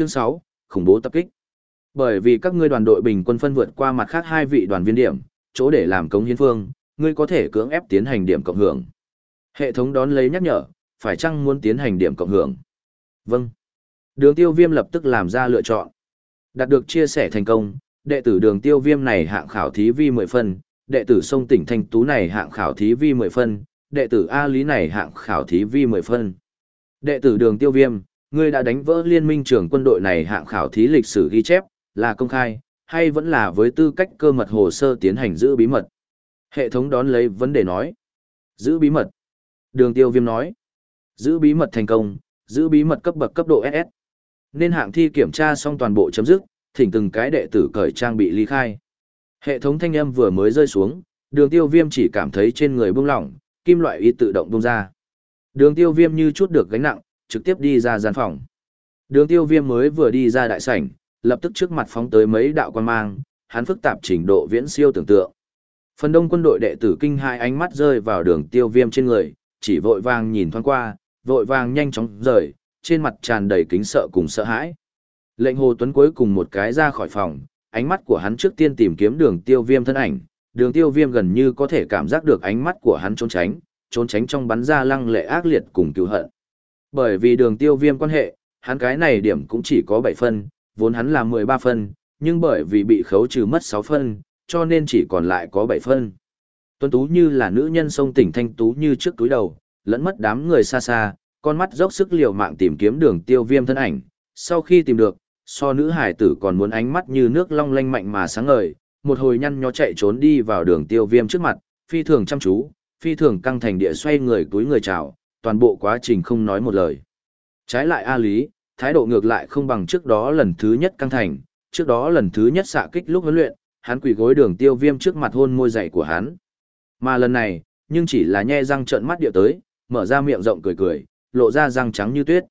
Chương 6, khủng bố tập kích. Bởi vì các ngươi đoàn đội bình quân phân vượt qua mặt khác hai vị đoàn viên điểm, chỗ để làm cống hiến phương, ngươi có thể cưỡng ép tiến hành điểm cộng hưởng. Hệ thống đón lấy nhắc nhở, phải chăng muốn tiến hành điểm cộng hưởng? Vâng. Đường tiêu viêm lập tức làm ra lựa chọn. Đạt được chia sẻ thành công, đệ tử đường tiêu viêm này hạng khảo thí vi 10 phân, đệ tử sông tỉnh thanh tú này hạng khảo thí vi 10 phân, đệ tử A lý này hạng khảo thí vi 10 phân. Đệ tử đường tiêu viêm, ngươi đã đánh vỡ liên minh trưởng quân đội này hạng khảo thí lịch sử ghi chép, là công khai, hay vẫn là với tư cách cơ mật hồ sơ tiến hành giữ bí mật. Hệ thống đón lấy vấn đề nói. Giữ bí mật. Đường tiêu viêm nói. Giữ bí mật thành công, giữ bí mật cấp bậc cấp độ SS. Nên hạng thi kiểm tra xong toàn bộ chấm dứt, thỉnh từng cái đệ tử cởi trang bị ly khai. Hệ thống thanh âm vừa mới rơi xuống, đường tiêu viêm chỉ cảm thấy trên người bông lỏng, kim loại y tự động bông ra. Đường tiêu viêm như chút được gánh nặng, trực tiếp đi ra gian phòng. Đường tiêu viêm mới vừa đi ra đại sảnh, lập tức trước mặt phóng tới mấy đạo quan mang, hắn phức tạp trình độ viễn siêu tưởng tượng. Phần đông quân đội đệ tử kinh hai ánh mắt rơi vào đường tiêu viêm trên người, chỉ vội vàng nhìn thoáng qua, vội vàng nhanh chóng rời, trên mặt tràn đầy kính sợ cùng sợ hãi. Lệnh Hồ Tuấn cuối cùng một cái ra khỏi phòng, ánh mắt của hắn trước tiên tìm kiếm đường tiêu viêm thân ảnh, đường tiêu viêm gần như có thể cảm giác được ánh mắt của hắn trốn tránh, trốn tránh trong bắn ra lăng lệ ác liệt cùng cứu hận. Bởi vì đường tiêu viêm quan hệ, hắn cái này điểm cũng chỉ có 7 phân, vốn hắn là 13 phân, nhưng bởi vì bị khấu trừ mất 6 phân, cho nên chỉ còn lại có 7 phân. Tuấn Tú như là nữ nhân sông tỉnh thanh tú như trước túi đầu, lẫn mất đám người xa xa, con mắt dốc sức liều mạng tìm kiếm đường tiêu viêm thân ảnh, sau khi tìm được, so nữ hải tử còn muốn ánh mắt như nước long lanh mạnh mà sáng ngời, một hồi nhăn nhó chạy trốn đi vào đường tiêu viêm trước mặt, phi thường chăm chú, phi thường căng thành địa xoay người túi người chào, toàn bộ quá trình không nói một lời. Trái lại A Lý, thái độ ngược lại không bằng trước đó lần thứ nhất căng thành, trước đó lần thứ nhất xạ kích lúc huấn luyện, hắn quỳ gối đường tiêu viêm trước mặt hôn môi dày của hắn. Mà lần này, nhưng chỉ là nhe răng trợn mắt điệu tới, mở ra miệng rộng cười cười, lộ ra răng trắng như tuyết.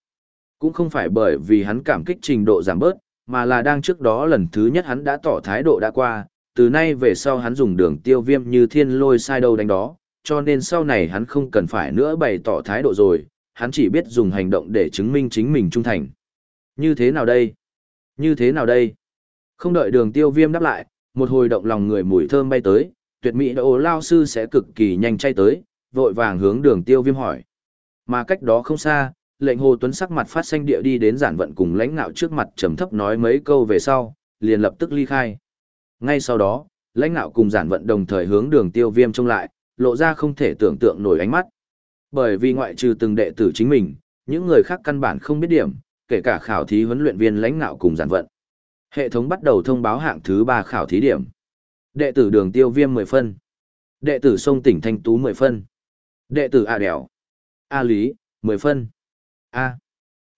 Cũng không phải bởi vì hắn cảm kích trình độ giảm bớt, mà là đang trước đó lần thứ nhất hắn đã tỏ thái độ đã qua, từ nay về sau hắn dùng đường tiêu viêm như thiên lôi sai đâu đánh đó, cho nên sau này hắn không cần phải nữa bày tỏ thái độ rồi, hắn chỉ biết dùng hành động để chứng minh chính mình trung thành. Như thế nào đây? Như thế nào đây? Không đợi đường tiêu viêm đáp lại, một hồi động lòng người mùi thơm bay tới, tuyệt mỹ đồ lao sư sẽ cực kỳ nhanh chay tới, vội vàng hướng đường tiêu viêm hỏi. Mà cách đó không xa, lệnh Hồ Tuấn sắc mặt phát xanh địa đi đến giản vận cùng lãnh ngạo trước mặt trầm thấp nói mấy câu về sau, liền lập tức ly khai. Ngay sau đó, lãnh ngạo cùng giản vận đồng thời hướng đường tiêu viêm trông lại, lộ ra không thể tưởng tượng nổi ánh mắt. Bởi vì ngoại trừ từng đệ tử chính mình, những người khác căn bản không biết điểm, kể cả khảo thí huấn luyện viên lãnh ngạo cùng giản vận. Hệ thống bắt đầu thông báo hạng thứ 3 khảo thí điểm. Đệ tử đường tiêu viêm 10 phân. Đệ tử sông tỉnh thanh tú 10 phân. Đệ tử A đèo. A lý, 10 phân. A.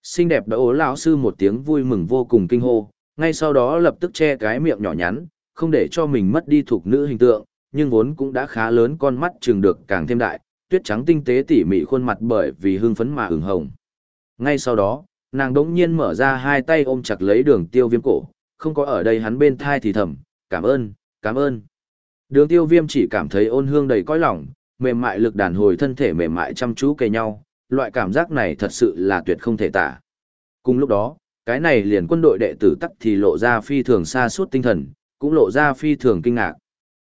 Xinh đẹp đã ố lão sư một tiếng vui mừng vô cùng kinh hô, ngay sau đó lập tức che cái miệng nhỏ nhắn, không để cho mình mất đi thuộc nữ hình tượng, nhưng vốn cũng đã khá lớn con mắt trường được càng thêm đại, tuyết trắng tinh tế tỉ mỉ khuôn mặt bởi vì hưng phấn mà ửng hồng. Ngay sau đó, nàng đống nhiên mở ra hai tay ôm chặt lấy đường tiêu viêm cổ, không có ở đây hắn bên thai thì thầm, cảm ơn, cảm ơn. Đường tiêu viêm chỉ cảm thấy ôn hương đầy cõi lòng, mềm mại lực đàn hồi thân thể mềm mại chăm chú kề nhau, loại cảm giác này thật sự là tuyệt không thể tả. Cùng lúc đó, cái này liền quân đội đệ tử tắc thì lộ ra phi thường xa suốt tinh thần, cũng lộ ra phi thường kinh ngạc.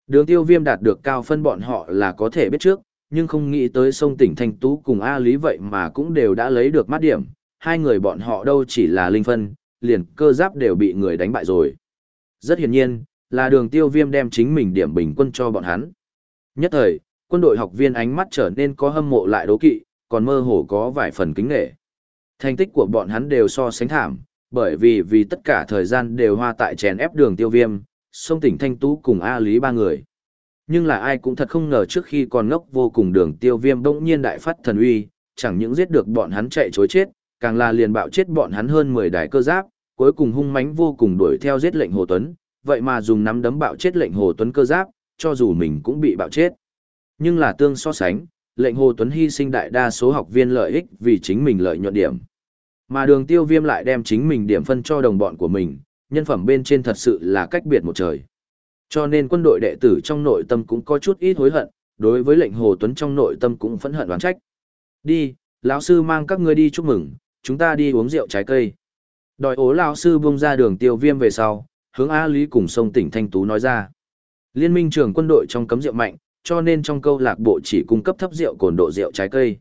Đường tiêu viêm đạt được cao phân bọn họ là có thể biết trước, nhưng không nghĩ tới sông tỉnh Thanh Tú cùng A Lý vậy mà cũng đều đã lấy được mắt điểm, hai người bọn họ đâu chỉ là linh phân, liền cơ giáp đều bị người đánh bại rồi. Rất hiển nhiên, là đường tiêu viêm đem chính mình điểm bình quân cho bọn hắn. Nhất thời, quân đội học viên ánh mắt trở nên có hâm mộ lại đố kỵ, còn mơ hồ có vài phần kính nghệ. Thành tích của bọn hắn đều so sánh thảm, bởi vì vì tất cả thời gian đều hoa tại chèn ép đường tiêu viêm, sông tỉnh Thanh Tú cùng A Lý ba người. Nhưng là ai cũng thật không ngờ trước khi còn ngốc vô cùng đường tiêu viêm bỗng nhiên đại phát thần uy, chẳng những giết được bọn hắn chạy chối chết, càng là liền bạo chết bọn hắn hơn 10 đại cơ giáp, cuối cùng hung mãnh vô cùng đuổi theo giết lệnh Hồ Tuấn, vậy mà dùng nắm đấm bạo chết lệnh Hồ Tuấn cơ giáp, cho dù mình cũng bị bạo chết. Nhưng là tương so sánh, lệnh Hồ Tuấn hy sinh đại đa số học viên lợi ích vì chính mình lợi nhuận điểm. Mà đường tiêu viêm lại đem chính mình điểm phân cho đồng bọn của mình, nhân phẩm bên trên thật sự là cách biệt một trời. Cho nên quân đội đệ tử trong nội tâm cũng có chút ít hối hận, đối với lệnh Hồ Tuấn trong nội tâm cũng phẫn hận oán trách. Đi, lão sư mang các ngươi đi chúc mừng, chúng ta đi uống rượu trái cây. Đòi ố lão sư buông ra đường tiêu viêm về sau, hướng A Lý cùng sông tỉnh Thanh Tú nói ra. Liên minh trường quân đội trong cấm rượu mạnh, cho nên trong câu lạc bộ chỉ cung cấp thấp rượu cồn độ rượu trái cây.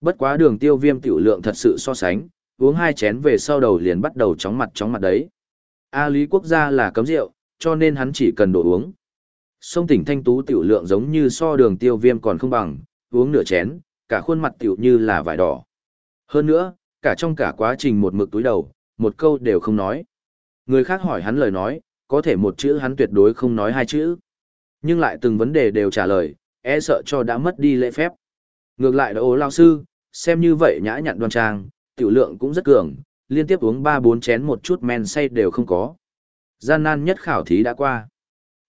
Bất quá đường tiêu viêm tiểu lượng thật sự so sánh, uống hai chén về sau đầu liền bắt đầu chóng mặt chóng mặt đấy. A Lý quốc gia là cấm rượu, cho nên hắn chỉ cần đổ uống. Sông tỉnh Thanh Tú tiểu lượng giống như so đường tiêu viêm còn không bằng, uống nửa chén, cả khuôn mặt tiểu như là vải đỏ. Hơn nữa, cả trong cả quá trình một mực túi đầu, một câu đều không nói. Người khác hỏi hắn lời nói, có thể một chữ hắn tuyệt đối không nói hai chữ. Nhưng lại từng vấn đề đều trả lời, e sợ cho đã mất đi lễ phép. Ngược lại là ô lao sư, xem như vậy nhã nhặn đoan trang, tiểu lượng cũng rất cường, liên tiếp uống ba bốn chén một chút men say đều không có. Gian nan nhất khảo thí đã qua.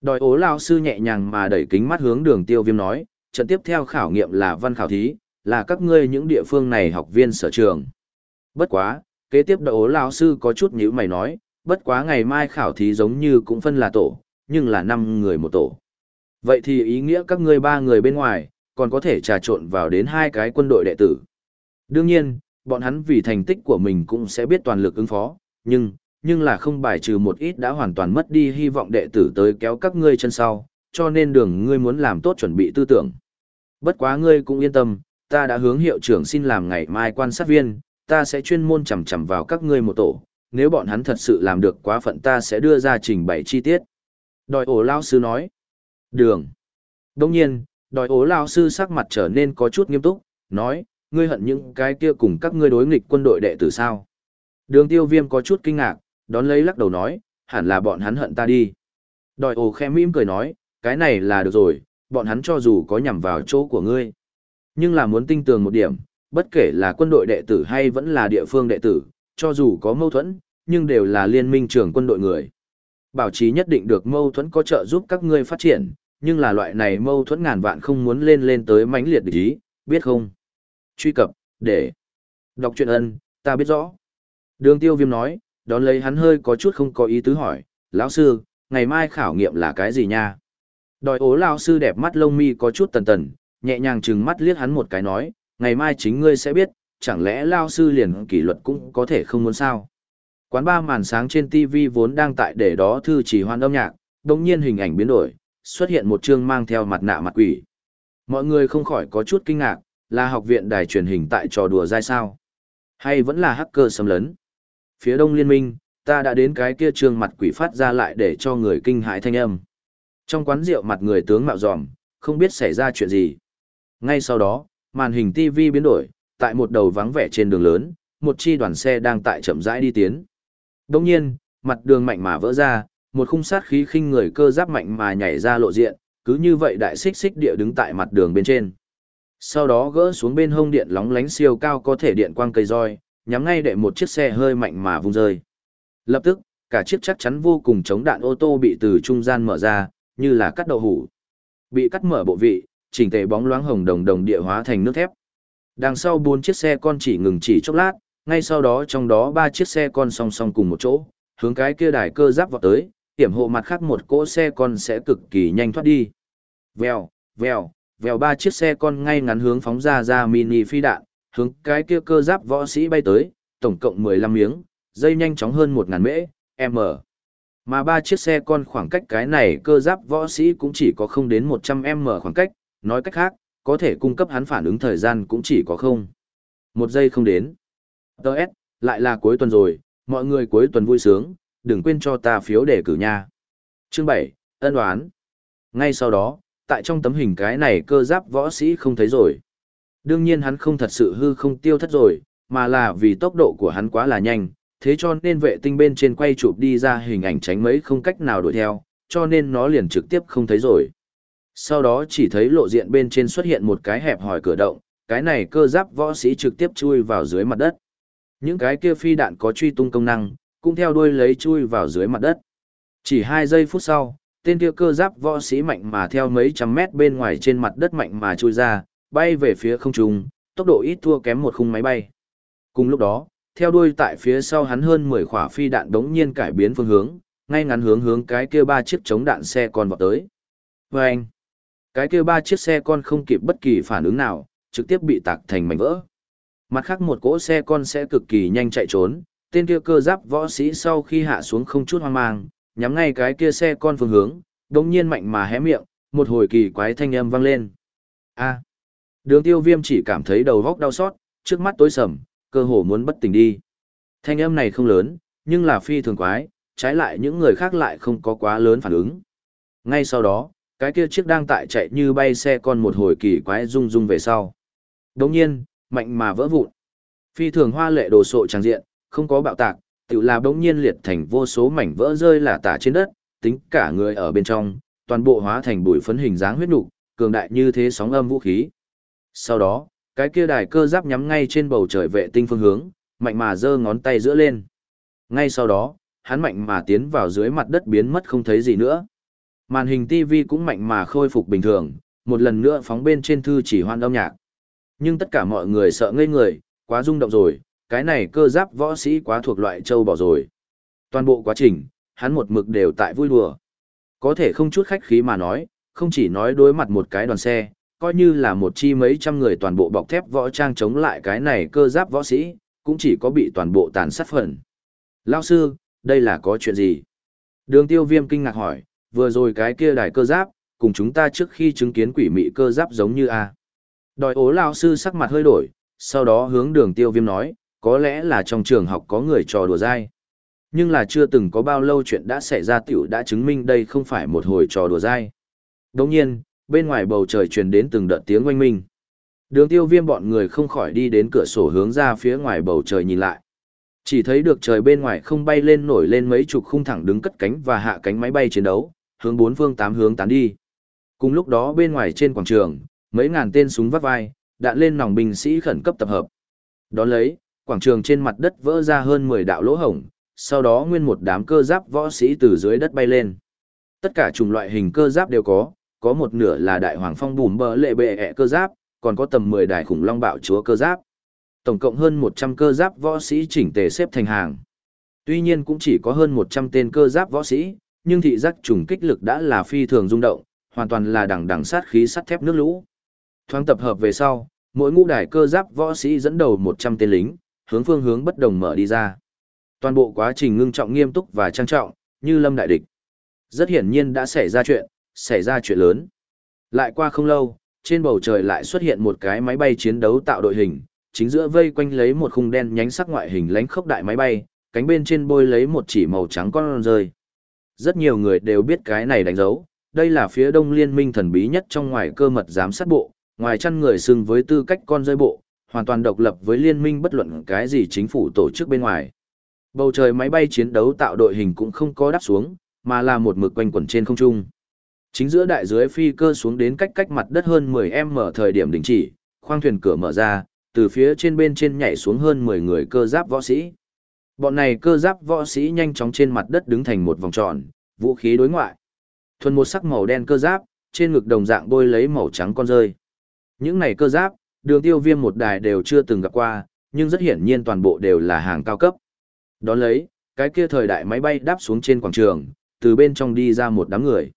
Đòi ố lao sư nhẹ nhàng mà đẩy kính mắt hướng đường tiêu viêm nói, trận tiếp theo khảo nghiệm là văn khảo thí, là các ngươi những địa phương này học viên sở trường. Bất quá, kế tiếp đòi ố lao sư có chút nhữ mày nói, bất quá ngày mai khảo thí giống như cũng phân là tổ, nhưng là năm người một tổ. Vậy thì ý nghĩa các ngươi ba người bên ngoài, còn có thể trà trộn vào đến hai cái quân đội đệ tử. Đương nhiên, bọn hắn vì thành tích của mình cũng sẽ biết toàn lực ứng phó, nhưng, nhưng là không bài trừ một ít đã hoàn toàn mất đi hy vọng đệ tử tới kéo các ngươi chân sau, cho nên đường ngươi muốn làm tốt chuẩn bị tư tưởng. Bất quá ngươi cũng yên tâm, ta đã hướng hiệu trưởng xin làm ngày mai quan sát viên, ta sẽ chuyên môn chằm chằm vào các ngươi một tổ, nếu bọn hắn thật sự làm được quá phận ta sẽ đưa ra trình bày chi tiết. Đòi ổ lao sư nói. Đường. Đông nhiên, đòi ố lao sư sắc mặt trở nên có chút nghiêm túc, nói, ngươi hận những cái kia cùng các ngươi đối nghịch quân đội đệ tử sao. Đường tiêu viêm có chút kinh ngạc, đón lấy lắc đầu nói, hẳn là bọn hắn hận ta đi. Đòi ồ khe mỉm cười nói, cái này là được rồi, bọn hắn cho dù có nhằm vào chỗ của ngươi. Nhưng là muốn tinh tường một điểm, bất kể là quân đội đệ tử hay vẫn là địa phương đệ tử, cho dù có mâu thuẫn, nhưng đều là liên minh trưởng quân đội người. Bảo trí nhất định được mâu thuẫn có trợ giúp các ngươi phát triển, nhưng là loại này mâu thuẫn ngàn vạn không muốn lên lên tới mãnh liệt địch ý, biết không? Truy cập, để đọc truyện ân, ta biết rõ. Đường tiêu viêm nói, đón lấy hắn hơi có chút không có ý tứ hỏi, lão sư, ngày mai khảo nghiệm là cái gì nha? Đòi ố lão sư đẹp mắt lông mi có chút tần tần, nhẹ nhàng trừng mắt liếc hắn một cái nói, ngày mai chính ngươi sẽ biết, chẳng lẽ lao sư liền kỷ luật cũng có thể không muốn sao? Quán ba màn sáng trên TV vốn đang tại để đó thư chỉ hoan âm nhạc, đồng nhiên hình ảnh biến đổi, xuất hiện một chương mang theo mặt nạ mặt quỷ. Mọi người không khỏi có chút kinh ngạc, là học viện đài truyền hình tại trò đùa dai sao? Hay vẫn là hacker xâm lấn? Phía đông liên minh, ta đã đến cái kia trương mặt quỷ phát ra lại để cho người kinh hãi thanh âm. Trong quán rượu mặt người tướng mạo dòm, không biết xảy ra chuyện gì. Ngay sau đó, màn hình TV biến đổi, tại một đầu vắng vẻ trên đường lớn, một chi đoàn xe đang tại chậm rãi đi tiến. Đồng nhiên, mặt đường mạnh mà vỡ ra, một khung sát khí khinh người cơ giáp mạnh mà nhảy ra lộ diện, cứ như vậy đại xích xích địa đứng tại mặt đường bên trên. Sau đó gỡ xuống bên hông điện lóng lánh siêu cao có thể điện quang cây roi, nhắm ngay để một chiếc xe hơi mạnh mà vung rơi. Lập tức, cả chiếc chắc chắn vô cùng chống đạn ô tô bị từ trung gian mở ra, như là cắt đậu hủ. Bị cắt mở bộ vị, chỉnh tề bóng loáng hồng đồng đồng địa hóa thành nước thép. Đằng sau bốn chiếc xe con chỉ ngừng chỉ chốc lát, ngay sau đó trong đó ba chiếc xe con song song cùng một chỗ, hướng cái kia đài cơ giáp vào tới, hiểm hộ mặt khác một cỗ xe con sẽ cực kỳ nhanh thoát đi. Vèo, vèo, vèo ba chiếc xe con ngay ngắn hướng phóng ra ra mini phi đạn, hướng cái kia cơ giáp võ sĩ bay tới, tổng cộng 15 miếng, dây nhanh chóng hơn 1000 mễ, m. Mà ba chiếc xe con khoảng cách cái này cơ giáp võ sĩ cũng chỉ có không đến 100 m khoảng cách, nói cách khác, có thể cung cấp hắn phản ứng thời gian cũng chỉ có không. Một giây không đến. Đợt, lại là cuối tuần rồi, mọi người cuối tuần vui sướng, đừng quên cho ta phiếu để cử nha. Chương 7, ân đoán. Ngay sau đó, tại trong tấm hình cái này cơ giáp võ sĩ không thấy rồi. Đương nhiên hắn không thật sự hư không tiêu thất rồi, mà là vì tốc độ của hắn quá là nhanh, thế cho nên vệ tinh bên trên quay chụp đi ra hình ảnh tránh mấy không cách nào đuổi theo, cho nên nó liền trực tiếp không thấy rồi. Sau đó chỉ thấy lộ diện bên trên xuất hiện một cái hẹp hỏi cửa động, cái này cơ giáp võ sĩ trực tiếp chui vào dưới mặt đất. Những cái kia phi đạn có truy tung công năng, cũng theo đuôi lấy chui vào dưới mặt đất. Chỉ hai giây phút sau, tên kia cơ giáp võ sĩ mạnh mà theo mấy trăm mét bên ngoài trên mặt đất mạnh mà trôi ra, bay về phía không trung, tốc độ ít thua kém một khung máy bay. Cùng lúc đó, theo đuôi tại phía sau hắn hơn 10 quả phi đạn đống nhiên cải biến phương hướng, ngay ngắn hướng hướng cái kia ba chiếc chống đạn xe con vọt tới. Và anh, cái kia ba chiếc xe con không kịp bất kỳ phản ứng nào, trực tiếp bị tạc thành mảnh vỡ. Mặt khác một cỗ xe con sẽ cực kỳ nhanh chạy trốn, tên kia cơ giáp võ sĩ sau khi hạ xuống không chút hoang mang, nhắm ngay cái kia xe con phương hướng, đống nhiên mạnh mà hé miệng, một hồi kỳ quái thanh âm vang lên. A. À, đường tiêu viêm chỉ cảm thấy đầu góc đau xót, trước mắt tối sầm, cơ hồ muốn bất tỉnh đi. Thanh âm này không lớn, nhưng là phi thường quái, trái lại những người khác lại không có quá lớn phản ứng. Ngay sau đó, cái kia chiếc đang tại chạy như bay xe con một hồi kỳ quái rung rung về sau. Đồng nhiên, mạnh mà vỡ vụn. Phi thường hoa lệ đồ sộ tràng diện, không có bạo tạc, tự là đống nhiên liệt thành vô số mảnh vỡ rơi lả tả trên đất, tính cả người ở bên trong, toàn bộ hóa thành bụi phấn hình dáng huyết nục, cường đại như thế sóng âm vũ khí. Sau đó, cái kia đài cơ giáp nhắm ngay trên bầu trời vệ tinh phương hướng, mạnh mà giơ ngón tay giữa lên. Ngay sau đó, hắn mạnh mà tiến vào dưới mặt đất biến mất không thấy gì nữa. Màn hình TV cũng mạnh mà khôi phục bình thường, một lần nữa phóng bên trên thư chỉ hoan âm nhạc. Nhưng tất cả mọi người sợ ngây người, quá rung động rồi, cái này cơ giáp võ sĩ quá thuộc loại châu bỏ rồi. Toàn bộ quá trình, hắn một mực đều tại vui đùa. Có thể không chút khách khí mà nói, không chỉ nói đối mặt một cái đoàn xe, coi như là một chi mấy trăm người toàn bộ bọc thép võ trang chống lại cái này cơ giáp võ sĩ, cũng chỉ có bị toàn bộ tàn sát phần. Lao sư, đây là có chuyện gì? Đường tiêu viêm kinh ngạc hỏi, vừa rồi cái kia đài cơ giáp, cùng chúng ta trước khi chứng kiến quỷ mị cơ giáp giống như A. Đòi ố Lao sư sắc mặt hơi đổi, sau đó hướng đường tiêu viêm nói, có lẽ là trong trường học có người trò đùa dai. Nhưng là chưa từng có bao lâu chuyện đã xảy ra tiểu đã chứng minh đây không phải một hồi trò đùa dai. Đồng nhiên, bên ngoài bầu trời truyền đến từng đợt tiếng oanh minh. Đường tiêu viêm bọn người không khỏi đi đến cửa sổ hướng ra phía ngoài bầu trời nhìn lại. Chỉ thấy được trời bên ngoài không bay lên nổi lên mấy chục khung thẳng đứng cất cánh và hạ cánh máy bay chiến đấu, hướng bốn phương tám hướng tán đi. Cùng lúc đó bên ngoài trên quảng trường, mấy ngàn tên súng vắt vai, đạn lên nòng binh sĩ khẩn cấp tập hợp. Đón lấy, quảng trường trên mặt đất vỡ ra hơn 10 đạo lỗ hổng, sau đó nguyên một đám cơ giáp võ sĩ từ dưới đất bay lên. Tất cả chủng loại hình cơ giáp đều có, có một nửa là đại hoàng phong bùm bờ lệ bệ ẹ cơ giáp, còn có tầm 10 đài khủng long bạo chúa cơ giáp. Tổng cộng hơn 100 cơ giáp võ sĩ chỉnh tề xếp thành hàng. Tuy nhiên cũng chỉ có hơn 100 tên cơ giáp võ sĩ, nhưng thị giác trùng kích lực đã là phi thường rung động, hoàn toàn là đằng đằng sát khí sắt thép nước lũ. Thoáng tập hợp về sau, mỗi ngũ đài cơ giáp võ sĩ dẫn đầu 100 tên lính, hướng phương hướng bất đồng mở đi ra. Toàn bộ quá trình ngưng trọng nghiêm túc và trang trọng, như lâm đại địch. Rất hiển nhiên đã xảy ra chuyện, xảy ra chuyện lớn. Lại qua không lâu, trên bầu trời lại xuất hiện một cái máy bay chiến đấu tạo đội hình, chính giữa vây quanh lấy một khung đen nhánh sắc ngoại hình lánh khốc đại máy bay, cánh bên trên bôi lấy một chỉ màu trắng con rơi. Rất nhiều người đều biết cái này đánh dấu, đây là phía đông liên minh thần bí nhất trong ngoài cơ mật giám sát bộ, ngoài chăn người xưng với tư cách con rơi bộ, hoàn toàn độc lập với liên minh bất luận cái gì chính phủ tổ chức bên ngoài. Bầu trời máy bay chiến đấu tạo đội hình cũng không có đáp xuống, mà là một mực quanh quẩn trên không trung. Chính giữa đại dưới phi cơ xuống đến cách cách mặt đất hơn 10m thời điểm đình chỉ, khoang thuyền cửa mở ra, từ phía trên bên trên nhảy xuống hơn 10 người cơ giáp võ sĩ. Bọn này cơ giáp võ sĩ nhanh chóng trên mặt đất đứng thành một vòng tròn, vũ khí đối ngoại. Thuần một sắc màu đen cơ giáp, trên ngực đồng dạng bôi lấy màu trắng con rơi. Những này cơ giáp, đường tiêu viêm một đài đều chưa từng gặp qua, nhưng rất hiển nhiên toàn bộ đều là hàng cao cấp. Đón lấy, cái kia thời đại máy bay đáp xuống trên quảng trường, từ bên trong đi ra một đám người.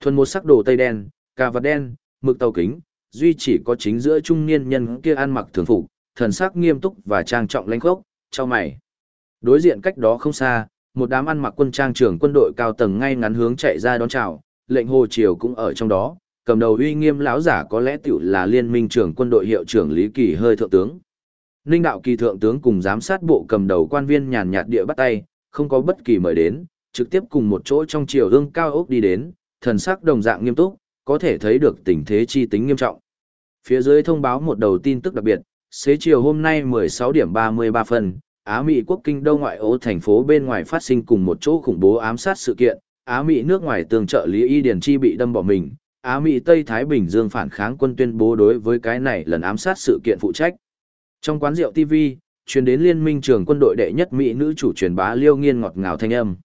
Thuần một sắc đồ tây đen, cà vạt đen, mực tàu kính, duy chỉ có chính giữa trung niên nhân kia ăn mặc thường phục, thần sắc nghiêm túc và trang trọng lãnh khốc, cho mày. Đối diện cách đó không xa, một đám ăn mặc quân trang trưởng quân đội cao tầng ngay ngắn hướng chạy ra đón chào, lệnh hồ triều cũng ở trong đó, cầm đầu uy nghiêm lão giả có lẽ tiểu là liên minh trưởng quân đội hiệu trưởng Lý Kỳ hơi thượng tướng. Ninh đạo kỳ thượng tướng cùng giám sát bộ cầm đầu quan viên nhàn nhạt địa bắt tay, không có bất kỳ mời đến, trực tiếp cùng một chỗ trong triều hương cao ốc đi đến, thần sắc đồng dạng nghiêm túc, có thể thấy được tình thế chi tính nghiêm trọng. Phía dưới thông báo một đầu tin tức đặc biệt, xế chiều hôm nay 16 điểm 33 phần, Á Mỹ quốc kinh đông ngoại ô thành phố bên ngoài phát sinh cùng một chỗ khủng bố ám sát sự kiện, Á Mỹ nước ngoài tường trợ Lý Y Điền Chi bị đâm bỏ mình, Á Mỹ Tây Thái Bình Dương phản kháng quân tuyên bố đối với cái này lần ám sát sự kiện phụ trách. Trong quán rượu TV, truyền đến liên minh trưởng quân đội đệ nhất Mỹ nữ chủ truyền bá liêu nghiên ngọt ngào thanh âm.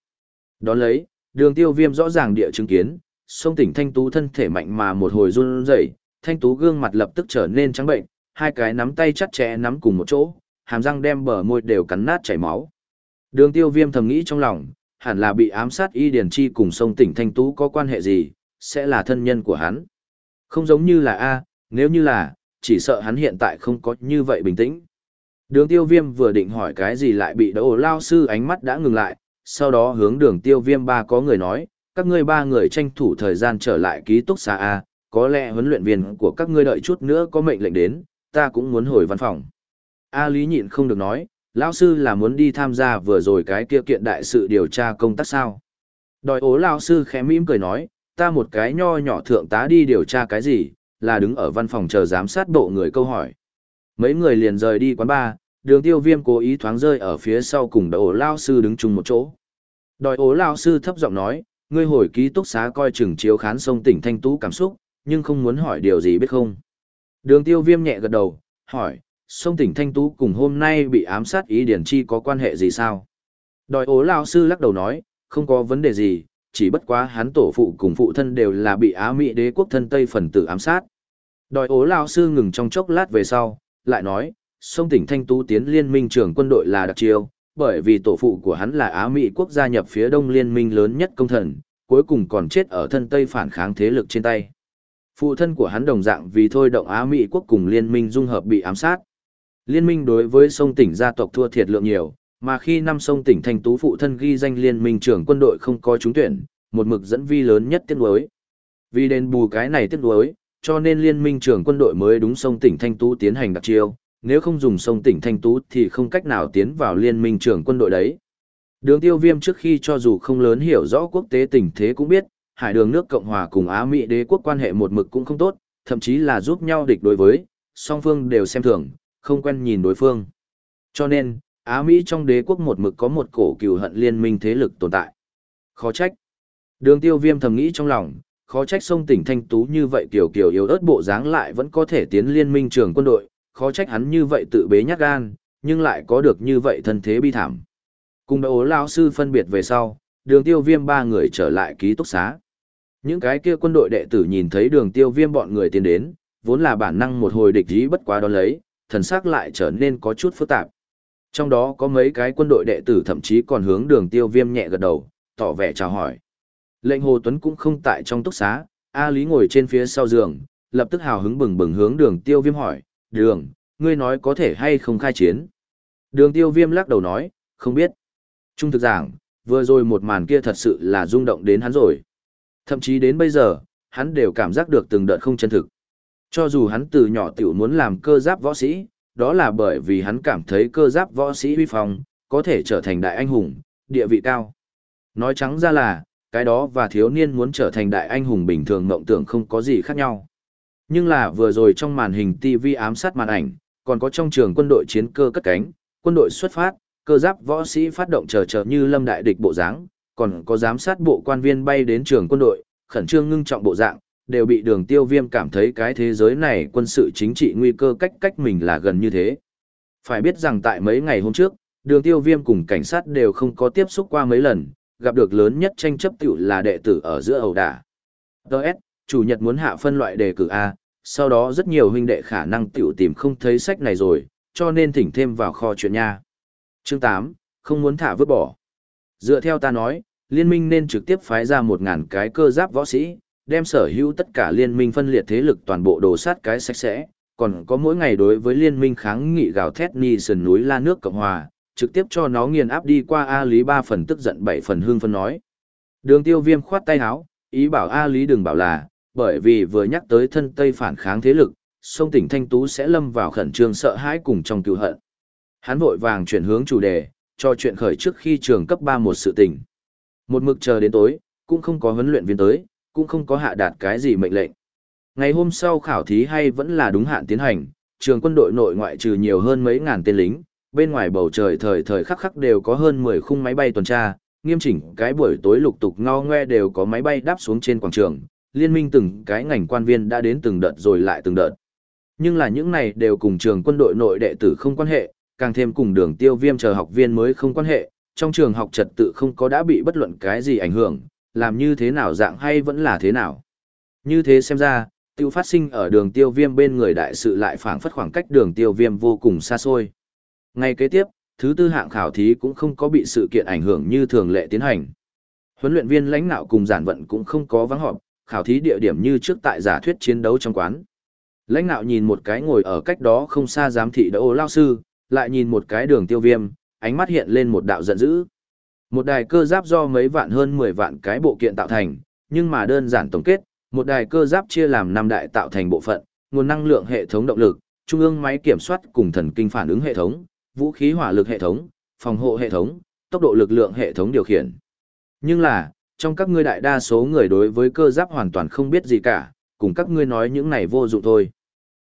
Đón lấy, đường tiêu viêm rõ ràng địa chứng kiến, sông tỉnh Thanh Tú thân thể mạnh mà một hồi run rẩy Thanh Tú gương mặt lập tức trở nên trắng bệnh, hai cái nắm tay chặt chẽ nắm cùng một chỗ, hàm răng đem bờ môi đều cắn nát chảy máu. Đường tiêu viêm thầm nghĩ trong lòng, hẳn là bị ám sát y điển chi cùng sông tỉnh Thanh Tú có quan hệ gì, sẽ là thân nhân của hắn. Không giống như là A, nếu như là, chỉ sợ hắn hiện tại không có như vậy bình tĩnh. Đường tiêu viêm vừa định hỏi cái gì lại bị đỗ lao sư ánh mắt đã ngừng lại, sau đó hướng đường tiêu viêm ba có người nói, các ngươi ba người tranh thủ thời gian trở lại ký túc xá A, có lẽ huấn luyện viên của các ngươi đợi chút nữa có mệnh lệnh đến, ta cũng muốn hồi văn phòng. A Lý nhịn không được nói, lão sư là muốn đi tham gia vừa rồi cái kia kiện đại sự điều tra công tác sao. Đòi ố lão sư khẽ mỉm cười nói, ta một cái nho nhỏ thượng tá đi điều tra cái gì, là đứng ở văn phòng chờ giám sát bộ người câu hỏi. Mấy người liền rời đi quán bar, đường tiêu viêm cố ý thoáng rơi ở phía sau cùng đội ổ lao sư đứng chung một chỗ. Đòi ổ lao sư thấp giọng nói, ngươi hồi ký túc xá coi chừng chiếu khán sông tỉnh thanh tú cảm xúc, nhưng không muốn hỏi điều gì biết không. Đường tiêu viêm nhẹ gật đầu, hỏi, sông tỉnh thanh tú cùng hôm nay bị ám sát ý điển chi có quan hệ gì sao? Đòi ố lao sư lắc đầu nói, không có vấn đề gì, chỉ bất quá hắn tổ phụ cùng phụ thân đều là bị Á Mỹ đế quốc thân Tây phần tử ám sát. Đòi ố lao sư ngừng trong chốc lát về sau, lại nói, sông tỉnh thanh tú tiến liên minh trưởng quân đội là đặc chiêu, bởi vì tổ phụ của hắn là Á Mỹ quốc gia nhập phía đông liên minh lớn nhất công thần, cuối cùng còn chết ở thân Tây phản kháng thế lực trên tay. Phụ thân của hắn đồng dạng vì thôi động Á Mỹ quốc cùng liên minh dung hợp bị ám sát. Liên minh đối với sông tỉnh gia tộc thua thiệt lượng nhiều, mà khi năm sông tỉnh thành tú phụ thân ghi danh liên minh trưởng quân đội không có trúng tuyển, một mực dẫn vi lớn nhất tiết đối. Vì đền bù cái này tiết đối, cho nên liên minh trưởng quân đội mới đúng sông tỉnh Thanh Tú tiến hành đặc chiêu, nếu không dùng sông tỉnh Thanh Tú thì không cách nào tiến vào liên minh trưởng quân đội đấy. Đường tiêu viêm trước khi cho dù không lớn hiểu rõ quốc tế tình thế cũng biết, hải đường nước Cộng Hòa cùng Á Mỹ đế quốc quan hệ một mực cũng không tốt, thậm chí là giúp nhau địch đối với, song phương đều xem thường, không quen nhìn đối phương. Cho nên, Á Mỹ trong đế quốc một mực có một cổ cừu hận liên minh thế lực tồn tại. Khó trách. Đường tiêu viêm thầm nghĩ trong lòng, khó trách sông tỉnh thanh tú như vậy kiểu kiểu yếu ớt bộ dáng lại vẫn có thể tiến liên minh trường quân đội, khó trách hắn như vậy tự bế nhát gan, nhưng lại có được như vậy thân thế bi thảm. Cùng ố lao sư phân biệt về sau, đường tiêu viêm ba người trở lại ký túc xá. Những cái kia quân đội đệ tử nhìn thấy đường tiêu viêm bọn người tiến đến, vốn là bản năng một hồi địch ý bất quá đón lấy, thần sắc lại trở nên có chút phức tạp. Trong đó có mấy cái quân đội đệ tử thậm chí còn hướng đường tiêu viêm nhẹ gật đầu, tỏ vẻ chào hỏi. Lệnh Hồ Tuấn cũng không tại trong túc xá, A Lý ngồi trên phía sau giường, lập tức hào hứng bừng bừng hướng đường tiêu viêm hỏi, đường, ngươi nói có thể hay không khai chiến. Đường tiêu viêm lắc đầu nói, không biết. Trung thực giảng, vừa rồi một màn kia thật sự là rung động đến hắn rồi. Thậm chí đến bây giờ, hắn đều cảm giác được từng đợt không chân thực. Cho dù hắn từ nhỏ tiểu muốn làm cơ giáp võ sĩ, đó là bởi vì hắn cảm thấy cơ giáp võ sĩ huy phong, có thể trở thành đại anh hùng, địa vị cao. Nói trắng ra là, cái đó và thiếu niên muốn trở thành đại anh hùng bình thường mộng tưởng không có gì khác nhau. Nhưng là vừa rồi trong màn hình TV ám sát màn ảnh, còn có trong trường quân đội chiến cơ cất cánh, quân đội xuất phát, cơ giáp võ sĩ phát động chờ chờ như lâm đại địch bộ dáng, còn có giám sát bộ quan viên bay đến trường quân đội, khẩn trương ngưng trọng bộ dạng, đều bị đường tiêu viêm cảm thấy cái thế giới này quân sự chính trị nguy cơ cách cách mình là gần như thế. Phải biết rằng tại mấy ngày hôm trước, đường tiêu viêm cùng cảnh sát đều không có tiếp xúc qua mấy lần, gặp được lớn nhất tranh chấp tiểu là đệ tử ở giữa ẩu đả. Đợt, chủ nhật muốn hạ phân loại đề cử A, sau đó rất nhiều huynh đệ khả năng tiểu tìm không thấy sách này rồi, cho nên thỉnh thêm vào kho chuyện nha. Chương 8, không muốn thả vứt bỏ. Dựa theo ta nói, liên minh nên trực tiếp phái ra một ngàn cái cơ giáp võ sĩ, đem sở hữu tất cả liên minh phân liệt thế lực toàn bộ đồ sát cái sạch sẽ, còn có mỗi ngày đối với liên minh kháng nghị gào thét ni sườn núi la nước Cộng Hòa, trực tiếp cho nó nghiền áp đi qua A Lý ba phần tức giận bảy phần hương phân nói. Đường tiêu viêm khoát tay háo, ý bảo A Lý đừng bảo là, bởi vì vừa nhắc tới thân Tây phản kháng thế lực, sông tỉnh Thanh Tú sẽ lâm vào khẩn trương sợ hãi cùng trong cứu hận. Hắn vội vàng chuyển hướng chủ đề, cho chuyện khởi trước khi trường cấp 3 một sự tình. Một mực chờ đến tối, cũng không có huấn luyện viên tới, cũng không có hạ đạt cái gì mệnh lệnh. Ngày hôm sau khảo thí hay vẫn là đúng hạn tiến hành, trường quân đội nội ngoại trừ nhiều hơn mấy ngàn tên lính, bên ngoài bầu trời thời thời khắc khắc đều có hơn 10 khung máy bay tuần tra, nghiêm chỉnh cái buổi tối lục tục ngo ngoe đều có máy bay đáp xuống trên quảng trường, liên minh từng cái ngành quan viên đã đến từng đợt rồi lại từng đợt. Nhưng là những này đều cùng trường quân đội nội đệ tử không quan hệ, càng thêm cùng đường tiêu viêm chờ học viên mới không quan hệ, trong trường học trật tự không có đã bị bất luận cái gì ảnh hưởng, làm như thế nào dạng hay vẫn là thế nào. Như thế xem ra, tiêu phát sinh ở đường tiêu viêm bên người đại sự lại phản phất khoảng cách đường tiêu viêm vô cùng xa xôi. Ngay kế tiếp, thứ tư hạng khảo thí cũng không có bị sự kiện ảnh hưởng như thường lệ tiến hành. Huấn luyện viên lãnh đạo cùng giản vận cũng không có vắng họp, khảo thí địa điểm như trước tại giả thuyết chiến đấu trong quán. Lãnh đạo nhìn một cái ngồi ở cách đó không xa giám thị đỗ lao sư, lại nhìn một cái đường tiêu viêm, ánh mắt hiện lên một đạo giận dữ. Một đài cơ giáp do mấy vạn hơn 10 vạn cái bộ kiện tạo thành, nhưng mà đơn giản tổng kết, một đài cơ giáp chia làm 5 đại tạo thành bộ phận, nguồn năng lượng hệ thống động lực, trung ương máy kiểm soát cùng thần kinh phản ứng hệ thống, vũ khí hỏa lực hệ thống, phòng hộ hệ thống, tốc độ lực lượng hệ thống điều khiển. Nhưng là, trong các ngươi đại đa số người đối với cơ giáp hoàn toàn không biết gì cả, cùng các ngươi nói những này vô dụng thôi.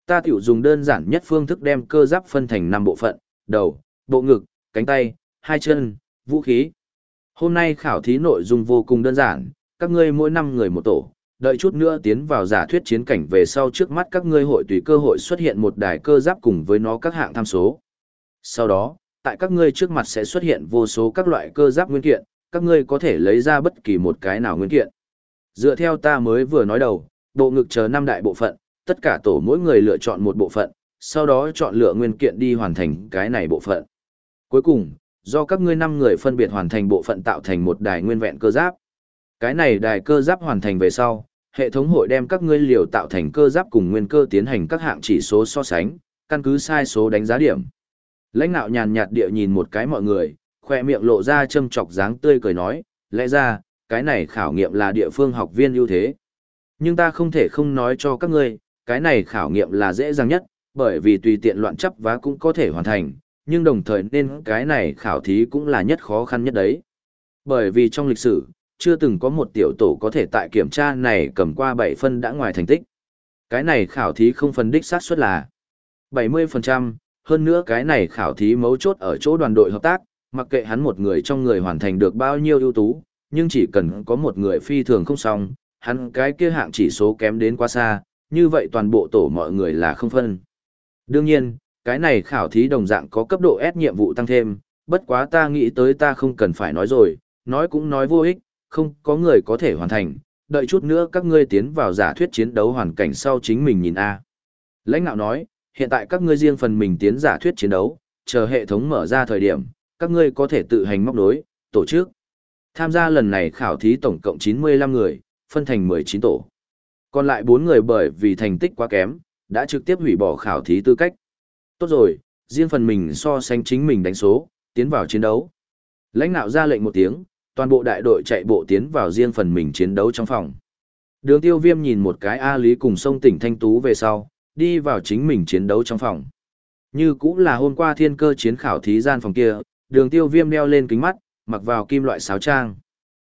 Ta tiểu dùng đơn giản nhất phương thức đem cơ giáp phân thành 5 bộ phận, đầu, bộ ngực, cánh tay, hai chân, vũ khí. Hôm nay khảo thí nội dung vô cùng đơn giản, các ngươi mỗi năm người một tổ, đợi chút nữa tiến vào giả thuyết chiến cảnh về sau trước mắt các ngươi hội tùy cơ hội xuất hiện một đài cơ giáp cùng với nó các hạng tham số. Sau đó, tại các ngươi trước mặt sẽ xuất hiện vô số các loại cơ giáp nguyên kiện, các ngươi có thể lấy ra bất kỳ một cái nào nguyên kiện. Dựa theo ta mới vừa nói đầu, bộ ngực chờ năm đại bộ phận, tất cả tổ mỗi người lựa chọn một bộ phận, sau đó chọn lựa nguyên kiện đi hoàn thành cái này bộ phận. Cuối cùng, do các ngươi năm người phân biệt hoàn thành bộ phận tạo thành một đài nguyên vẹn cơ giáp. Cái này đài cơ giáp hoàn thành về sau, hệ thống hội đem các ngươi liều tạo thành cơ giáp cùng nguyên cơ tiến hành các hạng chỉ số so sánh, căn cứ sai số đánh giá điểm. Lãnh nạo nhàn nhạt địa nhìn một cái mọi người, khoe miệng lộ ra châm chọc dáng tươi cười nói, lẽ ra, cái này khảo nghiệm là địa phương học viên ưu thế. Nhưng ta không thể không nói cho các ngươi, cái này khảo nghiệm là dễ dàng nhất, bởi vì tùy tiện loạn chấp vá cũng có thể hoàn thành, nhưng đồng thời nên cái này khảo thí cũng là nhất khó khăn nhất đấy. Bởi vì trong lịch sử, chưa từng có một tiểu tổ có thể tại kiểm tra này cầm qua 7 phân đã ngoài thành tích. Cái này khảo thí không phân đích xác suất là 70%, hơn nữa cái này khảo thí mấu chốt ở chỗ đoàn đội hợp tác, mặc kệ hắn một người trong người hoàn thành được bao nhiêu ưu tú, nhưng chỉ cần có một người phi thường không xong, hắn cái kia hạng chỉ số kém đến quá xa, như vậy toàn bộ tổ mọi người là không phân. Đương nhiên, cái này khảo thí đồng dạng có cấp độ S nhiệm vụ tăng thêm, bất quá ta nghĩ tới ta không cần phải nói rồi, nói cũng nói vô ích, không có người có thể hoàn thành, đợi chút nữa các ngươi tiến vào giả thuyết chiến đấu hoàn cảnh sau chính mình nhìn A. Lãnh đạo nói, hiện tại các ngươi riêng phần mình tiến giả thuyết chiến đấu, chờ hệ thống mở ra thời điểm, các ngươi có thể tự hành móc đối, tổ chức. Tham gia lần này khảo thí tổng cộng 95 người, phân thành 19 tổ. Còn lại 4 người bởi vì thành tích quá kém, đã trực tiếp hủy bỏ khảo thí tư cách. Tốt rồi, riêng phần mình so sánh chính mình đánh số, tiến vào chiến đấu. Lãnh đạo ra lệnh một tiếng, toàn bộ đại đội chạy bộ tiến vào riêng phần mình chiến đấu trong phòng. Đường tiêu viêm nhìn một cái A Lý cùng sông tỉnh Thanh Tú về sau, đi vào chính mình chiến đấu trong phòng. Như cũng là hôm qua thiên cơ chiến khảo thí gian phòng kia, đường tiêu viêm đeo lên kính mắt, mặc vào kim loại sáo trang.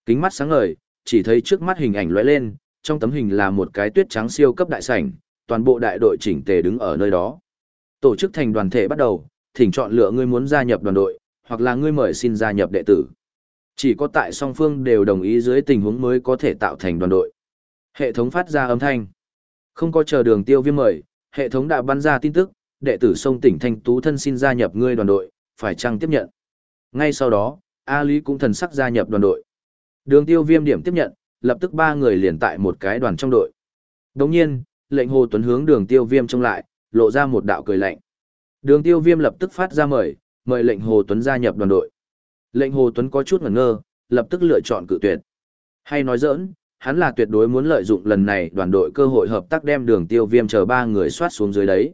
Kính mắt sáng ngời, chỉ thấy trước mắt hình ảnh lóe lên, trong tấm hình là một cái tuyết trắng siêu cấp đại sảnh, toàn bộ đại đội chỉnh tề đứng ở nơi đó. Tổ chức thành đoàn thể bắt đầu, thỉnh chọn lựa ngươi muốn gia nhập đoàn đội, hoặc là ngươi mời xin gia nhập đệ tử. Chỉ có tại song phương đều đồng ý dưới tình huống mới có thể tạo thành đoàn đội. Hệ thống phát ra âm thanh. Không có chờ đường tiêu viêm mời, hệ thống đã bắn ra tin tức, đệ tử sông tỉnh Thanh Tú thân xin gia nhập ngươi đoàn đội, phải chăng tiếp nhận. Ngay sau đó, A Lý cũng thần sắc gia nhập đoàn đội. Đường tiêu viêm điểm tiếp nhận, lập tức ba người liền tại một cái đoàn trong đội. Đồng nhiên, lệnh hồ tuấn hướng đường tiêu viêm trông lại, lộ ra một đạo cười lạnh. Đường tiêu viêm lập tức phát ra mời, mời lệnh hồ tuấn gia nhập đoàn đội. Lệnh hồ tuấn có chút ngẩn ngơ, lập tức lựa chọn cự tuyệt. Hay nói giỡn, hắn là tuyệt đối muốn lợi dụng lần này đoàn đội cơ hội hợp tác đem đường tiêu viêm chờ ba người soát xuống dưới đấy.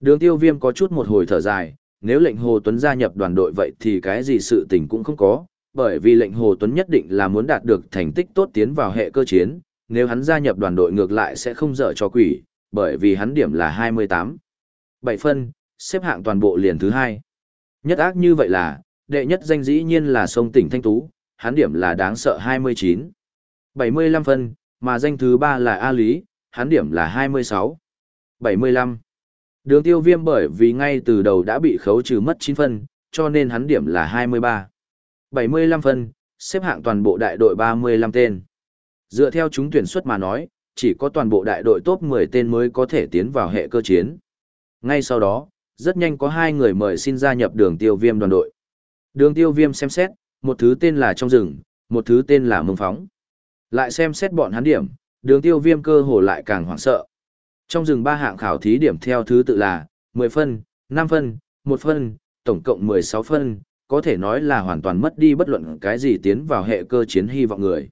Đường tiêu viêm có chút một hồi thở dài, nếu lệnh Hồ Tuấn gia nhập đoàn đội vậy thì cái gì sự tình cũng không có, bởi vì lệnh Hồ Tuấn nhất định là muốn đạt được thành tích tốt tiến vào hệ cơ chiến, nếu hắn gia nhập đoàn đội ngược lại sẽ không dở cho quỷ, bởi vì hắn điểm là 28. 7 phân, xếp hạng toàn bộ liền thứ hai. Nhất ác như vậy là, đệ nhất danh dĩ nhiên là sông tỉnh Thanh Tú, hắn điểm là đáng sợ 29. 75 phân, mà danh thứ ba là A Lý, hắn điểm là 26. 75. Đường tiêu viêm bởi vì ngay từ đầu đã bị khấu trừ mất 9 phân, cho nên hắn điểm là 23. 75 phân, xếp hạng toàn bộ đại đội 35 tên. Dựa theo chúng tuyển xuất mà nói, chỉ có toàn bộ đại đội top 10 tên mới có thể tiến vào hệ cơ chiến. Ngay sau đó, rất nhanh có hai người mời xin gia nhập đường tiêu viêm đoàn đội. Đường tiêu viêm xem xét, một thứ tên là trong rừng, một thứ tên là mông phóng. Lại xem xét bọn hắn điểm, đường tiêu viêm cơ hồ lại càng hoảng sợ. Trong rừng ba hạng khảo thí điểm theo thứ tự là 10 phân, 5 phân, 1 phân, tổng cộng 16 phân, có thể nói là hoàn toàn mất đi bất luận cái gì tiến vào hệ cơ chiến hy vọng người.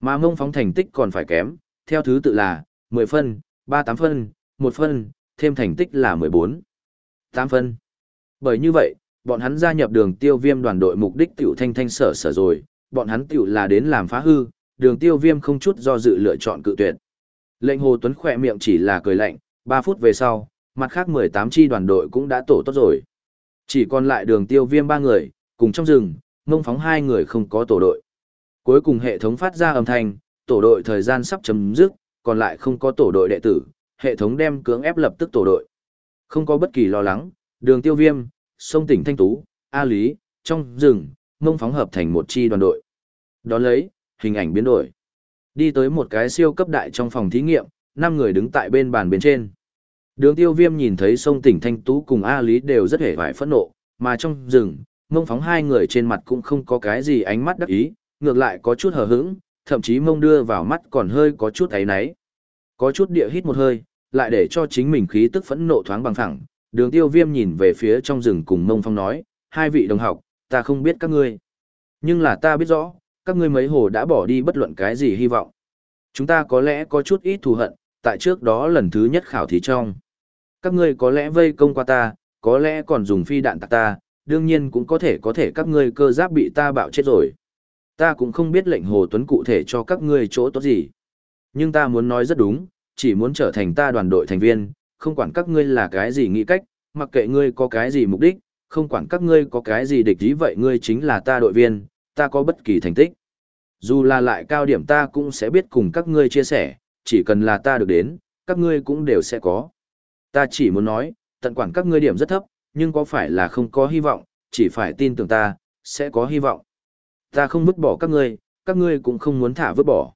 Mà mông phóng thành tích còn phải kém, theo thứ tự là 10 phân, 38 phân, 1 phân, thêm thành tích là 14. 8 phân. Bởi như vậy, bọn hắn gia nhập đường tiêu viêm đoàn đội mục đích tiểu thanh thanh sở sở rồi, bọn hắn tiểu là đến làm phá hư, đường tiêu viêm không chút do dự lựa chọn cự tuyệt. Lệnh Hồ Tuấn khỏe miệng chỉ là cười lạnh, 3 phút về sau, mặt khác 18 chi đoàn đội cũng đã tổ tốt rồi. Chỉ còn lại đường tiêu viêm 3 người, cùng trong rừng, mông phóng hai người không có tổ đội. Cuối cùng hệ thống phát ra âm thanh, tổ đội thời gian sắp chấm dứt, còn lại không có tổ đội đệ tử, hệ thống đem cưỡng ép lập tức tổ đội. Không có bất kỳ lo lắng, đường tiêu viêm, sông tỉnh Thanh Tú, A Lý, trong rừng, mông phóng hợp thành một chi đoàn đội. Đón lấy, hình ảnh biến đổi. Đi tới một cái siêu cấp đại trong phòng thí nghiệm, năm người đứng tại bên bàn bên trên. Đường tiêu viêm nhìn thấy sông tỉnh Thanh Tú cùng A Lý đều rất hề vải phẫn nộ, mà trong rừng, mông phóng hai người trên mặt cũng không có cái gì ánh mắt đắc ý, ngược lại có chút hờ hững, thậm chí mông đưa vào mắt còn hơi có chút ấy náy. Có chút địa hít một hơi, lại để cho chính mình khí tức phẫn nộ thoáng bằng thẳng. Đường tiêu viêm nhìn về phía trong rừng cùng mông phong nói, hai vị đồng học, ta không biết các ngươi. Nhưng là ta biết rõ, các ngươi mấy hồ đã bỏ đi bất luận cái gì hy vọng. Chúng ta có lẽ có chút ít thù hận, tại trước đó lần thứ nhất khảo thí trong. Các ngươi có lẽ vây công qua ta, có lẽ còn dùng phi đạn tạc ta, đương nhiên cũng có thể có thể các ngươi cơ giáp bị ta bạo chết rồi. Ta cũng không biết lệnh Hồ Tuấn cụ thể cho các ngươi chỗ tốt gì. Nhưng ta muốn nói rất đúng, chỉ muốn trở thành ta đoàn đội thành viên, không quản các ngươi là cái gì nghĩ cách, mặc kệ ngươi có cái gì mục đích, không quản các ngươi có cái gì địch ý vậy ngươi chính là ta đội viên, ta có bất kỳ thành tích. Dù là lại cao điểm ta cũng sẽ biết cùng các ngươi chia sẻ, chỉ cần là ta được đến, các ngươi cũng đều sẽ có. Ta chỉ muốn nói, tận quản các ngươi điểm rất thấp, nhưng có phải là không có hy vọng, chỉ phải tin tưởng ta, sẽ có hy vọng. Ta không vứt bỏ các ngươi, các ngươi cũng không muốn thả vứt bỏ.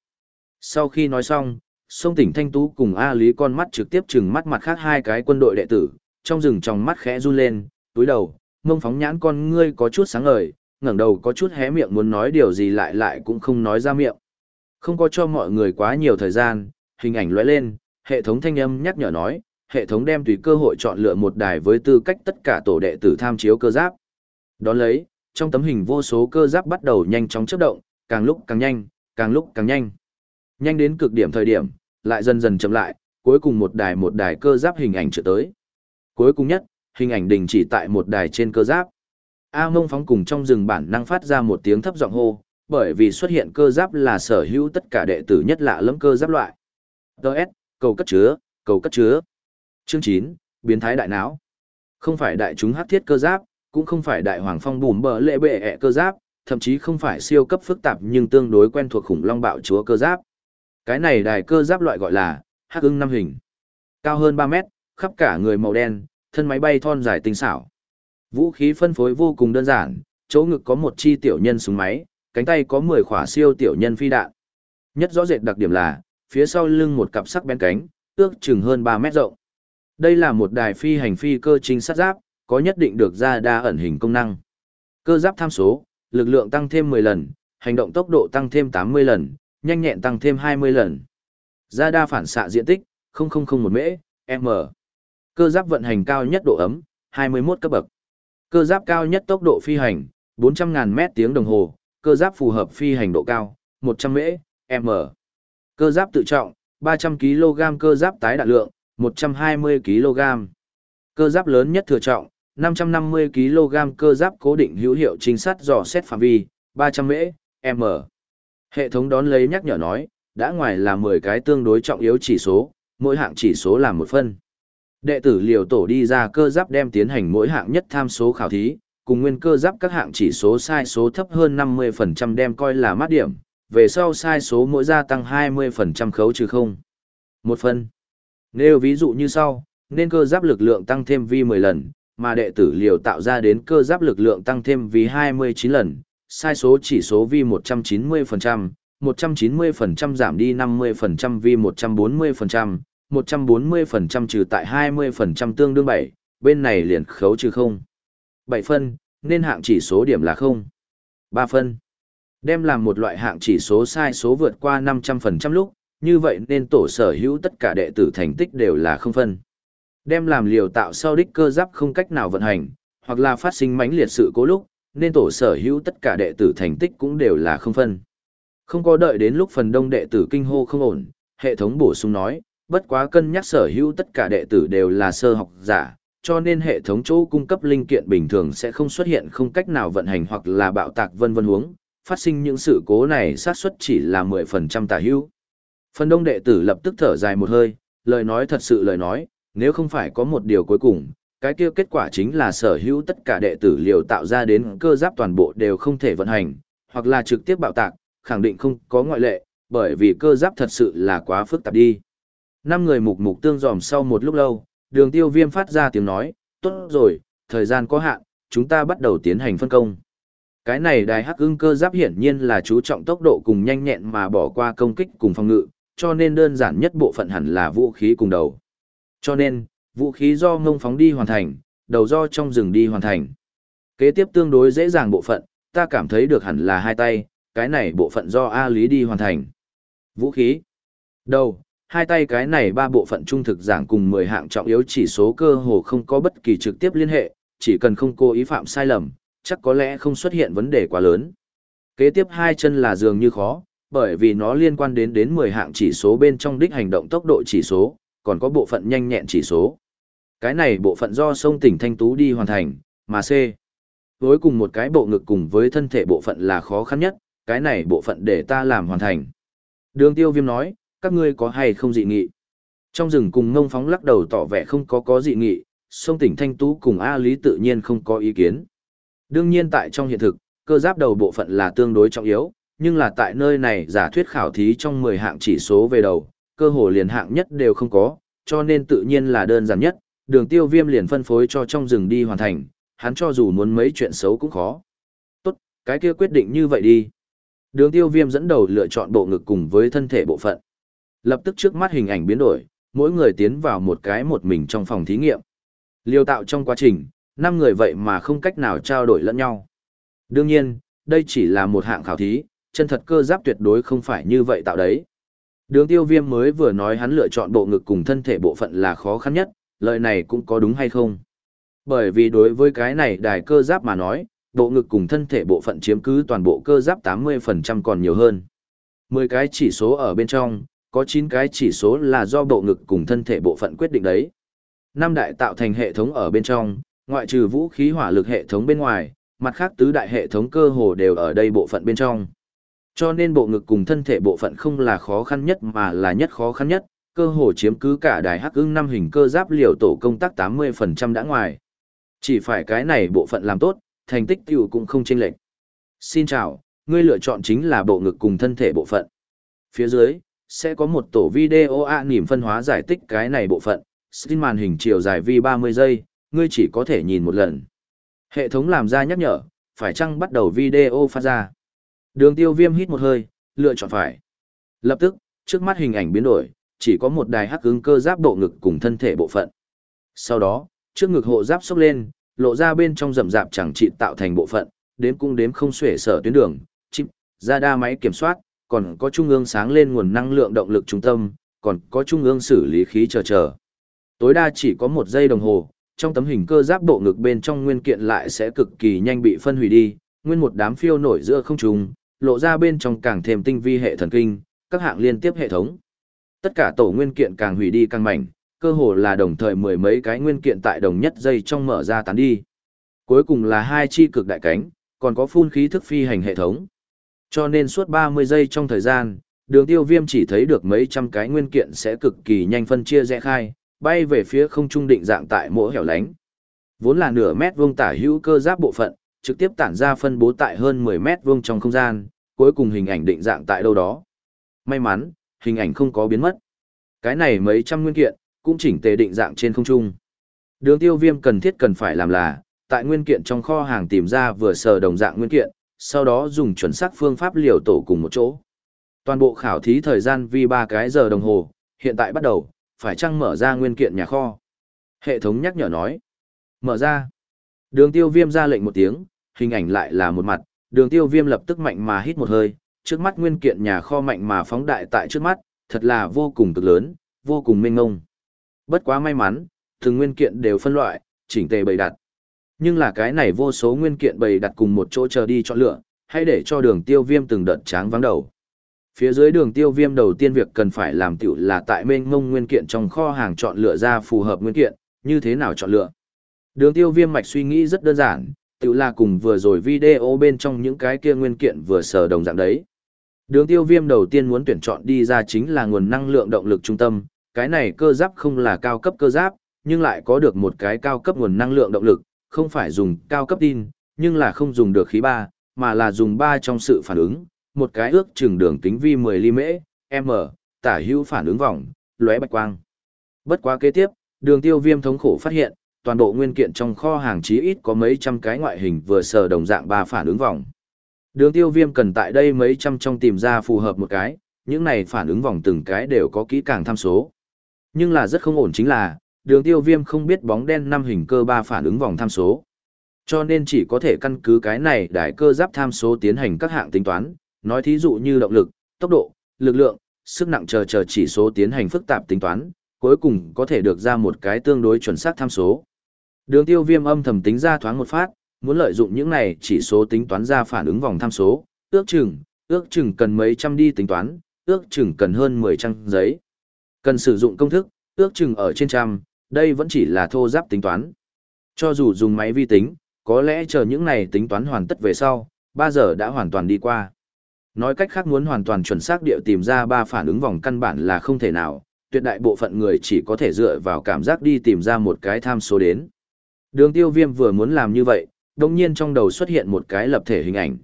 Sau khi nói xong, sông tỉnh Thanh Tú cùng A Lý con mắt trực tiếp chừng mắt mặt khác hai cái quân đội đệ tử, trong rừng trong mắt khẽ run lên, túi đầu, mông phóng nhãn con ngươi có chút sáng ngời, ngẩng đầu có chút hé miệng muốn nói điều gì lại lại cũng không nói ra miệng. Không có cho mọi người quá nhiều thời gian, hình ảnh lóe lên, hệ thống thanh âm nhắc nhở nói, hệ thống đem tùy cơ hội chọn lựa một đài với tư cách tất cả tổ đệ tử tham chiếu cơ giáp. Đón lấy, trong tấm hình vô số cơ giáp bắt đầu nhanh chóng chớp động, càng lúc càng nhanh, càng lúc càng nhanh. Nhanh đến cực điểm thời điểm, lại dần dần chậm lại, cuối cùng một đài một đài cơ giáp hình ảnh trở tới. Cuối cùng nhất, hình ảnh đình chỉ tại một đài trên cơ giáp. A Mông phóng cùng trong rừng bản năng phát ra một tiếng thấp giọng hô, bởi vì xuất hiện cơ giáp là sở hữu tất cả đệ tử nhất lạ lẫm cơ giáp loại. Đợt, cầu cất chứa, cầu cất chứa. Chương 9, biến thái đại não. Không phải đại chúng hắc thiết cơ giáp, cũng không phải đại hoàng phong bùm bờ lệ bệ ẹ cơ giáp, thậm chí không phải siêu cấp phức tạp nhưng tương đối quen thuộc khủng long bạo chúa cơ giáp. Cái này đài cơ giáp loại gọi là hắc ưng năm hình. Cao hơn ba mét, khắp cả người màu đen, thân máy bay thon dài tinh xảo. Vũ khí phân phối vô cùng đơn giản, chỗ ngực có một chi tiểu nhân súng máy, cánh tay có 10 khỏa siêu tiểu nhân phi đạn. Nhất rõ rệt đặc điểm là, phía sau lưng một cặp sắc bén cánh, ước chừng hơn 3 mét rộng. Đây là một đài phi hành phi cơ chính sát giáp, có nhất định được ra đa ẩn hình công năng. Cơ giáp tham số, lực lượng tăng thêm 10 lần, hành động tốc độ tăng thêm 80 lần, nhanh nhẹn tăng thêm 20 lần. Ra đa phản xạ diện tích, 0001 mễ, m. Cơ giáp vận hành cao nhất độ ấm, 21 cấp bậc. Cơ giáp cao nhất tốc độ phi hành, 400.000 mét tiếng đồng hồ, cơ giáp phù hợp phi hành độ cao, 100 mễ, m. Cơ giáp tự trọng, 300 kg cơ giáp tái đạn lượng, 120 kg. Cơ giáp lớn nhất thừa trọng, 550 kg cơ giáp cố định hữu hiệu chính sát dò xét phạm vi, 300 mễ, m. Hệ thống đón lấy nhắc nhở nói, đã ngoài là 10 cái tương đối trọng yếu chỉ số, mỗi hạng chỉ số là một phân. Đệ tử liều tổ đi ra cơ giáp đem tiến hành mỗi hạng nhất tham số khảo thí, cùng nguyên cơ giáp các hạng chỉ số sai số thấp hơn 50% đem coi là mát điểm, về sau sai số mỗi gia tăng 20% khấu trừ không. Một phân. Nếu ví dụ như sau, nên cơ giáp lực lượng tăng thêm vi 10 lần, mà đệ tử liều tạo ra đến cơ giáp lực lượng tăng thêm vì 29 lần, sai số chỉ số vi 190%, 190% giảm đi 50% vi 140%, 140% trừ tại 20% tương đương 7, bên này liền khấu trừ 0. 7 phân, nên hạng chỉ số điểm là 0. 3 phân. Đem làm một loại hạng chỉ số sai số vượt qua 500% lúc, như vậy nên tổ sở hữu tất cả đệ tử thành tích đều là 0 phân. Đem làm liều tạo sau đích cơ giáp không cách nào vận hành, hoặc là phát sinh mãnh liệt sự cố lúc, nên tổ sở hữu tất cả đệ tử thành tích cũng đều là không phân. Không có đợi đến lúc phần đông đệ tử kinh hô không ổn, hệ thống bổ sung nói, bất quá cân nhắc sở hữu tất cả đệ tử đều là sơ học giả, cho nên hệ thống chỗ cung cấp linh kiện bình thường sẽ không xuất hiện không cách nào vận hành hoặc là bạo tạc vân vân huống, phát sinh những sự cố này xác suất chỉ là 10% tả hữu. Phần đông đệ tử lập tức thở dài một hơi, lời nói thật sự lời nói, nếu không phải có một điều cuối cùng, cái kia kết quả chính là sở hữu tất cả đệ tử liều tạo ra đến cơ giáp toàn bộ đều không thể vận hành, hoặc là trực tiếp bạo tạc, khẳng định không có ngoại lệ, bởi vì cơ giáp thật sự là quá phức tạp đi. Năm người mục mục tương dòm sau một lúc lâu, đường tiêu viêm phát ra tiếng nói, tốt rồi, thời gian có hạn, chúng ta bắt đầu tiến hành phân công. Cái này đài hắc ưng cơ giáp hiển nhiên là chú trọng tốc độ cùng nhanh nhẹn mà bỏ qua công kích cùng phòng ngự, cho nên đơn giản nhất bộ phận hẳn là vũ khí cùng đầu. Cho nên, vũ khí do ngông phóng đi hoàn thành, đầu do trong rừng đi hoàn thành. Kế tiếp tương đối dễ dàng bộ phận, ta cảm thấy được hẳn là hai tay, cái này bộ phận do A Lý đi hoàn thành. Vũ khí. Đầu, hai tay cái này ba bộ phận trung thực giảng cùng 10 hạng trọng yếu chỉ số cơ hồ không có bất kỳ trực tiếp liên hệ, chỉ cần không cố ý phạm sai lầm, chắc có lẽ không xuất hiện vấn đề quá lớn. Kế tiếp hai chân là dường như khó, bởi vì nó liên quan đến đến 10 hạng chỉ số bên trong đích hành động tốc độ chỉ số, còn có bộ phận nhanh nhẹn chỉ số. Cái này bộ phận do sông tỉnh Thanh Tú đi hoàn thành, mà C. Với cùng một cái bộ ngực cùng với thân thể bộ phận là khó khăn nhất, cái này bộ phận để ta làm hoàn thành. Đường tiêu viêm nói, các ngươi có hay không dị nghị? Trong rừng cùng ngông phóng lắc đầu tỏ vẻ không có có dị nghị, sông tỉnh Thanh Tú cùng A Lý tự nhiên không có ý kiến. Đương nhiên tại trong hiện thực, cơ giáp đầu bộ phận là tương đối trọng yếu, nhưng là tại nơi này giả thuyết khảo thí trong 10 hạng chỉ số về đầu, cơ hồ liền hạng nhất đều không có, cho nên tự nhiên là đơn giản nhất, đường tiêu viêm liền phân phối cho trong rừng đi hoàn thành, hắn cho dù muốn mấy chuyện xấu cũng khó. Tốt, cái kia quyết định như vậy đi. Đường tiêu viêm dẫn đầu lựa chọn bộ ngực cùng với thân thể bộ phận. Lập tức trước mắt hình ảnh biến đổi, mỗi người tiến vào một cái một mình trong phòng thí nghiệm. Liêu tạo trong quá trình, năm người vậy mà không cách nào trao đổi lẫn nhau. Đương nhiên, đây chỉ là một hạng khảo thí, chân thật cơ giáp tuyệt đối không phải như vậy tạo đấy. Đường tiêu viêm mới vừa nói hắn lựa chọn bộ ngực cùng thân thể bộ phận là khó khăn nhất, lời này cũng có đúng hay không? Bởi vì đối với cái này đài cơ giáp mà nói, bộ ngực cùng thân thể bộ phận chiếm cứ toàn bộ cơ giáp 80% còn nhiều hơn. 10 cái chỉ số ở bên trong, có 9 cái chỉ số là do bộ ngực cùng thân thể bộ phận quyết định đấy. Năm đại tạo thành hệ thống ở bên trong, ngoại trừ vũ khí hỏa lực hệ thống bên ngoài, mặt khác tứ đại hệ thống cơ hồ đều ở đây bộ phận bên trong. Cho nên bộ ngực cùng thân thể bộ phận không là khó khăn nhất mà là nhất khó khăn nhất, cơ hồ chiếm cứ cả đài hắc ưng năm hình cơ giáp liều tổ công tác 80% đã ngoài. Chỉ phải cái này bộ phận làm tốt, thành tích tiểu cũng không chênh lệch. Xin chào, ngươi lựa chọn chính là bộ ngực cùng thân thể bộ phận. Phía dưới, sẽ có một tổ video ạ niềm phân hóa giải tích cái này bộ phận, xin màn hình chiều dài vi 30 giây, ngươi chỉ có thể nhìn một lần. Hệ thống làm ra nhắc nhở, phải chăng bắt đầu video phát ra. Đường tiêu viêm hít một hơi, lựa chọn phải. Lập tức, trước mắt hình ảnh biến đổi, chỉ có một đài hắc ứng cơ giáp bộ ngực cùng thân thể bộ phận. Sau đó, trước ngực hộ giáp sốc lên, lộ ra bên trong rậm rạp chẳng trị tạo thành bộ phận, đếm cung đếm không xuể sở tuyến đường, chip, ra đa máy kiểm soát, còn có trung ương sáng lên nguồn năng lượng động lực trung tâm, còn có trung ương xử lý khí chờ chờ. Tối đa chỉ có một giây đồng hồ, trong tấm hình cơ giáp bộ ngực bên trong nguyên kiện lại sẽ cực kỳ nhanh bị phân hủy đi, nguyên một đám phiêu nổi giữa không trung, lộ ra bên trong càng thêm tinh vi hệ thần kinh, các hạng liên tiếp hệ thống. Tất cả tổ nguyên kiện càng hủy đi càng mảnh, cơ hồ là đồng thời mười mấy cái nguyên kiện tại đồng nhất dây trong mở ra tán đi. Cuối cùng là hai chi cực đại cánh, còn có phun khí thức phi hành hệ thống. Cho nên suốt 30 giây trong thời gian, đường tiêu viêm chỉ thấy được mấy trăm cái nguyên kiện sẽ cực kỳ nhanh phân chia rẽ khai, bay về phía không trung định dạng tại mỗi hẻo lánh. Vốn là nửa mét vuông tả hữu cơ giáp bộ phận, trực tiếp tản ra phân bố tại hơn 10 mét vuông trong không gian, cuối cùng hình ảnh định dạng tại đâu đó. May mắn, hình ảnh không có biến mất. Cái này mấy trăm nguyên kiện, cũng chỉnh tề định dạng trên không trung. Đường tiêu viêm cần thiết cần phải làm là, tại nguyên kiện trong kho hàng tìm ra vừa sờ đồng dạng nguyên kiện, sau đó dùng chuẩn xác phương pháp liều tổ cùng một chỗ. Toàn bộ khảo thí thời gian vì 3 cái giờ đồng hồ, hiện tại bắt đầu, phải chăng mở ra nguyên kiện nhà kho. Hệ thống nhắc nhở nói. Mở ra. Đường tiêu viêm ra lệnh một tiếng, hình ảnh lại là một mặt, đường tiêu viêm lập tức mạnh mà hít một hơi, trước mắt nguyên kiện nhà kho mạnh mà phóng đại tại trước mắt, thật là vô cùng cực lớn, vô cùng mênh ngông. Bất quá may mắn, từng nguyên kiện đều phân loại, chỉnh tề bày đặt. Nhưng là cái này vô số nguyên kiện bày đặt cùng một chỗ chờ đi chọn lựa, hay để cho đường tiêu viêm từng đợt tráng vắng đầu. Phía dưới đường tiêu viêm đầu tiên việc cần phải làm tiểu là tại mênh ngông nguyên kiện trong kho hàng chọn lựa ra phù hợp nguyên kiện, như thế nào chọn lựa. Đường tiêu viêm mạch suy nghĩ rất đơn giản, tự là cùng vừa rồi video bên trong những cái kia nguyên kiện vừa sờ đồng dạng đấy. Đường tiêu viêm đầu tiên muốn tuyển chọn đi ra chính là nguồn năng lượng động lực trung tâm, cái này cơ giáp không là cao cấp cơ giáp, nhưng lại có được một cái cao cấp nguồn năng lượng động lực, không phải dùng cao cấp tin, nhưng là không dùng được khí ba, mà là dùng ba trong sự phản ứng, một cái ước chừng đường tính vi 10 ly mễ, m, tả hữu phản ứng vòng, lóe bạch quang. Bất quá kế tiếp, đường tiêu viêm thống khổ phát hiện, toàn bộ nguyên kiện trong kho hàng chí ít có mấy trăm cái ngoại hình vừa sờ đồng dạng ba phản ứng vòng. Đường tiêu viêm cần tại đây mấy trăm trong tìm ra phù hợp một cái, những này phản ứng vòng từng cái đều có kỹ càng tham số. Nhưng là rất không ổn chính là, đường tiêu viêm không biết bóng đen năm hình cơ ba phản ứng vòng tham số. Cho nên chỉ có thể căn cứ cái này đại cơ giáp tham số tiến hành các hạng tính toán, nói thí dụ như động lực, tốc độ, lực lượng, sức nặng chờ chờ chỉ số tiến hành phức tạp tính toán, cuối cùng có thể được ra một cái tương đối chuẩn xác tham số. Đường tiêu viêm âm thầm tính ra thoáng một phát, muốn lợi dụng những này chỉ số tính toán ra phản ứng vòng tham số, ước chừng, ước chừng cần mấy trăm đi tính toán, ước chừng cần hơn 10 trang giấy. Cần sử dụng công thức, ước chừng ở trên trăm, đây vẫn chỉ là thô giáp tính toán. Cho dù dùng máy vi tính, có lẽ chờ những này tính toán hoàn tất về sau, 3 giờ đã hoàn toàn đi qua. Nói cách khác muốn hoàn toàn chuẩn xác địa tìm ra ba phản ứng vòng căn bản là không thể nào, tuyệt đại bộ phận người chỉ có thể dựa vào cảm giác đi tìm ra một cái tham số đến. Đường tiêu viêm vừa muốn làm như vậy, đồng nhiên trong đầu xuất hiện một cái lập thể hình ảnh.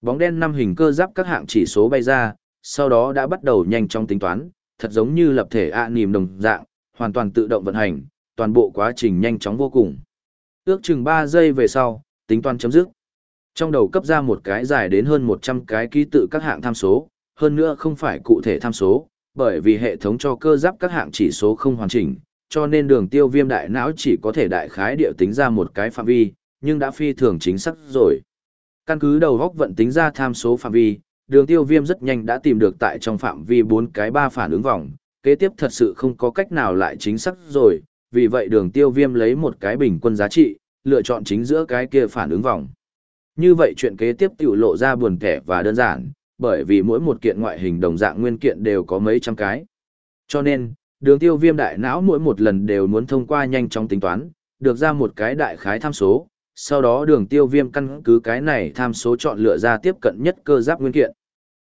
Bóng đen năm hình cơ giáp các hạng chỉ số bay ra, sau đó đã bắt đầu nhanh trong tính toán, thật giống như lập thể ạ à nìm đồng dạng, hoàn toàn tự động vận hành, toàn bộ quá trình nhanh chóng vô cùng. Ước chừng 3 giây về sau, tính toán chấm dứt. Trong đầu cấp ra một cái dài đến hơn 100 cái ký tự các hạng tham số, hơn nữa không phải cụ thể tham số, bởi vì hệ thống cho cơ giáp các hạng chỉ số không hoàn chỉnh, cho nên đường tiêu viêm đại não chỉ có thể đại khái địa tính ra một cái phạm vi, nhưng đã phi thường chính xác rồi. Căn cứ đầu góc vận tính ra tham số phạm vi, đường tiêu viêm rất nhanh đã tìm được tại trong phạm vi bốn cái ba phản ứng vòng, kế tiếp thật sự không có cách nào lại chính xác rồi, vì vậy đường tiêu viêm lấy một cái bình quân giá trị, lựa chọn chính giữa cái kia phản ứng vòng. Như vậy chuyện kế tiếp tiểu lộ ra buồn kẻ và đơn giản, bởi vì mỗi một kiện ngoại hình đồng dạng nguyên kiện đều có mấy trăm cái. Cho nên, đường tiêu viêm đại não mỗi một lần đều muốn thông qua nhanh chóng tính toán, được ra một cái đại khái tham số, sau đó đường tiêu viêm căn cứ cái này tham số chọn lựa ra tiếp cận nhất cơ giáp nguyên kiện.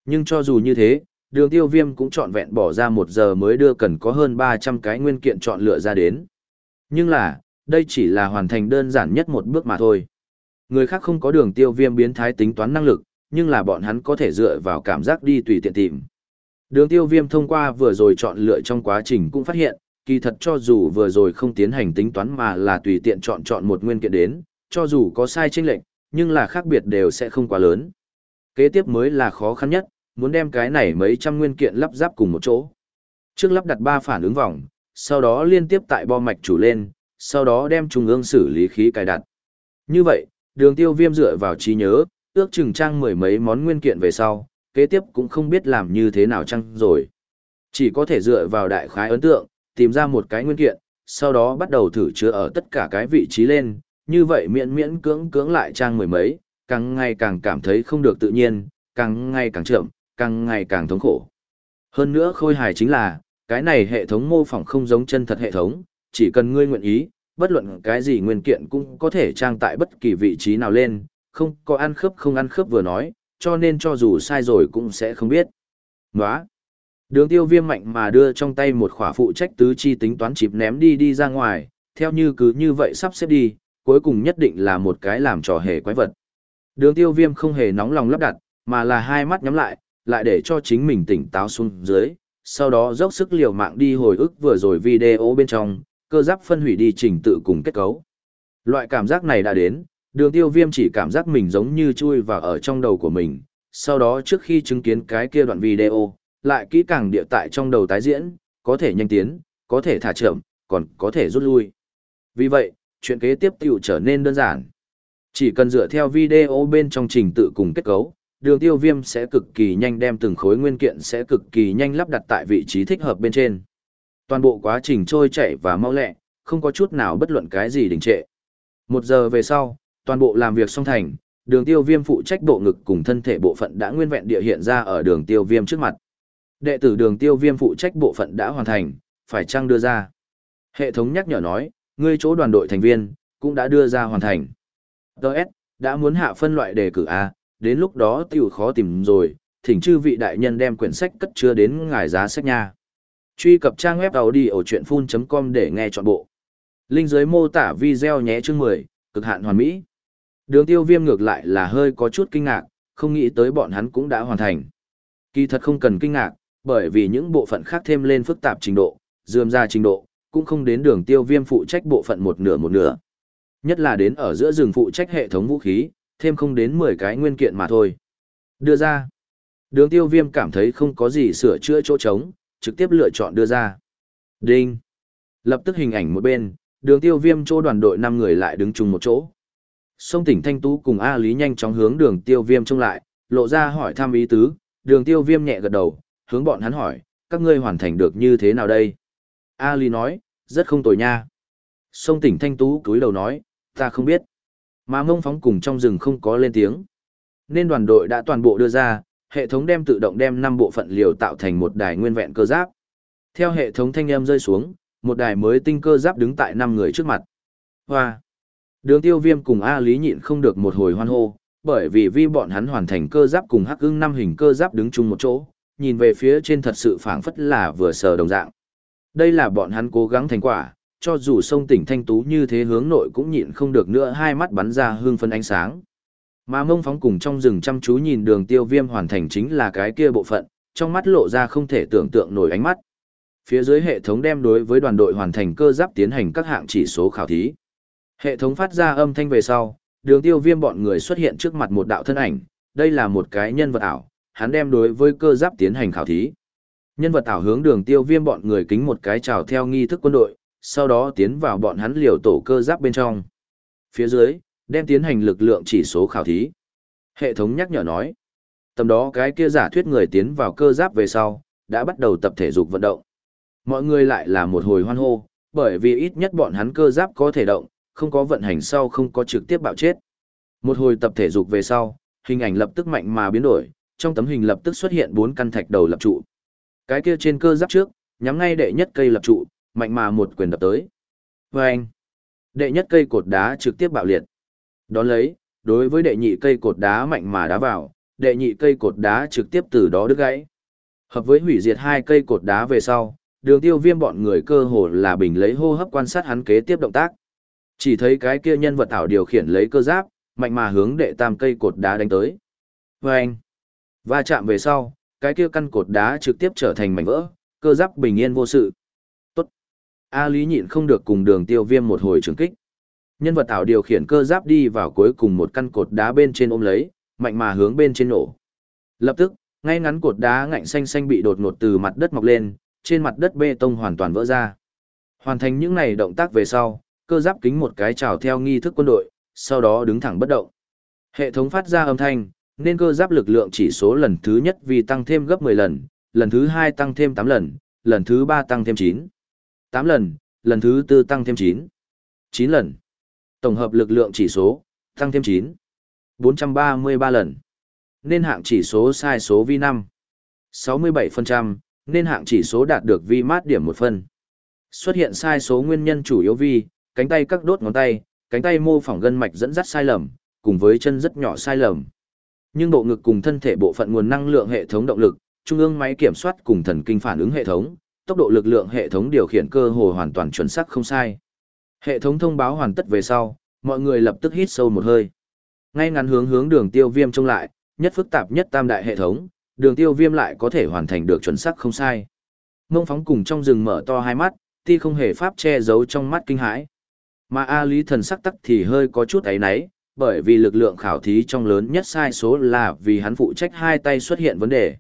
Nhưng cho dù như thế, đường tiêu viêm cũng chọn vẹn bỏ ra một giờ mới đưa cần có hơn 300 cái nguyên kiện chọn lựa ra đến. Nhưng là, đây chỉ là hoàn thành đơn giản nhất một bước mà thôi. Người khác không có đường tiêu viêm biến thái tính toán năng lực, nhưng là bọn hắn có thể dựa vào cảm giác đi tùy tiện tìm. Đường tiêu viêm thông qua vừa rồi chọn lựa trong quá trình cũng phát hiện, kỳ thật cho dù vừa rồi không tiến hành tính toán mà là tùy tiện chọn chọn một nguyên kiện đến, cho dù có sai chênh lệnh, nhưng là khác biệt đều sẽ không quá lớn. Kế tiếp mới là khó khăn nhất, muốn đem cái này mấy trăm nguyên kiện lắp ráp cùng một chỗ. Trước lắp đặt ba phản ứng vòng, sau đó liên tiếp tại bo mạch chủ lên, sau đó đem trung ương xử lý khí cài đặt. Như vậy, đường tiêu viêm dựa vào trí nhớ, ước chừng trang mười mấy món nguyên kiện về sau, kế tiếp cũng không biết làm như thế nào chăng rồi. Chỉ có thể dựa vào đại khái ấn tượng, tìm ra một cái nguyên kiện, sau đó bắt đầu thử chứa ở tất cả cái vị trí lên, như vậy miễn miễn cưỡng cưỡng lại trang mười mấy, càng ngày càng cảm thấy không được tự nhiên, càng ngày càng chậm, càng ngày càng thống khổ. Hơn nữa khôi hài chính là, cái này hệ thống mô phỏng không giống chân thật hệ thống, chỉ cần ngươi nguyện ý, bất luận cái gì nguyên kiện cũng có thể trang tại bất kỳ vị trí nào lên, không có ăn khớp không ăn khớp vừa nói, cho nên cho dù sai rồi cũng sẽ không biết. Nóa! Đường tiêu viêm mạnh mà đưa trong tay một khỏa phụ trách tứ chi tính toán chịp ném đi đi ra ngoài, theo như cứ như vậy sắp xếp đi, cuối cùng nhất định là một cái làm trò hề quái vật. Đường tiêu viêm không hề nóng lòng lắp đặt, mà là hai mắt nhắm lại, lại để cho chính mình tỉnh táo xuống dưới, sau đó dốc sức liều mạng đi hồi ức vừa rồi video bên trong, cơ giáp phân hủy đi trình tự cùng kết cấu. Loại cảm giác này đã đến, đường tiêu viêm chỉ cảm giác mình giống như chui vào ở trong đầu của mình, sau đó trước khi chứng kiến cái kia đoạn video, lại kỹ càng địa tại trong đầu tái diễn, có thể nhanh tiến, có thể thả chậm, còn có thể rút lui. Vì vậy, chuyện kế tiếp tiểu trở nên đơn giản. Chỉ cần dựa theo video bên trong trình tự cùng kết cấu, đường tiêu viêm sẽ cực kỳ nhanh đem từng khối nguyên kiện sẽ cực kỳ nhanh lắp đặt tại vị trí thích hợp bên trên. Toàn bộ quá trình trôi chảy và mau lẹ, không có chút nào bất luận cái gì đình trệ. Một giờ về sau, toàn bộ làm việc xong thành, đường tiêu viêm phụ trách bộ ngực cùng thân thể bộ phận đã nguyên vẹn địa hiện ra ở đường tiêu viêm trước mặt. Đệ tử đường tiêu viêm phụ trách bộ phận đã hoàn thành, phải chăng đưa ra. Hệ thống nhắc nhở nói, ngươi chỗ đoàn đội thành viên, cũng đã đưa ra hoàn thành. Đợt, đã muốn hạ phân loại đề cử A, đến lúc đó tiểu khó tìm rồi, thỉnh chư vị đại nhân đem quyển sách cất chứa đến ngài giá sách nha. Truy cập trang web đầu đi ở chuyện full.com để nghe trọn bộ. Linh dưới mô tả video nhé chương 10, cực hạn hoàn mỹ. Đường tiêu viêm ngược lại là hơi có chút kinh ngạc, không nghĩ tới bọn hắn cũng đã hoàn thành. Kỳ thật không cần kinh ngạc, bởi vì những bộ phận khác thêm lên phức tạp trình độ, dườm ra trình độ, cũng không đến đường tiêu viêm phụ trách bộ phận một nửa một nửa. Nhất là đến ở giữa rừng phụ trách hệ thống vũ khí, thêm không đến 10 cái nguyên kiện mà thôi. Đưa ra. Đường tiêu viêm cảm thấy không có gì sửa chữa chỗ trống, trực tiếp lựa chọn đưa ra. Đinh. Lập tức hình ảnh một bên, đường tiêu viêm chỗ đoàn đội 5 người lại đứng chung một chỗ. Sông tỉnh Thanh Tú cùng A Lý nhanh chóng hướng đường tiêu viêm trông lại, lộ ra hỏi thăm ý tứ, đường tiêu viêm nhẹ gật đầu, hướng bọn hắn hỏi, các ngươi hoàn thành được như thế nào đây? A Lý nói, rất không tồi nha. Sông tỉnh Thanh Tú cúi đầu nói, ta không biết. Mà mông phóng cùng trong rừng không có lên tiếng. Nên đoàn đội đã toàn bộ đưa ra, hệ thống đem tự động đem 5 bộ phận liều tạo thành một đài nguyên vẹn cơ giáp. Theo hệ thống thanh âm rơi xuống, một đài mới tinh cơ giáp đứng tại 5 người trước mặt. Hoa! Đường tiêu viêm cùng A Lý nhịn không được một hồi hoan hô, bởi vì vi bọn hắn hoàn thành cơ giáp cùng hắc ưng năm hình cơ giáp đứng chung một chỗ, nhìn về phía trên thật sự phảng phất là vừa sờ đồng dạng. Đây là bọn hắn cố gắng thành quả, cho dù sông tỉnh thanh tú như thế hướng nội cũng nhịn không được nữa hai mắt bắn ra hương phân ánh sáng. Mà mông phóng cùng trong rừng chăm chú nhìn đường tiêu viêm hoàn thành chính là cái kia bộ phận, trong mắt lộ ra không thể tưởng tượng nổi ánh mắt. Phía dưới hệ thống đem đối với đoàn đội hoàn thành cơ giáp tiến hành các hạng chỉ số khảo thí. Hệ thống phát ra âm thanh về sau, đường tiêu viêm bọn người xuất hiện trước mặt một đạo thân ảnh, đây là một cái nhân vật ảo, hắn đem đối với cơ giáp tiến hành khảo thí. Nhân vật ảo hướng đường tiêu viêm bọn người kính một cái chào theo nghi thức quân đội, sau đó tiến vào bọn hắn liều tổ cơ giáp bên trong. Phía dưới, đem tiến hành lực lượng chỉ số khảo thí. Hệ thống nhắc nhở nói, tầm đó cái kia giả thuyết người tiến vào cơ giáp về sau, đã bắt đầu tập thể dục vận động. Mọi người lại là một hồi hoan hô, bởi vì ít nhất bọn hắn cơ giáp có thể động, không có vận hành sau không có trực tiếp bạo chết. Một hồi tập thể dục về sau, hình ảnh lập tức mạnh mà biến đổi, trong tấm hình lập tức xuất hiện bốn căn thạch đầu lập trụ. Cái kia trên cơ giáp trước, nhắm ngay đệ nhất cây lập trụ, mạnh mà một quyền đập tới. Vâng! anh, đệ nhất cây cột đá trực tiếp bạo liệt. Đón lấy, đối với đệ nhị cây cột đá mạnh mà đá vào, đệ nhị cây cột đá trực tiếp từ đó đứt gãy. Hợp với hủy diệt hai cây cột đá về sau, đường tiêu viêm bọn người cơ hồ là bình lấy hô hấp quan sát hắn kế tiếp động tác. Chỉ thấy cái kia nhân vật ảo điều khiển lấy cơ giáp, mạnh mà hướng đệ tam cây cột đá đánh tới. Và anh, va chạm về sau, cái kia căn cột đá trực tiếp trở thành mảnh vỡ, cơ giáp bình yên vô sự. Tốt. A Lý nhịn không được cùng đường tiêu viêm một hồi trường kích. Nhân vật ảo điều khiển cơ giáp đi vào cuối cùng một căn cột đá bên trên ôm lấy, mạnh mà hướng bên trên nổ. Lập tức, ngay ngắn cột đá ngạnh xanh xanh bị đột ngột từ mặt đất mọc lên, trên mặt đất bê tông hoàn toàn vỡ ra. Hoàn thành những này động tác về sau, cơ giáp kính một cái chào theo nghi thức quân đội, sau đó đứng thẳng bất động. Hệ thống phát ra âm thanh, nên cơ giáp lực lượng chỉ số lần thứ nhất vì tăng thêm gấp 10 lần, lần thứ hai tăng thêm 8 lần, lần thứ ba tăng thêm 9. 8 lần, lần thứ tư tăng thêm 9. 9 lần. Tổng hợp lực lượng chỉ số, tăng thêm 9. 433 lần. Nên hạng chỉ số sai số vi 5. 67%, nên hạng chỉ số đạt được vi mát điểm 1 phân. Xuất hiện sai số nguyên nhân chủ yếu vi, cánh tay các đốt ngón tay, cánh tay mô phỏng gân mạch dẫn dắt sai lầm, cùng với chân rất nhỏ sai lầm. Nhưng bộ ngực cùng thân thể bộ phận nguồn năng lượng hệ thống động lực, trung ương máy kiểm soát cùng thần kinh phản ứng hệ thống, tốc độ lực lượng hệ thống điều khiển cơ hồ hoàn toàn chuẩn xác không sai. Hệ thống thông báo hoàn tất về sau, mọi người lập tức hít sâu một hơi. Ngay ngắn hướng hướng đường tiêu viêm trông lại, nhất phức tạp nhất tam đại hệ thống, đường tiêu viêm lại có thể hoàn thành được chuẩn xác không sai. Mông phóng cùng trong rừng mở to hai mắt, ti không hề pháp che giấu trong mắt kinh hãi. Mà A Lý thần sắc tắc thì hơi có chút ấy náy, bởi vì lực lượng khảo thí trong lớn nhất sai số là vì hắn phụ trách hai tay xuất hiện vấn đề.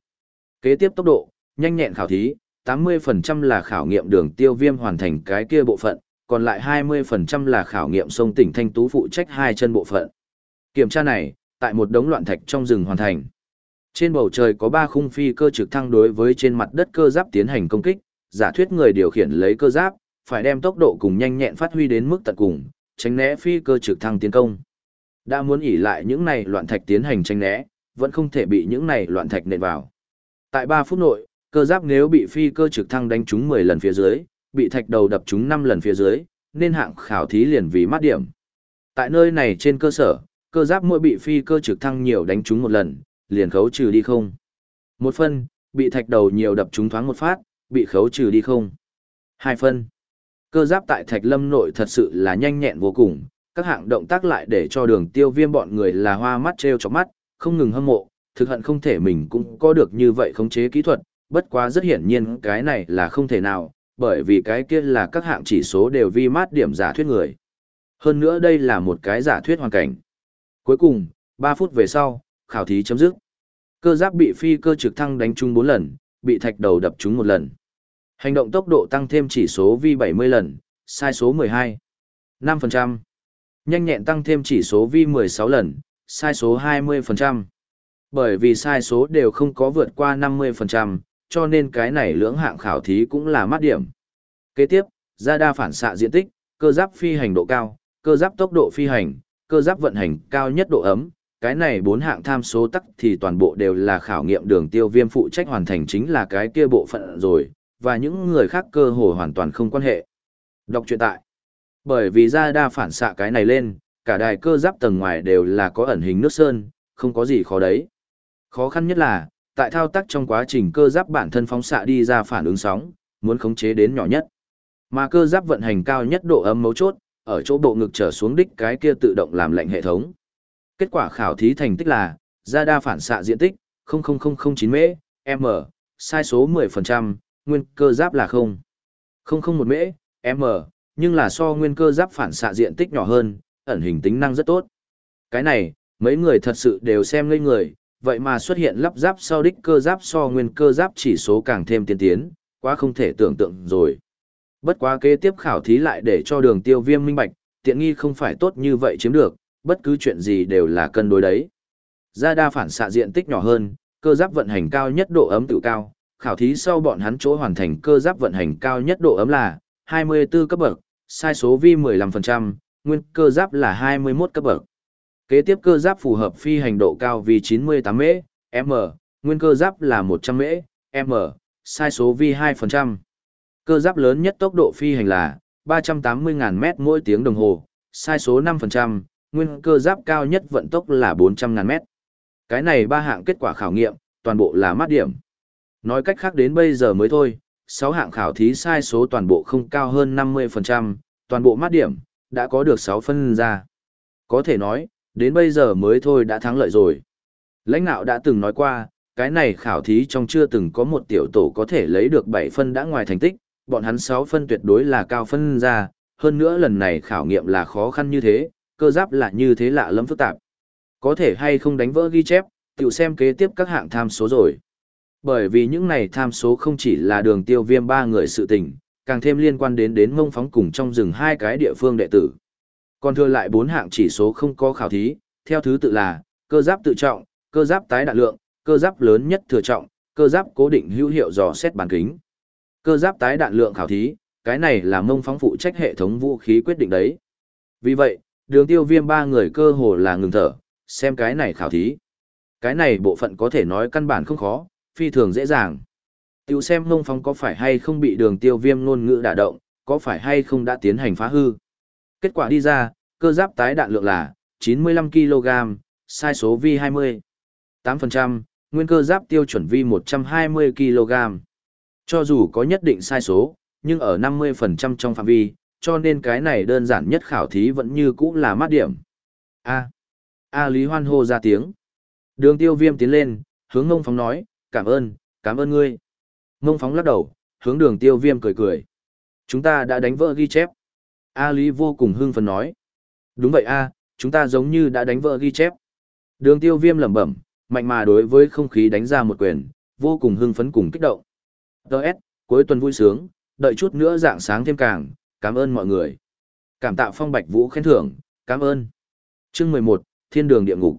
Kế tiếp tốc độ, nhanh nhẹn khảo thí, 80% là khảo nghiệm đường tiêu viêm hoàn thành cái kia bộ phận, còn lại 20% là khảo nghiệm sông tỉnh Thanh Tú phụ trách hai chân bộ phận. Kiểm tra này, tại một đống loạn thạch trong rừng hoàn thành. Trên bầu trời có ba khung phi cơ trực thăng đối với trên mặt đất cơ giáp tiến hành công kích, giả thuyết người điều khiển lấy cơ giáp, phải đem tốc độ cùng nhanh nhẹn phát huy đến mức tận cùng, tránh né phi cơ trực thăng tiến công. Đã muốn ỉ lại những này loạn thạch tiến hành tránh né, vẫn không thể bị những này loạn thạch nện vào. Tại 3 phút nội, cơ giáp nếu bị phi cơ trực thăng đánh trúng 10 lần phía dưới, bị thạch đầu đập trúng 5 lần phía dưới, nên hạng khảo thí liền vì mát điểm, Tại nơi này trên cơ sở, cơ giáp mỗi bị phi cơ trực thăng nhiều đánh trúng một lần, liền khấu trừ đi không. Một phân, bị thạch đầu nhiều đập trúng thoáng một phát, bị khấu trừ đi không. Hai phân. Cơ giáp tại thạch lâm nội thật sự là nhanh nhẹn vô cùng, các hạng động tác lại để cho đường tiêu viêm bọn người là hoa mắt treo chóng mắt, không ngừng hâm mộ, thực hận không thể mình cũng có được như vậy khống chế kỹ thuật, bất quá rất hiển nhiên cái này là không thể nào, bởi vì cái kia là các hạng chỉ số đều vi mát điểm giả thuyết người. Hơn nữa đây là một cái giả thuyết hoàn cảnh. Cuối cùng, 3 phút về sau, khảo thí chấm dứt. Cơ giáp bị phi cơ trực thăng đánh trúng 4 lần, bị thạch đầu đập trúng một lần. Hành động tốc độ tăng thêm chỉ số vi 70 lần, sai số 12. 5%. Nhanh nhẹn tăng thêm chỉ số vi 16 lần, sai số 20%. Bởi vì sai số đều không có vượt qua 50%, cho nên cái này lưỡng hạng khảo thí cũng là mát điểm. Kế tiếp, ra đa phản xạ diện tích, cơ giáp phi hành độ cao, cơ giáp tốc độ phi hành, cơ giáp vận hành cao nhất độ ấm, cái này bốn hạng tham số tắc thì toàn bộ đều là khảo nghiệm đường tiêu viêm phụ trách hoàn thành chính là cái kia bộ phận rồi, và những người khác cơ hồ hoàn toàn không quan hệ. Đọc truyện tại. Bởi vì ra đa phản xạ cái này lên, cả đài cơ giáp tầng ngoài đều là có ẩn hình nước sơn, không có gì khó đấy. Khó khăn nhất là, tại thao tác trong quá trình cơ giáp bản thân phóng xạ đi ra phản ứng sóng, muốn khống chế đến nhỏ nhất. Mà cơ giáp vận hành cao nhất độ ấm mấu chốt, ở chỗ bộ ngực trở xuống đích cái kia tự động làm lạnh hệ thống. Kết quả khảo thí thành tích là, ra đa phản xạ diện tích, 00009 m, m, sai số 10%, nguyên cơ giáp là 0. 001 mễ, m, nhưng là so nguyên cơ giáp phản xạ diện tích nhỏ hơn, ẩn hình tính năng rất tốt. Cái này, mấy người thật sự đều xem ngây người, vậy mà xuất hiện lắp ráp sau đích cơ giáp so nguyên cơ giáp chỉ số càng thêm tiên tiến, quá không thể tưởng tượng rồi. Bất quá kế tiếp khảo thí lại để cho đường tiêu viêm minh bạch, tiện nghi không phải tốt như vậy chiếm được, bất cứ chuyện gì đều là cân đối đấy. Ra đa phản xạ diện tích nhỏ hơn, cơ giáp vận hành cao nhất độ ấm tự cao, khảo thí sau bọn hắn chỗ hoàn thành cơ giáp vận hành cao nhất độ ấm là 24 cấp bậc, sai số vi 15%, nguyên cơ giáp là 21 cấp bậc. Kế tiếp cơ giáp phù hợp phi hành độ cao vì 98 m, m, nguyên cơ giáp là 100 m, m, sai số vi 2%. Cơ giáp lớn nhất tốc độ phi hành là 380.000 mét mỗi tiếng đồng hồ, sai số 5%, nguyên cơ giáp cao nhất vận tốc là 400.000 mét. Cái này ba hạng kết quả khảo nghiệm, toàn bộ là mát điểm. Nói cách khác đến bây giờ mới thôi, 6 hạng khảo thí sai số toàn bộ không cao hơn 50%, toàn bộ mát điểm, đã có được 6 phân ra. Có thể nói, đến bây giờ mới thôi đã thắng lợi rồi. Lãnh đạo đã từng nói qua, cái này khảo thí trong chưa từng có một tiểu tổ có thể lấy được 7 phân đã ngoài thành tích, bọn hắn 6 phân tuyệt đối là cao phân ra, hơn nữa lần này khảo nghiệm là khó khăn như thế, cơ giáp là như thế lạ lắm phức tạp. Có thể hay không đánh vỡ ghi chép, tự xem kế tiếp các hạng tham số rồi. Bởi vì những này tham số không chỉ là đường tiêu viêm ba người sự tình, càng thêm liên quan đến đến mông phóng cùng trong rừng hai cái địa phương đệ tử. Còn thừa lại bốn hạng chỉ số không có khảo thí, theo thứ tự là cơ giáp tự trọng, cơ giáp tái đạn lượng, cơ giáp lớn nhất thừa trọng, cơ giáp cố định hữu hiệu dò xét bán kính. Cơ giáp tái đạn lượng khảo thí, cái này là mông phóng phụ trách hệ thống vũ khí quyết định đấy. Vì vậy, đường tiêu viêm ba người cơ hồ là ngừng thở, xem cái này khảo thí. Cái này bộ phận có thể nói căn bản không khó, phi thường dễ dàng. Tiểu xem ngông phong có phải hay không bị đường tiêu viêm ngôn ngữ đả động, có phải hay không đã tiến hành phá hư. Kết quả đi ra, cơ giáp tái đạn lượng là 95 kg, sai số vi 20. 8%, nguyên cơ giáp tiêu chuẩn vi 120 kg. Cho dù có nhất định sai số, nhưng ở 50% trong phạm vi, cho nên cái này đơn giản nhất khảo thí vẫn như cũ là mát điểm. A. A Lý Hoan hô ra tiếng. Đường tiêu viêm tiến lên, hướng ngông phóng nói, cảm ơn, cảm ơn ngươi. Ngông phóng lắc đầu, hướng đường tiêu viêm cười cười. Chúng ta đã đánh vỡ ghi chép. A Lý vô cùng hưng phấn nói. Đúng vậy a, chúng ta giống như đã đánh vỡ ghi chép. Đường tiêu viêm lẩm bẩm, mạnh mà đối với không khí đánh ra một quyền, vô cùng hưng phấn cùng kích động. Đợt, cuối tuần vui sướng, đợi chút nữa dạng sáng thêm càng, cảm ơn mọi người. Cảm tạ phong bạch vũ khen thưởng, cảm ơn. Chương 11, Thiên đường địa ngục.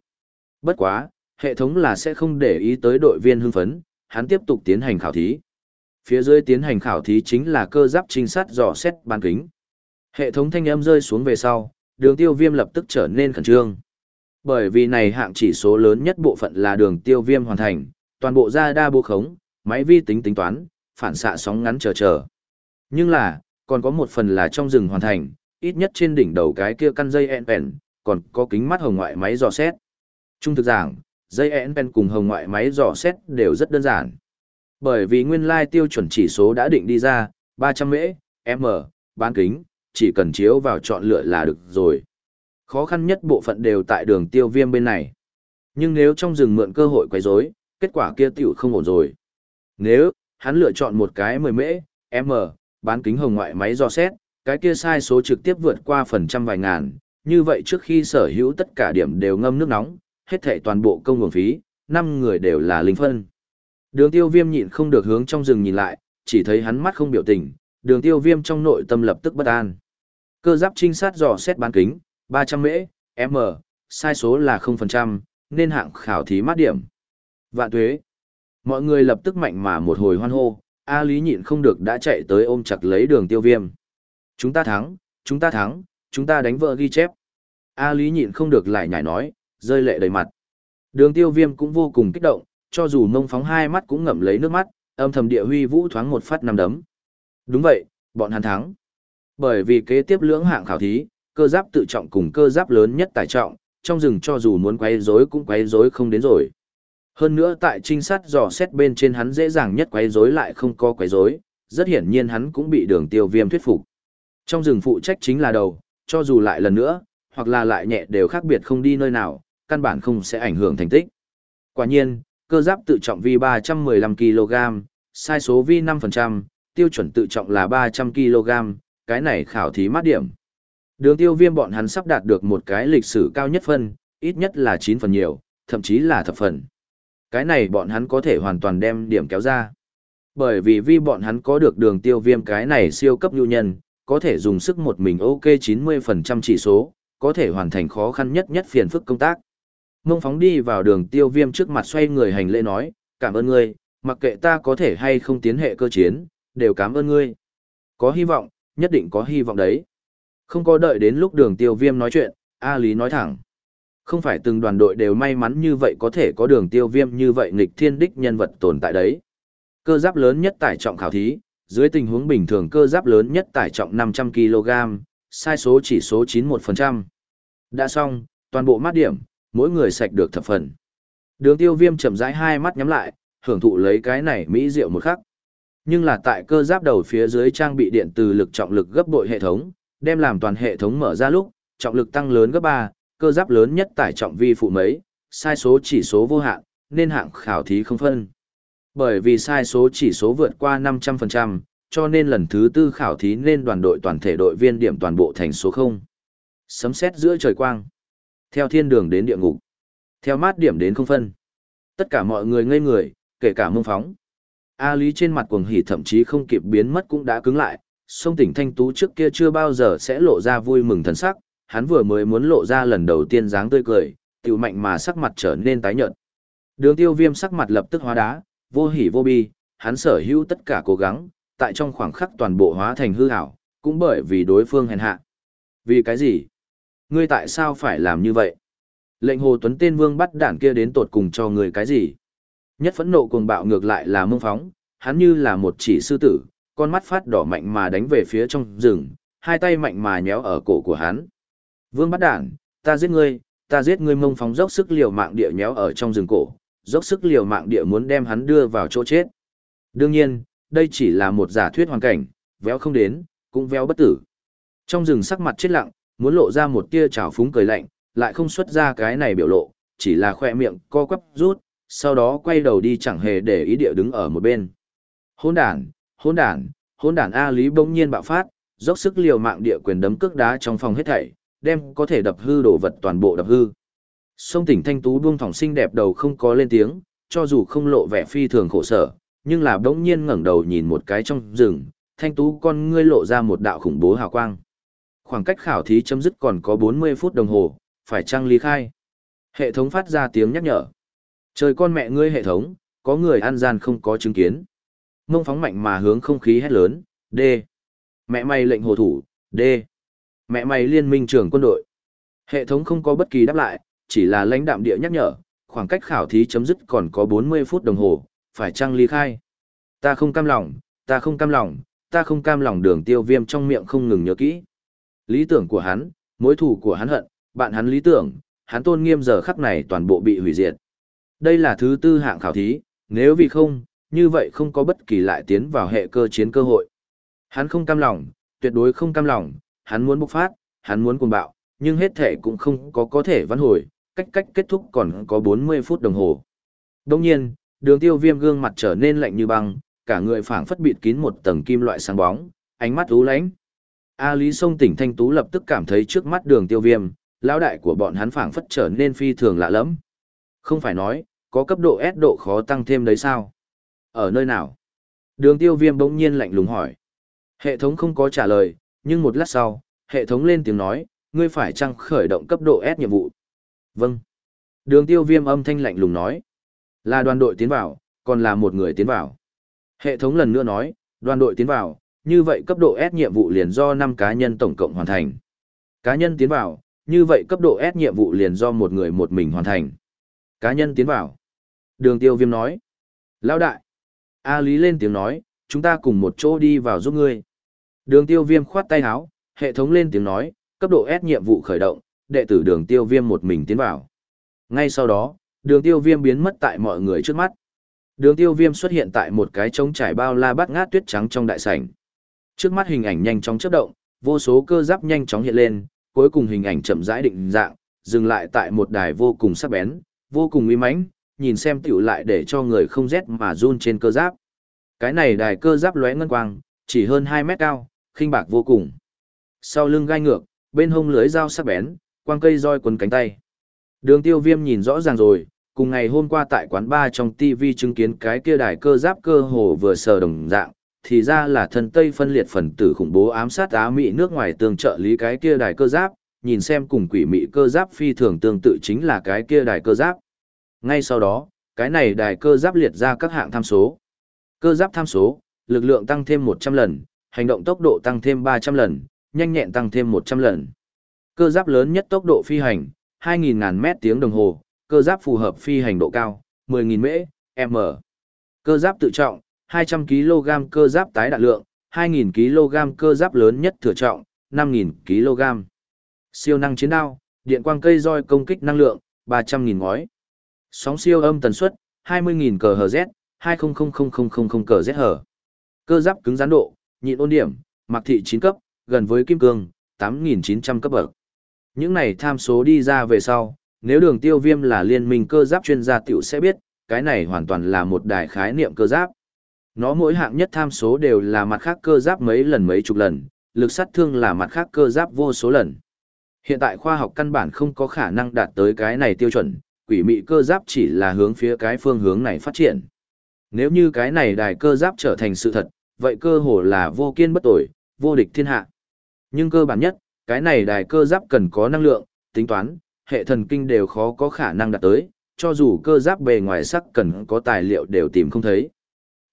Bất quá, hệ thống là sẽ không để ý tới đội viên hưng phấn, hắn tiếp tục tiến hành khảo thí. Phía dưới tiến hành khảo thí chính là cơ giáp trinh sát dò xét ban kính. Hệ thống thanh âm rơi xuống về sau, đường tiêu viêm lập tức trở nên khẩn trương. Bởi vì này hạng chỉ số lớn nhất bộ phận là đường tiêu viêm hoàn thành, toàn bộ ra đa bố khống, máy vi tính tính toán, phản xạ sóng ngắn chờ chờ. Nhưng là, còn có một phần là trong rừng hoàn thành, ít nhất trên đỉnh đầu cái kia căn dây ENPEN, còn có kính mắt hồng ngoại máy dò xét. Trung thực giảng, dây ENPEN cùng hồng ngoại máy dò xét đều rất đơn giản. Bởi vì nguyên lai tiêu chuẩn chỉ số đã định đi ra, 300 mễ, m, bán kính, chỉ cần chiếu vào chọn lựa là được rồi. Khó khăn nhất bộ phận đều tại đường tiêu viêm bên này. Nhưng nếu trong rừng mượn cơ hội quấy rối, kết quả kia tiểu không ổn rồi. Nếu, hắn lựa chọn một cái 10 mễ, m, bán kính hồng ngoại máy dò xét, cái kia sai số trực tiếp vượt qua phần trăm vài ngàn, như vậy trước khi sở hữu tất cả điểm đều ngâm nước nóng, hết thệ toàn bộ công nguồn phí, 5 người đều là linh phân. Đường tiêu viêm nhịn không được hướng trong rừng nhìn lại, chỉ thấy hắn mắt không biểu tình, đường tiêu viêm trong nội tâm lập tức bất an. Cơ giáp trinh sát dò xét bán kính, 300 mễ, m, sai số là 0%, nên hạng khảo thí mát điểm. Vạn tuế. Mọi người lập tức mạnh mà một hồi hoan hô, A Lý nhịn không được đã chạy tới ôm chặt lấy đường tiêu viêm. Chúng ta thắng, chúng ta thắng, chúng ta đánh vợ ghi chép. A Lý nhịn không được lại nhảy nói, rơi lệ đầy mặt. Đường tiêu viêm cũng vô cùng kích động, cho dù mông phóng hai mắt cũng ngậm lấy nước mắt, âm thầm địa huy vũ thoáng một phát nằm đấm. Đúng vậy, bọn hắn thắng. Bởi vì kế tiếp lưỡng hạng khảo thí, cơ giáp tự trọng cùng cơ giáp lớn nhất tài trọng, trong rừng cho dù muốn quấy rối cũng quấy rối không đến rồi. Hơn nữa tại trinh sát dò xét bên trên hắn dễ dàng nhất quấy rối lại không có quấy rối, rất hiển nhiên hắn cũng bị đường tiêu viêm thuyết phục. Trong rừng phụ trách chính là đầu, cho dù lại lần nữa, hoặc là lại nhẹ đều khác biệt không đi nơi nào, căn bản không sẽ ảnh hưởng thành tích. Quả nhiên, cơ giáp tự trọng vi 315 kg, sai số vi 5%, tiêu chuẩn tự trọng là 300 kg, cái này khảo thí mát điểm. Đường tiêu viêm bọn hắn sắp đạt được một cái lịch sử cao nhất phân, ít nhất là 9 phần nhiều, thậm chí là thập phần. Cái này bọn hắn có thể hoàn toàn đem điểm kéo ra. Bởi vì vì bọn hắn có được đường tiêu viêm cái này siêu cấp nhu nhân, có thể dùng sức một mình ok 90% chỉ số, có thể hoàn thành khó khăn nhất nhất phiền phức công tác. Mông phóng đi vào đường tiêu viêm trước mặt xoay người hành lễ nói, cảm ơn ngươi, mặc kệ ta có thể hay không tiến hệ cơ chiến, đều cảm ơn ngươi. Có hy vọng, nhất định có hy vọng đấy. Không có đợi đến lúc đường tiêu viêm nói chuyện, A Lý nói thẳng. Không phải từng đoàn đội đều may mắn như vậy có thể có đường tiêu viêm như vậy nghịch thiên đích nhân vật tồn tại đấy. Cơ giáp lớn nhất tải trọng khảo thí, dưới tình huống bình thường cơ giáp lớn nhất tải trọng 500kg, sai số chỉ số 91%. Đã xong, toàn bộ mát điểm, mỗi người sạch được thập phần. Đường tiêu viêm chậm rãi hai mắt nhắm lại, hưởng thụ lấy cái này mỹ diệu một khắc. Nhưng là tại cơ giáp đầu phía dưới trang bị điện từ lực trọng lực gấp bội hệ thống, đem làm toàn hệ thống mở ra lúc, trọng lực tăng lớn gấp 3, cơ giáp lớn nhất tải trọng vi phụ mấy, sai số chỉ số vô hạn, nên hạng khảo thí không phân. Bởi vì sai số chỉ số vượt qua 500%, cho nên lần thứ tư khảo thí nên đoàn đội toàn thể đội viên điểm toàn bộ thành số 0. Sấm xét giữa trời quang. Theo thiên đường đến địa ngục. Theo mát điểm đến không phân. Tất cả mọi người ngây người, kể cả mông phóng. A Lý trên mặt cuồng hỉ thậm chí không kịp biến mất cũng đã cứng lại, sông tỉnh thanh tú trước kia chưa bao giờ sẽ lộ ra vui mừng thần sắc, hắn vừa mới muốn lộ ra lần đầu tiên dáng tươi cười, tiểu mạnh mà sắc mặt trở nên tái nhợt. Đường tiêu viêm sắc mặt lập tức hóa đá, vô hỉ vô bi, hắn sở hữu tất cả cố gắng, tại trong khoảng khắc toàn bộ hóa thành hư ảo, cũng bởi vì đối phương hèn hạ. Vì cái gì? Ngươi tại sao phải làm như vậy? Lệnh Hồ Tuấn tên vương bắt đản kia đến tột cùng cho người cái gì? Nhất phẫn nộ cuồng bạo ngược lại là mông phóng, hắn như là một chỉ sư tử, con mắt phát đỏ mạnh mà đánh về phía trong rừng, hai tay mạnh mà nhéo ở cổ của hắn. Vương bắt đản, ta giết ngươi, ta giết ngươi mông phóng dốc sức liều mạng địa nhéo ở trong rừng cổ, dốc sức liều mạng địa muốn đem hắn đưa vào chỗ chết. Đương nhiên, đây chỉ là một giả thuyết hoàn cảnh, véo không đến, cũng véo bất tử. Trong rừng sắc mặt chết lặng, muốn lộ ra một tia trào phúng cười lạnh, lại không xuất ra cái này biểu lộ, chỉ là khoe miệng co quắp rút, sau đó quay đầu đi chẳng hề để ý địa đứng ở một bên. Hôn đàn, hôn đàn, hôn đàn A Lý bỗng nhiên bạo phát, dốc sức liều mạng địa quyền đấm cước đá trong phòng hết thảy, đem có thể đập hư đồ vật toàn bộ đập hư. Sông tỉnh thanh tú buông thỏng xinh đẹp đầu không có lên tiếng, cho dù không lộ vẻ phi thường khổ sở, nhưng là bỗng nhiên ngẩng đầu nhìn một cái trong rừng, thanh tú con ngươi lộ ra một đạo khủng bố hào quang. Khoảng cách khảo thí chấm dứt còn có 40 phút đồng hồ, phải trăng ly khai. Hệ thống phát ra tiếng nhắc nhở. Trời con mẹ ngươi hệ thống, có người ăn gian không có chứng kiến. Mông phóng mạnh mà hướng không khí hét lớn, D. Mẹ mày lệnh hồ thủ, D. Mẹ mày liên minh trưởng quân đội. Hệ thống không có bất kỳ đáp lại, chỉ là lãnh đạm địa nhắc nhở, khoảng cách khảo thí chấm dứt còn có 40 phút đồng hồ, phải trăng ly khai. Ta không cam lòng, ta không cam lòng, ta không cam lòng đường tiêu viêm trong miệng không ngừng nhớ kỹ. Lý tưởng của hắn, mối thù của hắn hận, bạn hắn lý tưởng, hắn tôn nghiêm giờ khắc này toàn bộ bị hủy diệt. Đây là thứ tư hạng khảo thí, nếu vì không, như vậy không có bất kỳ lại tiến vào hệ cơ chiến cơ hội. Hắn không cam lòng, tuyệt đối không cam lòng, hắn muốn bộc phát, hắn muốn cuồng bạo, nhưng hết thể cũng không có có thể vãn hồi, cách cách kết thúc còn có 40 phút đồng hồ. Đồng nhiên, đường tiêu viêm gương mặt trở nên lạnh như băng, cả người phảng phất bịt kín một tầng kim loại sáng bóng, ánh mắt ú lánh. A Lý Sông tỉnh Thanh Tú lập tức cảm thấy trước mắt đường tiêu viêm, lão đại của bọn hắn phảng phất trở nên phi thường lạ lẫm. Không phải nói, có cấp độ S độ khó tăng thêm đấy sao? Ở nơi nào? Đường tiêu viêm bỗng nhiên lạnh lùng hỏi. Hệ thống không có trả lời, nhưng một lát sau, hệ thống lên tiếng nói, ngươi phải chăng khởi động cấp độ S nhiệm vụ? Vâng. Đường tiêu viêm âm thanh lạnh lùng nói. Là đoàn đội tiến vào, còn là một người tiến vào. Hệ thống lần nữa nói, đoàn đội tiến vào, như vậy cấp độ S nhiệm vụ liền do 5 cá nhân tổng cộng hoàn thành. Cá nhân tiến vào, như vậy cấp độ S nhiệm vụ liền do một người một mình hoàn thành. Cá nhân tiến vào. Đường tiêu viêm nói. Lão đại. A Lý lên tiếng nói, chúng ta cùng một chỗ đi vào giúp ngươi. Đường tiêu viêm khoát tay áo, hệ thống lên tiếng nói, cấp độ S nhiệm vụ khởi động, đệ tử đường tiêu viêm một mình tiến vào. Ngay sau đó, đường tiêu viêm biến mất tại mọi người trước mắt. Đường tiêu viêm xuất hiện tại một cái trống trải bao la bát ngát tuyết trắng trong đại sảnh. Trước mắt hình ảnh nhanh chóng chớp động, vô số cơ giáp nhanh chóng hiện lên, cuối cùng hình ảnh chậm rãi định dạng, dừng lại tại một đài vô cùng sắc bén, vô cùng uy mãnh, nhìn xem tiểu lại để cho người không rét mà run trên cơ giáp. Cái này đài cơ giáp lóe ngân quang, chỉ hơn 2 mét cao, khinh bạc vô cùng. Sau lưng gai ngược, bên hông lưới dao sắc bén, quang cây roi quấn cánh tay. Đường tiêu viêm nhìn rõ ràng rồi, cùng ngày hôm qua tại quán bar trong TV chứng kiến cái kia đài cơ giáp cơ hồ vừa sờ đồng dạng, thì ra là thần Tây phân liệt phần tử khủng bố ám sát Á Mỹ nước ngoài tương trợ lý cái kia đài cơ giáp, nhìn xem cùng quỷ Mỹ cơ giáp phi thường tương tự chính là cái kia đài cơ giáp. Ngay sau đó, cái này đài cơ giáp liệt ra các hạng tham số. Cơ giáp tham số, lực lượng tăng thêm 100 lần, hành động tốc độ tăng thêm 300 lần, nhanh nhẹn tăng thêm 100 lần. Cơ giáp lớn nhất tốc độ phi hành, 2.000 mét tiếng đồng hồ, cơ giáp phù hợp phi hành độ cao, 10.000 mễ, m. Cơ giáp tự trọng, 200 kg cơ giáp tái đạn lượng, 2.000 kg cơ giáp lớn nhất thừa trọng, 5.000 kg. Siêu năng chiến đao, điện quang cây roi công kích năng lượng, 300.000 ngói. Sóng siêu âm tần suất, 20.000 kHz, 200000 kHz. Cơ giáp cứng rắn độ, nhịn ôn điểm, mặc thị 9 cấp, gần với kim cương, 8.900 cấp bậc. Những này tham số đi ra về sau, nếu đường tiêu viêm là liên minh cơ giáp chuyên gia tiểu sẽ biết, cái này hoàn toàn là một đài khái niệm cơ giáp. Nó mỗi hạng nhất tham số đều là mặt khác cơ giáp mấy lần mấy chục lần, lực sát thương là mặt khác cơ giáp vô số lần. Hiện tại khoa học căn bản không có khả năng đạt tới cái này tiêu chuẩn, quỷ mị cơ giáp chỉ là hướng phía cái phương hướng này phát triển. Nếu như cái này đài cơ giáp trở thành sự thật, vậy cơ hồ là vô kiên bất tội, vô địch thiên hạ. Nhưng cơ bản nhất, cái này đài cơ giáp cần có năng lượng, tính toán, hệ thần kinh đều khó có khả năng đạt tới, cho dù cơ giáp bề ngoài sắc cần có tài liệu đều tìm không thấy.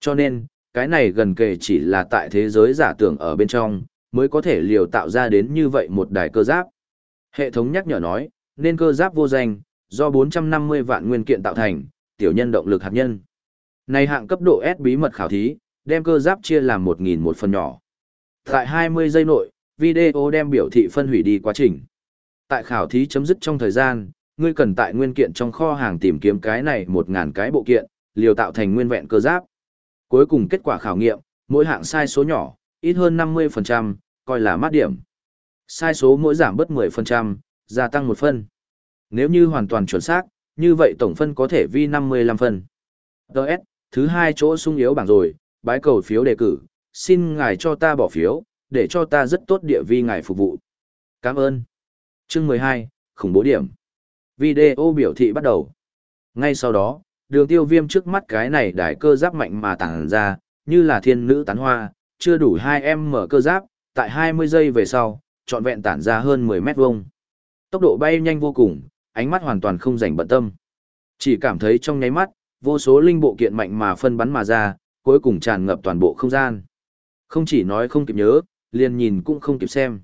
Cho nên, cái này gần kề chỉ là tại thế giới giả tưởng ở bên trong, mới có thể liều tạo ra đến như vậy một đài cơ giáp. Hệ thống nhắc nhở nói, nên cơ giáp vô danh, do 450 vạn nguyên kiện tạo thành, tiểu nhân động lực hạt nhân. Này hạng cấp độ S bí mật khảo thí, đem cơ giáp chia làm 1.000 một phần nhỏ. Tại 20 giây nội, video đem biểu thị phân hủy đi quá trình. Tại khảo thí chấm dứt trong thời gian, ngươi cần tại nguyên kiện trong kho hàng tìm kiếm cái này 1.000 cái bộ kiện, liều tạo thành nguyên vẹn cơ giáp. Cuối cùng kết quả khảo nghiệm, mỗi hạng sai số nhỏ, ít hơn 50%, coi là mát điểm. Sai số mỗi giảm bớt 10%, gia tăng một phân. Nếu như hoàn toàn chuẩn xác, như vậy tổng phân có thể vi 55 phân. Đợt, thứ hai chỗ sung yếu bảng rồi, bái cầu phiếu đề cử, xin ngài cho ta bỏ phiếu, để cho ta rất tốt địa vi ngài phục vụ. Cảm ơn. Chương 12, khủng bố điểm. Video biểu thị bắt đầu. Ngay sau đó, đường tiêu viêm trước mắt cái này đài cơ giáp mạnh mà tản ra, như là thiên nữ tán hoa, chưa đủ 2 em mở cơ giáp, tại 20 giây về sau, trọn vẹn tản ra hơn 10 mét vuông. Tốc độ bay nhanh vô cùng, ánh mắt hoàn toàn không rảnh bận tâm. Chỉ cảm thấy trong nháy mắt, vô số linh bộ kiện mạnh mà phân bắn mà ra, cuối cùng tràn ngập toàn bộ không gian. Không chỉ nói không kịp nhớ, liền nhìn cũng không kịp xem.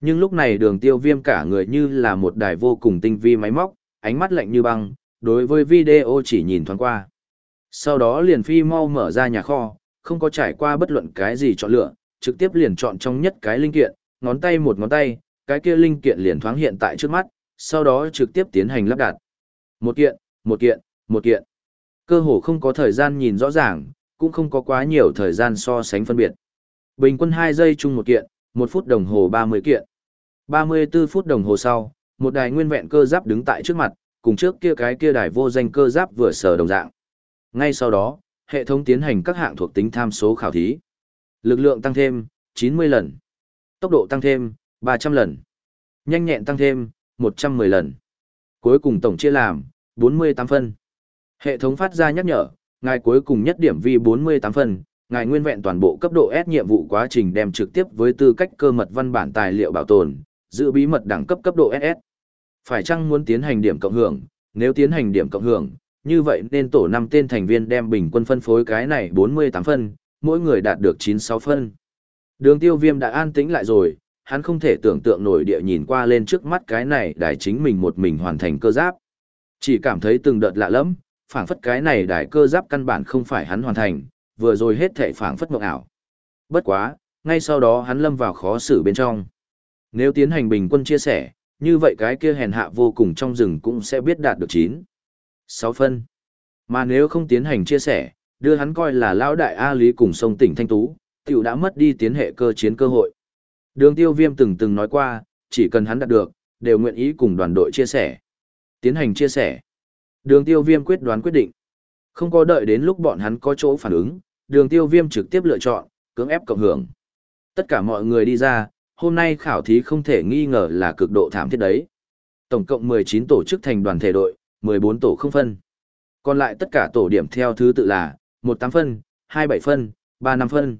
Nhưng lúc này đường tiêu viêm cả người như là một đài vô cùng tinh vi máy móc, ánh mắt lạnh như băng, đối với video chỉ nhìn thoáng qua. Sau đó liền phi mau mở ra nhà kho, không có trải qua bất luận cái gì chọn lựa, trực tiếp liền chọn trong nhất cái linh kiện, ngón tay một ngón tay, cái kia linh kiện liền thoáng hiện tại trước mắt, sau đó trực tiếp tiến hành lắp đặt. Một kiện, một kiện, một kiện. Cơ hồ không có thời gian nhìn rõ ràng, cũng không có quá nhiều thời gian so sánh phân biệt. Bình quân 2 giây chung một kiện, 1 phút đồng hồ 30 kiện. 34 phút đồng hồ sau, một đài nguyên vẹn cơ giáp đứng tại trước mặt, cùng trước kia cái kia đài vô danh cơ giáp vừa sở đồng dạng. Ngay sau đó, hệ thống tiến hành các hạng thuộc tính tham số khảo thí. Lực lượng tăng thêm 90 lần, tốc độ tăng thêm 300 lần, nhanh nhẹn tăng thêm 110 lần. Cuối cùng tổng chia làm 48 phân. Hệ thống phát ra nhắc nhở, ngài cuối cùng nhất điểm vi 48 phân, ngài nguyên vẹn toàn bộ cấp độ S nhiệm vụ quá trình đem trực tiếp với tư cách cơ mật văn bản tài liệu bảo tồn, giữ bí mật đẳng cấp cấp độ SS. Phải chăng muốn tiến hành điểm cộng hưởng, nếu tiến hành điểm cộng hưởng, như vậy nên tổ 5 tên thành viên đem bình quân phân phối cái này 48 phân, mỗi người đạt được 96 phân. Đường tiêu viêm đã an tĩnh lại rồi, hắn không thể tưởng tượng nổi địa nhìn qua lên trước mắt cái này đài chính mình một mình hoàn thành cơ giáp. Chỉ cảm thấy từng đợt lạ lắm, phảng phất cái này đài cơ giáp căn bản không phải hắn hoàn thành, vừa rồi hết thệ phảng phất mộng ảo. Bất quá, ngay sau đó hắn lâm vào khó xử bên trong. Nếu tiến hành bình quân chia sẻ, như vậy cái kia hèn hạ vô cùng trong rừng cũng sẽ biết đạt được 9. 6 phân. Mà nếu không tiến hành chia sẻ, đưa hắn coi là lão đại A Lý cùng sông tỉnh Thanh Tú, tiểu đã mất đi tiến hệ cơ chiến cơ hội. Đường tiêu viêm từng từng nói qua, chỉ cần hắn đạt được, đều nguyện ý cùng đoàn đội chia sẻ. Tiến hành chia sẻ. Đường tiêu viêm quyết đoán quyết định. Không có đợi đến lúc bọn hắn có chỗ phản ứng, đường tiêu viêm trực tiếp lựa chọn, cưỡng ép cộng hưởng. Tất cả mọi người đi ra, hôm nay khảo thí không thể nghi ngờ là cực độ thảm thiết đấy. Tổng cộng 19 tổ chức thành đoàn thể đội, 14 tổ không phân. Còn lại tất cả tổ điểm theo thứ tự là 18 phân, 27 phân, 35 phân.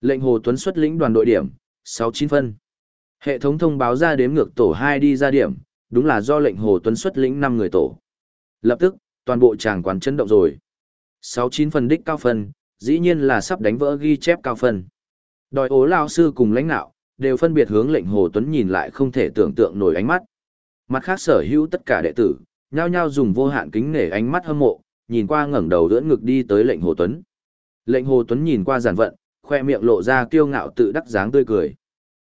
Lệnh Hồ Tuấn xuất lĩnh đoàn đội điểm, 69 phân. Hệ thống thông báo ra đếm ngược tổ 2 đi ra điểm, đúng là do lệnh Hồ Tuấn xuất lĩnh 5 người tổ. Lập tức, toàn bộ tràng quán chấn động rồi. 69 phần đích cao phân, dĩ nhiên là sắp đánh vỡ ghi chép cao phân. Đòi ố lao sư cùng lãnh đạo, đều phân biệt hướng lệnh Hồ Tuấn nhìn lại không thể tưởng tượng nổi ánh mắt. Mặt khác sở hữu tất cả đệ tử, nhao nhao dùng vô hạn kính nể ánh mắt hâm mộ, nhìn qua ngẩng đầu đỡ ngực đi tới lệnh Hồ Tuấn. Lệnh Hồ Tuấn nhìn qua giản vận, khoe miệng lộ ra kiêu ngạo tự đắc dáng tươi cười.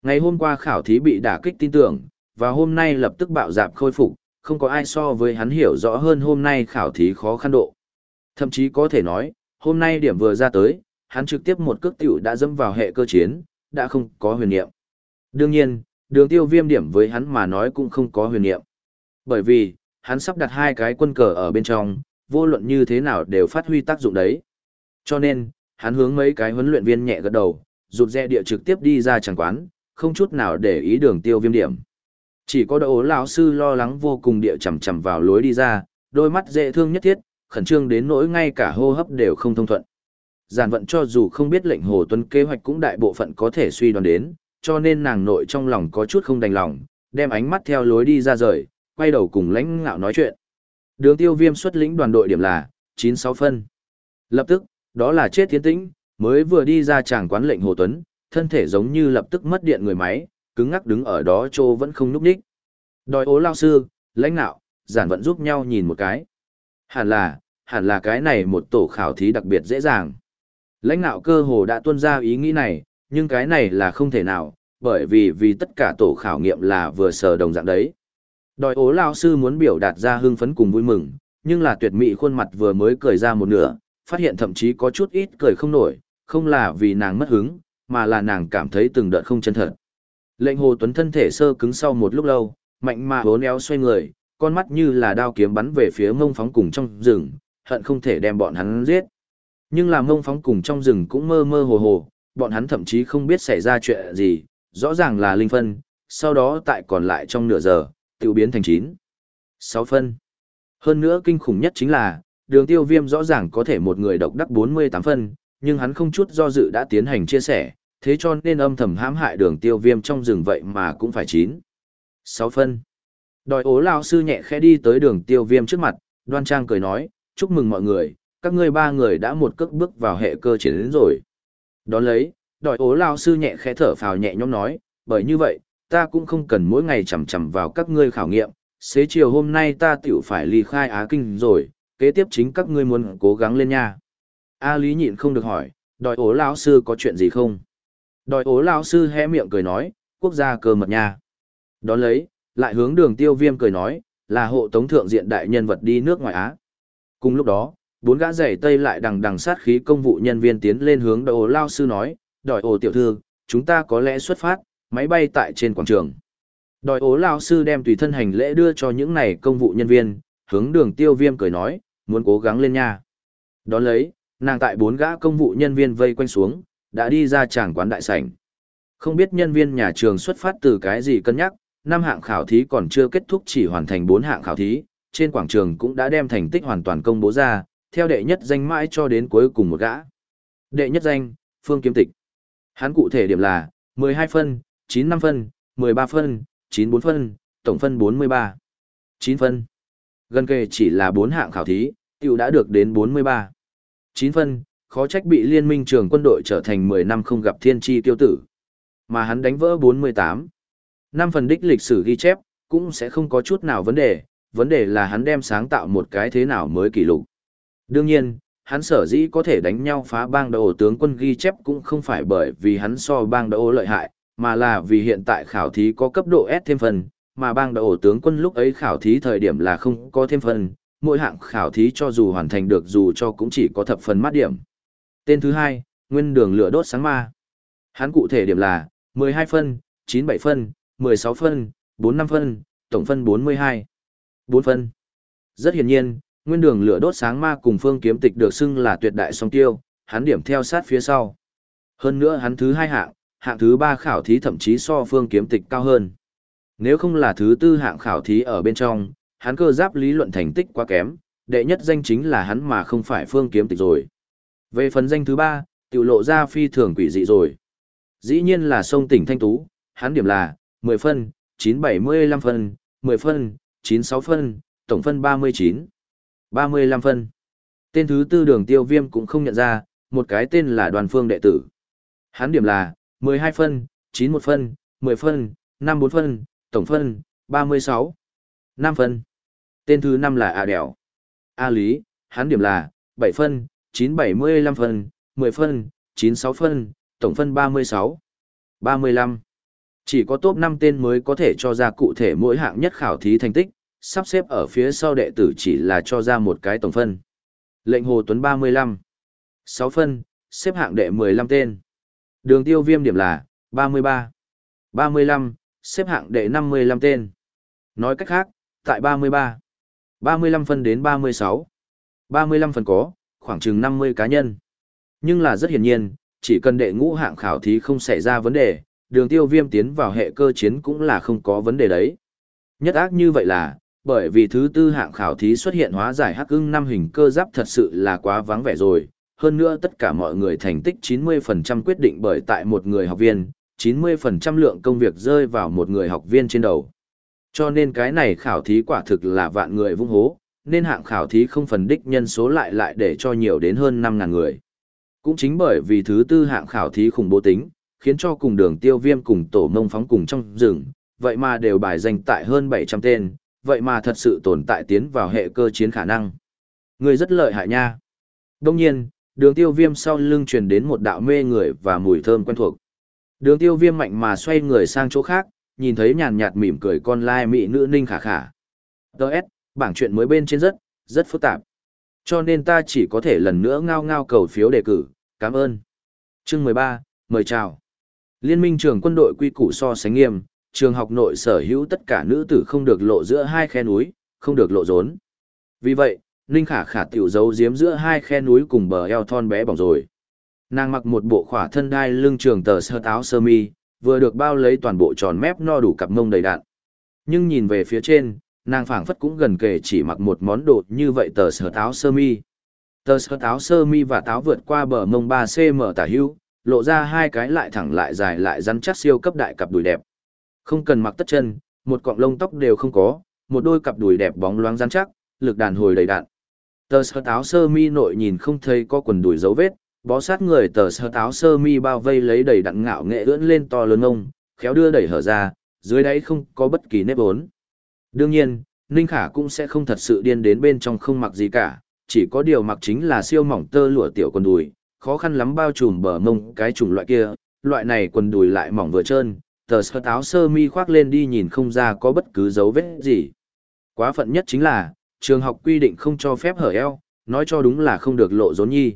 Ngày hôm qua khảo thí bị đả kích tin tưởng, và hôm nay lập tức bạo dạp khôi phục, không có ai so với hắn hiểu rõ hơn hôm nay khảo thí khó khăn độ. Thậm chí có thể nói, hôm nay điểm vừa ra tới, hắn trực tiếp một cước tiểu đã dâm vào hệ cơ chiến, đã không có huyền niệm. Đương nhiên, đường tiêu viêm điểm với hắn mà nói cũng không có huyền niệm. Bởi vì, hắn sắp đặt hai cái quân cờ ở bên trong, vô luận như thế nào đều phát huy tác dụng đấy. Cho nên, hắn hướng mấy cái huấn luyện viên nhẹ gật đầu, rụt rè địa trực tiếp đi ra chẳng quán, không chút nào để ý đường tiêu viêm điểm. Chỉ có đỗ lão sư lo lắng vô cùng địa chầm chầm vào lối đi ra, đôi mắt dễ thương nhất thiết, khẩn trương đến nỗi ngay cả hô hấp đều không thông thuận. Giản vận cho dù không biết lệnh Hồ Tuấn kế hoạch cũng đại bộ phận có thể suy đoán đến, cho nên nàng nội trong lòng có chút không đành lòng, đem ánh mắt theo lối đi ra rời, quay đầu cùng lãnh ngạo nói chuyện. Đường tiêu viêm xuất lĩnh đoàn đội điểm là 96 phân. Lập tức, đó là chết tiến tĩnh, mới vừa đi ra chàng quán lệnh Hồ Tuấn, thân thể giống như lập tức mất điện người máy, cứng ngắc đứng ở đó trô vẫn không núp đích. Đòi ố lao sư, lãnh nạo, giản vận giúp nhau nhìn một cái. Hẳn là, hẳn là cái này một tổ khảo thí đặc biệt dễ dàng. Lãnh nạo cơ hồ đã tuân ra ý nghĩ này, nhưng cái này là không thể nào, bởi vì vì tất cả tổ khảo nghiệm là vừa sờ đồng dạng đấy. Đòi ố lao sư muốn biểu đạt ra hưng phấn cùng vui mừng, nhưng là tuyệt mỹ khuôn mặt vừa mới cười ra một nửa, phát hiện thậm chí có chút ít cười không nổi, không là vì nàng mất hứng, mà là nàng cảm thấy từng đợt không chân thật. Lệnh Hồ Tuấn thân thể sơ cứng sau một lúc lâu, mạnh mà bốn éo xoay người, con mắt như là đao kiếm bắn về phía mông phóng cùng trong rừng, hận không thể đem bọn hắn giết. Nhưng là mông phóng cùng trong rừng cũng mơ mơ hồ hồ, bọn hắn thậm chí không biết xảy ra chuyện gì, rõ ràng là linh phân, sau đó tại còn lại trong nửa giờ, tiêu biến thành 9. 6 phân. Hơn nữa kinh khủng nhất chính là, đường tiêu viêm rõ ràng có thể một người độc đắc 48 phân, nhưng hắn không chút do dự đã tiến hành chia sẻ, thế cho nên âm thầm hãm hại đường tiêu viêm trong rừng vậy mà cũng phải 9. 6 phân. Đòi ố lao sư nhẹ khẽ đi tới đường tiêu viêm trước mặt, đoan trang cười nói, chúc mừng mọi người, các ngươi ba người đã một cước bước vào hệ cơ chiến đến rồi. Đón lấy, đòi ố lao sư nhẹ khẽ thở phào nhẹ nhõm nói, bởi như vậy, ta cũng không cần mỗi ngày chằm chằm vào các ngươi khảo nghiệm, xế chiều hôm nay ta tiểu phải ly khai Á Kinh rồi, kế tiếp chính các ngươi muốn cố gắng lên nha. A Lý nhịn không được hỏi, đòi ố lao sư có chuyện gì không? Đòi ố lao sư hé miệng cười nói, quốc gia cơ mật nha. Đón lấy, lại hướng đường tiêu viêm cười nói, là hộ tống thượng diện đại nhân vật đi nước ngoài Á. Cùng lúc đó, bốn gã giày tây lại đằng đằng sát khí công vụ nhân viên tiến lên hướng đội ổ lao sư nói, đòi ổ tiểu thư, chúng ta có lẽ xuất phát, máy bay tại trên quảng trường. Đòi ổ lao sư đem tùy thân hành lễ đưa cho những này công vụ nhân viên, hướng đường tiêu viêm cười nói, muốn cố gắng lên nha. Đón lấy, nàng tại bốn gã công vụ nhân viên vây quanh xuống, đã đi ra tràng quán đại sảnh. Không biết nhân viên nhà trường xuất phát từ cái gì cân nhắc, năm hạng khảo thí còn chưa kết thúc chỉ hoàn thành bốn hạng khảo thí, trên quảng trường cũng đã đem thành tích hoàn toàn công bố ra, theo đệ nhất danh mãi cho đến cuối cùng một gã. Đệ nhất danh, Phương Kiếm Tịch. Hắn cụ thể điểm là 12 phân, 95 phân, 13 phân, 94 phân, tổng phân 43. 9 phân. Gần kề chỉ là 4 hạng khảo thí, tiểu đã được đến 43. 9 phân, khó trách bị liên minh trường quân đội trở thành 10 năm không gặp thiên tri tiêu tử. Mà hắn đánh vỡ 48. 5 phần đích lịch sử ghi chép, cũng sẽ không có chút nào vấn đề, vấn đề là hắn đem sáng tạo một cái thế nào mới kỷ lục. Đương nhiên, hắn sở dĩ có thể đánh nhau phá bang đầu tướng quân ghi chép cũng không phải bởi vì hắn so bang đầu lợi hại, mà là vì hiện tại khảo thí có cấp độ S thêm phần, mà bang đầu tướng quân lúc ấy khảo thí thời điểm là không có thêm phần, mỗi hạng khảo thí cho dù hoàn thành được dù cho cũng chỉ có thập phần mát điểm. Tên thứ hai, nguyên đường lửa đốt sáng ma. Hắn cụ thể điểm là 12 phân, 97 phân, 16 phân, 45 phân, tổng phân 42. 4 phân. Rất hiển nhiên, nguyên đường lửa đốt sáng ma cùng phương kiếm tịch được xưng là tuyệt đại song tiêu, hắn điểm theo sát phía sau. Hơn nữa hắn thứ hai hạng, hạng thứ ba khảo thí thậm chí so phương kiếm tịch cao hơn. Nếu không là thứ tư hạng khảo thí ở bên trong, hắn cơ giáp lý luận thành tích quá kém, đệ nhất danh chính là hắn mà không phải phương kiếm tịch rồi. Về phần danh thứ ba, tiểu lộ ra phi thường quỷ dị rồi. Dĩ nhiên là sông tỉnh Thanh Tú, hắn điểm là 10 phân, 975 phân, 10 phân, 96 phân, tổng phân 39. 35 phân. Tên thứ tư đường tiêu viêm cũng không nhận ra, một cái tên là đoàn phương đệ tử. Hắn điểm là 12 phân, 91 phân, 10 phân, 54 phân, tổng phân 36. 5 phân. Tên thứ năm là A Đèo. A Lý, hắn điểm là 7 phân, 975 phân, 10 phân, 96 phân, tổng phân 36. 35. Chỉ có top 5 tên mới có thể cho ra cụ thể mỗi hạng nhất khảo thí thành tích, sắp xếp ở phía sau đệ tử chỉ là cho ra một cái tổng phân. Lệnh Hồ Tuấn 35. 6 phân, xếp hạng đệ 15 tên. Đường tiêu viêm điểm là 33. 35, xếp hạng đệ 55 tên. Nói cách khác, tại 33, 35 phân đến 36, 35 phân có, khoảng chừng 50 cá nhân. Nhưng là rất hiển nhiên, chỉ cần đệ ngũ hạng khảo thí không xảy ra vấn đề, đường tiêu viêm tiến vào hệ cơ chiến cũng là không có vấn đề đấy. Nhất ác như vậy là, bởi vì thứ tư hạng khảo thí xuất hiện hóa giải hắc ưng năm hình cơ giáp thật sự là quá vắng vẻ rồi. Hơn nữa tất cả mọi người thành tích 90% quyết định bởi tại một người học viên, 90% lượng công việc rơi vào một người học viên trên đầu. Cho nên cái này khảo thí quả thực là vạn người vung hố, nên hạng khảo thí không phần đích nhân số lại lại để cho nhiều đến hơn 5.000 người. Cũng chính bởi vì thứ tư hạng khảo thí khủng bố tính, khiến cho cùng đường tiêu viêm cùng tổ mông phóng cùng trong rừng, vậy mà đều bài danh tại hơn 700 tên, vậy mà thật sự tồn tại tiến vào hệ cơ chiến khả năng. Người rất lợi hại nha. Đông nhiên, đường tiêu viêm sau lưng truyền đến một đạo mê người và mùi thơm quen thuộc. Đường tiêu viêm mạnh mà xoay người sang chỗ khác, nhìn thấy nhàn nhạt mỉm cười con lai mỹ nữ ninh khả khả. Đợt, bảng chuyện mới bên trên rất, rất phức tạp. Cho nên ta chỉ có thể lần nữa ngao ngao cầu phiếu đề cử, cảm ơn. Chương 13, mời chào. Liên minh trưởng quân đội quy củ so sánh nghiêm, trường học nội sở hữu tất cả nữ tử không được lộ giữa hai khe núi, không được lộ rốn. Vì vậy, Ninh Khả Khả tiểu giấu giếm giữa hai khe núi cùng bờ eo thon bé bỏng rồi. Nàng mặc một bộ khỏa thân đai lưng trường tờ sơ táo sơ mi, vừa được bao lấy toàn bộ tròn mép no đủ cặp mông đầy đạn. Nhưng nhìn về phía trên, nàng phảng phất cũng gần kề chỉ mặc một món đồ như vậy tờ sơ táo sơ mi. Tờ sơ táo sơ mi và táo vượt qua bờ mông 3cm tả hữu, lộ ra hai cái lại thẳng lại dài lại rắn chắc siêu cấp đại cặp đùi đẹp. Không cần mặc tất chân, một cọng lông tóc đều không có, một đôi cặp đùi đẹp bóng loáng rắn chắc, lực đàn hồi đầy đạn. Tờ sơ táo sơ mi nội nhìn không thấy có quần đùi dấu vết, bó sát người tờ sơ táo sơ mi bao vây lấy đầy đặn ngạo nghệ ưỡn lên to lớn ông, khéo đưa đẩy hở ra, dưới đáy không có bất kỳ nếp ốn. Đương nhiên, Ninh Khả cũng sẽ không thật sự điên đến bên trong không mặc gì cả, chỉ có điều mặc chính là siêu mỏng tơ lụa tiểu quần đùi, khó khăn lắm bao trùm bờ mông cái chủng loại kia, loại này quần đùi lại mỏng vừa trơn, tờ sơ táo sơ mi khoác lên đi nhìn không ra có bất cứ dấu vết gì. Quá phận nhất chính là, trường học quy định không cho phép hở eo, nói cho đúng là không được lộ rốn nhi.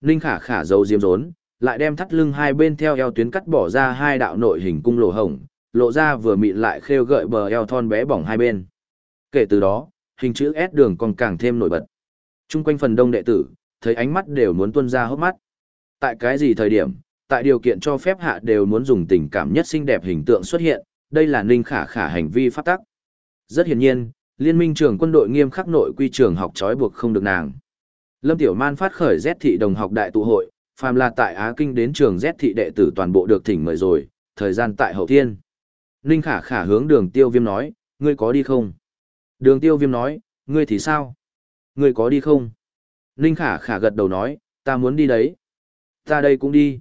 Ninh khả khả dấu diêm rốn, lại đem thắt lưng hai bên theo eo tuyến cắt bỏ ra hai đạo nội hình cung lỗ hồng, lộ ra vừa mịn lại khêu gợi bờ eo thon bé bỏng hai bên. Kể từ đó, hình chữ S đường còn càng thêm nổi bật. Trung quanh phần đông đệ tử, thấy ánh mắt đều muốn tuôn ra hốc mắt. Tại cái gì thời điểm, tại điều kiện cho phép hạ đều muốn dùng tình cảm nhất xinh đẹp hình tượng xuất hiện, đây là Ninh Khả Khả hành vi pháp tắc. Rất hiển nhiên, liên minh trường quân đội nghiêm khắc nội quy trường học trói buộc không được nàng. Lâm Tiểu Man phát khởi Z thị đồng học đại tụ hội, phàm là tại Á Kinh đến trường Z thị đệ tử toàn bộ được thỉnh mời rồi, thời gian tại hậu thiên. Ninh Khả Khả hướng đường tiêu viêm nói, ngươi có đi không? Đường tiêu viêm nói, ngươi thì sao? Ngươi có đi không? Ninh Khả Khả gật đầu nói, ta muốn đi đấy. Ta đây cũng đi.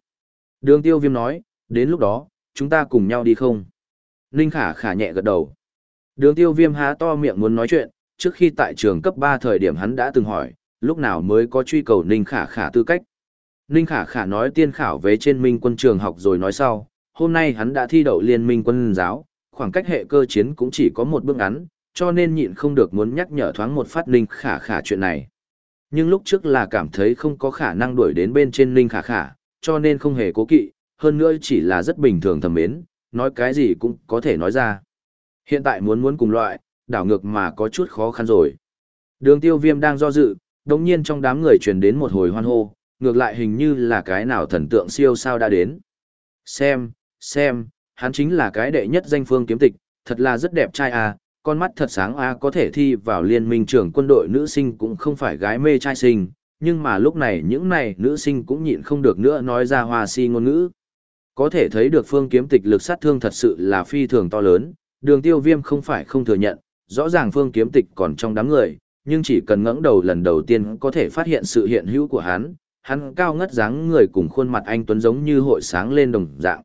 Đường tiêu viêm nói, đến lúc đó, chúng ta cùng nhau đi không? Ninh Khả Khả nhẹ gật đầu. Đường tiêu viêm há to miệng muốn nói chuyện, trước khi tại trường cấp 3 thời điểm hắn đã từng hỏi, lúc nào mới có truy cầu Ninh Khả Khả tư cách. Ninh Khả Khả nói tiên khảo về trên minh quân trường học rồi nói sau, hôm nay hắn đã thi đậu liên minh quân giáo, khoảng cách hệ cơ chiến cũng chỉ có một bước ngắn, cho nên nhịn không được muốn nhắc nhở thoáng một phát Ninh Khả Khả chuyện này. Nhưng lúc trước là cảm thấy không có khả năng đuổi đến bên trên Ninh Khả Khả, cho nên không hề cố kỵ, hơn nữa chỉ là rất bình thường thầm mến, nói cái gì cũng có thể nói ra. Hiện tại muốn muốn cùng loại, đảo ngược mà có chút khó khăn rồi. Đường tiêu viêm đang do dự, đồng nhiên trong đám người truyền đến một hồi hoan hô, ngược lại hình như là cái nào thần tượng siêu sao đã đến. Xem, xem, hắn chính là cái đệ nhất danh phương kiếm tịch, thật là rất đẹp trai à, con mắt thật sáng à có thể thi vào liên minh trưởng quân đội nữ sinh cũng không phải gái mê trai sinh, nhưng mà lúc này những này nữ sinh cũng nhịn không được nữa nói ra hoa si ngôn ngữ. Có thể thấy được phương kiếm tịch lực sát thương thật sự là phi thường to lớn, đường tiêu viêm không phải không thừa nhận, rõ ràng phương kiếm tịch còn trong đám người, nhưng chỉ cần ngẫng đầu lần đầu tiên có thể phát hiện sự hiện hữu của hắn, hắn cao ngất dáng người cùng khuôn mặt anh Tuấn giống như hội sáng lên đồng dạng.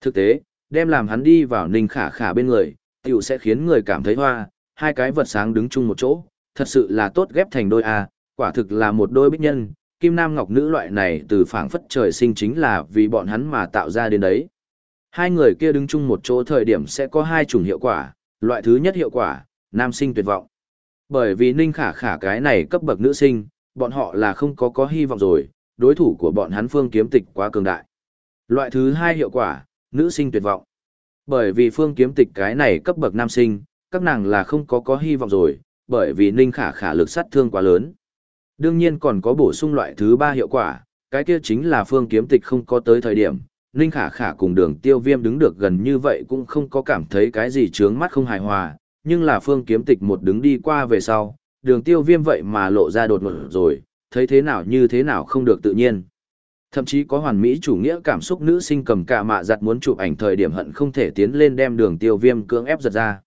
Thực tế, đem làm hắn đi vào ninh khả khả bên người, tiểu sẽ khiến người cảm thấy hoa, hai cái vật sáng đứng chung một chỗ, thật sự là tốt ghép thành đôi A, quả thực là một đôi bích nhân, kim nam ngọc nữ loại này từ phảng phất trời sinh chính là vì bọn hắn mà tạo ra đến đấy. Hai người kia đứng chung một chỗ thời điểm sẽ có hai chủng hiệu quả, loại thứ nhất hiệu quả, nam sinh tuyệt vọng. Bởi vì ninh khả khả cái này cấp bậc nữ sinh, bọn họ là không có có hy vọng rồi, đối thủ của bọn hắn phương kiếm tịch quá cường đại. Loại thứ hai hiệu quả, nữ sinh tuyệt vọng. Bởi vì phương kiếm tịch cái này cấp bậc nam sinh, các nàng là không có có hy vọng rồi, bởi vì ninh khả khả lực sát thương quá lớn. Đương nhiên còn có bổ sung loại thứ ba hiệu quả, cái kia chính là phương kiếm tịch không có tới thời điểm. Ninh khả khả cùng đường tiêu viêm đứng được gần như vậy cũng không có cảm thấy cái gì trướng mắt không hài hòa, nhưng là phương kiếm tịch một đứng đi qua về sau, đường tiêu viêm vậy mà lộ ra đột ngột rồi, thấy thế nào như thế nào không được tự nhiên. Thậm chí có hoàn mỹ chủ nghĩa cảm xúc nữ sinh cầm cả mạ giặt muốn chụp ảnh thời điểm hận không thể tiến lên đem đường tiêu viêm cưỡng ép giật ra.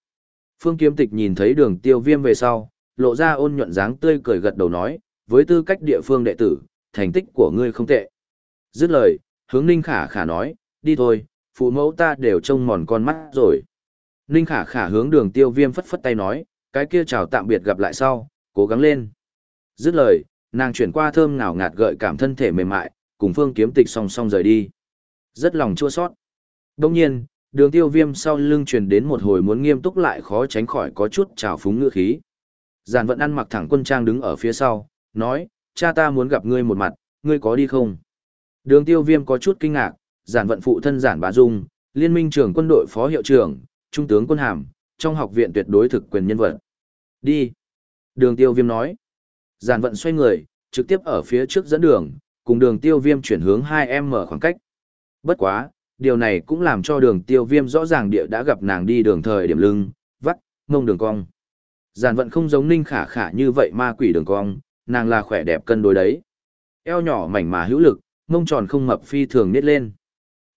Phương kiếm tịch nhìn thấy đường tiêu viêm về sau, lộ ra ôn nhuận dáng tươi cười gật đầu nói, với tư cách địa phương đệ tử, thành tích của ngươi không tệ. Dứt lời, hướng Ninh Khả Khả nói, đi thôi, phụ mẫu ta đều trông mòn con mắt rồi. Ninh Khả Khả hướng đường tiêu viêm phất phất tay nói, cái kia chào tạm biệt gặp lại sau, cố gắng lên. Dứt lời, nàng chuyển qua thơm ngào ngạt gợi cảm thân thể mềm mại, cùng phương kiếm tịch song song rời đi. Rất lòng chua sót. Đồng nhiên, đường tiêu viêm sau lưng truyền đến một hồi muốn nghiêm túc lại khó tránh khỏi có chút trào phúng ngựa khí. Giàn vận ăn mặc thẳng quân trang đứng ở phía sau, nói, cha ta muốn gặp ngươi một mặt, ngươi có đi không? Đường tiêu viêm có chút kinh ngạc, giản vận phụ thân giản bá dung, liên minh trưởng quân đội phó hiệu trưởng, trung tướng quân hàm, trong học viện tuyệt đối thực quyền nhân vật. Đi. Đường tiêu viêm nói. Giản vận xoay người, trực tiếp ở phía trước dẫn đường, cùng đường tiêu viêm chuyển hướng 2M mở khoảng cách. Bất quá, điều này cũng làm cho đường tiêu viêm rõ ràng địa đã gặp nàng đi đường thời điểm lưng, vắt, ngông đường cong. Giản vận không giống ninh khả khả như vậy ma quỷ đường cong, nàng là khỏe đẹp cân đối đấy. Eo nhỏ mảnh mà hữu lực, mông tròn không mập phi thường nít lên.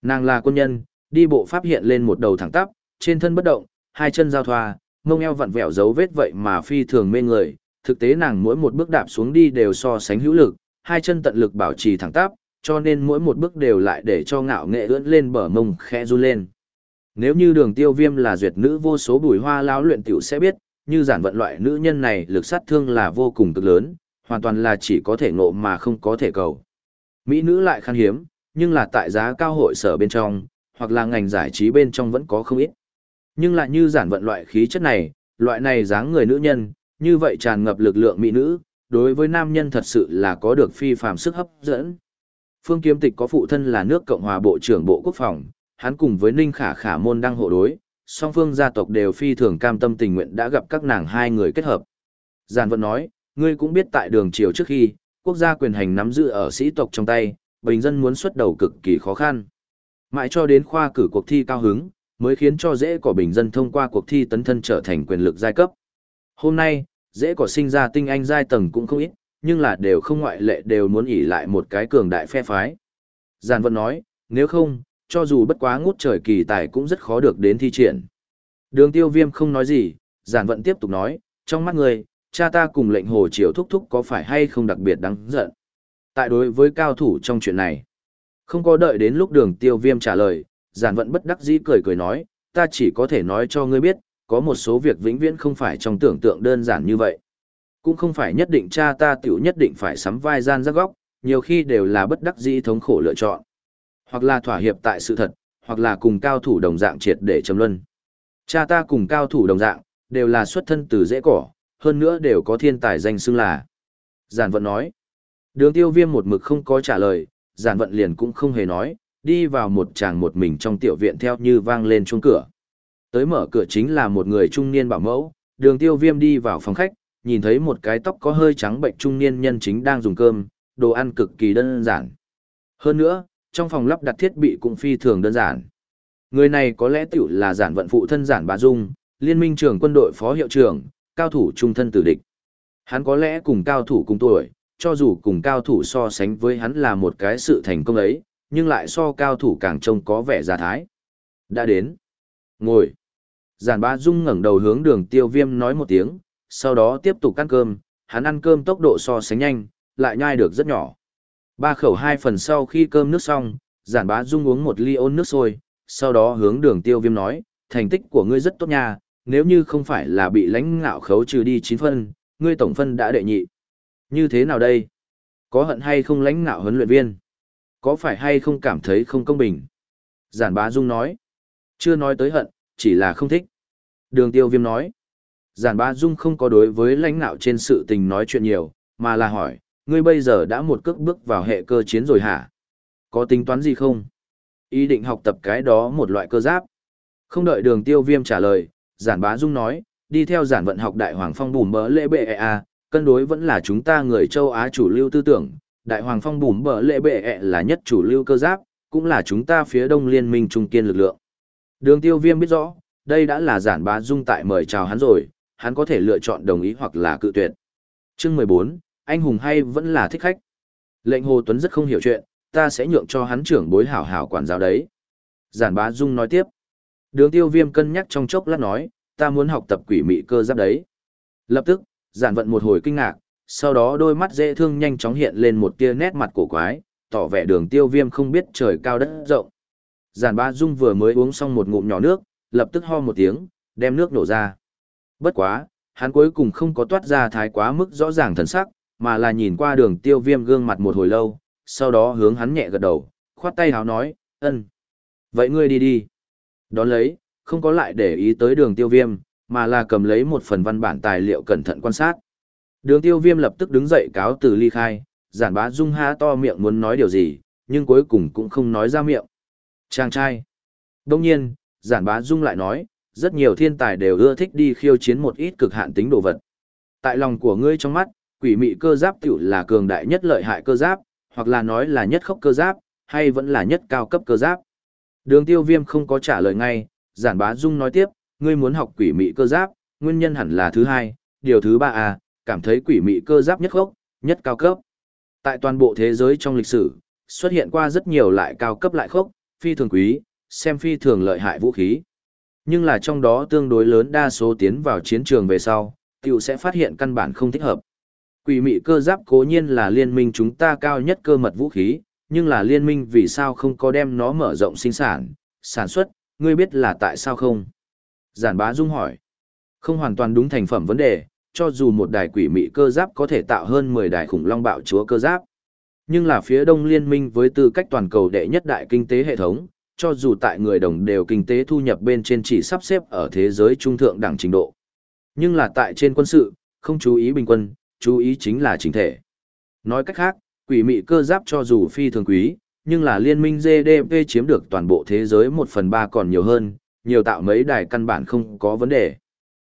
Nàng là quân nhân, đi bộ pháp hiện lên một đầu thẳng tắp, trên thân bất động, hai chân giao thoa, mông eo vặn vẹo dấu vết vậy mà phi thường mê người, thực tế nàng mỗi một bước đạp xuống đi đều so sánh hữu lực, hai chân tận lực bảo trì thẳng tắp, cho nên mỗi một bước đều lại để cho ngạo nghệ ưỡn lên bờ mông khẽ run lên. Nếu như đường tiêu viêm là duyệt nữ vô số bùi hoa lão luyện tiểu sẽ biết, như giản vận loại nữ nhân này lực sát thương là vô cùng cực lớn, hoàn toàn là chỉ có thể ngộ mà không có thể cầu. Mỹ nữ lại khan hiếm, nhưng là tại giá cao hội sở bên trong, hoặc là ngành giải trí bên trong vẫn có không ít. Nhưng lại như giản vận loại khí chất này, loại này dáng người nữ nhân, như vậy tràn ngập lực lượng mỹ nữ, đối với nam nhân thật sự là có được phi phàm sức hấp dẫn. Phương Kiếm Tịch có phụ thân là nước Cộng hòa Bộ trưởng Bộ Quốc phòng, hắn cùng với Ninh Khả Khả môn đăng hộ đối, song phương gia tộc đều phi thường cam tâm tình nguyện đã gặp các nàng hai người kết hợp. Giản Vận nói, ngươi cũng biết tại đường triều trước khi, quốc gia quyền hành nắm giữ ở sĩ tộc trong tay, bình dân muốn xuất đầu cực kỳ khó khăn. Mãi cho đến khoa cử cuộc thi cao hứng, mới khiến cho dễ cỏ bình dân thông qua cuộc thi tấn thân trở thành quyền lực giai cấp. Hôm nay, dễ cỏ sinh ra tinh anh giai tầng cũng không ít, nhưng là đều không ngoại lệ đều muốn ỉ lại một cái cường đại phe phái. Giàn Vận nói, nếu không, cho dù bất quá ngút trời kỳ tài cũng rất khó được đến thi triển. Đường tiêu viêm không nói gì, Giản Vận tiếp tục nói, trong mắt người, cha ta cùng lệnh hồ triều thúc thúc có phải hay không đặc biệt đáng giận. Tại đối với cao thủ trong chuyện này, không có đợi đến lúc đường tiêu viêm trả lời, Giản Vận bất đắc dĩ cười cười nói, ta chỉ có thể nói cho ngươi biết, có một số việc vĩnh viễn không phải trong tưởng tượng đơn giản như vậy. Cũng không phải nhất định cha ta tiểu nhất định phải sắm vai gian ra góc, nhiều khi đều là bất đắc dĩ thống khổ lựa chọn. Hoặc là thỏa hiệp tại sự thật, hoặc là cùng cao thủ đồng dạng triệt để chấm luân. Cha ta cùng cao thủ đồng dạng, đều là xuất thân từ dễ cỏ, hơn nữa đều có thiên tài danh xưng là. Giản vận nói. Đường tiêu viêm một mực không có trả lời, giản vận liền cũng không hề nói, đi vào một chàng một mình trong tiểu viện theo như vang lên chuông cửa. Tới mở cửa chính là một người trung niên bảo mẫu, đường tiêu viêm đi vào phòng khách, nhìn thấy một cái tóc có hơi trắng bệnh trung niên nhân chính đang dùng cơm, đồ ăn cực kỳ đơn giản. Hơn nữa, trong phòng lắp đặt thiết bị cũng phi thường đơn giản. Người này có lẽ tiểu là giản vận phụ thân giản bà dung, liên minh trưởng quân đội phó hiệu trưởng, cao thủ trung thân tử địch. Hắn có lẽ cùng cao thủ cùng tuổi, cho dù cùng cao thủ so sánh với hắn là một cái sự thành công ấy, nhưng lại so cao thủ càng trông có vẻ già thái. Đã đến. Ngồi. Giản bá dung ngẩng đầu hướng đường tiêu viêm nói một tiếng, sau đó tiếp tục ăn cơm, hắn ăn cơm tốc độ so sánh nhanh, lại nhai được rất nhỏ. Ba khẩu hai phần sau khi cơm nước xong, giản bá dung uống một ly ôn nước sôi, sau đó hướng đường tiêu viêm nói, thành tích của ngươi rất tốt nha, nếu như không phải là bị lãnh ngạo khấu trừ đi 9 phân, ngươi tổng phân đã đệ nhị. Như thế nào đây? Có hận hay không lãnh ngạo huấn luyện viên? Có phải hay không cảm thấy không công bình? Giản bá dung nói. Chưa nói tới hận, chỉ là không thích. Đường tiêu viêm nói. Giản bá dung không có đối với lãnh ngạo trên sự tình nói chuyện nhiều, mà là hỏi, ngươi bây giờ đã một cước bước vào hệ cơ chiến rồi hả? Có tính toán gì không? Ý định học tập cái đó một loại cơ giáp. Không đợi đường tiêu viêm trả lời, giản bá dung nói, đi theo giản vận học đại hoàng phong bùm bỡ lễ bệ e a, cân đối vẫn là chúng ta người châu Á chủ lưu tư tưởng, đại hoàng phong bùm bỡ lễ bệ ea là nhất chủ lưu cơ giáp, cũng là chúng ta phía đông liên minh trung kiên lực lượng. Đường tiêu viêm biết rõ, đây đã là giản bá dung tại mời chào hắn rồi, hắn có thể lựa chọn đồng ý hoặc là cự tuyệt. Chương 14, anh hùng hay vẫn là thích khách. Lệnh Hồ Tuấn rất không hiểu chuyện, ta sẽ nhượng cho hắn trưởng bối hảo hảo quản giáo đấy. Giản bá dung nói tiếp. Đường tiêu viêm cân nhắc trong chốc lát nói, ta muốn học tập quỷ mị cơ giáp đấy. Lập tức, giản vận một hồi kinh ngạc, sau đó đôi mắt dễ thương nhanh chóng hiện lên một tia nét mặt cổ quái, tỏ vẻ đường tiêu viêm không biết trời cao đất rộng. Giản ba dung vừa mới uống xong một ngụm nhỏ nước, lập tức ho một tiếng, đem nước nổ ra. Bất quá, hắn cuối cùng không có toát ra thái quá mức rõ ràng thần sắc, mà là nhìn qua đường tiêu viêm gương mặt một hồi lâu, sau đó hướng hắn nhẹ gật đầu, khoát tay háo nói, ân. Vậy ngươi đi đi. Đón lấy, không có lại để ý tới đường tiêu viêm, mà là cầm lấy một phần văn bản tài liệu cẩn thận quan sát. Đường tiêu viêm lập tức đứng dậy cáo từ ly khai, giản bá dung há to miệng muốn nói điều gì, nhưng cuối cùng cũng không nói ra miệng. Chàng trai. Đông nhiên, giản bá dung lại nói, rất nhiều thiên tài đều ưa thích đi khiêu chiến một ít cực hạn tính đồ vật. Tại lòng của ngươi trong mắt, quỷ mị cơ giáp tiểu là cường đại nhất lợi hại cơ giáp, hoặc là nói là nhất khốc cơ giáp, hay vẫn là nhất cao cấp cơ giáp. Đường tiêu viêm không có trả lời ngay, giản bá dung nói tiếp, ngươi muốn học quỷ mị cơ giáp, nguyên nhân hẳn là thứ hai, điều thứ ba à, cảm thấy quỷ mị cơ giáp nhất khốc, nhất cao cấp. Tại toàn bộ thế giới trong lịch sử, xuất hiện qua rất nhiều loại cao cấp lại khốc, phi thường quý, xem phi thường lợi hại vũ khí. Nhưng là trong đó tương đối lớn đa số tiến vào chiến trường về sau, tiểu sẽ phát hiện căn bản không thích hợp. Quỷ mị cơ giáp cố nhiên là liên minh chúng ta cao nhất cơ mật vũ khí, nhưng là liên minh vì sao không có đem nó mở rộng sinh sản, sản xuất, ngươi biết là tại sao không? Giản bá dung hỏi. Không hoàn toàn đúng thành phẩm vấn đề, cho dù một đài quỷ mị cơ giáp có thể tạo hơn 10 đài khủng long bạo chúa cơ giáp. Nhưng là phía đông liên minh với tư cách toàn cầu đệ nhất đại kinh tế hệ thống, cho dù tại người đồng đều kinh tế thu nhập bên trên chỉ sắp xếp ở thế giới trung thượng đẳng trình độ. Nhưng là tại trên quân sự, không chú ý bình quân, chú ý chính là chính thể. Nói cách khác, quỷ mị cơ giáp cho dù phi thường quý, nhưng là liên minh GDP chiếm được toàn bộ thế giới 1 phần 3 còn nhiều hơn, nhiều tạo mấy đài căn bản không có vấn đề.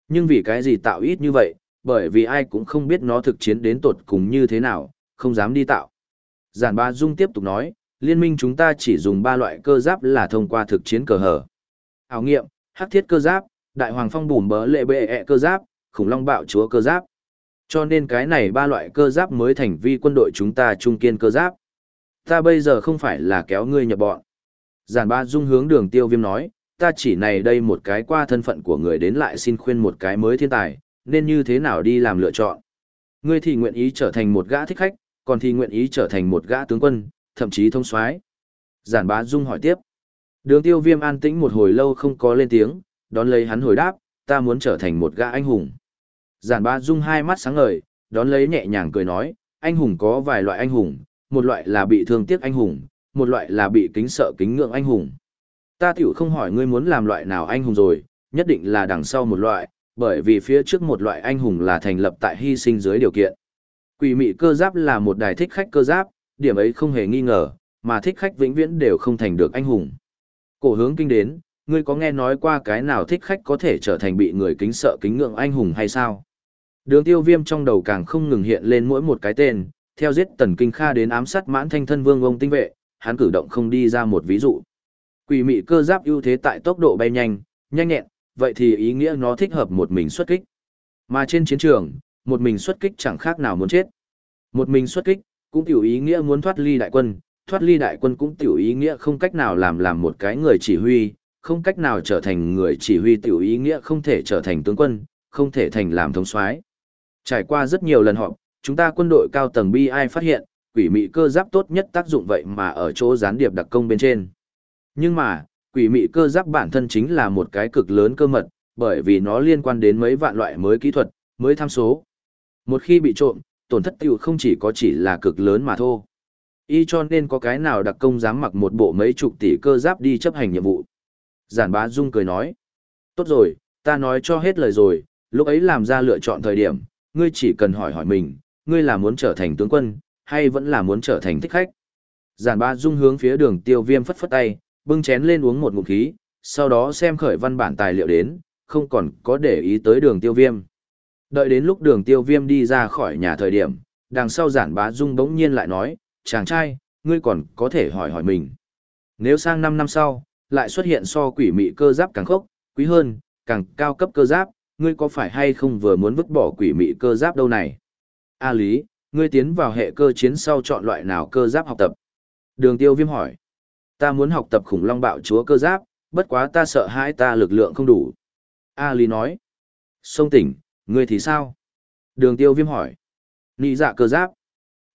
Nhưng vì cái gì tạo ít như vậy, bởi vì ai cũng không biết nó thực chiến đến tột cùng như thế nào, không dám đi tạo. Giản Ba Dung tiếp tục nói, liên minh chúng ta chỉ dùng ba loại cơ giáp là thông qua thực chiến cờ hở. Ảo nghiệm, hắc thiết cơ giáp, đại hoàng phong Bùm bớ lệ bệ ẹ cơ giáp, khủng long bạo chúa cơ giáp. Cho nên cái này ba loại cơ giáp mới thành vi quân đội chúng ta trung kiên cơ giáp. Ta bây giờ không phải là kéo ngươi nhập bọn. Giản ba dung hướng đường tiêu viêm nói, ta chỉ này đây một cái qua thân phận của người đến lại xin khuyên một cái mới thiên tài, nên như thế nào đi làm lựa chọn. Ngươi thì nguyện ý trở thành một gã thích khách, còn thì nguyện ý trở thành một gã tướng quân, thậm chí thông soái. Giản bá dung hỏi tiếp. Đường tiêu viêm an tĩnh một hồi lâu không có lên tiếng, đón lấy hắn hồi đáp, ta muốn trở thành một gã anh hùng. Giản bá dung hai mắt sáng ngời, đón lấy nhẹ nhàng cười nói, anh hùng có vài loại anh hùng, một loại là bị thương tiếc anh hùng, một loại là bị kính sợ kính ngưỡng anh hùng. Ta tiểu không hỏi ngươi muốn làm loại nào anh hùng rồi, nhất định là đằng sau một loại, bởi vì phía trước một loại anh hùng là thành lập tại hy sinh dưới điều kiện. Quỷ mị cơ giáp là một đài thích khách cơ giáp, điểm ấy không hề nghi ngờ, mà thích khách vĩnh viễn đều không thành được anh hùng. Cổ hướng kinh đến, ngươi có nghe nói qua cái nào thích khách có thể trở thành bị người kính sợ kính ngưỡng anh hùng hay sao? Đường tiêu viêm trong đầu càng không ngừng hiện lên mỗi một cái tên, theo giết tần kinh kha đến ám sát mãn thanh thân vương ông tinh vệ, hắn cử động không đi ra một ví dụ. Quỷ mị cơ giáp ưu thế tại tốc độ bay nhanh, nhanh nhẹn, vậy thì ý nghĩa nó thích hợp một mình xuất kích. Mà trên chiến trường, một mình xuất kích chẳng khác nào muốn chết. Một mình xuất kích, cũng tiểu ý nghĩa muốn thoát ly đại quân, thoát ly đại quân cũng tiểu ý nghĩa không cách nào làm làm một cái người chỉ huy, không cách nào trở thành người chỉ huy tiểu ý nghĩa không thể trở thành tướng quân, không thể thành làm thống soái. Trải qua rất nhiều lần họp, chúng ta quân đội cao tầng bi ai phát hiện, quỷ mị cơ giáp tốt nhất tác dụng vậy mà ở chỗ gián điệp đặc công bên trên. Nhưng mà, quỷ mị cơ giáp bản thân chính là một cái cực lớn cơ mật, bởi vì nó liên quan đến mấy vạn loại mới kỹ thuật, mới tham số. Một khi bị trộm, tổn thất tiêu không chỉ có chỉ là cực lớn mà thôi. Y cho nên có cái nào đặc công dám mặc một bộ mấy chục tỷ cơ giáp đi chấp hành nhiệm vụ. Giản bá dung cười nói. Tốt rồi, ta nói cho hết lời rồi, lúc ấy làm ra lựa chọn thời điểm, ngươi chỉ cần hỏi hỏi mình, ngươi là muốn trở thành tướng quân, hay vẫn là muốn trở thành thích khách. Giản bá dung hướng phía đường tiêu viêm phất phất tay, bưng chén lên uống một ngụm khí, sau đó xem khởi văn bản tài liệu đến, không còn có để ý tới đường tiêu viêm. Đợi đến lúc đường tiêu viêm đi ra khỏi nhà thời điểm, đằng sau giản bá dung bỗng nhiên lại nói, chàng trai, ngươi còn có thể hỏi hỏi mình. Nếu sang 5 năm sau, lại xuất hiện so quỷ mị cơ giáp càng khốc, quý hơn, càng cao cấp cơ giáp, ngươi có phải hay không vừa muốn vứt bỏ quỷ mị cơ giáp đâu này? A Lý, ngươi tiến vào hệ cơ chiến sau chọn loại nào cơ giáp học tập? Đường tiêu viêm hỏi. Ta muốn học tập khủng long bạo chúa cơ giáp, bất quá ta sợ hãi ta lực lượng không đủ. A Lý nói. Sông tỉnh, ngươi thì sao? Đường tiêu viêm hỏi. Nị dạ cơ giáp.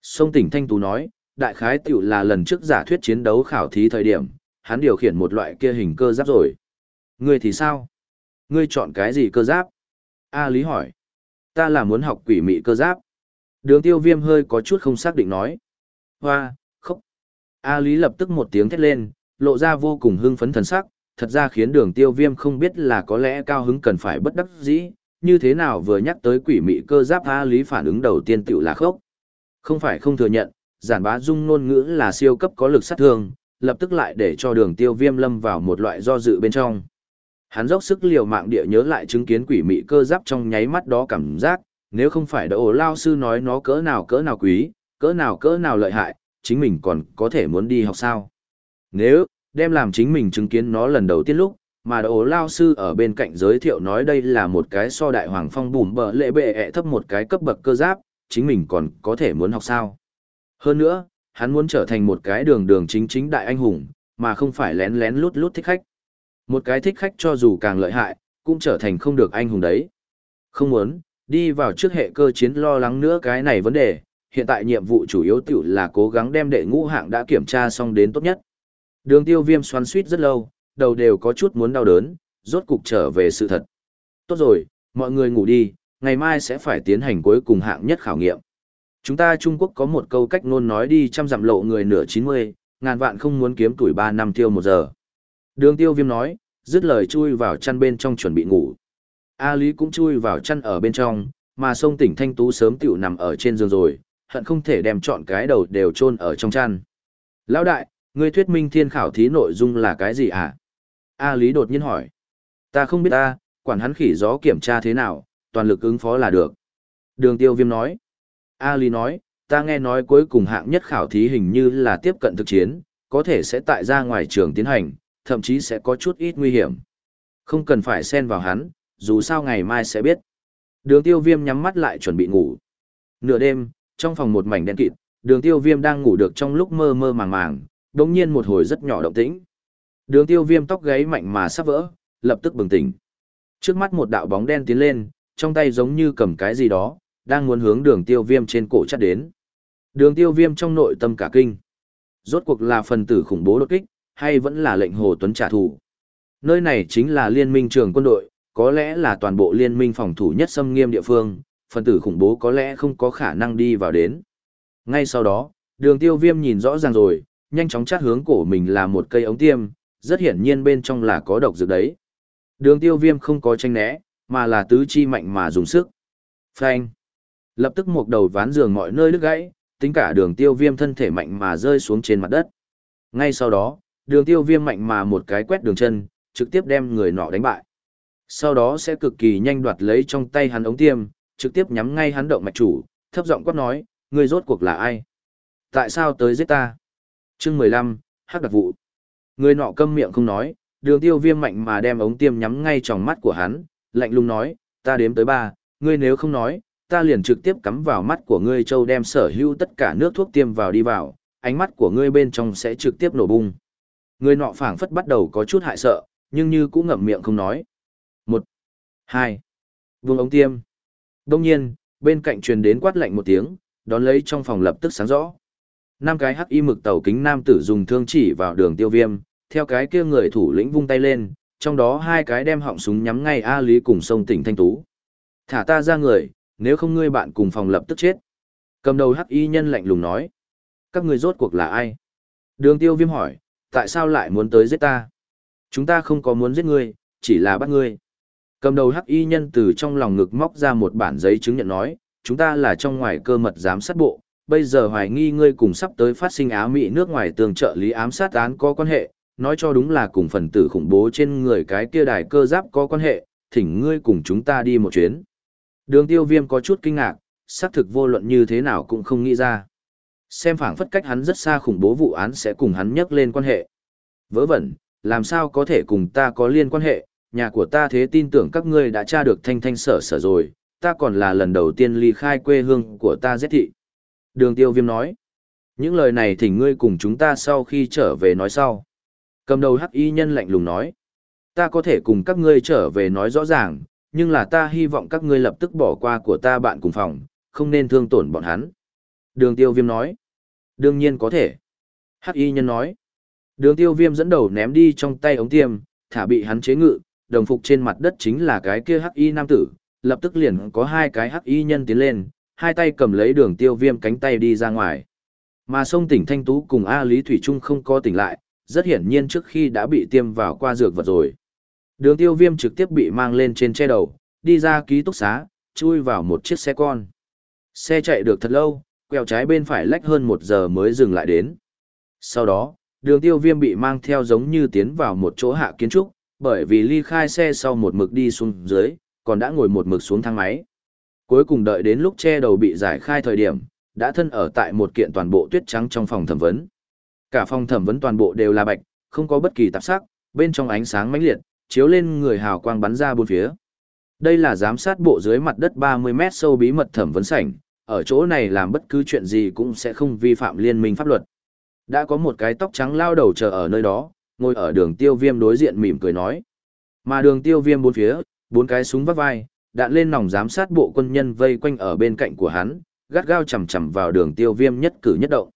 Sông tỉnh Thanh Tú nói, đại khái tiểu là lần trước giả thuyết chiến đấu khảo thí thời điểm, hắn điều khiển một loại kia hình cơ giáp rồi. Ngươi thì sao? Ngươi chọn cái gì cơ giáp? A Lý hỏi. Ta là muốn học quỷ mị cơ giáp. Đường tiêu viêm hơi có chút không xác định nói. Hoa, khóc. A Lý lập tức một tiếng thét lên, lộ ra vô cùng hưng phấn thần sắc, thật ra khiến đường tiêu viêm không biết là có lẽ cao hứng cần phải bất đắc dĩ, như thế nào vừa nhắc tới quỷ mị cơ giáp A Lý phản ứng đầu tiên tiểu là khóc. Không phải không thừa nhận, giản bá dung ngôn ngữ là siêu cấp có lực sát thương, lập tức lại để cho đường tiêu viêm lâm vào một loại do dự bên trong. Hắn dốc sức liều mạng địa nhớ lại chứng kiến quỷ mị cơ giáp trong nháy mắt đó cảm giác, nếu không phải đỡ lao sư nói nó cỡ nào cỡ nào quý, cỡ nào cỡ nào lợi hại, chính mình còn có thể muốn đi học sao. Nếu, đem làm chính mình chứng kiến nó lần đầu tiên lúc, mà đỡ lao sư ở bên cạnh giới thiệu nói đây là một cái so đại hoàng phong bùm bờ lệ bệ ẹ thấp một cái cấp bậc cơ giáp, chính mình còn có thể muốn học sao. Hơn nữa, hắn muốn trở thành một cái đường đường chính chính đại anh hùng, mà không phải lén lén lút lút thích khách. Một cái thích khách cho dù càng lợi hại, cũng trở thành không được anh hùng đấy. Không muốn, đi vào trước hệ cơ chiến lo lắng nữa cái này vấn đề, hiện tại nhiệm vụ chủ yếu tiểu là cố gắng đem đệ ngũ hạng đã kiểm tra xong đến tốt nhất. Đường tiêu viêm xoắn suýt rất lâu, đầu đều có chút muốn đau đớn, rốt cục trở về sự thật. Tốt rồi, mọi người ngủ đi, ngày mai sẽ phải tiến hành cuối cùng hạng nhất khảo nghiệm. Chúng ta Trung Quốc có một câu cách ngôn nói đi trăm dặm lộ người nửa 90, ngàn vạn không muốn kiếm tuổi 3 năm tiêu một giờ. Đường tiêu viêm nói, dứt lời chui vào chăn bên trong chuẩn bị ngủ. A Lý cũng chui vào chăn ở bên trong, mà sông tỉnh Thanh Tú sớm tiểu nằm ở trên giường rồi, hận không thể đem chọn cái đầu đều chôn ở trong chăn. Lão đại, ngươi thuyết minh thiên khảo thí nội dung là cái gì hả? A Lý đột nhiên hỏi. Ta không biết ta, quản hắn khỉ gió kiểm tra thế nào, toàn lực ứng phó là được. Đường tiêu viêm nói. A Lý nói, ta nghe nói cuối cùng hạng nhất khảo thí hình như là tiếp cận thực chiến, có thể sẽ tại ra ngoài trường tiến hành, thậm chí sẽ có chút ít nguy hiểm. Không cần phải xen vào hắn, dù sao ngày mai sẽ biết. Đường tiêu viêm nhắm mắt lại chuẩn bị ngủ. Nửa đêm, trong phòng một mảnh đen kịt, đường tiêu viêm đang ngủ được trong lúc mơ mơ màng màng, đồng nhiên một hồi rất nhỏ động tĩnh. Đường tiêu viêm tóc gáy mạnh mà sắp vỡ, lập tức bừng tỉnh. Trước mắt một đạo bóng đen tiến lên, trong tay giống như cầm cái gì đó, đang muốn hướng đường tiêu viêm trên cổ chắt đến. Đường tiêu viêm trong nội tâm cả kinh. Rốt cuộc là phần tử khủng bố đột kích, hay vẫn là lệnh Hồ Tuấn trả thù. Nơi này chính là liên minh trường quân đội, có lẽ là toàn bộ liên minh phòng thủ nhất xâm nghiêm địa phương, phần tử khủng bố có lẽ không có khả năng đi vào đến. Ngay sau đó, đường tiêu viêm nhìn rõ ràng rồi, nhanh chóng chát hướng cổ mình là một cây ống tiêm, rất hiển nhiên bên trong là có độc dược đấy. Đường tiêu viêm không có tranh né, mà là tứ chi mạnh mà dùng sức. Phanh. Lập tức một đầu ván giường mọi nơi đứt gãy, tính cả đường tiêu viêm thân thể mạnh mà rơi xuống trên mặt đất. Ngay sau đó, đường tiêu viêm mạnh mà một cái quét đường chân, trực tiếp đem người nọ đánh bại. Sau đó sẽ cực kỳ nhanh đoạt lấy trong tay hắn ống tiêm, trực tiếp nhắm ngay hắn động mạch chủ, thấp giọng quát nói, người rốt cuộc là ai? Tại sao tới giết ta? chương 15, hắc đặc vụ. Người nọ câm miệng không nói, đường tiêu viêm mạnh mà đem ống tiêm nhắm ngay trong mắt của hắn, lạnh lùng nói, ta đếm tới ba, ngươi nếu không nói, ta liền trực tiếp cắm vào mắt của ngươi châu đem sở hữu tất cả nước thuốc tiêm vào đi vào, ánh mắt của ngươi bên trong sẽ trực tiếp nổ bung. Người nọ phảng phất bắt đầu có chút hại sợ, nhưng như cũng ngậm miệng không nói. Một, hai, vương ống tiêm. Đông nhiên, bên cạnh truyền đến quát lạnh một tiếng, đón lấy trong phòng lập tức sáng rõ. Năm cái hắc y mực tàu kính nam tử dùng thương chỉ vào đường tiêu viêm, theo cái kia người thủ lĩnh vung tay lên, trong đó hai cái đem họng súng nhắm ngay A Lý cùng sông tỉnh Thanh Tú. Thả ta ra người, nếu không ngươi bạn cùng phòng lập tức chết. Cầm đầu hắc y nhân lạnh lùng nói. Các ngươi rốt cuộc là ai? Đường tiêu viêm hỏi, tại sao lại muốn tới giết ta? Chúng ta không có muốn giết ngươi, chỉ là bắt ngươi. Cầm đầu hắc y nhân từ trong lòng ngực móc ra một bản giấy chứng nhận nói, chúng ta là trong ngoài cơ mật giám sát bộ, bây giờ hoài nghi ngươi cùng sắp tới phát sinh áo mỹ nước ngoài tường trợ lý ám sát án có quan hệ, nói cho đúng là cùng phần tử khủng bố trên người cái kia đài cơ giáp có quan hệ, thỉnh ngươi cùng chúng ta đi một chuyến. Đường tiêu viêm có chút kinh ngạc, xác thực vô luận như thế nào cũng không nghĩ ra. Xem phảng phất cách hắn rất xa khủng bố vụ án sẽ cùng hắn nhắc lên quan hệ. Vớ vẩn, làm sao có thể cùng ta có liên quan hệ, nhà của ta thế tin tưởng các ngươi đã tra được thanh thanh sở sở rồi, ta còn là lần đầu tiên ly khai quê hương của ta giết thị. Đường tiêu viêm nói, những lời này thỉnh ngươi cùng chúng ta sau khi trở về nói sau. Cầm đầu hắc y nhân lạnh lùng nói, ta có thể cùng các ngươi trở về nói rõ ràng, nhưng là ta hy vọng các ngươi lập tức bỏ qua của ta bạn cùng phòng, không nên thương tổn bọn hắn. Đường tiêu viêm nói, đương nhiên có thể. Hắc y nhân nói, đường tiêu viêm dẫn đầu ném đi trong tay ống tiêm, thả bị hắn chế ngự, đồng phục trên mặt đất chính là cái kia hắc y nam tử, lập tức liền có hai cái hắc y nhân tiến lên, hai tay cầm lấy đường tiêu viêm cánh tay đi ra ngoài. Mà sông tỉnh Thanh Tú cùng A Lý Thủy Trung không có tỉnh lại, rất hiển nhiên trước khi đã bị tiêm vào qua dược vật rồi. Đường tiêu viêm trực tiếp bị mang lên trên che đầu, đi ra ký túc xá, chui vào một chiếc xe con. Xe chạy được thật lâu, quẹo trái bên phải lách hơn một giờ mới dừng lại đến. Sau đó, đường tiêu viêm bị mang theo giống như tiến vào một chỗ hạ kiến trúc, bởi vì ly khai xe sau một mực đi xuống dưới, còn đã ngồi một mực xuống thang máy. Cuối cùng đợi đến lúc che đầu bị giải khai thời điểm, đã thân ở tại một kiện toàn bộ tuyết trắng trong phòng thẩm vấn. Cả phòng thẩm vấn toàn bộ đều là bạch, không có bất kỳ tạp sắc, bên trong ánh sáng mãnh liệt, chiếu lên người hào quang bắn ra bốn phía. Đây là giám sát bộ dưới mặt đất 30 mét sâu bí mật thẩm vấn sảnh, ở chỗ này làm bất cứ chuyện gì cũng sẽ không vi phạm liên minh pháp luật. Đã có một cái tóc trắng lao đầu chờ ở nơi đó, ngồi ở đường tiêu viêm đối diện mỉm cười nói. Mà đường tiêu viêm bốn phía, bốn cái súng vắt vai, đạn lên nòng giám sát bộ quân nhân vây quanh ở bên cạnh của hắn, gắt gao chầm chầm vào đường tiêu viêm nhất cử nhất động.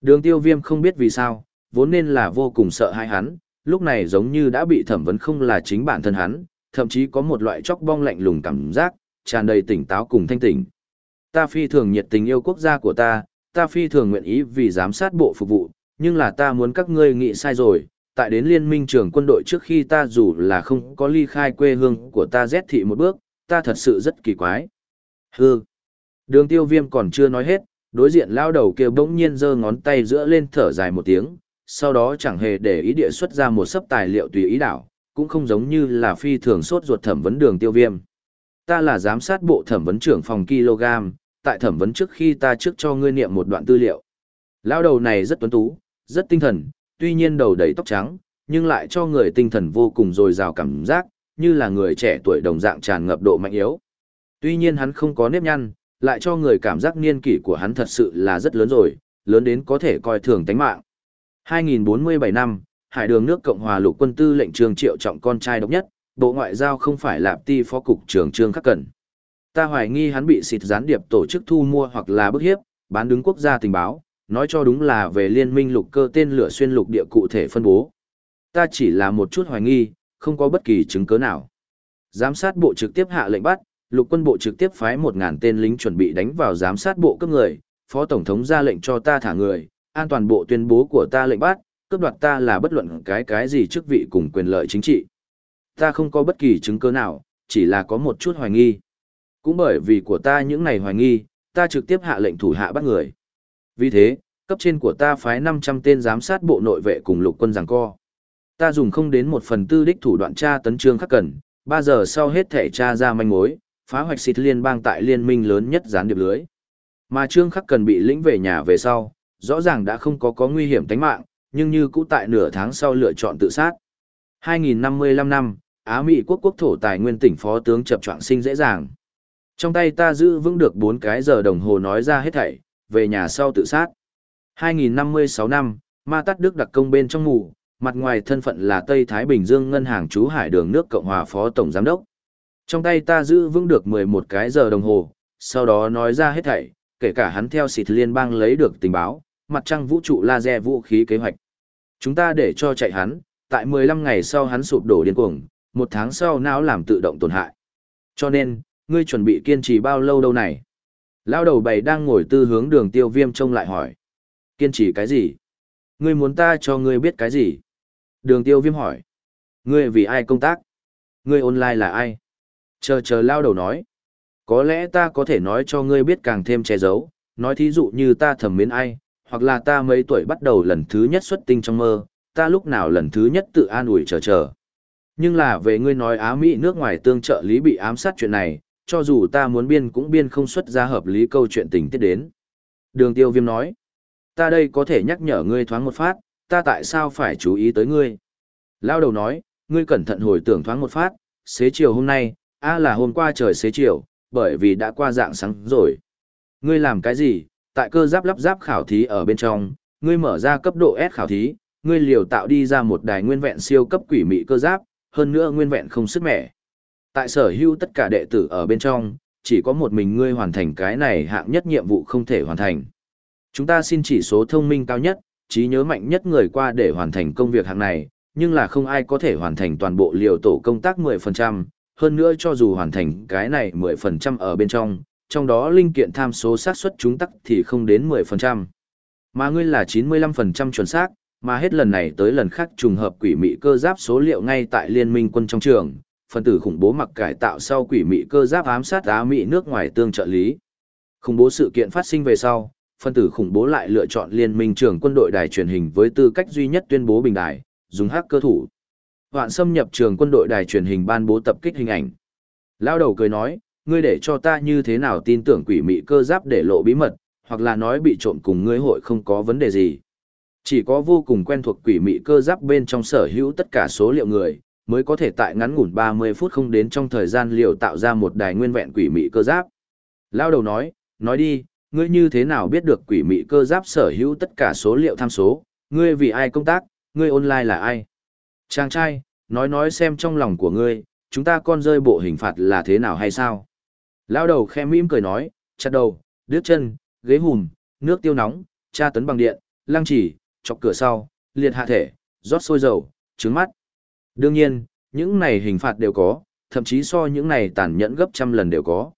Đường tiêu viêm không biết vì sao, vốn nên là vô cùng sợ hãi hắn, lúc này giống như đã bị thẩm vấn không là chính bản thân hắn, thậm chí có một loại chóc bong lạnh lùng cảm giác, tràn đầy tỉnh táo cùng thanh tỉnh. Ta phi thường nhiệt tình yêu quốc gia của ta, ta phi thường nguyện ý vì giám sát bộ phục vụ, nhưng là ta muốn các ngươi nghĩ sai rồi, tại đến liên minh trường quân đội trước khi ta dù là không có ly khai quê hương của ta rét thị một bước, ta thật sự rất kỳ quái. Hừ, Đường tiêu viêm còn chưa nói hết, đối diện lao đầu kia bỗng nhiên giơ ngón tay giữa lên thở dài một tiếng, sau đó chẳng hề để ý địa xuất ra một sấp tài liệu tùy ý đảo, cũng không giống như là phi thường sốt ruột thẩm vấn đường tiêu viêm. Ta là giám sát bộ thẩm vấn trưởng phòng kg, tại thẩm vấn trước khi ta trước cho ngươi niệm một đoạn tư liệu. Lao đầu này rất tuấn tú, rất tinh thần, tuy nhiên đầu đầy tóc trắng, nhưng lại cho người tinh thần vô cùng dồi dào cảm giác, như là người trẻ tuổi đồng dạng tràn ngập độ mạnh yếu. Tuy nhiên hắn không có nếp nhăn, lại cho người cảm giác niên kỷ của hắn thật sự là rất lớn rồi, lớn đến có thể coi thường tánh mạng. 2047 năm, Hải đường nước Cộng hòa lục quân tư lệnh trường triệu trọng con trai độc nhất, Bộ Ngoại giao không phải lạp ti phó cục trưởng trương khắc cẩn. Ta hoài nghi hắn bị xịt gián điệp tổ chức thu mua hoặc là bức hiếp, bán đứng quốc gia tình báo, nói cho đúng là về liên minh lục cơ tên lửa xuyên lục địa cụ thể phân bố. Ta chỉ là một chút hoài nghi, không có bất kỳ chứng cứ nào. Giám sát bộ trực tiếp hạ lệnh bắt, lục quân bộ trực tiếp phái một ngàn tên lính chuẩn bị đánh vào giám sát bộ cấp người, phó tổng thống ra lệnh cho ta thả người, an toàn bộ tuyên bố của ta lệnh bắt, cướp đoạt ta là bất luận cái cái gì chức vị cùng quyền lợi chính trị. Ta không có bất kỳ chứng cứ nào, chỉ là có một chút hoài nghi. Cũng bởi vì của ta những này hoài nghi, ta trực tiếp hạ lệnh thủ hạ bắt người. Vì thế, cấp trên của ta phái 500 tên giám sát bộ nội vệ cùng lục quân giằng co. Ta dùng không đến một phần tư đích thủ đoạn tra tấn trương khắc cần, 3 giờ sau hết thể tra ra manh mối, phá hoạch xịt liên bang tại liên minh lớn nhất gián điệp lưới. Mà trương khắc cần bị lĩnh về nhà về sau, rõ ràng đã không có có nguy hiểm tính mạng, nhưng như cũ tại nửa tháng sau lựa chọn tự sát. 2055 năm, Á Mỹ quốc quốc thổ tài nguyên tỉnh phó tướng chập trọng sinh dễ dàng. Trong tay ta giữ vững được 4 cái giờ đồng hồ nói ra hết thảy, về nhà sau tự sát. 2056 năm, ma tắt Đức đặc công bên trong ngủ, mặt ngoài thân phận là Tây Thái Bình Dương ngân hàng chú hải đường nước Cộng hòa phó tổng giám đốc. Trong tay ta giữ vững được 11 cái giờ đồng hồ, sau đó nói ra hết thảy, kể cả hắn theo xịt liên bang lấy được tình báo, mặt trăng vũ trụ laser vũ khí kế hoạch. Chúng ta để cho chạy hắn, tại 15 ngày sau hắn sụp đổ điên cuồng, một tháng sau não làm tự động tổn hại. Cho nên, ngươi chuẩn bị kiên trì bao lâu đâu này? Lao đầu bày đang ngồi tư hướng đường tiêu viêm trông lại hỏi. Kiên trì cái gì? Ngươi muốn ta cho ngươi biết cái gì? Đường tiêu viêm hỏi. Ngươi vì ai công tác? Ngươi online là ai? Chờ chờ lao đầu nói. Có lẽ ta có thể nói cho ngươi biết càng thêm che giấu, nói thí dụ như ta thầm mến ai, hoặc là ta mấy tuổi bắt đầu lần thứ nhất xuất tinh trong mơ, ta lúc nào lần thứ nhất tự an ủi chờ chờ. Nhưng là về ngươi nói Á Mỹ nước ngoài tương trợ lý bị ám sát chuyện này, cho dù ta muốn biên cũng biên không xuất ra hợp lý câu chuyện tình tiết đến. Đường tiêu viêm nói, ta đây có thể nhắc nhở ngươi thoáng một phát, ta tại sao phải chú ý tới ngươi. Lao đầu nói, ngươi cẩn thận hồi tưởng thoáng một phát, xế chiều hôm nay, a là hôm qua trời xế chiều, bởi vì đã qua dạng sáng rồi. Ngươi làm cái gì, tại cơ giáp lắp ráp khảo thí ở bên trong, ngươi mở ra cấp độ S khảo thí, ngươi liều tạo đi ra một đài nguyên vẹn siêu cấp quỷ mị cơ giáp, hơn nữa nguyên vẹn không sức mẻ. Tại sở hữu tất cả đệ tử ở bên trong, chỉ có một mình ngươi hoàn thành cái này hạng nhất nhiệm vụ không thể hoàn thành. Chúng ta xin chỉ số thông minh cao nhất, trí nhớ mạnh nhất người qua để hoàn thành công việc hạng này, nhưng là không ai có thể hoàn thành toàn bộ liều tổ công tác 10%, hơn nữa cho dù hoàn thành cái này 10% ở bên trong, trong đó linh kiện tham số xác suất chúng tắc thì không đến 10%. Mà ngươi là 95% chuẩn xác, mà hết lần này tới lần khác trùng hợp quỷ mị cơ giáp số liệu ngay tại liên minh quân trong trường, phần tử khủng bố mặc cải tạo sau quỷ mị cơ giáp ám sát Á Mỹ nước ngoài tương trợ lý. Khủng bố sự kiện phát sinh về sau, phần tử khủng bố lại lựa chọn liên minh trường quân đội đài truyền hình với tư cách duy nhất tuyên bố bình đài, dùng hacker thủ. Hoạn xâm nhập trường quân đội đài truyền hình ban bố tập kích hình ảnh. Lao đầu cười nói, ngươi để cho ta như thế nào tin tưởng quỷ mị cơ giáp để lộ bí mật, hoặc là nói bị trộm cùng ngươi hội không có vấn đề gì. Chỉ có vô cùng quen thuộc quỷ mị cơ giáp bên trong sở hữu tất cả số liệu người, mới có thể tại ngắn ngủn 30 phút không đến trong thời gian liều tạo ra một đài nguyên vẹn quỷ mị cơ giáp. Lao đầu nói, nói đi, ngươi như thế nào biết được quỷ mị cơ giáp sở hữu tất cả số liệu tham số, ngươi vì ai công tác, ngươi online là ai? Chàng trai, nói nói xem trong lòng của ngươi, chúng ta con rơi bộ hình phạt là thế nào hay sao? Lao đầu khe mỉm cười nói, chặt đầu, đứt chân, ghế hùm, nước tiêu nóng, tra tấn bằng điện, lăng chỉ, chọc cửa sau, liệt hạ thể, rót sôi dầu, trứng mắt. Đương nhiên, những này hình phạt đều có, thậm chí so những này tàn nhẫn gấp trăm lần đều có.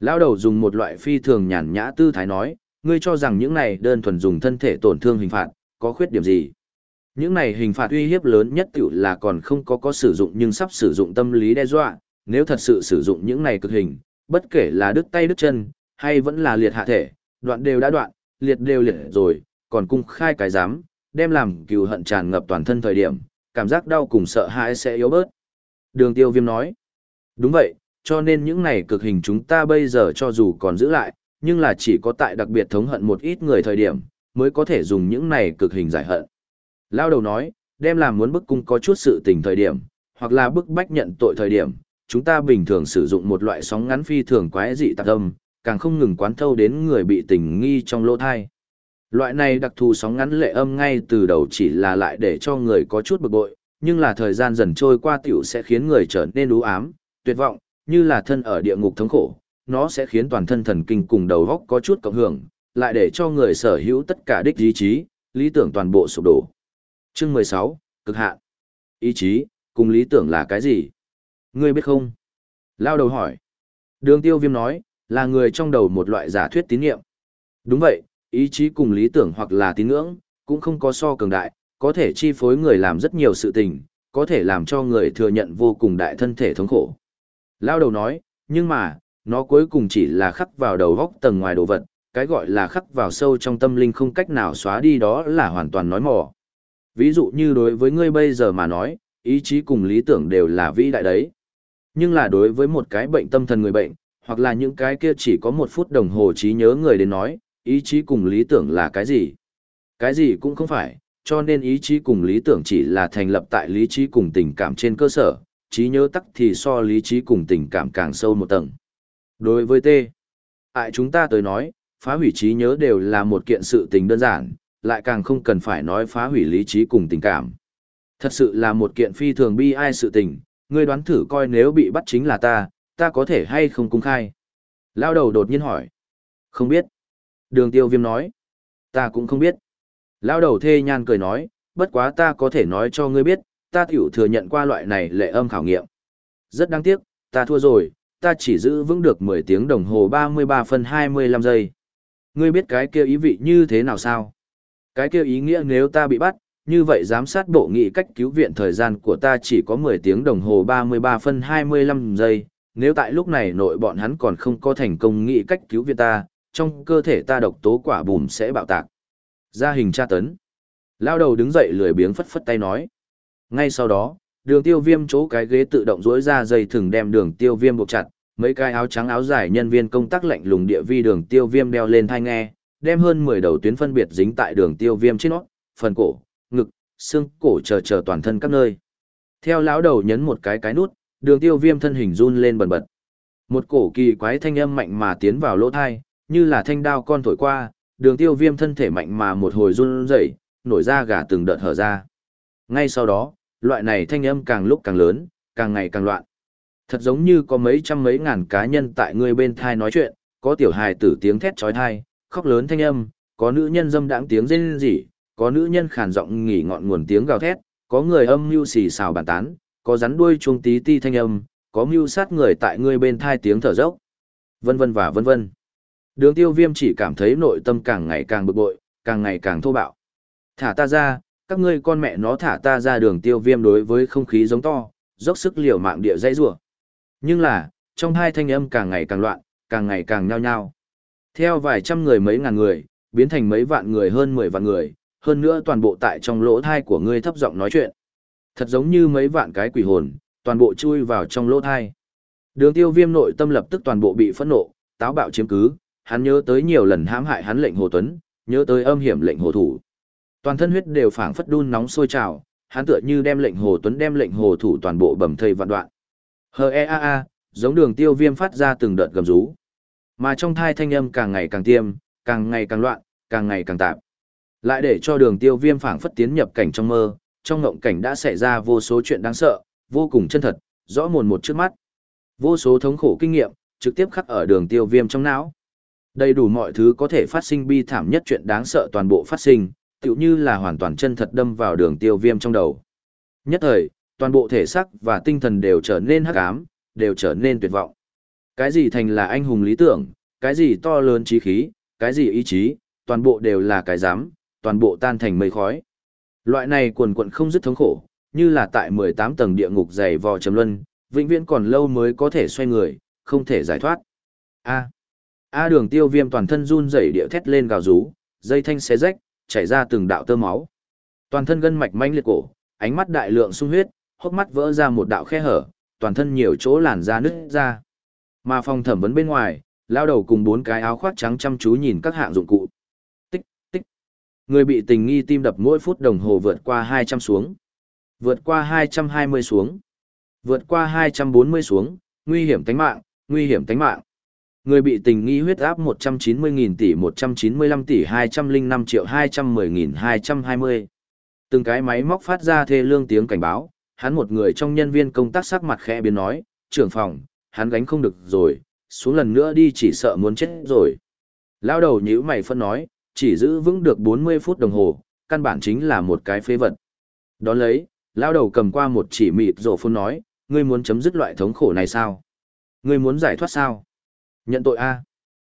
Lao đầu dùng một loại phi thường nhàn nhã tư thái nói, ngươi cho rằng những này đơn thuần dùng thân thể tổn thương hình phạt, có khuyết điểm gì? Những này hình phạt uy hiếp lớn nhất tiểu là còn không có có sử dụng nhưng sắp sử dụng tâm lý đe dọa, nếu thật sự sử dụng những này cực hình, bất kể là đứt tay đứt chân, hay vẫn là liệt hạ thể, đoạn đều đã đoạn, liệt đều liệt rồi, còn cung khai cái dám, đem làm cừu hận tràn ngập toàn thân thời điểm, cảm giác đau cùng sợ hãi sẽ yếu bớt. Đường tiêu viêm nói, đúng vậy, cho nên những này cực hình chúng ta bây giờ cho dù còn giữ lại, nhưng là chỉ có tại đặc biệt thống hận một ít người thời điểm, mới có thể dùng những này cực hình giải hận. Lao đầu nói, đem làm muốn bức cung có chút sự tình thời điểm, hoặc là bức bách nhận tội thời điểm, chúng ta bình thường sử dụng một loại sóng ngắn phi thường quái dị tạc âm, càng không ngừng quán thâu đến người bị tình nghi trong lỗ thai. Loại này đặc thù sóng ngắn lệ âm ngay từ đầu chỉ là lại để cho người có chút bực bội, nhưng là thời gian dần trôi qua tiểu sẽ khiến người trở nên u ám, tuyệt vọng, như là thân ở địa ngục thống khổ, nó sẽ khiến toàn thân thần kinh cùng đầu óc có chút cộng hưởng, lại để cho người sở hữu tất cả đích ý chí, lý tưởng toàn bộ sụp đổ. Chương 16, cực hạn. Ý chí, cùng lý tưởng là cái gì? Ngươi biết không? Lao đầu hỏi. Đường tiêu viêm nói, là người trong đầu một loại giả thuyết tín nhiệm. Đúng vậy, ý chí cùng lý tưởng hoặc là tín ngưỡng, cũng không có so cường đại, có thể chi phối người làm rất nhiều sự tình, có thể làm cho người thừa nhận vô cùng đại thân thể thống khổ. Lao đầu nói, nhưng mà, nó cuối cùng chỉ là khắc vào đầu góc tầng ngoài đồ vật, cái gọi là khắc vào sâu trong tâm linh không cách nào xóa đi đó là hoàn toàn nói mò. Ví dụ như đối với ngươi bây giờ mà nói, ý chí cùng lý tưởng đều là vĩ đại đấy. Nhưng là đối với một cái bệnh tâm thần người bệnh, hoặc là những cái kia chỉ có một phút đồng hồ trí nhớ người đến nói, ý chí cùng lý tưởng là cái gì? Cái gì cũng không phải, cho nên ý chí cùng lý tưởng chỉ là thành lập tại lý trí cùng tình cảm trên cơ sở, trí nhớ tắc thì so lý trí cùng tình cảm càng sâu một tầng. Đối với T, ai chúng ta tới nói, phá hủy trí nhớ đều là một kiện sự tình đơn giản, lại càng không cần phải nói phá hủy lý trí cùng tình cảm. Thật sự là một kiện phi thường bi ai sự tình, ngươi đoán thử coi nếu bị bắt chính là ta, ta có thể hay không cung khai. Lao đầu đột nhiên hỏi. Không biết. Đường tiêu viêm nói. Ta cũng không biết. Lao đầu thê nhan cười nói, bất quá ta có thể nói cho ngươi biết, ta tiểu thừa nhận qua loại này lệ âm khảo nghiệm. Rất đáng tiếc, ta thua rồi, ta chỉ giữ vững được 10 tiếng đồng hồ 33 phân 25 giây. Ngươi biết cái kia ý vị như thế nào sao? Cái kia ý nghĩa nếu ta bị bắt, như vậy giám sát bộ nghị cách cứu viện thời gian của ta chỉ có 10 tiếng đồng hồ 33 phân 25 giây, nếu tại lúc này nội bọn hắn còn không có thành công nghị cách cứu viện ta, trong cơ thể ta độc tố quả bùm sẽ bạo tạc. Ra hình tra tấn. Lao đầu đứng dậy lười biếng phất phất tay nói. Ngay sau đó, đường tiêu viêm chỗ cái ghế tự động rỗi ra dây thừng đem đường tiêu viêm buộc chặt, mấy cái áo trắng áo dài nhân viên công tác lạnh lùng địa vi đường tiêu viêm đeo lên thai nghe, đem hơn 10 đầu tuyến phân biệt dính tại đường tiêu viêm trên nó, phần cổ, ngực, xương, cổ chờ chờ toàn thân các nơi. Theo lão đầu nhấn một cái cái nút, đường tiêu viêm thân hình run lên bần bật. Một cổ kỳ quái thanh âm mạnh mà tiến vào lỗ thai, như là thanh đao con thổi qua, đường tiêu viêm thân thể mạnh mà một hồi run rẩy nổi ra gà từng đợt hở ra. Ngay sau đó, loại này thanh âm càng lúc càng lớn, càng ngày càng loạn. Thật giống như có mấy trăm mấy ngàn cá nhân tại người bên thai nói chuyện, có tiểu hài tử tiếng thét trói thai, khóc lớn thanh âm, có nữ nhân dâm đãng tiếng rên rỉ, có nữ nhân khàn giọng nghỉ ngọn nguồn tiếng gào thét, có người âm mưu xì xào bàn tán, có rắn đuôi chuông tí ti thanh âm, có mưu sát người tại người bên thai tiếng thở dốc, vân vân và vân vân. Đường tiêu viêm chỉ cảm thấy nội tâm càng ngày càng bực bội, càng ngày càng thô bạo. Thả ta ra, các ngươi con mẹ nó thả ta ra đường tiêu viêm đối với không khí giống to, dốc sức liều mạng địa dây rủa Nhưng là, trong hai thanh âm càng ngày càng loạn, càng ngày càng nhao nhao. Theo vài trăm người mấy ngàn người, biến thành mấy vạn người hơn mười vạn người, hơn nữa toàn bộ tại trong lỗ thai của ngươi thấp giọng nói chuyện. Thật giống như mấy vạn cái quỷ hồn, toàn bộ chui vào trong lỗ thai. Đường tiêu viêm nội tâm lập tức toàn bộ bị phẫn nộ, táo bạo chiếm cứ, hắn nhớ tới nhiều lần hãm hại hắn lệnh hồ tuấn, nhớ tới âm hiểm lệnh hồ thủ. Toàn thân huyết đều phảng phất đun nóng sôi trào, hắn tựa như đem lệnh hồ tuấn đem lệnh hồ thủ toàn bộ bầm thây vạn đoạn. Hờ e a a, giống đường tiêu viêm phát ra từng đợt gầm rú. Mà trong thai thanh âm càng ngày càng tiêm, càng ngày càng loạn, càng ngày càng tạp. Lại để cho đường tiêu viêm phảng phất tiến nhập cảnh trong mơ, trong ngộng cảnh đã xảy ra vô số chuyện đáng sợ, vô cùng chân thật, rõ mồn một trước mắt. Vô số thống khổ kinh nghiệm, trực tiếp khắc ở đường tiêu viêm trong não. Đầy đủ mọi thứ có thể phát sinh bi thảm nhất chuyện đáng sợ toàn bộ phát sinh, tựu như là hoàn toàn chân thật đâm vào đường tiêu viêm trong đầu. Nhất thời, toàn bộ thể xác và tinh thần đều trở nên hắc ám, đều trở nên tuyệt vọng. Cái gì thành là anh hùng lý tưởng, cái gì to lớn trí khí, cái gì ý chí, toàn bộ đều là cái dám, toàn bộ tan thành mây khói. Loại này quần quận không dứt thống khổ, như là tại 18 tầng địa ngục dày vò trầm luân, vĩnh viễn còn lâu mới có thể xoay người, không thể giải thoát. A. A đường tiêu viêm toàn thân run rẩy địa thét lên gào rú, dây thanh xé rách, chảy ra từng đạo tơ máu. Toàn thân gân mạch manh liệt cổ, ánh mắt đại lượng sung huyết, hốc mắt vỡ ra một đạo khe hở, toàn thân nhiều chỗ làn da nứt ra. Mà phòng thẩm vấn bên ngoài, lao đầu cùng bốn cái áo khoác trắng chăm chú nhìn các hạng dụng cụ. Tích, tích. Người bị tình nghi tim đập mỗi phút đồng hồ vượt qua 200 xuống. Vượt qua 220 xuống. Vượt qua 240 xuống, nguy hiểm tính mạng, nguy hiểm tính mạng. Người bị tình nghi huyết áp 190.000 tỷ 195 tỷ 205 triệu 210.220. Từng cái máy móc phát ra thê lương tiếng cảnh báo, hắn một người trong nhân viên công tác sắc mặt khẽ biến nói, trưởng phòng, hắn gánh không được rồi, xuống lần nữa đi chỉ sợ muốn chết rồi. Lao đầu nhíu mày phân nói, chỉ giữ vững được 40 phút đồng hồ, căn bản chính là một cái phế vật. Đón lấy, lao đầu cầm qua một chỉ mịt rổ phun nói, ngươi muốn chấm dứt loại thống khổ này sao? Ngươi muốn giải thoát sao? Nhận tội a.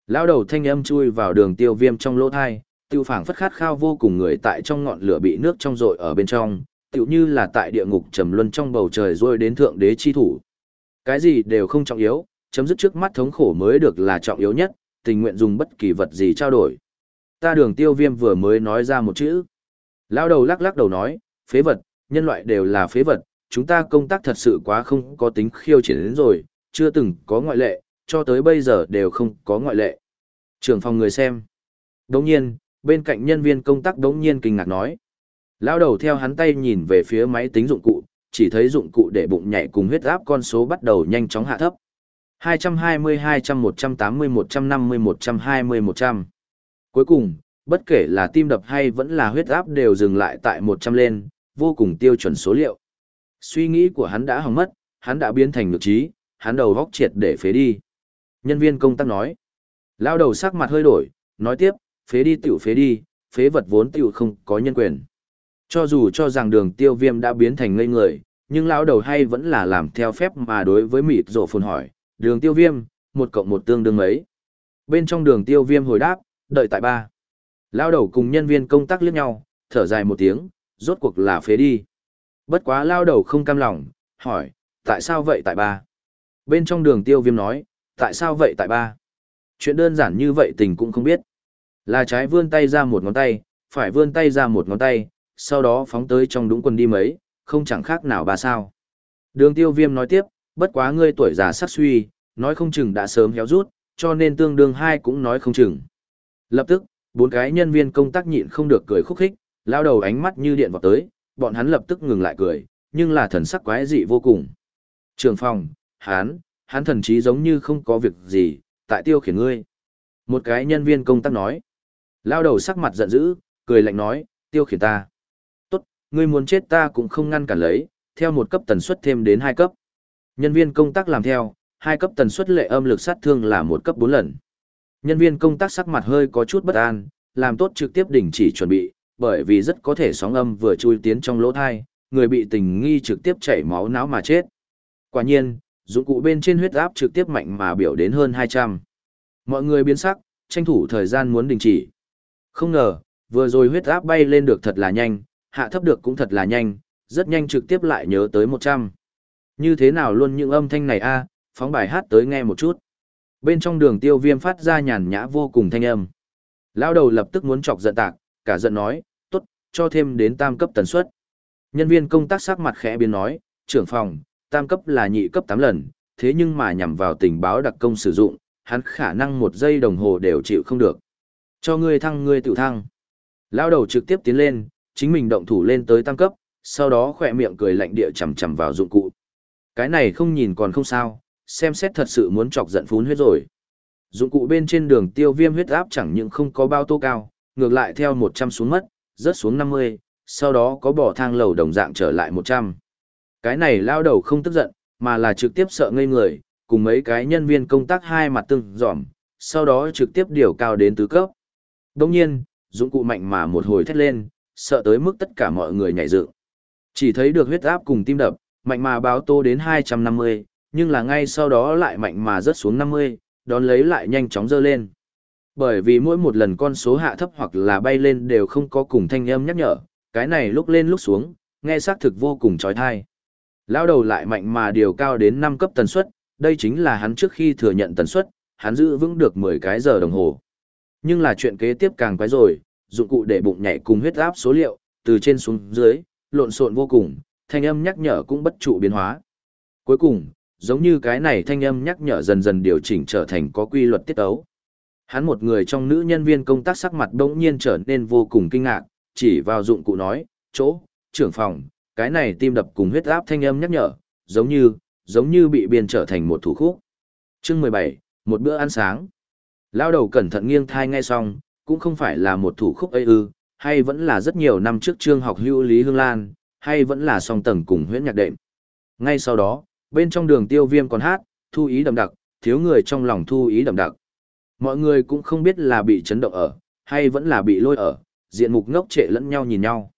Lão đầu thanh âm chui vào đường tiêu viêm trong lỗ thai, tiêu phảng phất khát khao vô cùng người tại trong ngọn lửa bị nước trong rội ở bên trong, tựu như là tại địa ngục trầm luân trong bầu trời rồi đến thượng đế chi thủ. Cái gì đều không trọng yếu, chấm dứt trước mắt thống khổ mới được là trọng yếu nhất, tình nguyện dùng bất kỳ vật gì trao đổi. Ta đường tiêu viêm vừa mới nói ra một chữ. Lao đầu lắc lắc đầu nói, phế vật, nhân loại đều là phế vật, chúng ta công tác thật sự quá không có tính khiêu chiến đến rồi, chưa từng có ngoại lệ, cho tới bây giờ đều không có ngoại lệ. Trưởng phòng người xem. Đống nhiên, bên cạnh nhân viên công tác đống nhiên kinh ngạc nói. Lao đầu theo hắn tay nhìn về phía máy tính dụng cụ, chỉ thấy dụng cụ để bụng nhảy cùng huyết áp con số bắt đầu nhanh chóng hạ thấp. 220, 200, 180, 150, 120, 100. Cuối cùng, bất kể là tim đập hay vẫn là huyết áp đều dừng lại tại 100 lên, vô cùng tiêu chuẩn số liệu. Suy nghĩ của hắn đã hỏng mất, hắn đã biến thành ngược trí, hắn đầu góc triệt để phế đi. Nhân viên công tác nói. Lao đầu sắc mặt hơi đổi, nói tiếp, phế đi tiểu phế đi, phế vật vốn tiểu không có nhân quyền. Cho dù cho rằng đường tiêu viêm đã biến thành ngây người, nhưng lão đầu hay vẫn là làm theo phép mà đối với mịt rổ phồn hỏi, đường tiêu viêm, một cộng một tương đương ấy. Bên trong đường tiêu viêm hồi đáp, đợi tại ba. Lão đầu cùng nhân viên công tác liếc nhau, thở dài một tiếng, rốt cuộc là phế đi. Bất quá lão đầu không cam lòng, hỏi, tại sao vậy tại ba? Bên trong đường tiêu viêm nói, tại sao vậy tại ba? Chuyện đơn giản như vậy tình cũng không biết. Là trái vươn tay ra một ngón tay, phải vươn tay ra một ngón tay, sau đó phóng tới trong đúng quần đi mấy, không chẳng khác nào ba sao. Đường tiêu viêm nói tiếp, bất quá ngươi tuổi già sắc suy, nói không chừng đã sớm héo rút, cho nên tương đương hai cũng nói không chừng. Lập tức, bốn cái nhân viên công tác nhịn không được cười khúc khích, lao đầu ánh mắt như điện vào tới, bọn hắn lập tức ngừng lại cười, nhưng là thần sắc quái dị vô cùng. Trường phòng, hán, hắn thần chí giống như không có việc gì, tại tiêu khiển ngươi. Một cái nhân viên công tác nói. Lao đầu sắc mặt giận dữ, cười lạnh nói, tiêu khiển ta. Tốt, ngươi muốn chết ta cũng không ngăn cản lấy, theo một cấp tần suất thêm đến hai cấp. Nhân viên công tác làm theo, hai cấp tần suất lệ âm lực sát thương là một cấp bốn lần. Nhân viên công tác sắc mặt hơi có chút bất an, làm tốt trực tiếp đình chỉ chuẩn bị, bởi vì rất có thể sóng âm vừa chui tiến trong lỗ thai, người bị tình nghi trực tiếp chảy máu não mà chết. Quả nhiên, dụng cụ bên trên huyết áp trực tiếp mạnh mà biểu đến hơn 200. Mọi người biến sắc, tranh thủ thời gian muốn đình chỉ. Không ngờ, vừa rồi huyết áp bay lên được thật là nhanh, hạ thấp được cũng thật là nhanh, rất nhanh trực tiếp lại nhớ tới 100. Như thế nào luôn những âm thanh này a phóng bài hát tới nghe một chút. Bên trong đường tiêu viêm phát ra nhàn nhã vô cùng thanh âm. Lao đầu lập tức muốn chọc giận tạc, cả giận nói, tốt, cho thêm đến tam cấp tần suất. Nhân viên công tác sắc mặt khẽ biến nói, trưởng phòng, tam cấp là nhị cấp 8 lần, thế nhưng mà nhằm vào tình báo đặc công sử dụng, hắn khả năng một giây đồng hồ đều chịu không được. Cho ngươi thăng ngươi tự thăng. Lao đầu trực tiếp tiến lên, chính mình động thủ lên tới tam cấp, sau đó khỏe miệng cười lạnh địa chầm chầm vào dụng cụ. Cái này không nhìn còn không sao, xem xét thật sự muốn chọc giận phún huyết rồi. Dụng cụ bên trên đường tiêu viêm huyết áp chẳng những không có bao tô cao, ngược lại theo 100 xuống mất, rớt xuống 50, sau đó có bỏ thang lầu đồng dạng trở lại 100. Cái này lao đầu không tức giận, mà là trực tiếp sợ ngây người, cùng mấy cái nhân viên công tác hai mặt từng dòm, sau đó trực tiếp điều cao đến tứ cấp. Đồng nhiên, dụng cụ mạnh mà một hồi thét lên, sợ tới mức tất cả mọi người nhảy dựng. Chỉ thấy được huyết áp cùng tim đập, mạnh mà báo tô đến 250, nhưng là ngay sau đó lại mạnh mà rớt xuống 50, đón lấy lại nhanh chóng dơ lên. Bởi vì mỗi một lần con số hạ thấp hoặc là bay lên đều không có cùng thanh âm nhắc nhở, cái này lúc lên lúc xuống, nghe xác thực vô cùng trói thai. Lao đầu lại mạnh mà điều cao đến 5 cấp tần suất, đây chính là hắn trước khi thừa nhận tần suất, hắn giữ vững được 10 cái giờ đồng hồ. Nhưng là chuyện kế tiếp càng quái rồi, dụng cụ để bụng nhảy cùng huyết áp số liệu, từ trên xuống dưới, lộn xộn vô cùng, thanh âm nhắc nhở cũng bất trụ biến hóa. Cuối cùng, giống như cái này thanh âm nhắc nhở dần dần điều chỉnh trở thành có quy luật tiết ấu. Hắn một người trong nữ nhân viên công tác sắc mặt bỗng nhiên trở nên vô cùng kinh ngạc, chỉ vào dụng cụ nói, chỗ, trưởng phòng, cái này tim đập cùng huyết áp thanh âm nhắc nhở, giống như, giống như bị biên trở thành một thủ khúc. Chương 17, một bữa ăn sáng. Lao đầu cẩn thận nghiêng thai nghe xong, cũng không phải là một thủ khúc ấy ư, hay vẫn là rất nhiều năm trước trương học hữu Lý Hương Lan, hay vẫn là song tầng cùng huyễn nhạc đệm. Ngay sau đó, bên trong đường tiêu viêm còn hát, thu ý đậm đặc, thiếu người trong lòng thu ý đậm đặc. Mọi người cũng không biết là bị chấn động ở, hay vẫn là bị lôi ở, diện mục ngốc trệ lẫn nhau nhìn nhau.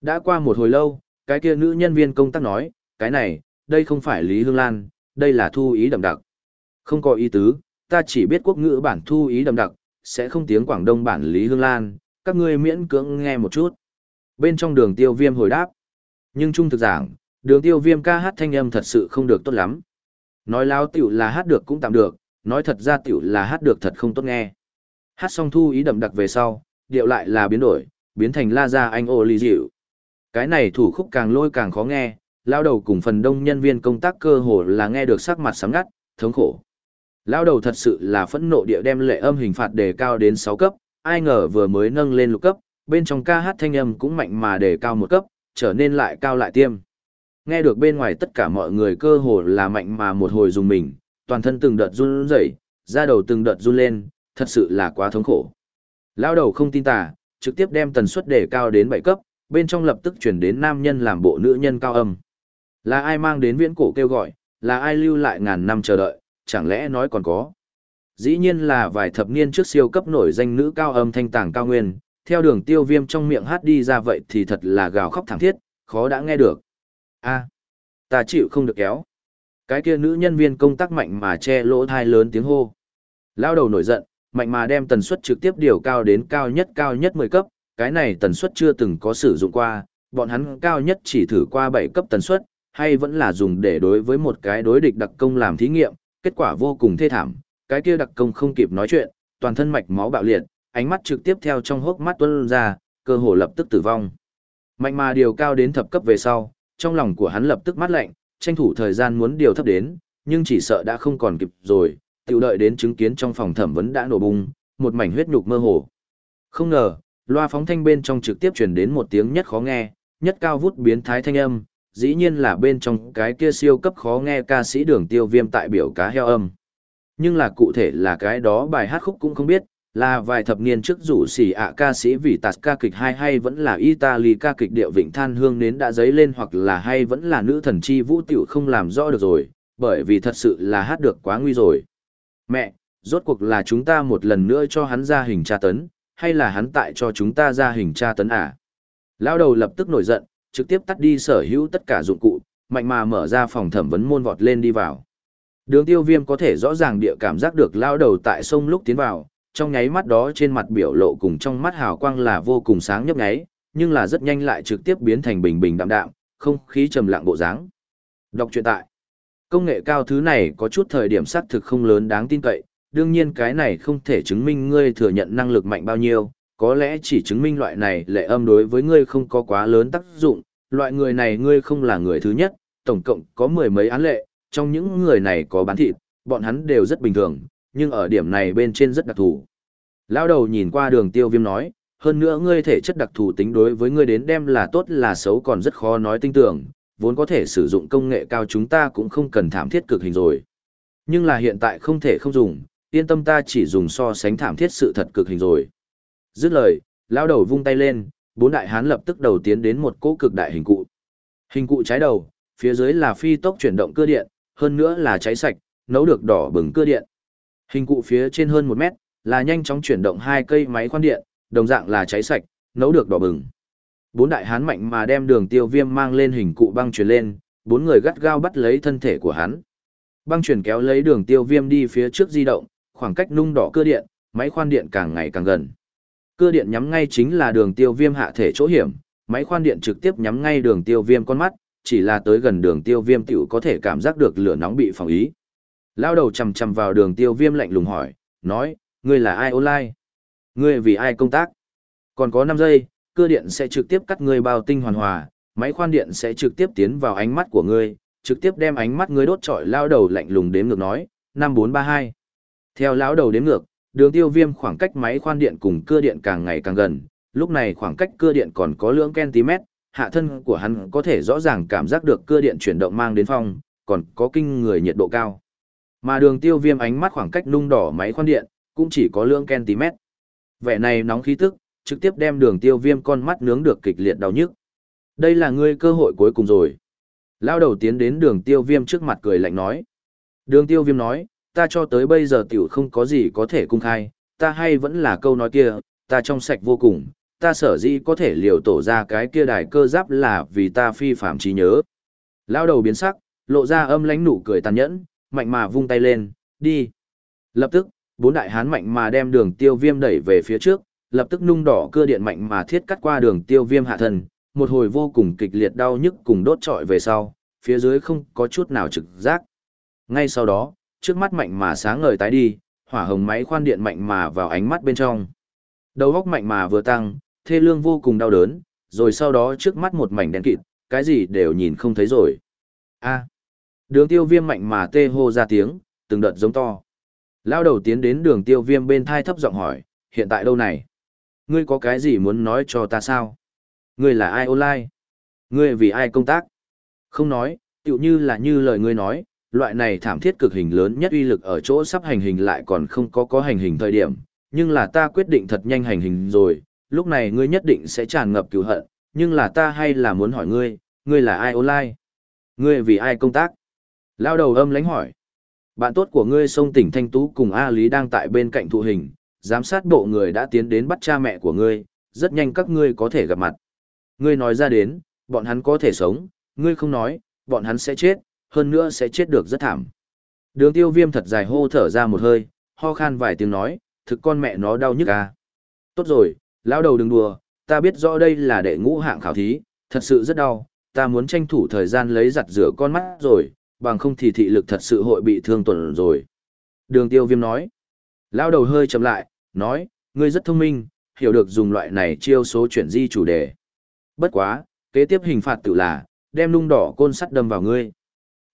Đã qua một hồi lâu, cái kia nữ nhân viên công tác nói, cái này, đây không phải Lý Hương Lan, đây là thu ý đậm đặc. Không có ý tứ, ta chỉ biết quốc ngữ bản thu ý đậm đặc, sẽ không tiếng Quảng Đông bản Lý Hương Lan, các ngươi miễn cưỡng nghe một chút. Bên trong đường tiêu viêm hồi đáp. Nhưng trung thực giảng, đường tiêu viêm ca hát thanh âm thật sự không được tốt lắm. Nói láo tiểu là hát được cũng tạm được, nói thật ra tiểu là hát được thật không tốt nghe. Hát xong thu ý đậm đặc về sau, điệu lại là biến đổi, biến thành la ra anh ô ly dịu. Cái này thủ khúc càng lôi càng khó nghe, lao đầu cùng phần đông nhân viên công tác cơ hồ là nghe được sắc mặt sắm ngắt, thống khổ. Lao đầu thật sự là phẫn nộ địa đem lệ âm hình phạt đề cao đến 6 cấp, ai ngờ vừa mới nâng lên lục cấp, bên trong ca hát thanh âm cũng mạnh mà đề cao một cấp, trở nên lại cao lại tiêm. Nghe được bên ngoài tất cả mọi người cơ hồ là mạnh mà một hồi dùng mình, toàn thân từng đợt run rẩy, da đầu từng đợt run lên, thật sự là quá thống khổ. Lao đầu không tin tà, trực tiếp đem tần suất đề cao đến 7 cấp, bên trong lập tức chuyển đến nam nhân làm bộ nữ nhân cao âm. Là ai mang đến viễn cổ kêu gọi, là ai lưu lại ngàn năm chờ đợi, chẳng lẽ nói còn có. Dĩ nhiên là vài thập niên trước siêu cấp nổi danh nữ cao âm thanh tàng cao nguyên, theo đường tiêu viêm trong miệng hát đi ra vậy thì thật là gào khóc thẳng thiết, khó đã nghe được. a à, ta chịu không được kéo. Cái kia nữ nhân viên công tác mạnh mà che lỗ thai lớn tiếng hô. Lao đầu nổi giận, mạnh mà đem tần suất trực tiếp điều cao đến cao nhất cao nhất 10 cấp, cái này tần suất chưa từng có sử dụng qua, bọn hắn cao nhất chỉ thử qua 7 cấp tần suất, hay vẫn là dùng để đối với một cái đối địch đặc công làm thí nghiệm, kết quả vô cùng thê thảm, cái kia đặc công không kịp nói chuyện, toàn thân mạch máu bạo liệt, ánh mắt trực tiếp theo trong hốc mắt tuôn ra, cơ hồ lập tức tử vong. Mạnh mà điều cao đến thập cấp về sau, trong lòng của hắn lập tức mắt lạnh, tranh thủ thời gian muốn điều thấp đến, nhưng chỉ sợ đã không còn kịp rồi, tiểu đợi đến chứng kiến trong phòng thẩm vấn đã nổ bung, một mảnh huyết nhục mơ hồ. Không ngờ, loa phóng thanh bên trong trực tiếp truyền đến một tiếng nhất khó nghe, nhất cao vút biến thái thanh âm, dĩ nhiên là bên trong cái kia siêu cấp khó nghe ca sĩ đường tiêu viêm tại biểu cá heo âm. Nhưng là cụ thể là cái đó bài hát khúc cũng không biết, là vài thập niên trước rủ xỉ ạ ca sĩ vì tạt ca kịch hay hay vẫn là Italy ca kịch điệu vịnh than hương nến đã dấy lên hoặc là hay vẫn là nữ thần chi vũ tiểu không làm rõ được rồi, bởi vì thật sự là hát được quá nguy rồi. Mẹ, rốt cuộc là chúng ta một lần nữa cho hắn ra hình tra tấn, hay là hắn tại cho chúng ta ra hình tra tấn à? Lao đầu lập tức nổi giận, trực tiếp tắt đi sở hữu tất cả dụng cụ, mạnh mà mở ra phòng thẩm vấn môn vọt lên đi vào. Đường tiêu viêm có thể rõ ràng địa cảm giác được lao đầu tại sông lúc tiến vào, trong nháy mắt đó trên mặt biểu lộ cùng trong mắt hào quang là vô cùng sáng nhấp nháy, nhưng là rất nhanh lại trực tiếp biến thành bình bình đạm đạm, không khí trầm lặng bộ dáng. Đọc truyện tại. Công nghệ cao thứ này có chút thời điểm xác thực không lớn đáng tin cậy, đương nhiên cái này không thể chứng minh ngươi thừa nhận năng lực mạnh bao nhiêu, có lẽ chỉ chứng minh loại này lệ âm đối với ngươi không có quá lớn tác dụng, loại người này ngươi không là người thứ nhất, tổng cộng có mười mấy án lệ, trong những người này có bán thịt, bọn hắn đều rất bình thường, nhưng ở điểm này bên trên rất đặc thù. Lao đầu nhìn qua đường tiêu viêm nói, hơn nữa ngươi thể chất đặc thù tính đối với ngươi đến đem là tốt là xấu còn rất khó nói tinh tưởng, vốn có thể sử dụng công nghệ cao chúng ta cũng không cần thảm thiết cực hình rồi. Nhưng là hiện tại không thể không dùng, yên tâm ta chỉ dùng so sánh thảm thiết sự thật cực hình rồi. Dứt lời, lao đầu vung tay lên, bốn đại hán lập tức đầu tiến đến một cỗ cực đại hình cụ. Hình cụ trái đầu, phía dưới là phi tốc chuyển động cơ điện, hơn nữa là cháy sạch, nấu được đỏ bừng cơ điện. Hình cụ phía trên hơn một mét, là nhanh chóng chuyển động hai cây máy khoan điện, đồng dạng là cháy sạch, nấu được đỏ bừng. Bốn đại hán mạnh mà đem đường tiêu viêm mang lên hình cụ băng chuyển lên, bốn người gắt gao bắt lấy thân thể của hắn. Băng chuyển kéo lấy đường tiêu viêm đi phía trước di động, khoảng cách nung đỏ cơ điện, máy khoan điện càng ngày càng gần. Cơ điện nhắm ngay chính là đường tiêu viêm hạ thể chỗ hiểm, máy khoan điện trực tiếp nhắm ngay đường tiêu viêm con mắt, chỉ là tới gần đường tiêu viêm tiểu có thể cảm giác được lửa nóng bị phòng ý. Lao đầu chầm chầm vào đường tiêu viêm lạnh lùng hỏi, nói, ngươi là ai online? Ngươi vì ai công tác? Còn có 5 giây, cơ điện sẽ trực tiếp cắt ngươi bao tinh hoàn hòa, máy khoan điện sẽ trực tiếp tiến vào ánh mắt của ngươi, trực tiếp đem ánh mắt ngươi đốt trọi lao đầu lạnh lùng đếm ngược nói, 5432. Theo lão đầu đến ngược, đường tiêu viêm khoảng cách máy khoan điện cùng cưa điện càng ngày càng gần, lúc này khoảng cách cưa điện còn có lưỡng cm, hạ thân của hắn có thể rõ ràng cảm giác được cưa điện chuyển động mang đến phong, còn có kinh người nhiệt độ cao. Mà đường tiêu viêm ánh mắt khoảng cách nung đỏ máy khoan điện, cũng chỉ có lưỡng cm. Vẻ này nóng khí tức, trực tiếp đem đường tiêu viêm con mắt nướng được kịch liệt đau nhức. Đây là ngươi cơ hội cuối cùng rồi. Lao đầu tiến đến đường tiêu viêm trước mặt cười lạnh nói. Đường tiêu viêm nói, ta cho tới bây giờ tiểu không có gì có thể cung khai, ta hay vẫn là câu nói kia, ta trong sạch vô cùng, ta sở dĩ có thể liều tổ ra cái kia đài cơ giáp là vì ta phi phạm trí nhớ. Lao đầu biến sắc, lộ ra âm lánh nụ cười tàn nhẫn, mạnh mà vung tay lên, đi. Lập tức, bốn đại hán mạnh mà đem đường tiêu viêm đẩy về phía trước, lập tức nung đỏ cưa điện mạnh mà thiết cắt qua đường tiêu viêm hạ thân, một hồi vô cùng kịch liệt đau nhức cùng đốt trọi về sau, phía dưới không có chút nào trực giác. Ngay sau đó, trước mắt mạnh mà sáng ngời tái đi, hỏa hồng máy khoan điện mạnh mà vào ánh mắt bên trong. Đầu góc mạnh mà vừa tăng, thê lương vô cùng đau đớn, rồi sau đó trước mắt một mảnh đen kịt, cái gì đều nhìn không thấy rồi. A. À. đường tiêu viêm mạnh mà tê hô ra tiếng, từng đợt giống to. Lao đầu tiến đến đường tiêu viêm bên thai thấp giọng hỏi, hiện tại đâu này? Ngươi có cái gì muốn nói cho ta sao? Ngươi là ai online? Ngươi vì ai công tác? Không nói, tựu như là như lời ngươi nói, loại này thảm thiết cực hình lớn nhất uy lực ở chỗ sắp hành hình lại còn không có có hành hình thời điểm, nhưng là ta quyết định thật nhanh hành hình rồi, lúc này ngươi nhất định sẽ tràn ngập cứu hận, nhưng là ta hay là muốn hỏi ngươi, ngươi là ai online? Ngươi vì ai công tác? Lao đầu âm lánh hỏi. Bạn tốt của ngươi sông tỉnh Thanh Tú cùng A Lý đang tại bên cạnh thụ hình, giám sát bộ người đã tiến đến bắt cha mẹ của ngươi, rất nhanh các ngươi có thể gặp mặt. Ngươi nói ra đến, bọn hắn có thể sống, ngươi không nói, bọn hắn sẽ chết, hơn nữa sẽ chết được rất thảm. Đường tiêu viêm thật dài hô thở ra một hơi, ho khan vài tiếng nói, thực con mẹ nó đau nhức à. Tốt rồi, lão đầu đừng đùa, ta biết rõ đây là đệ ngũ hạng khảo thí, thật sự rất đau, ta muốn tranh thủ thời gian lấy giặt rửa con mắt rồi, bằng không thì thị lực thật sự hội bị thương tuần rồi. Đường tiêu viêm nói. Lão đầu hơi chậm lại, nói, ngươi rất thông minh, hiểu được dùng loại này chiêu số chuyển di chủ đề. Bất quá, kế tiếp hình phạt tự là, đem nung đỏ côn sắt đâm vào ngươi.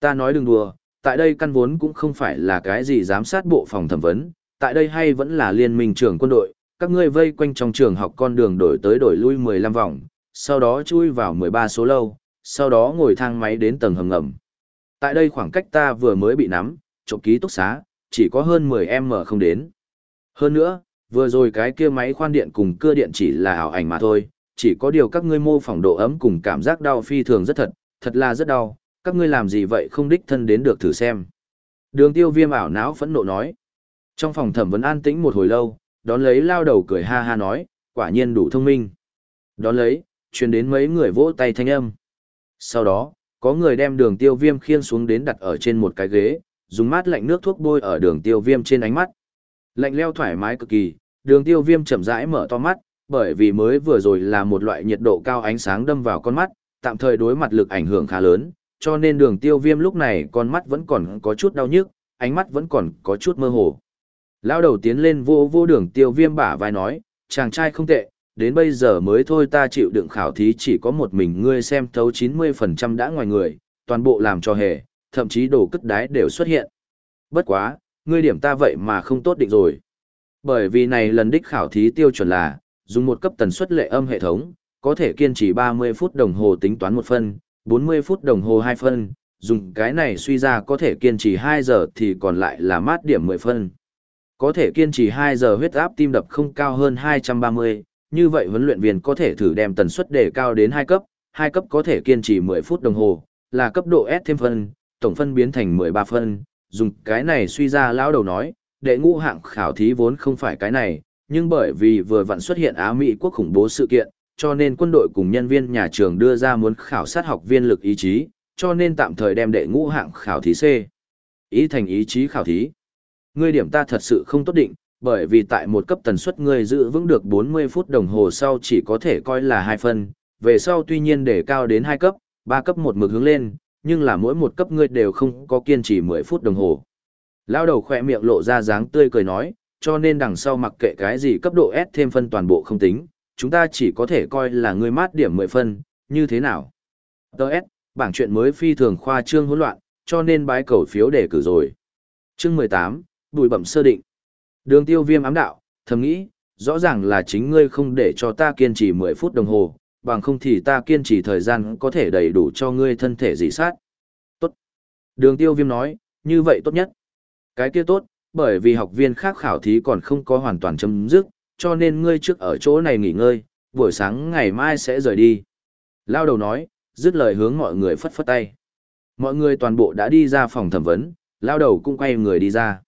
Ta nói đừng đùa, tại đây căn vốn cũng không phải là cái gì giám sát bộ phòng thẩm vấn, tại đây hay vẫn là liên minh trưởng quân đội, các ngươi vây quanh trong trường học con đường đổi tới đổi lui 15 vòng, sau đó chui vào 13 số lâu, sau đó ngồi thang máy đến tầng hầm ngầm. Tại đây khoảng cách ta vừa mới bị nắm, trộm ký túc xá, chỉ có hơn 10m không đến. Hơn nữa, vừa rồi cái kia máy khoan điện cùng cưa điện chỉ là ảo ảnh mà thôi, chỉ có điều các ngươi mô phỏng độ ấm cùng cảm giác đau phi thường rất thật, thật là rất đau, các ngươi làm gì vậy không đích thân đến được thử xem. Đường tiêu viêm ảo não phẫn nộ nói. Trong phòng thẩm vấn an tĩnh một hồi lâu, đón lấy lao đầu cười ha ha nói, quả nhiên đủ thông minh. Đón lấy, truyền đến mấy người vỗ tay thanh âm. Sau đó, có người đem đường tiêu viêm khiên xuống đến đặt ở trên một cái ghế, dùng mát lạnh nước thuốc bôi ở đường tiêu viêm trên ánh mắt. Lạnh leo thoải mái cực kỳ, đường tiêu viêm chậm rãi mở to mắt, bởi vì mới vừa rồi là một loại nhiệt độ cao ánh sáng đâm vào con mắt, tạm thời đối mặt lực ảnh hưởng khá lớn, cho nên đường tiêu viêm lúc này con mắt vẫn còn có chút đau nhức, ánh mắt vẫn còn có chút mơ hồ. Lao đầu tiến lên vô vô đường tiêu viêm bả vai nói, chàng trai không tệ, đến bây giờ mới thôi ta chịu đựng khảo thí chỉ có một mình ngươi xem thấu 90% đã ngoài người, toàn bộ làm cho hề, thậm chí đồ cất đái đều xuất hiện. Bất quá, ngươi điểm ta vậy mà không tốt định rồi. Bởi vì này lần đích khảo thí tiêu chuẩn là, dùng một cấp tần suất lệ âm hệ thống, có thể kiên trì 30 phút đồng hồ tính toán một phân, 40 phút đồng hồ 2 phân, dùng cái này suy ra có thể kiên trì 2 giờ thì còn lại là mát điểm 10 phân. Có thể kiên trì 2 giờ huyết áp tim đập không cao hơn 230, như vậy huấn luyện viên có thể thử đem tần suất đề cao đến 2 cấp, 2 cấp có thể kiên trì 10 phút đồng hồ, là cấp độ S thêm phân, tổng phân biến thành 13 phân, dùng cái này suy ra lão đầu nói, đệ ngũ hạng khảo thí vốn không phải cái này, nhưng bởi vì vừa vặn xuất hiện Á Mỹ quốc khủng bố sự kiện, cho nên quân đội cùng nhân viên nhà trường đưa ra muốn khảo sát học viên lực ý chí, cho nên tạm thời đem đệ ngũ hạng khảo thí C. Ý thành ý chí khảo thí. Ngươi điểm ta thật sự không tốt định, bởi vì tại một cấp tần suất ngươi giữ vững được 40 phút đồng hồ sau chỉ có thể coi là 2 phân, về sau tuy nhiên để cao đến 2 cấp, 3 cấp một mực hướng lên, nhưng là mỗi một cấp ngươi đều không có kiên trì 10 phút đồng hồ. Lao đầu khỏe miệng lộ ra dáng tươi cười nói, cho nên đằng sau mặc kệ cái gì cấp độ S thêm phân toàn bộ không tính, chúng ta chỉ có thể coi là ngươi mát điểm 10 phân, như thế nào? Đợt, bảng chuyện mới phi thường khoa trương hỗn loạn, cho nên bái cầu phiếu để cử rồi. Chương 18, bùi bẩm sơ định. Đường tiêu viêm ám đạo, thầm nghĩ, rõ ràng là chính ngươi không để cho ta kiên trì 10 phút đồng hồ, bằng không thì ta kiên trì thời gian có thể đầy đủ cho ngươi thân thể dị sát. Tốt. Đường tiêu viêm nói, như vậy tốt nhất. Cái kia tốt, bởi vì học viên khác khảo thí còn không có hoàn toàn chấm dứt, cho nên ngươi trước ở chỗ này nghỉ ngơi, buổi sáng ngày mai sẽ rời đi. Lao đầu nói, dứt lời hướng mọi người phất phất tay. Mọi người toàn bộ đã đi ra phòng thẩm vấn, lao đầu cũng quay người đi ra.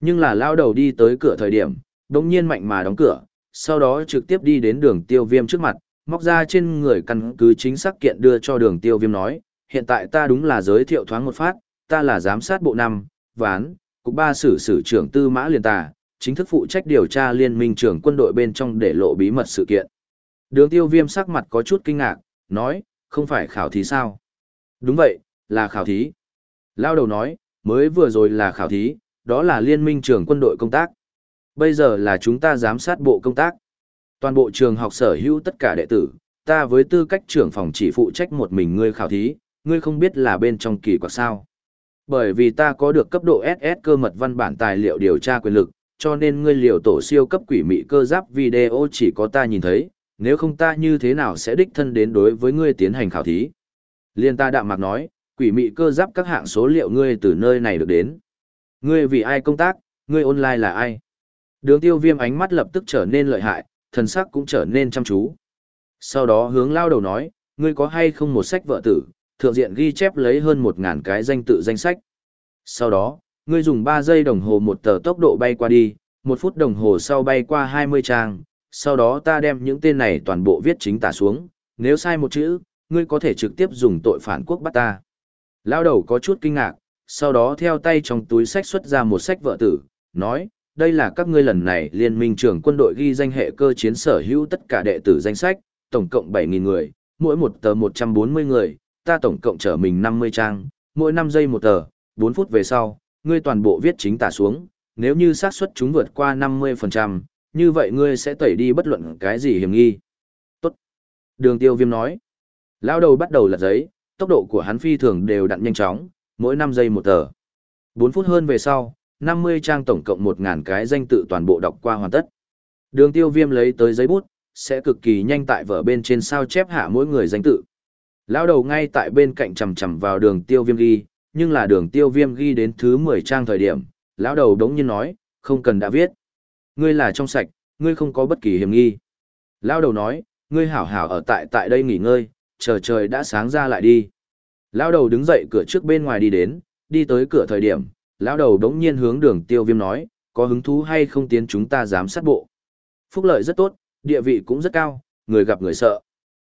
Nhưng là lao đầu đi tới cửa thời điểm, đồng nhiên mạnh mà đóng cửa, sau đó trực tiếp đi đến đường tiêu viêm trước mặt, móc ra trên người căn cứ chính xác kiện đưa cho đường tiêu viêm nói, hiện tại ta đúng là giới thiệu thoáng một phát, ta là giám sát bộ năm, ván, cục ba sử sử trưởng tư mã liên tà, chính thức phụ trách điều tra liên minh trưởng quân đội bên trong để lộ bí mật sự kiện. Đường tiêu viêm sắc mặt có chút kinh ngạc, nói, không phải khảo thí sao? Đúng vậy, là khảo thí. Lao đầu nói, mới vừa rồi là khảo thí, đó là liên minh trưởng quân đội công tác. Bây giờ là chúng ta giám sát bộ công tác. Toàn bộ trường học sở hữu tất cả đệ tử, ta với tư cách trưởng phòng chỉ phụ trách một mình ngươi khảo thí, ngươi không biết là bên trong kỳ quặc sao. Bởi vì ta có được cấp độ SS cơ mật văn bản tài liệu điều tra quyền lực, cho nên ngươi liều tổ siêu cấp quỷ mị cơ giáp video chỉ có ta nhìn thấy, nếu không ta như thế nào sẽ đích thân đến đối với ngươi tiến hành khảo thí. Liên ta đạm mạc nói, quỷ mị cơ giáp các hạng số liệu ngươi từ nơi này được đến. Ngươi vì ai công tác, ngươi online là ai? Đường tiêu viêm ánh mắt lập tức trở nên lợi hại, thần sắc cũng trở nên chăm chú. Sau đó hướng lao đầu nói, ngươi có hay không một sách vợ tử, thượng diện ghi chép lấy hơn một ngàn cái danh tự danh sách. Sau đó, ngươi dùng 3 giây đồng hồ một tờ tốc độ bay qua đi, một phút đồng hồ sau bay qua 20 trang, sau đó ta đem những tên này toàn bộ viết chính tả xuống, nếu sai một chữ, ngươi có thể trực tiếp dùng tội phản quốc bắt ta. Lao đầu có chút kinh ngạc, sau đó theo tay trong túi sách xuất ra một sách vợ tử, nói, đây là các ngươi lần này liên minh trưởng quân đội ghi danh hệ cơ chiến sở hữu tất cả đệ tử danh sách, tổng cộng 7.000 người, mỗi một tờ 140 người, ta tổng cộng trở mình 50 trang, mỗi 5 giây một tờ, 4 phút về sau, ngươi toàn bộ viết chính tả xuống, nếu như xác suất chúng vượt qua 50%, như vậy ngươi sẽ tẩy đi bất luận cái gì hiểm nghi. Tốt. Đường tiêu viêm nói. Lao đầu bắt đầu lật giấy, tốc độ của hắn phi thường đều đặn nhanh chóng, mỗi 5 giây một tờ. 4 phút hơn về sau, 50 trang tổng cộng 1.000 cái danh tự toàn bộ đọc qua hoàn tất. Đường tiêu viêm lấy tới giấy bút, sẽ cực kỳ nhanh tại vở bên trên sao chép hạ mỗi người danh tự. Lao đầu ngay tại bên cạnh chầm chầm vào đường tiêu viêm ghi, nhưng là đường tiêu viêm ghi đến thứ 10 trang thời điểm, lão đầu đống nhiên nói, không cần đã viết. Ngươi là trong sạch, ngươi không có bất kỳ hiểm nghi. lão đầu nói, ngươi hảo hảo ở tại tại đây nghỉ ngơi, chờ trời đã sáng ra lại đi. lão đầu đứng dậy cửa trước bên ngoài đi đến, đi tới cửa thời điểm, lão đầu đống nhiên hướng đường tiêu viêm nói, có hứng thú hay không tiến chúng ta dám sát bộ. Phúc lợi rất tốt, địa vị cũng rất cao, người gặp người sợ.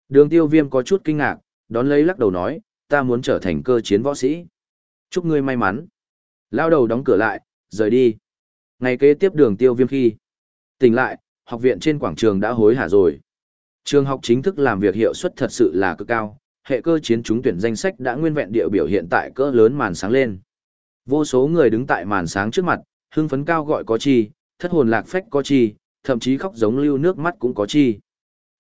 Đường tiêu viêm có chút kinh ngạc, đón lấy lắc đầu nói, ta muốn trở thành cơ chiến võ sĩ. Chúc ngươi may mắn. Lao đầu đóng cửa lại, rời đi. Ngày kế tiếp đường tiêu viêm khi. Tỉnh lại, học viện trên quảng trường đã hối hả rồi. Trường học chính thức làm việc hiệu suất thật sự là cực cao, hệ cơ chiến trúng tuyển danh sách đã nguyên vẹn địa biểu hiện tại cỡ lớn màn sáng lên. Vô số người đứng tại màn sáng trước mặt, hưng phấn cao gọi có chi, thất hồn lạc phách có chi, thậm chí khóc giống lưu nước mắt cũng có chi.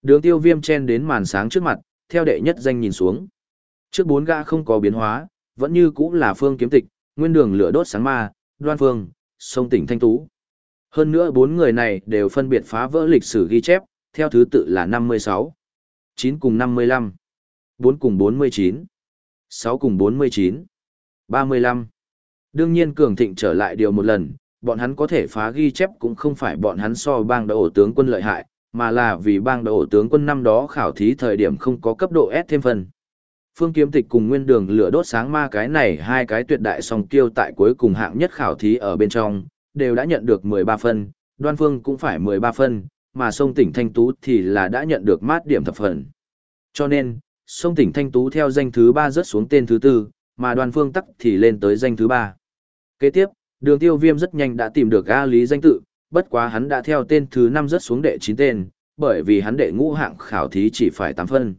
Đường tiêu viêm chen đến màn sáng trước mặt, theo đệ nhất danh nhìn xuống. Trước bốn gã không có biến hóa, vẫn như cũ là phương kiếm tịch, nguyên đường lửa đốt sáng ma, đoan phương, sông tỉnh thanh tú. Hơn nữa bốn người này đều phân biệt phá vỡ lịch sử ghi chép, theo thứ tự là 56, 9 cùng 55, 4 cùng 49, 6 cùng 49, 35. Đương nhiên cường thịnh trở lại điều một lần, bọn hắn có thể phá ghi chép cũng không phải bọn hắn so bang đội ổ tướng quân lợi hại, mà là vì bang đội ổ tướng quân năm đó khảo thí thời điểm không có cấp độ S thêm phần. Phương Kiếm Tịch cùng Nguyên Đường lửa đốt sáng ma cái này hai cái tuyệt đại song kiêu tại cuối cùng hạng nhất khảo thí ở bên trong, đều đã nhận được 13 phân, Đoan Phương cũng phải 13 phân, mà sông tỉnh Thanh Tú thì là đã nhận được mát điểm thập phần. Cho nên, sông tỉnh Thanh Tú theo danh thứ 3 rớt xuống tên thứ 4, mà Đoan Phương tắc thì lên tới danh thứ 3. Kế tiếp, đường tiêu viêm rất nhanh đã tìm được A Lý danh tự, bất quá hắn đã theo tên thứ 5 rớt xuống đệ 9 tên, bởi vì hắn đệ ngũ hạng khảo thí chỉ phải 8 phân.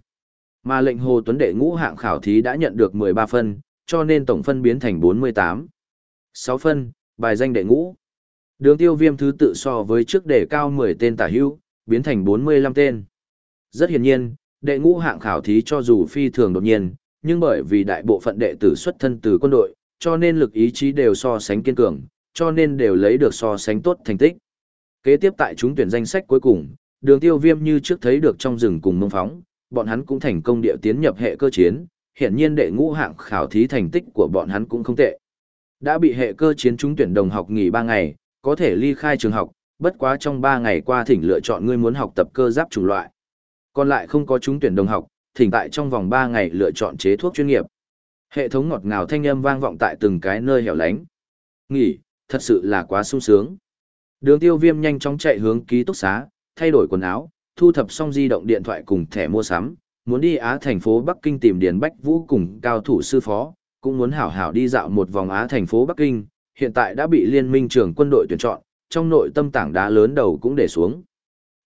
Mà lệnh Hồ Tuấn đệ ngũ hạng khảo thí đã nhận được 13 phân, cho nên tổng phân biến thành 48. 6 phân, bài danh đệ ngũ. Đường tiêu viêm thứ tự so với trước đề cao 10 tên tả hữu, biến thành 45 tên. Rất hiển nhiên, đệ ngũ hạng khảo thí cho dù phi thường đột nhiên, nhưng bởi vì đại bộ phận đệ tử xuất thân từ quân đội, cho nên lực ý chí đều so sánh kiên cường, cho nên đều lấy được so sánh tốt thành tích. Kế tiếp tại chúng tuyển danh sách cuối cùng, đường tiêu viêm như trước thấy được trong rừng cùng mông phóng, bọn hắn cũng thành công địa tiến nhập hệ cơ chiến, hiện nhiên đệ ngũ hạng khảo thí thành tích của bọn hắn cũng không tệ. Đã bị hệ cơ chiến chúng tuyển đồng học nghỉ 3 ngày, có thể ly khai trường học, bất quá trong 3 ngày qua thỉnh lựa chọn ngươi muốn học tập cơ giáp chủng loại. Còn lại không có chúng tuyển đồng học, thỉnh tại trong vòng 3 ngày lựa chọn chế thuốc chuyên nghiệp. Hệ thống ngọt ngào thanh âm vang vọng tại từng cái nơi hẻo lánh. Nghỉ, thật sự là quá sung sướng. Đường tiêu viêm nhanh chóng chạy hướng ký túc xá, thay đổi quần áo, thu thập xong di động điện thoại cùng thẻ mua sắm, muốn đi Á thành phố Bắc Kinh tìm Điền Bách Vũ cùng cao thủ sư phó, cũng muốn hảo hảo đi dạo một vòng Á thành phố Bắc Kinh, hiện tại đã bị liên minh trưởng quân đội tuyển chọn, trong nội tâm tảng đá lớn đầu cũng để xuống.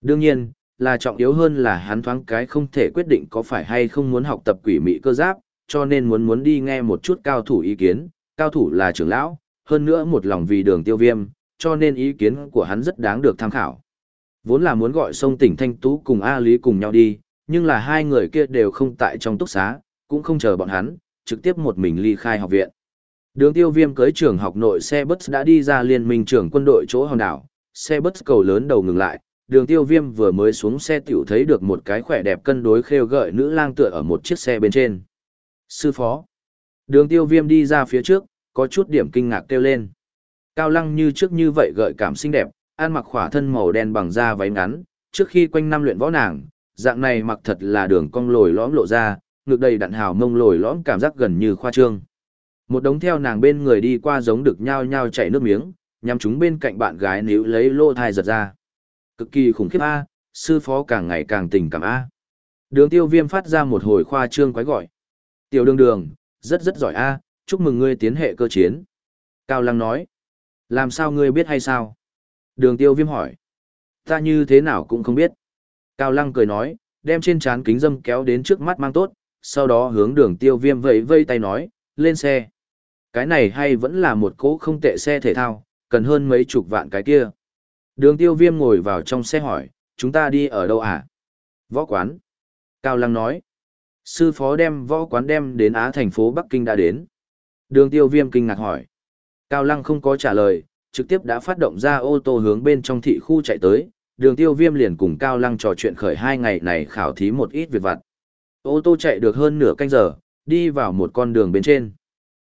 Đương nhiên, là trọng yếu hơn là hắn thoáng cái không thể quyết định có phải hay không muốn học tập quỷ mị cơ giáp, cho nên muốn muốn đi nghe một chút cao thủ ý kiến, cao thủ là trưởng lão, hơn nữa một lòng vì đường tiêu viêm, cho nên ý kiến của hắn rất đáng được tham khảo. Vốn là muốn gọi sông tỉnh Thanh Tú cùng A Lý cùng nhau đi, nhưng là hai người kia đều không tại trong túc xá, cũng không chờ bọn hắn, trực tiếp một mình ly khai học viện. Đường tiêu viêm cưới trường học nội xe bus đã đi ra liên minh trưởng quân đội chỗ hòn đảo, xe bus cầu lớn đầu ngừng lại, đường tiêu viêm vừa mới xuống xe tiểu thấy được một cái khỏe đẹp cân đối khêu gợi nữ lang tựa ở một chiếc xe bên trên. Sư phó. Đường tiêu viêm đi ra phía trước, có chút điểm kinh ngạc kêu lên. Cao lăng như trước như vậy gợi cảm xinh đẹp, ăn mặc khỏa thân màu đen bằng da váy ngắn, trước khi quanh năm luyện võ nàng, dạng này mặc thật là đường cong lồi lõm lộ ra, ngực đầy đặn hào mông lồi lõm cảm giác gần như khoa trương. Một đống theo nàng bên người đi qua giống được nhao nhao chảy nước miếng, nhằm chúng bên cạnh bạn gái níu lấy lô thai giật ra. Cực kỳ khủng khiếp A, sư phó càng ngày càng tình cảm A. Đường tiêu viêm phát ra một hồi khoa trương quái gọi. Tiểu đường đường, rất rất giỏi A, chúc mừng ngươi tiến hệ cơ chiến. Cao Lăng nói. Làm sao ngươi biết hay sao? Đường tiêu viêm hỏi. Ta như thế nào cũng không biết. Cao Lăng cười nói, đem trên trán kính dâm kéo đến trước mắt mang tốt, sau đó hướng đường tiêu viêm vẫy vây tay nói, lên xe. Cái này hay vẫn là một cỗ không tệ xe thể thao, cần hơn mấy chục vạn cái kia. Đường tiêu viêm ngồi vào trong xe hỏi, chúng ta đi ở đâu à? Võ quán. Cao Lăng nói. Sư phó đem võ quán đem đến Á thành phố Bắc Kinh đã đến. Đường tiêu viêm kinh ngạc hỏi. Cao Lăng không có trả lời, trực tiếp đã phát động ra ô tô hướng bên trong thị khu chạy tới. Đường tiêu viêm liền cùng Cao Lăng trò chuyện khởi hai ngày này khảo thí một ít việc vặt. Ô tô chạy được hơn nửa canh giờ, đi vào một con đường bên trên.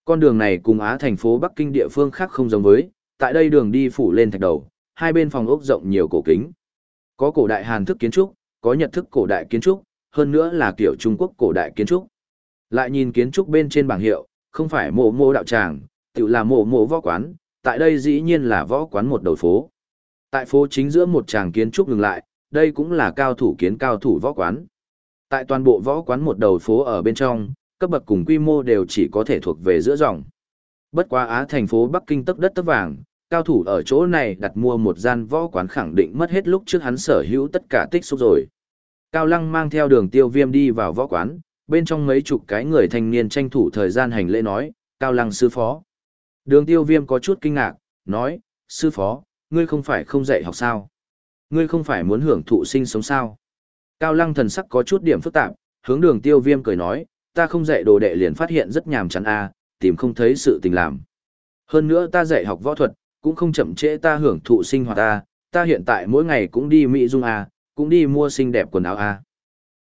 Con đường này cùng Á thành phố Bắc Kinh địa phương khác không giống với, tại đây đường đi phủ lên thạch đầu, hai bên phòng ốc rộng nhiều cổ kính. Có cổ đại Hàn thức kiến trúc, có Nhật thức cổ đại kiến trúc, hơn nữa là kiểu Trung Quốc cổ đại kiến trúc. Lại nhìn kiến trúc bên trên bảng hiệu, không phải mộ mộ đạo tràng, tự là mộ mộ võ quán, tại đây dĩ nhiên là võ quán một đầu phố. Tại phố chính giữa một tràng kiến trúc ngừng lại, đây cũng là cao thủ kiến cao thủ võ quán. Tại toàn bộ võ quán một đầu phố ở bên trong, cấp bậc cùng quy mô đều chỉ có thể thuộc về giữa dòng. Bất quá Á thành phố Bắc Kinh tấp đất tấp vàng, cao thủ ở chỗ này đặt mua một gian võ quán khẳng định mất hết lúc trước hắn sở hữu tất cả tích xúc rồi. Cao Lăng mang theo đường tiêu viêm đi vào võ quán, bên trong mấy chục cái người thanh niên tranh thủ thời gian hành lễ nói, Cao Lăng sư phó. Đường tiêu viêm có chút kinh ngạc, nói, sư phó, ngươi không phải không dạy học sao? Ngươi không phải muốn hưởng thụ sinh sống sao? Cao Lăng thần sắc có chút điểm phức tạp, hướng đường tiêu viêm cười nói, ta không dạy đồ đệ liền phát hiện rất nhàm chán a tìm không thấy sự tình làm. Hơn nữa ta dạy học võ thuật, cũng không chậm trễ ta hưởng thụ sinh hoạt ta, ta hiện tại mỗi ngày cũng đi Mỹ Dung A, cũng đi mua xinh đẹp quần áo A.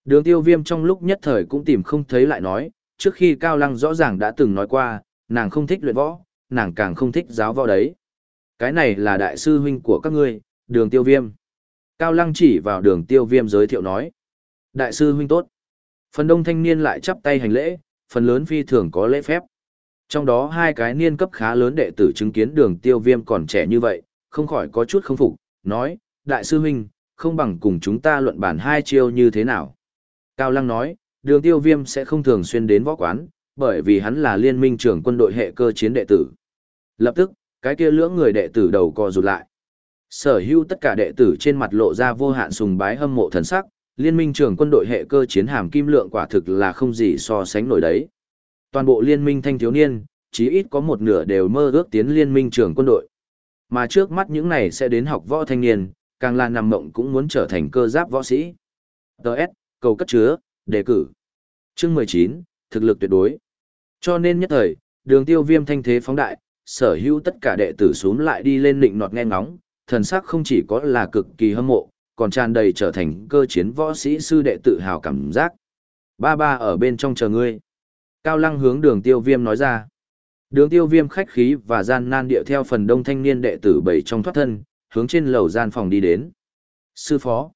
Đường tiêu viêm trong lúc nhất thời cũng tìm không thấy lại nói, trước khi Cao Lăng rõ ràng đã từng nói qua, nàng không thích luyện võ, nàng càng không thích giáo võ đấy. Cái này là đại sư huynh của các ngươi, đường tiêu viêm. Cao Lăng chỉ vào đường tiêu viêm giới thiệu nói. Đại sư huynh tốt. Phần đông thanh niên lại chắp tay hành lễ, phần lớn phi thường có lễ phép. Trong đó hai cái niên cấp khá lớn đệ tử chứng kiến đường tiêu viêm còn trẻ như vậy, không khỏi có chút không phục, nói, Đại sư huynh, không bằng cùng chúng ta luận bản hai chiêu như thế nào. Cao Lăng nói, đường tiêu viêm sẽ không thường xuyên đến võ quán, bởi vì hắn là liên minh trưởng quân đội hệ cơ chiến đệ tử. Lập tức, cái kia lưỡng người đệ tử đầu co rụt lại. Sở hữu tất cả đệ tử trên mặt lộ ra vô hạn sùng bái hâm mộ thần sắc, Liên minh trưởng quân đội hệ cơ chiến hàm kim lượng quả thực là không gì so sánh nổi đấy. Toàn bộ liên minh thanh thiếu niên, chí ít có một nửa đều mơ ước tiến liên minh trưởng quân đội. Mà trước mắt những này sẽ đến học võ thanh niên, càng là nằm mộng cũng muốn trở thành cơ giáp võ sĩ. Đợt, cầu cất chứa, đề cử. Chương 19, thực lực tuyệt đối. Cho nên nhất thời, đường tiêu viêm thanh thế phóng đại, sở hữu tất cả đệ tử xuống lại đi lên nịnh nọt nghe ngóng, thần sắc không chỉ có là cực kỳ hâm mộ, còn tràn đầy trở thành cơ chiến võ sĩ sư đệ tự hào cảm giác. Ba ba ở bên trong chờ ngươi. Cao lăng hướng đường tiêu viêm nói ra. Đường tiêu viêm khách khí và gian nan điệu theo phần đông thanh niên đệ tử bảy trong thoát thân, hướng trên lầu gian phòng đi đến. Sư phó.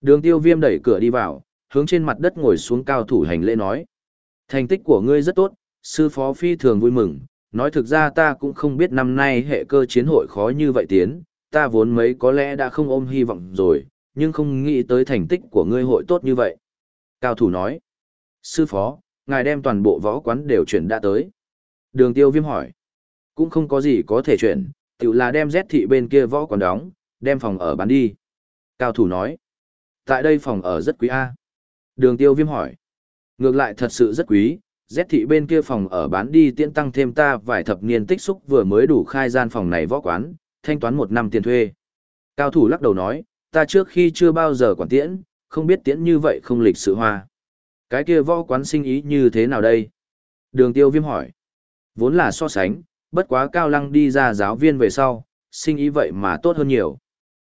Đường tiêu viêm đẩy cửa đi vào, hướng trên mặt đất ngồi xuống cao thủ hành lễ nói. Thành tích của ngươi rất tốt, sư phó phi thường vui mừng, nói thực ra ta cũng không biết năm nay hệ cơ chiến hội khó như vậy tiến, ta vốn mấy có lẽ đã không ôm hy vọng rồi, nhưng không nghĩ tới thành tích của ngươi hội tốt như vậy. Cao thủ nói, sư phó, ngài đem toàn bộ võ quán đều chuyển đã tới. Đường tiêu viêm hỏi, cũng không có gì có thể chuyển, tự là đem rét thị bên kia võ quán đóng, đem phòng ở bán đi. Cao thủ nói, tại đây phòng ở rất quý A. Đường tiêu viêm hỏi, ngược lại thật sự rất quý, Z thị bên kia phòng ở bán đi tiễn tăng thêm ta vài thập niên tích xúc vừa mới đủ khai gian phòng này võ quán, thanh toán một năm tiền thuê. Cao thủ lắc đầu nói, ta trước khi chưa bao giờ quản tiễn, không biết tiễn như vậy không lịch sự hoa. Cái kia võ quán sinh ý như thế nào đây? Đường tiêu viêm hỏi. Vốn là so sánh, bất quá cao lăng đi ra giáo viên về sau, sinh ý vậy mà tốt hơn nhiều.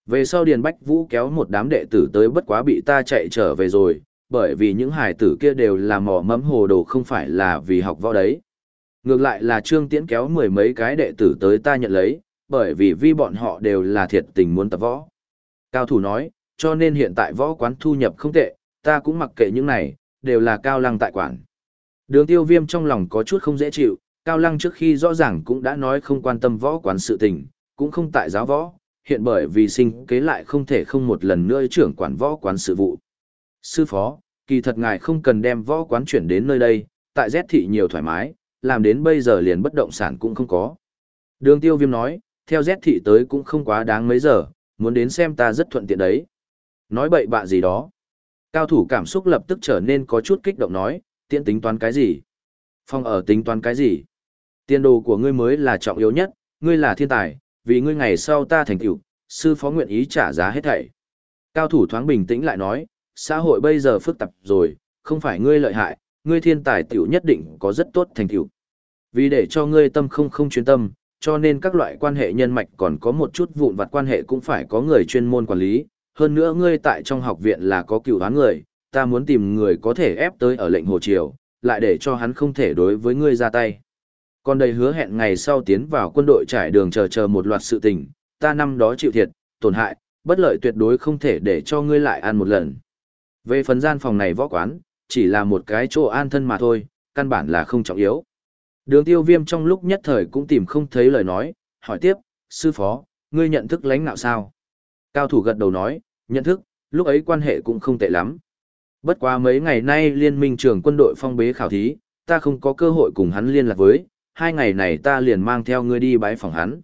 Về sau Điền Bách Vũ kéo một đám đệ tử tới bất quá bị ta chạy trở về rồi, bởi vì những hải tử kia đều là mỏ mẫm hồ đồ không phải là vì học võ đấy. Ngược lại là Trương Tiễn kéo mười mấy cái đệ tử tới ta nhận lấy, bởi vì vi bọn họ đều là thiệt tình muốn tập võ. Cao thủ nói, cho nên hiện tại võ quán thu nhập không tệ, ta cũng mặc kệ những này, đều là cao lăng tại quản. Đường tiêu viêm trong lòng có chút không dễ chịu, cao lăng trước khi rõ ràng cũng đã nói không quan tâm võ quán sự tình, cũng không tại giáo võ, hiện bởi vì sinh kế lại không thể không một lần nữa trưởng quản võ quán sự vụ. Sư phó, kỳ thật ngài không cần đem võ quán chuyển đến nơi đây, tại Z thị nhiều thoải mái, làm đến bây giờ liền bất động sản cũng không có. Đường tiêu viêm nói, theo Z thị tới cũng không quá đáng mấy giờ, muốn đến xem ta rất thuận tiện đấy. Nói bậy bạ gì đó. Cao thủ cảm xúc lập tức trở nên có chút kích động nói, tiện tính toán cái gì? Phong ở tính toán cái gì? Tiền đồ của ngươi mới là trọng yếu nhất, ngươi là thiên tài, vì ngươi ngày sau ta thành tựu, sư phó nguyện ý trả giá hết thảy. Cao thủ thoáng bình tĩnh lại nói, xã hội bây giờ phức tạp rồi, không phải ngươi lợi hại, ngươi thiên tài tiểu nhất định có rất tốt thành tựu. Vì để cho ngươi tâm không không chuyên tâm, cho nên các loại quan hệ nhân mạch còn có một chút vụn vặt quan hệ cũng phải có người chuyên môn quản lý. Hơn nữa ngươi tại trong học viện là có cựu đoán người, ta muốn tìm người có thể ép tới ở lệnh hồ triều, lại để cho hắn không thể đối với ngươi ra tay. Còn đầy hứa hẹn ngày sau tiến vào quân đội trải đường chờ chờ một loạt sự tình, ta năm đó chịu thiệt, tổn hại, bất lợi tuyệt đối không thể để cho ngươi lại ăn một lần. Về phần gian phòng này võ quán, chỉ là một cái chỗ an thân mà thôi, căn bản là không trọng yếu. Đường tiêu viêm trong lúc nhất thời cũng tìm không thấy lời nói, hỏi tiếp, sư phó, ngươi nhận thức lãnh nạo sao? Cao thủ gật đầu nói, nhận thức, lúc ấy quan hệ cũng không tệ lắm. Bất quá mấy ngày nay liên minh trưởng quân đội phong bế khảo thí, ta không có cơ hội cùng hắn liên lạc với, hai ngày này ta liền mang theo ngươi đi bái phòng hắn.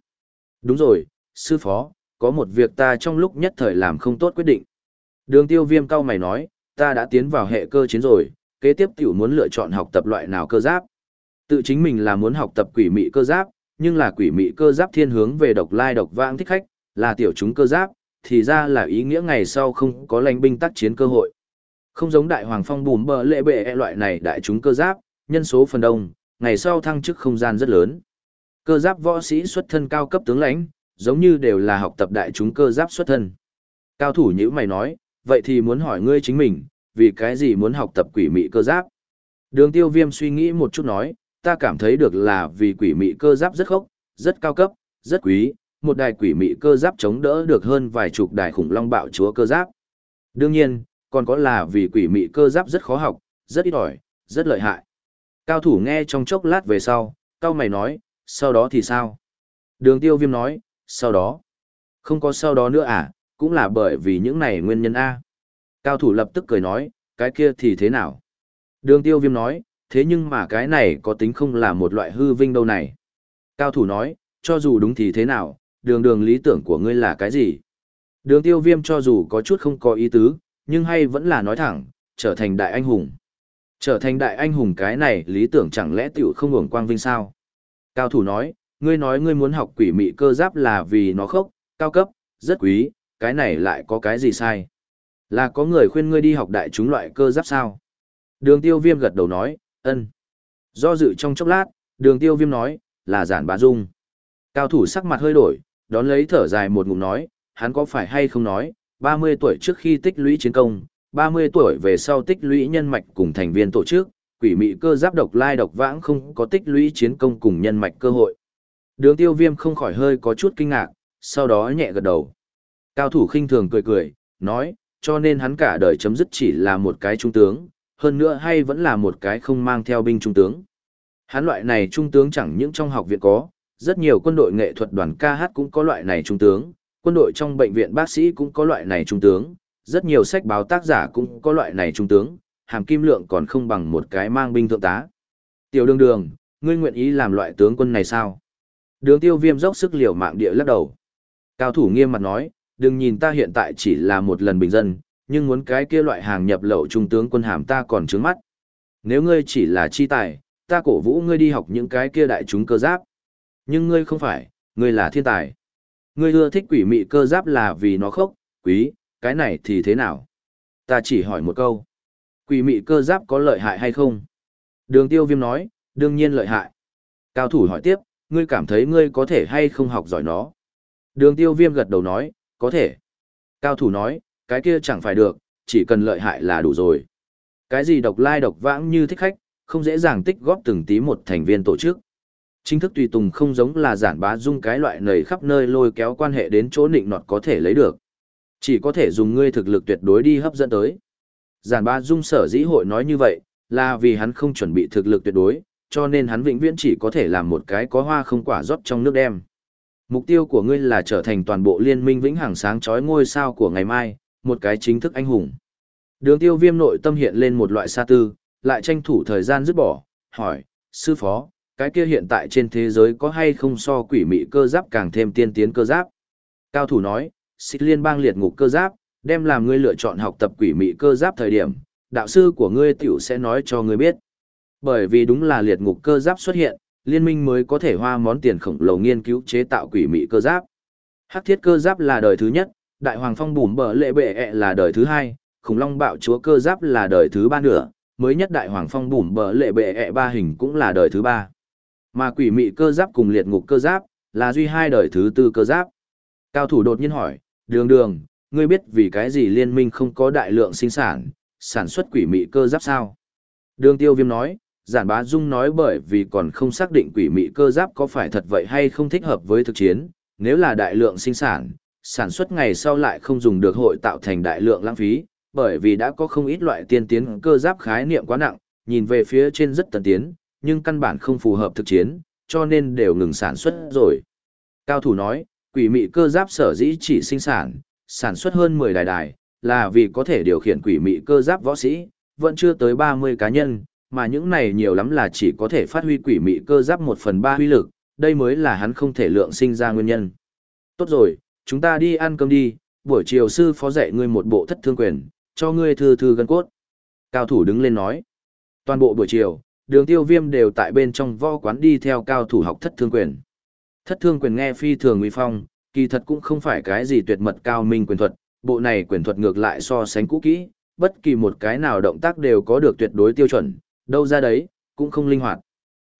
Đúng rồi, sư phó, có một việc ta trong lúc nhất thời làm không tốt quyết định. Đường tiêu viêm cao mày nói, ta đã tiến vào hệ cơ chiến rồi, kế tiếp tiểu muốn lựa chọn học tập loại nào cơ giáp. Tự chính mình là muốn học tập quỷ mị cơ giáp, nhưng là quỷ mị cơ giáp thiên hướng về độc lai độc vãng thích khách, là tiểu chúng cơ giáp, thì ra là ý nghĩa ngày sau không có lãnh binh tác chiến cơ hội. Không giống đại hoàng phong bùm bờ lệ bệ e loại này đại chúng cơ giáp, nhân số phần đông, ngày sau thăng chức không gian rất lớn. Cơ giáp võ sĩ xuất thân cao cấp tướng lãnh, giống như đều là học tập đại chúng cơ giáp xuất thân. Cao thủ như mày nói, vậy thì muốn hỏi ngươi chính mình, vì cái gì muốn học tập quỷ mị cơ giáp? Đường tiêu viêm suy nghĩ một chút nói, ta cảm thấy được là vì quỷ mị cơ giáp rất khốc, rất cao cấp, rất quý, một đài quỷ mị cơ giáp chống đỡ được hơn vài chục đài khủng long bạo chúa cơ giáp. Đương nhiên, còn có là vì quỷ mị cơ giáp rất khó học, rất ít ỏi, rất lợi hại. Cao thủ nghe trong chốc lát về sau, cao mày nói, sau đó thì sao? Đường tiêu viêm nói, sau đó. Không có sau đó nữa à, cũng là bởi vì những này nguyên nhân A. Cao thủ lập tức cười nói, cái kia thì thế nào? Đường tiêu viêm nói, thế nhưng mà cái này có tính không là một loại hư vinh đâu này. Cao thủ nói, cho dù đúng thì thế nào, đường đường lý tưởng của ngươi là cái gì? Đường tiêu viêm cho dù có chút không có ý tứ, nhưng hay vẫn là nói thẳng, trở thành đại anh hùng. Trở thành đại anh hùng cái này lý tưởng chẳng lẽ tiểu không hưởng quang vinh sao? Cao thủ nói, ngươi nói ngươi muốn học quỷ mị cơ giáp là vì nó khốc, cao cấp, rất quý, cái này lại có cái gì sai? Là có người khuyên ngươi đi học đại chúng loại cơ giáp sao? Đường tiêu viêm gật đầu nói, ân. Do dự trong chốc lát, đường tiêu viêm nói, là giản bá dung. Cao thủ sắc mặt hơi đổi, đón lấy thở dài một ngụm nói, hắn có phải hay không nói, 30 tuổi trước khi tích lũy chiến công, 30 tuổi về sau tích lũy nhân mạch cùng thành viên tổ chức, quỷ mị cơ giáp độc lai độc vãng không có tích lũy chiến công cùng nhân mạch cơ hội. Đường tiêu viêm không khỏi hơi có chút kinh ngạc, sau đó nhẹ gật đầu. Cao thủ khinh thường cười cười, nói, cho nên hắn cả đời chấm dứt chỉ là một cái trung tướng, hơn nữa hay vẫn là một cái không mang theo binh trung tướng. Hắn loại này trung tướng chẳng những trong học viện có, rất nhiều quân đội nghệ thuật đoàn ca hát cũng có loại này trung tướng, quân đội trong bệnh viện bác sĩ cũng có loại này trung tướng, rất nhiều sách báo tác giả cũng có loại này trung tướng, hàm kim lượng còn không bằng một cái mang binh thượng tá. Tiểu đường đường, ngươi nguyện ý làm loại tướng quân này sao? Đường tiêu viêm dốc sức liều mạng địa lắc đầu. Cao thủ nghiêm mặt nói, đừng nhìn ta hiện tại chỉ là một lần bình dân, nhưng muốn cái kia loại hàng nhập lậu trung tướng quân hàm ta còn trướng mắt. Nếu ngươi chỉ là chi tài, ta cổ vũ ngươi đi học những cái kia đại chúng cơ giáp. Nhưng ngươi không phải, ngươi là thiên tài. Ngươi ưa thích quỷ mị cơ giáp là vì nó khốc, quý, cái này thì thế nào? Ta chỉ hỏi một câu. Quỷ mị cơ giáp có lợi hại hay không? Đường tiêu viêm nói, đương nhiên lợi hại. Cao thủ hỏi tiếp, ngươi cảm thấy ngươi có thể hay không học giỏi nó? Đường tiêu viêm gật đầu nói, có thể. Cao thủ nói, cái kia chẳng phải được, chỉ cần lợi hại là đủ rồi. Cái gì độc lai độc vãng như thích khách, không dễ dàng tích góp từng tí một thành viên tổ chức. Chính thức tùy tùng không giống là giản bá dung cái loại nầy khắp nơi lôi kéo quan hệ đến chỗ nịnh nọt có thể lấy được. Chỉ có thể dùng ngươi thực lực tuyệt đối đi hấp dẫn tới. Giản bá dung sở dĩ hội nói như vậy, là vì hắn không chuẩn bị thực lực tuyệt đối, cho nên hắn vĩnh viễn chỉ có thể làm một cái có hoa không quả rót trong nước đem. Mục tiêu của ngươi là trở thành toàn bộ liên minh vĩnh hằng sáng chói ngôi sao của ngày mai, một cái chính thức anh hùng. Đường tiêu viêm nội tâm hiện lên một loại sa tư, lại tranh thủ thời gian dứt bỏ, hỏi, sư phó, cái kia hiện tại trên thế giới có hay không so quỷ mị cơ giáp càng thêm tiên tiến cơ giáp? Cao thủ nói, xích liên bang liệt ngục cơ giáp, đem làm ngươi lựa chọn học tập quỷ mị cơ giáp thời điểm, đạo sư của ngươi tiểu sẽ nói cho ngươi biết. Bởi vì đúng là liệt ngục cơ giáp xuất hiện, liên minh mới có thể hoa món tiền khổng lồ nghiên cứu chế tạo quỷ mị cơ giáp. Hắc thiết cơ giáp là đời thứ nhất, đại hoàng phong bùm bờ lệ bệ ẹ là đời thứ hai, khủng long bạo chúa cơ giáp là đời thứ ba nữa, mới nhất đại hoàng phong bùm bờ lệ bệ ẹ ba hình cũng là đời thứ ba. Mà quỷ mị cơ giáp cùng liệt ngục cơ giáp là duy hai đời thứ tư cơ giáp. Cao thủ đột nhiên hỏi, đường đường, ngươi biết vì cái gì liên minh không có đại lượng sinh sản, sản xuất quỷ mị cơ giáp sao? Đường tiêu viêm nói, giản bá dung nói bởi vì còn không xác định quỷ mị cơ giáp có phải thật vậy hay không thích hợp với thực chiến, nếu là đại lượng sinh sản, sản xuất ngày sau lại không dùng được hội tạo thành đại lượng lãng phí, bởi vì đã có không ít loại tiên tiến cơ giáp khái niệm quá nặng, nhìn về phía trên rất tân tiến, nhưng căn bản không phù hợp thực chiến, cho nên đều ngừng sản xuất rồi. Cao thủ nói, quỷ mị cơ giáp sở dĩ chỉ sinh sản, sản xuất hơn 10 đài đài, là vì có thể điều khiển quỷ mị cơ giáp võ sĩ, vẫn chưa tới 30 cá nhân, mà những này nhiều lắm là chỉ có thể phát huy quỷ mị cơ giáp một phần ba huy lực, đây mới là hắn không thể lượng sinh ra nguyên nhân. Tốt rồi, chúng ta đi ăn cơm đi, buổi chiều sư phó dạy ngươi một bộ thất thương quyền, cho ngươi thư thư gân cốt. Cao thủ đứng lên nói. Toàn bộ buổi chiều, đường tiêu viêm đều tại bên trong võ quán đi theo cao thủ học thất thương quyền. Thất thương quyền nghe phi thường uy phong, kỳ thật cũng không phải cái gì tuyệt mật cao minh quyền thuật, bộ này quyền thuật ngược lại so sánh cũ kỹ, bất kỳ một cái nào động tác đều có được tuyệt đối tiêu chuẩn, đâu ra đấy, cũng không linh hoạt.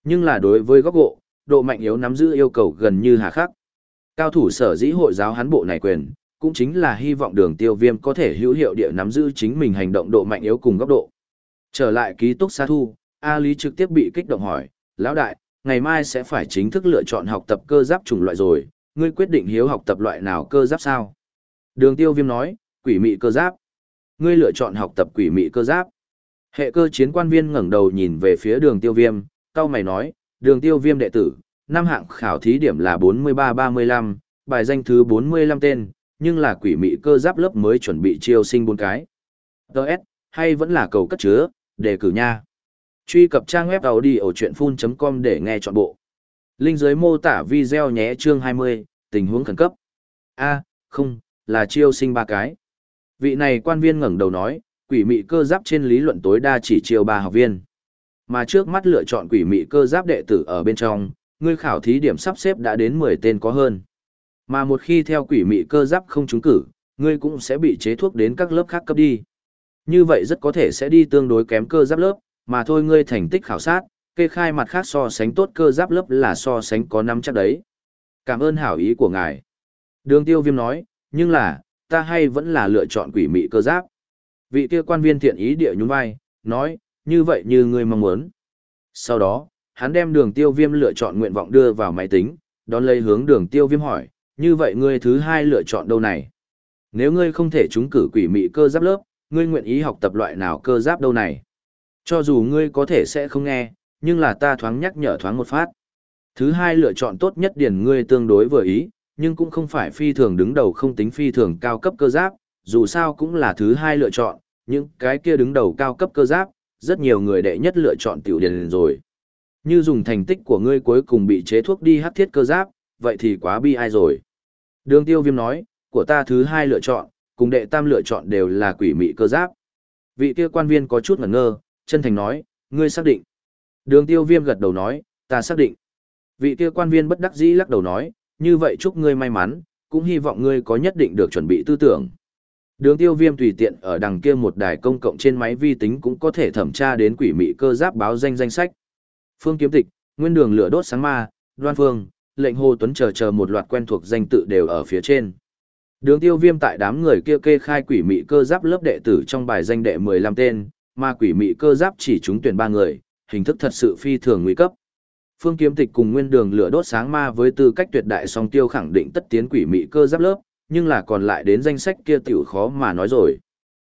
Nhưng là đối với góc độ, độ mạnh yếu nắm giữ yêu cầu gần như hà khắc. Cao thủ sở dĩ hội giáo hắn bộ này quyền, cũng chính là hy vọng đường tiêu viêm có thể hữu hiệu địa nắm giữ chính mình hành động độ mạnh yếu cùng góc độ. Trở lại ký túc xa thu, A Lý trực tiếp bị kích động hỏi, lão đại, ngày mai sẽ phải chính thức lựa chọn học tập cơ giáp chủng loại rồi, ngươi quyết định hiếu học tập loại nào cơ giáp sao? Đường tiêu viêm nói, quỷ mị cơ giáp. Ngươi lựa chọn học tập quỷ mị cơ giáp. Hệ cơ chiến quan viên ngẩng đầu nhìn về phía đường tiêu viêm, cao mày nói, đường tiêu viêm đệ tử, năm hạng khảo thí điểm là 43-35, bài danh thứ 45 tên, nhưng là quỷ mị cơ giáp lớp mới chuẩn bị chiêu sinh bốn cái. Đợt, hay vẫn là cầu cất chứa, đề cử nha. Truy cập trang web đầu đi ở chuyện full.com để nghe trọn bộ. Linh dưới mô tả video nhé chương 20, tình huống khẩn cấp. A, không, là chiêu sinh ba cái. Vị này quan viên ngẩng đầu nói, quỷ mị cơ giáp trên lý luận tối đa chỉ chiều ba học viên. Mà trước mắt lựa chọn quỷ mị cơ giáp đệ tử ở bên trong, ngươi khảo thí điểm sắp xếp đã đến 10 tên có hơn. Mà một khi theo quỷ mị cơ giáp không trúng cử, ngươi cũng sẽ bị chế thuốc đến các lớp khác cấp đi. Như vậy rất có thể sẽ đi tương đối kém cơ giáp lớp, mà thôi ngươi thành tích khảo sát, kê khai mặt khác so sánh tốt cơ giáp lớp là so sánh có năm chắc đấy. Cảm ơn hảo ý của ngài. Đường tiêu viêm nói, nhưng là, ta hay vẫn là lựa chọn quỷ mị cơ giáp. Vị kia quan viên thiện ý địa nhún vai, nói, như vậy như ngươi mong muốn. Sau đó, hắn đem đường tiêu viêm lựa chọn nguyện vọng đưa vào máy tính, đón lấy hướng đường tiêu viêm hỏi, như vậy ngươi thứ hai lựa chọn đâu này? Nếu ngươi không thể trúng cử quỷ mị cơ giáp lớp, ngươi nguyện ý học tập loại nào cơ giáp đâu này? Cho dù ngươi có thể sẽ không nghe, nhưng là ta thoáng nhắc nhở thoáng một phát. Thứ hai lựa chọn tốt nhất điển ngươi tương đối vừa ý, nhưng cũng không phải phi thường đứng đầu không tính phi thường cao cấp cơ giáp, dù sao cũng là thứ hai lựa chọn, những cái kia đứng đầu cao cấp cơ giáp, rất nhiều người đệ nhất lựa chọn tiểu điền rồi. Như dùng thành tích của ngươi cuối cùng bị chế thuốc đi hắc thiết cơ giáp, vậy thì quá bi ai rồi. Đường tiêu viêm nói, của ta thứ hai lựa chọn, cùng đệ tam lựa chọn đều là quỷ mị cơ giáp. Vị kia quan viên có chút ngẩn ngơ, chân thành nói, ngươi xác định. Đường tiêu viêm gật đầu nói, ta xác định. Vị kia quan viên bất đắc dĩ lắc đầu nói, như vậy chúc ngươi may mắn, cũng hy vọng ngươi có nhất định được chuẩn bị tư tưởng. Đường tiêu viêm tùy tiện ở đằng kia một đài công cộng trên máy vi tính cũng có thể thẩm tra đến quỷ mị cơ giáp báo danh danh sách. Phương kiếm tịch, nguyên đường lửa đốt sáng ma, đoan phương, lệnh hồ tuấn chờ chờ một loạt quen thuộc danh tự đều ở phía trên. Đường tiêu viêm tại đám người kia kê khai quỷ mị cơ giáp lớp đệ tử trong bài danh đệ 15 tên, mà quỷ mị cơ giáp chỉ trúng tuyển ba người, hình thức thật sự phi thường nguy cấp. Phương Kiếm Tịch cùng Nguyên Đường lửa đốt sáng ma với tư cách tuyệt đại song tiêu khẳng định tất tiến quỷ mị cơ giáp lớp, nhưng là còn lại đến danh sách kia tiểu khó mà nói rồi.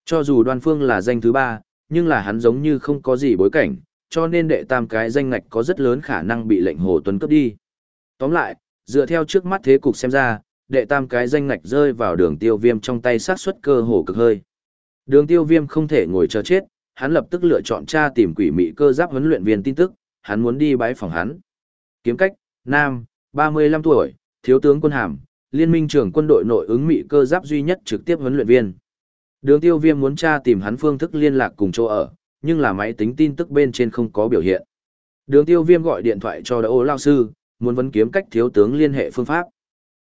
Cho dù Đoan Phương là danh thứ ba, nhưng là hắn giống như không có gì bối cảnh, cho nên đệ tam cái danh ngạch có rất lớn khả năng bị lệnh Hồ Tuấn cấp đi. Tóm lại, dựa theo trước mắt thế cục xem ra, đệ tam cái danh ngạch rơi vào đường tiêu viêm trong tay sát suất cơ hồ cực hơi. Đường tiêu viêm không thể ngồi chờ chết, hắn lập tức lựa chọn tra tìm quỷ mị cơ giáp huấn luyện viên tin tức, hắn muốn đi bái phòng hắn. Kiếm cách, Nam, 35 tuổi, thiếu tướng quân hàm, liên minh trưởng quân đội nội ứng mỹ cơ giáp duy nhất trực tiếp huấn luyện viên. Đường tiêu viêm muốn tra tìm hắn phương thức liên lạc cùng chỗ ở, nhưng là máy tính tin tức bên trên không có biểu hiện. Đường tiêu viêm gọi điện thoại cho đỗ lao sư, muốn vấn kiếm cách thiếu tướng liên hệ phương pháp.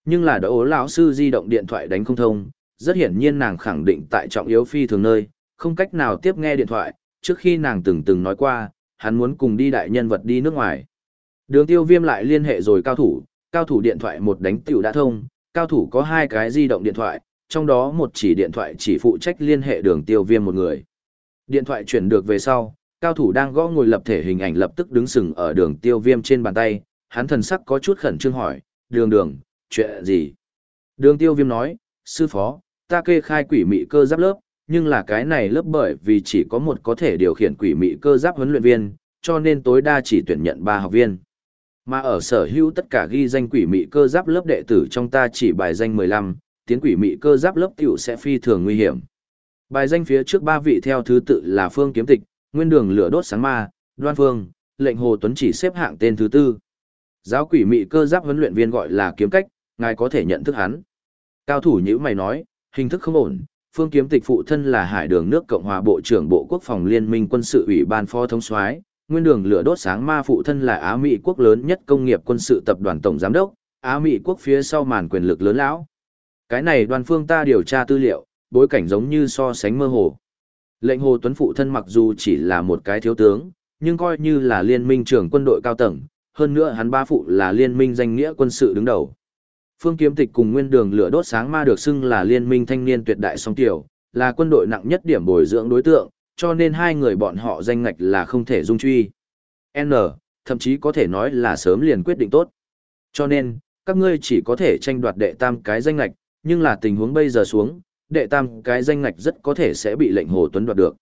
Nhưng là đỗ ố lão sư di động điện thoại đánh không thông, rất hiển nhiên nàng khẳng định tại trọng yếu phi thường nơi, không cách nào tiếp nghe điện thoại, trước khi nàng từng từng nói qua, hắn muốn cùng đi đại nhân vật đi nước ngoài. Đường tiêu viêm lại liên hệ rồi cao thủ, cao thủ điện thoại một đánh tiểu đã thông, cao thủ có hai cái di động điện thoại, trong đó một chỉ điện thoại chỉ phụ trách liên hệ đường tiêu viêm một người. Điện thoại chuyển được về sau, cao thủ đang gõ ngồi lập thể hình ảnh lập tức đứng sừng ở đường tiêu viêm trên bàn tay, hắn thần sắc có chút khẩn trương hỏi, đường đường, chuyện gì? Đường tiêu viêm nói, sư phó, ta kê khai quỷ mị cơ giáp lớp, nhưng là cái này lớp bởi vì chỉ có một có thể điều khiển quỷ mị cơ giáp huấn luyện viên, cho nên tối đa chỉ tuyển nhận 3 học viên. Mà ở sở hữu tất cả ghi danh quỷ mị cơ giáp lớp đệ tử trong ta chỉ bài danh 15, tiến quỷ mị cơ giáp lớp tiểu sẽ phi thường nguy hiểm. Bài danh phía trước ba vị theo thứ tự là Phương Kiếm Tịch, Nguyên Đường Lửa Đốt Sáng Ma, Đoan Phương, lệnh Hồ Tuấn chỉ xếp hạng tên thứ tư. Giáo quỷ mị cơ giáp huấn luyện viên gọi là Kiếm Cách, ngài có thể nhận thức hắn. Cao thủ như mày nói, hình thức không ổn, Phương Kiếm Tịch phụ thân là Hải Đường nước Cộng hòa Bộ trưởng Bộ Quốc phòng Liên minh quân sự ủy ban phó thống soái, Nguyên Đường lửa đốt sáng ma phụ thân là Á Mỹ quốc lớn nhất công nghiệp quân sự tập đoàn tổng giám đốc, Á Mỹ quốc phía sau màn quyền lực lớn lão. Cái này đoàn phương ta điều tra tư liệu, bối cảnh giống như so sánh mơ hồ. Lệnh Hồ Tuấn phụ thân mặc dù chỉ là một cái thiếu tướng, nhưng coi như là liên minh trưởng quân đội cao tầng, hơn nữa hắn ba phụ là liên minh danh nghĩa quân sự đứng đầu. Phương Kiếm Tịch cùng Nguyên Đường lửa đốt sáng ma được xưng là liên minh thanh niên tuyệt đại song tiểu, là quân đội nặng nhất điểm bồi dưỡng đối tượng, cho nên hai người bọn họ danh ngạch là không thể dung truy. N, thậm chí có thể nói là sớm liền quyết định tốt. Cho nên, các ngươi chỉ có thể tranh đoạt đệ tam cái danh ngạch, nhưng là tình huống bây giờ xuống, đệ tam cái danh ngạch rất có thể sẽ bị lệnh Hồ Tuấn đoạt được.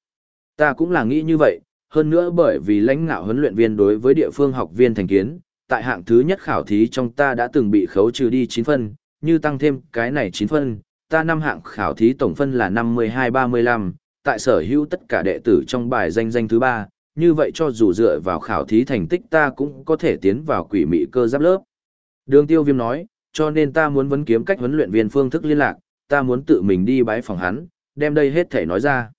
Ta cũng là nghĩ như vậy, hơn nữa bởi vì lãnh ngạo huấn luyện viên đối với địa phương học viên thành kiến, tại hạng thứ nhất khảo thí trong ta đã từng bị khấu trừ đi 9 phân, như tăng thêm cái này 9 phân, ta năm hạng khảo thí tổng phân là 52-35, tại sở hữu tất cả đệ tử trong bài danh danh thứ ba, như vậy cho dù dựa vào khảo thí thành tích ta cũng có thể tiến vào quỷ mị cơ giáp lớp. Đường tiêu viêm nói, cho nên ta muốn vấn kiếm cách huấn luyện viên phương thức liên lạc, ta muốn tự mình đi bái phòng hắn, đem đây hết thể nói ra.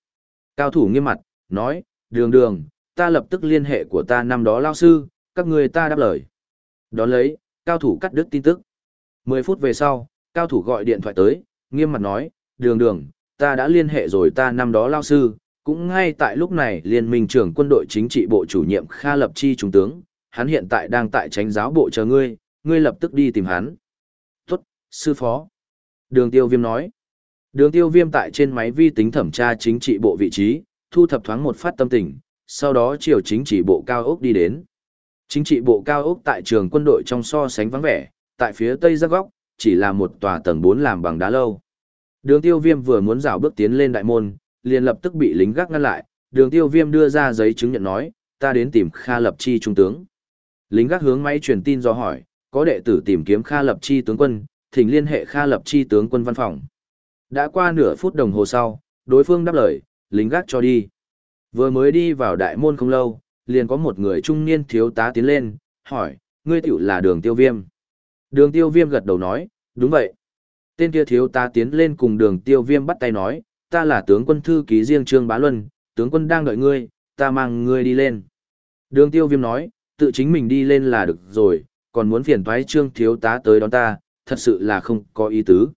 Cao thủ nghiêm mặt, nói, đường đường, ta lập tức liên hệ của ta năm đó lao sư, các người ta đáp lời. Đón lấy, cao thủ cắt đứt tin tức. 10 phút về sau, cao thủ gọi điện thoại tới, nghiêm mặt nói, đường đường, ta đã liên hệ rồi ta năm đó lao sư, cũng ngay tại lúc này liên minh trưởng quân đội chính trị bộ chủ nhiệm Kha Lập Chi trung tướng, hắn hiện tại đang tại tránh giáo bộ chờ ngươi, ngươi lập tức đi tìm hắn. Tốt, sư phó. Đường tiêu viêm nói. Đường tiêu viêm tại trên máy vi tính thẩm tra chính trị bộ vị trí, thu thập thoáng một phát tâm tình, sau đó chiều chính trị bộ cao ốc đi đến. Chính trị bộ cao ốc tại trường quân đội trong so sánh vắng vẻ, tại phía tây giác góc, chỉ là một tòa tầng 4 làm bằng đá lâu. Đường tiêu viêm vừa muốn rào bước tiến lên đại môn, liền lập tức bị lính gác ngăn lại, đường tiêu viêm đưa ra giấy chứng nhận nói, ta đến tìm Kha Lập Chi trung tướng. Lính gác hướng máy truyền tin do hỏi, có đệ tử tìm kiếm Kha Lập Chi tướng quân, thỉnh liên hệ Kha Lập Chi tướng quân văn phòng. Đã qua nửa phút đồng hồ sau, đối phương đáp lời, lính gác cho đi. Vừa mới đi vào đại môn không lâu, liền có một người trung niên thiếu tá tiến lên, hỏi, ngươi tiểu là đường tiêu viêm. Đường tiêu viêm gật đầu nói, đúng vậy. Tên kia thiếu tá tiến lên cùng đường tiêu viêm bắt tay nói, ta là tướng quân thư ký riêng Trương Bá Luân, tướng quân đang đợi ngươi, ta mang ngươi đi lên. Đường tiêu viêm nói, tự chính mình đi lên là được rồi, còn muốn phiền thoái Trương thiếu tá tới đón ta, thật sự là không có ý tứ.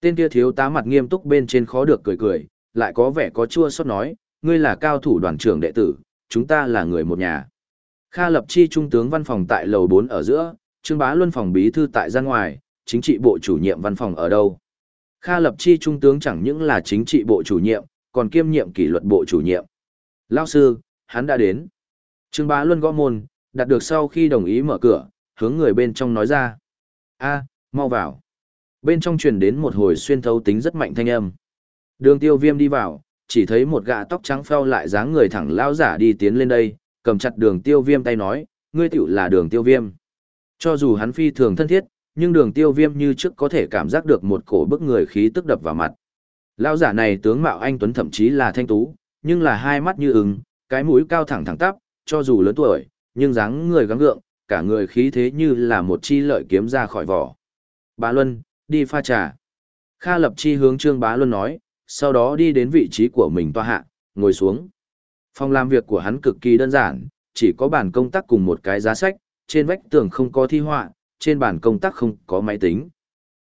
Tên kia thiếu tá mặt nghiêm túc bên trên khó được cười cười, lại có vẻ có chua xót nói, ngươi là cao thủ đoàn trưởng đệ tử, chúng ta là người một nhà. Kha lập chi trung tướng văn phòng tại lầu 4 ở giữa, Trương Bá Luân phòng bí thư tại gian ngoài, chính trị bộ chủ nhiệm văn phòng ở đâu. Kha lập chi trung tướng chẳng những là chính trị bộ chủ nhiệm, còn kiêm nhiệm kỷ luật bộ chủ nhiệm. Lao sư, hắn đã đến. Trương Bá Luân gõ môn, đạt được sau khi đồng ý mở cửa, hướng người bên trong nói ra. a mau vào. Bên trong truyền đến một hồi xuyên thấu tính rất mạnh thanh âm. Đường tiêu viêm đi vào, chỉ thấy một gã tóc trắng pheo lại dáng người thẳng lao giả đi tiến lên đây, cầm chặt đường tiêu viêm tay nói, ngươi tiểu là đường tiêu viêm. Cho dù hắn phi thường thân thiết, nhưng đường tiêu viêm như trước có thể cảm giác được một cổ bức người khí tức đập vào mặt. Lao giả này tướng mạo anh Tuấn thậm chí là thanh tú, nhưng là hai mắt như ứng, cái mũi cao thẳng thẳng tắp, cho dù lớn tuổi, nhưng dáng người gắng gượng, cả người khí thế như là một chi lợi kiếm ra khỏi vỏ. Bá Luân, đi pha trà. Kha lập chi hướng Trương Bá Luân nói, sau đó đi đến vị trí của mình toa hạ, ngồi xuống. Phòng làm việc của hắn cực kỳ đơn giản, chỉ có bàn công tác cùng một cái giá sách, trên vách tường không có thi họa, trên bàn công tác không có máy tính.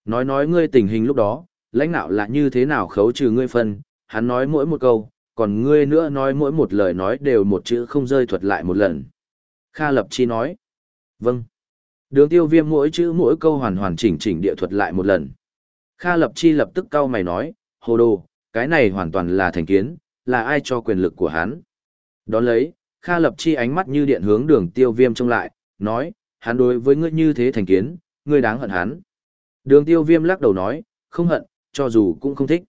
Nói nói ngươi tình hình lúc đó, lãnh đạo là như thế nào khấu trừ ngươi phân, hắn nói mỗi một câu, còn ngươi nữa nói mỗi một lời nói đều một chữ không rơi thuật lại một lần. Kha Lập Chi nói, vâng. Đường tiêu viêm mỗi chữ mỗi câu hoàn hoàn chỉnh chỉnh địa thuật lại một lần. Kha Lập Chi lập tức cau mày nói, hồ đồ, cái này hoàn toàn là thành kiến, là ai cho quyền lực của hắn. Đón lấy, Kha Lập Chi ánh mắt như điện hướng đường tiêu viêm trông lại, nói, hắn đối với ngươi như thế thành kiến, ngươi đáng hận hắn. Đường tiêu viêm lắc đầu nói, không hận, cho dù cũng không thích.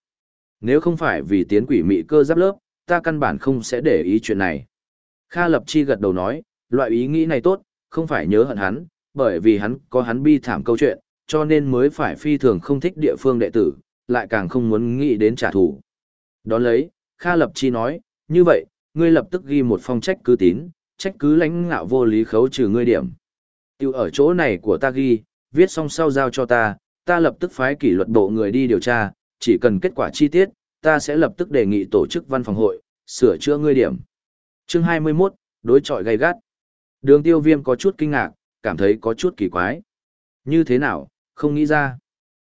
Nếu không phải vì tiến quỷ mị cơ giáp lớp, ta căn bản không sẽ để ý chuyện này. Kha Lập Chi gật đầu nói, loại ý nghĩ này tốt, không phải nhớ hận hắn, bởi vì hắn có hắn bi thảm câu chuyện, cho nên mới phải phi thường không thích địa phương đệ tử, lại càng không muốn nghĩ đến trả thù. Đón lấy, Kha Lập Chi nói, như vậy, ngươi lập tức ghi một phong trách cứ tín, trách cứ lãnh ngạo vô lý khấu trừ ngươi điểm. Tiêu ở chỗ này của ta ghi, viết xong sau giao cho ta, ta lập tức phái kỷ luật bộ người đi điều tra, chỉ cần kết quả chi tiết, ta sẽ lập tức đề nghị tổ chức văn phòng hội, sửa chữa ngươi điểm. Chương 21, đối trọi gay gắt. Đường tiêu viêm có chút kinh ngạc, cảm thấy có chút kỳ quái. Như thế nào, không nghĩ ra.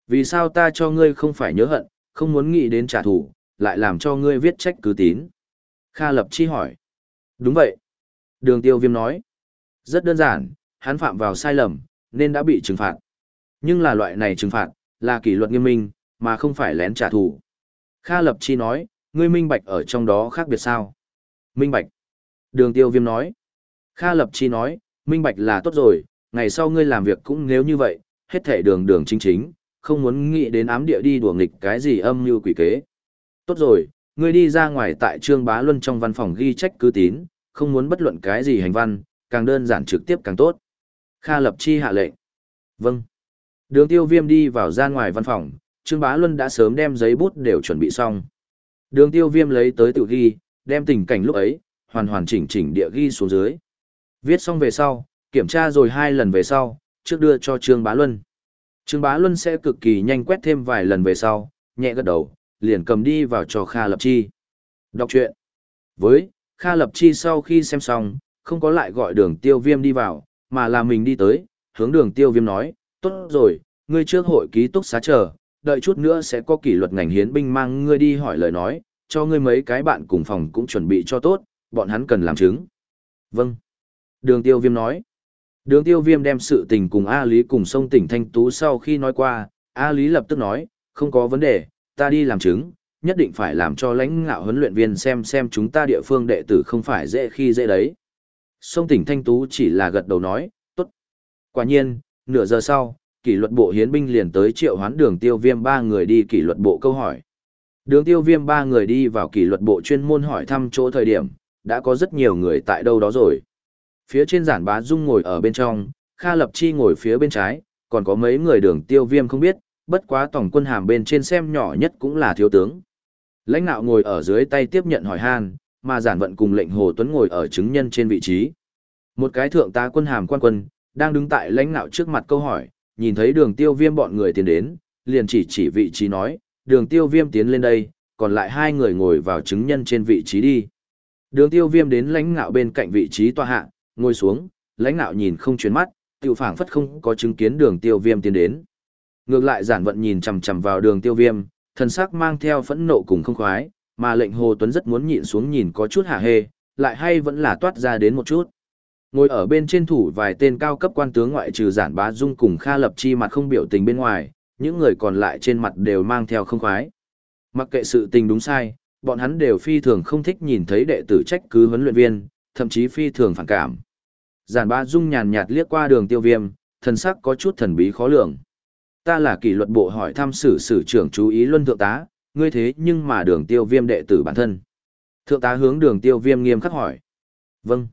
Vì sao ta cho ngươi không phải nhớ hận, không muốn nghĩ đến trả thù, lại làm cho ngươi viết trách cứ tín? Kha Lập Chi hỏi. Đúng vậy. Đường tiêu viêm nói. Rất đơn giản, hắn phạm vào sai lầm, nên đã bị trừng phạt. Nhưng là loại này trừng phạt, là kỷ luật nghiêm minh, mà không phải lén trả thù. Kha Lập Chi nói, ngươi minh bạch ở trong đó khác biệt sao? Minh bạch. Đường tiêu viêm nói. Kha Lập Chi nói, minh bạch là tốt rồi, ngày sau ngươi làm việc cũng nếu như vậy, hết thể đường đường chính chính, không muốn nghĩ đến ám địa đi đùa nghịch cái gì âm như quỷ kế. Tốt rồi, ngươi đi ra ngoài tại Trương Bá Luân trong văn phòng ghi trách cứ tín, không muốn bất luận cái gì hành văn, càng đơn giản trực tiếp càng tốt. Kha Lập Chi hạ lệnh. Vâng. Đường tiêu viêm đi vào ra ngoài văn phòng, Trương Bá Luân đã sớm đem giấy bút đều chuẩn bị xong. Đường tiêu viêm lấy tới tự ghi, đem tình cảnh lúc ấy, hoàn hoàn chỉnh chỉnh địa ghi xuống dưới. Viết xong về sau, kiểm tra rồi hai lần về sau, trước đưa cho Trương Bá Luân. Trương Bá Luân sẽ cực kỳ nhanh quét thêm vài lần về sau, nhẹ gật đầu, liền cầm đi vào cho Kha Lập Chi. Đọc truyện. Với, Kha Lập Chi sau khi xem xong, không có lại gọi đường tiêu viêm đi vào, mà là mình đi tới, hướng đường tiêu viêm nói, tốt rồi, ngươi trước hội ký túc xá chờ, đợi chút nữa sẽ có kỷ luật ngành hiến binh mang ngươi đi hỏi lời nói, cho ngươi mấy cái bạn cùng phòng cũng chuẩn bị cho tốt, bọn hắn cần làm chứng. Vâng. Đường tiêu viêm nói. Đường tiêu viêm đem sự tình cùng A Lý cùng sông tỉnh Thanh Tú sau khi nói qua, A Lý lập tức nói, không có vấn đề, ta đi làm chứng, nhất định phải làm cho lãnh ngạo huấn luyện viên xem xem chúng ta địa phương đệ tử không phải dễ khi dễ đấy. Sông tỉnh Thanh Tú chỉ là gật đầu nói, tốt. Quả nhiên, nửa giờ sau, kỷ luật bộ hiến binh liền tới triệu hoán đường tiêu viêm ba người đi kỷ luật bộ câu hỏi. Đường tiêu viêm ba người đi vào kỷ luật bộ chuyên môn hỏi thăm chỗ thời điểm, đã có rất nhiều người tại đâu đó rồi. Phía trên giản bá dung ngồi ở bên trong, Kha Lập Chi ngồi phía bên trái, còn có mấy người đường tiêu viêm không biết, bất quá tổng quân hàm bên trên xem nhỏ nhất cũng là thiếu tướng. Lãnh nạo ngồi ở dưới tay tiếp nhận hỏi han, mà giản vận cùng lệnh Hồ Tuấn ngồi ở chứng nhân trên vị trí. Một cái thượng tá quân hàm quan quân, đang đứng tại lãnh nạo trước mặt câu hỏi, nhìn thấy đường tiêu viêm bọn người tiến đến, liền chỉ chỉ vị trí nói, đường tiêu viêm tiến lên đây, còn lại hai người ngồi vào chứng nhân trên vị trí đi. Đường tiêu viêm đến lãnh nạo bên cạnh vị trí tòa hạ, ngồi xuống, lãnh nạo nhìn không chuyển mắt, tiểu phảng phất không có chứng kiến đường tiêu viêm tiến đến. Ngược lại giản vận nhìn chằm chằm vào đường tiêu viêm, thần sắc mang theo phẫn nộ cùng không khoái, mà lệnh Hồ Tuấn rất muốn nhịn xuống nhìn có chút hả hê, lại hay vẫn là toát ra đến một chút. Ngồi ở bên trên thủ vài tên cao cấp quan tướng ngoại trừ giản bá dung cùng Kha Lập Chi mặt không biểu tình bên ngoài, những người còn lại trên mặt đều mang theo không khoái. Mặc kệ sự tình đúng sai, bọn hắn đều phi thường không thích nhìn thấy đệ tử trách cứ huấn luyện viên, thậm chí phi thường phản cảm. Giản bá dung nhàn nhạt liếc qua đường tiêu viêm, thần sắc có chút thần bí khó lường. Ta là kỷ luật bộ hỏi thăm sử sử trưởng chú ý luân thượng tá, ngươi thế nhưng mà đường tiêu viêm đệ tử bản thân. Thượng tá hướng đường tiêu viêm nghiêm khắc hỏi. Vâng.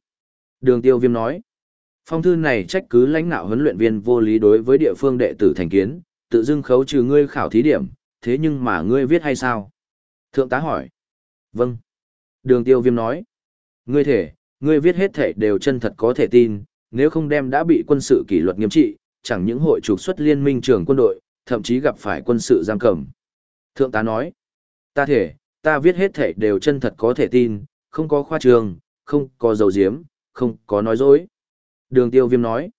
Đường tiêu viêm nói. Phong thư này trách cứ lãnh nạo huấn luyện viên vô lý đối với địa phương đệ tử thành kiến, tự dưng khấu trừ ngươi khảo thí điểm, thế nhưng mà ngươi viết hay sao? Thượng tá hỏi. Vâng. Đường tiêu viêm nói. Ngươi thể, ngươi viết hết thể đều chân thật có thể tin, nếu không đem đã bị quân sự kỷ luật nghiêm trị, chẳng những hội trục xuất liên minh trưởng quân đội, thậm chí gặp phải quân sự giam cầm. Thượng tá nói, ta thể, ta viết hết thể đều chân thật có thể tin, không có khoa trường, không có dầu diếm, không có nói dối. Đường tiêu viêm nói,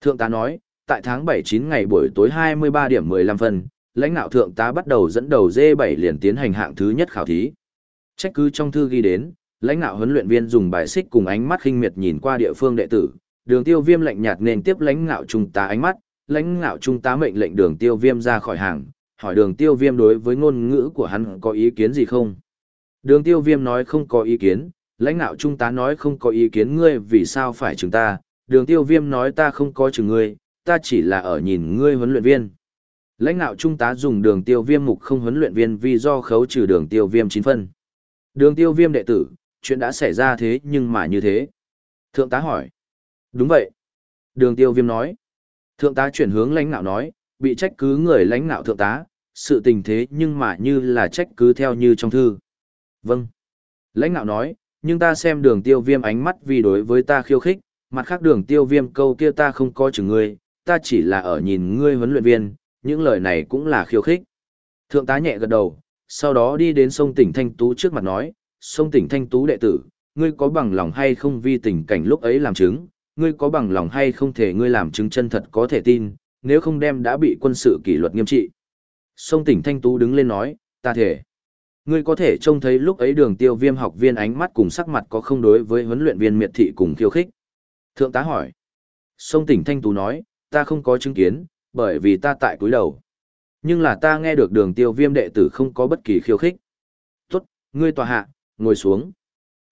thượng tá nói, tại tháng 7-9 ngày buổi tối 23 điểm 15 phân, lãnh đạo thượng tá bắt đầu dẫn đầu D7 liền tiến hành hạng thứ nhất khảo thí. Trách cứ trong thư ghi đến, lãnh đạo huấn luyện viên dùng bài xích cùng ánh mắt khinh miệt nhìn qua địa phương đệ tử, đường tiêu viêm lạnh nhạt nên tiếp lãnh đạo trung tá ánh mắt, lãnh đạo trung tá mệnh lệnh đường tiêu viêm ra khỏi hàng, hỏi đường tiêu viêm đối với ngôn ngữ của hắn có ý kiến gì không. Đường tiêu viêm nói không có ý kiến, lãnh đạo trung tá nói không có ý kiến ngươi vì sao phải chừng ta, đường tiêu viêm nói ta không có chừng ngươi, ta chỉ là ở nhìn ngươi huấn luyện viên. Lãnh đạo trung tá dùng đường tiêu viêm mục không huấn luyện viên vì do khấu trừ đường tiêu viêm 9 phân. Đường tiêu viêm đệ tử, chuyện đã xảy ra thế nhưng mà như thế. Thượng tá hỏi. Đúng vậy. Đường tiêu viêm nói. Thượng tá chuyển hướng lãnh đạo nói, bị trách cứ người lãnh đạo thượng tá, sự tình thế nhưng mà như là trách cứ theo như trong thư. Vâng. Lãnh ngạo nói, nhưng ta xem đường tiêu viêm ánh mắt vì đối với ta khiêu khích, mặt khác đường tiêu viêm câu kia ta không coi chừng ngươi, ta chỉ là ở nhìn ngươi huấn luyện viên, những lời này cũng là khiêu khích. Thượng tá nhẹ gật đầu, sau đó đi đến sông tỉnh Thanh Tú trước mặt nói, sông tỉnh Thanh Tú đệ tử, ngươi có bằng lòng hay không vì tình cảnh lúc ấy làm chứng, ngươi có bằng lòng hay không thể ngươi làm chứng chân thật có thể tin, nếu không đem đã bị quân sự kỷ luật nghiêm trị. Sông tỉnh Thanh Tú đứng lên nói, ta thể. Ngươi có thể trông thấy lúc ấy đường tiêu viêm học viên ánh mắt cùng sắc mặt có không đối với huấn luyện viên miệt thị cùng khiêu khích. Thượng tá hỏi. Sông tỉnh Thanh Tú nói, ta không có chứng kiến, bởi vì ta tại cuối đầu. Nhưng là ta nghe được đường tiêu viêm đệ tử không có bất kỳ khiêu khích. Tốt, ngươi tòa hạ, ngồi xuống.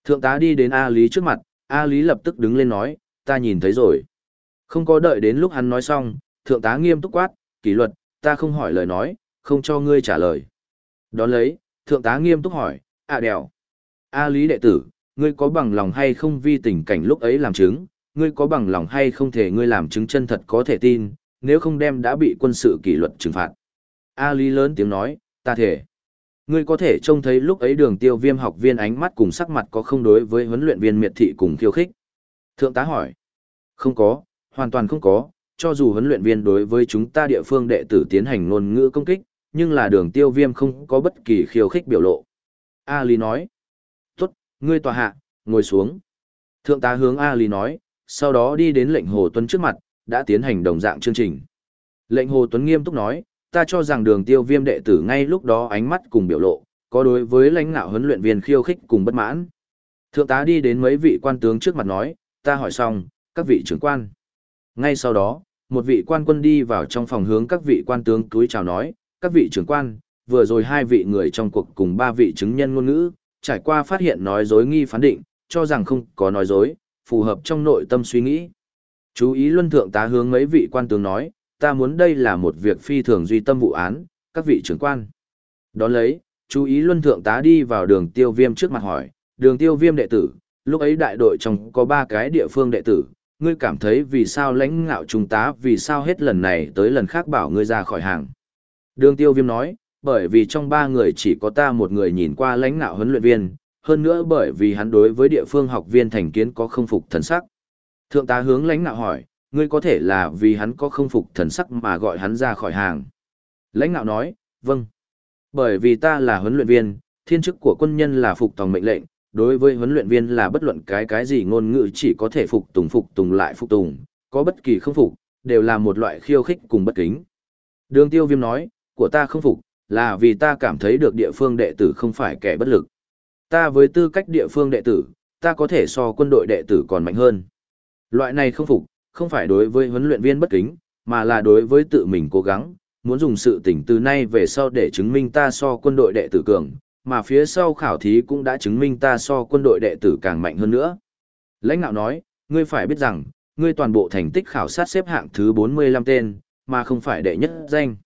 Thượng tá đi đến A Lý trước mặt, A Lý lập tức đứng lên nói, ta nhìn thấy rồi. Không có đợi đến lúc hắn nói xong, thượng tá nghiêm túc quát, kỷ luật, ta không hỏi lời nói, không cho ngươi trả lời. Đón lấy, thượng tá nghiêm túc hỏi, à đèo. A Lý đệ tử, ngươi có bằng lòng hay không vi tình cảnh lúc ấy làm chứng, ngươi có bằng lòng hay không thể ngươi làm chứng chân thật có thể tin, nếu không đem đã bị quân sự kỷ luật trừng phạt. A Lý lớn tiếng nói, ta thể. Ngươi có thể trông thấy lúc ấy đường tiêu viêm học viên ánh mắt cùng sắc mặt có không đối với huấn luyện viên miệt thị cùng khiêu khích. Thượng tá hỏi. Không có, hoàn toàn không có, cho dù huấn luyện viên đối với chúng ta địa phương đệ tử tiến hành ngôn ngữ công kích, nhưng là đường tiêu viêm không có bất kỳ khiêu khích biểu lộ. A Lý nói, tốt, ngươi tòa hạ, ngồi xuống. Thượng tá hướng A Lý nói, sau đó đi đến lệnh Hồ Tuấn trước mặt, đã tiến hành đồng dạng chương trình. Lệnh Hồ Tuấn nghiêm túc nói, ta cho rằng đường tiêu viêm đệ tử ngay lúc đó ánh mắt cùng biểu lộ, có đối với lãnh ngạo huấn luyện viên khiêu khích cùng bất mãn. Thượng tá đi đến mấy vị quan tướng trước mặt nói, ta hỏi xong, các vị trưởng quan. Ngay sau đó, một vị quan quân đi vào trong phòng hướng các vị quan tướng cúi chào nói, các vị trưởng quan, vừa rồi hai vị người trong cuộc cùng ba vị chứng nhân ngôn ngữ, trải qua phát hiện nói dối nghi phán định, cho rằng không có nói dối, phù hợp trong nội tâm suy nghĩ. Chú ý luân thượng tá hướng mấy vị quan tướng nói, ta muốn đây là một việc phi thường duy tâm vụ án, các vị trưởng quan. Đón lấy, chú ý luân thượng tá đi vào đường tiêu viêm trước mặt hỏi, đường tiêu viêm đệ tử, lúc ấy đại đội trong có ba cái địa phương đệ tử, ngươi cảm thấy vì sao lãnh ngạo trung tá vì sao hết lần này tới lần khác bảo ngươi ra khỏi hàng. Đường tiêu viêm nói, bởi vì trong ba người chỉ có ta một người nhìn qua lãnh nạo huấn luyện viên, hơn nữa bởi vì hắn đối với địa phương học viên thành kiến có không phục thần sắc. Thượng tá hướng lãnh nạo hỏi, ngươi có thể là vì hắn có không phục thần sắc mà gọi hắn ra khỏi hàng. Lãnh nạo nói, vâng. Bởi vì ta là huấn luyện viên, thiên chức của quân nhân là phục tòng mệnh lệnh, đối với huấn luyện viên là bất luận cái cái gì ngôn ngữ chỉ có thể phục tùng phục tùng lại phục tùng, có bất kỳ không phục, đều là một loại khiêu khích cùng bất kính. Đường tiêu viêm nói, của ta không phục, là vì ta cảm thấy được địa phương đệ tử không phải kẻ bất lực. Ta với tư cách địa phương đệ tử, ta có thể so quân đội đệ tử còn mạnh hơn. Loại này không phục, không phải đối với huấn luyện viên bất kính, mà là đối với tự mình cố gắng, muốn dùng sự tỉnh từ nay về sau để chứng minh ta so quân đội đệ tử cường, mà phía sau khảo thí cũng đã chứng minh ta so quân đội đệ tử càng mạnh hơn nữa. Lãnh đạo nói, ngươi phải biết rằng, ngươi toàn bộ thành tích khảo sát xếp hạng thứ 45 tên, mà không phải đệ nhất danh.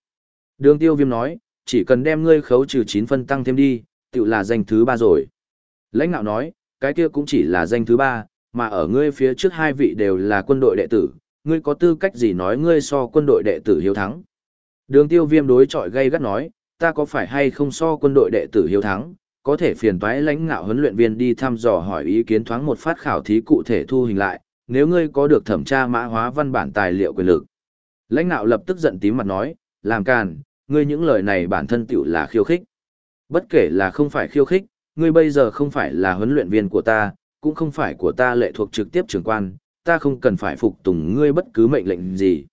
Đường tiêu viêm nói, chỉ cần đem ngươi khấu trừ 9 phân tăng thêm đi, tự là danh thứ 3 rồi. Lãnh ngạo nói, cái kia cũng chỉ là danh thứ 3, mà ở ngươi phía trước hai vị đều là quân đội đệ tử, ngươi có tư cách gì nói ngươi so quân đội đệ tử hiếu thắng. Đường tiêu viêm đối chọi gay gắt nói, ta có phải hay không so quân đội đệ tử hiếu thắng, có thể phiền toái lãnh ngạo huấn luyện viên đi thăm dò hỏi ý kiến thoáng một phát khảo thí cụ thể thu hình lại, nếu ngươi có được thẩm tra mã hóa văn bản tài liệu quyền lực. Lãnh ngạo lập tức giận tím mặt nói, làm càn, ngươi những lời này bản thân tiểu là khiêu khích. Bất kể là không phải khiêu khích, ngươi bây giờ không phải là huấn luyện viên của ta, cũng không phải của ta lệ thuộc trực tiếp trưởng quan, ta không cần phải phục tùng ngươi bất cứ mệnh lệnh gì.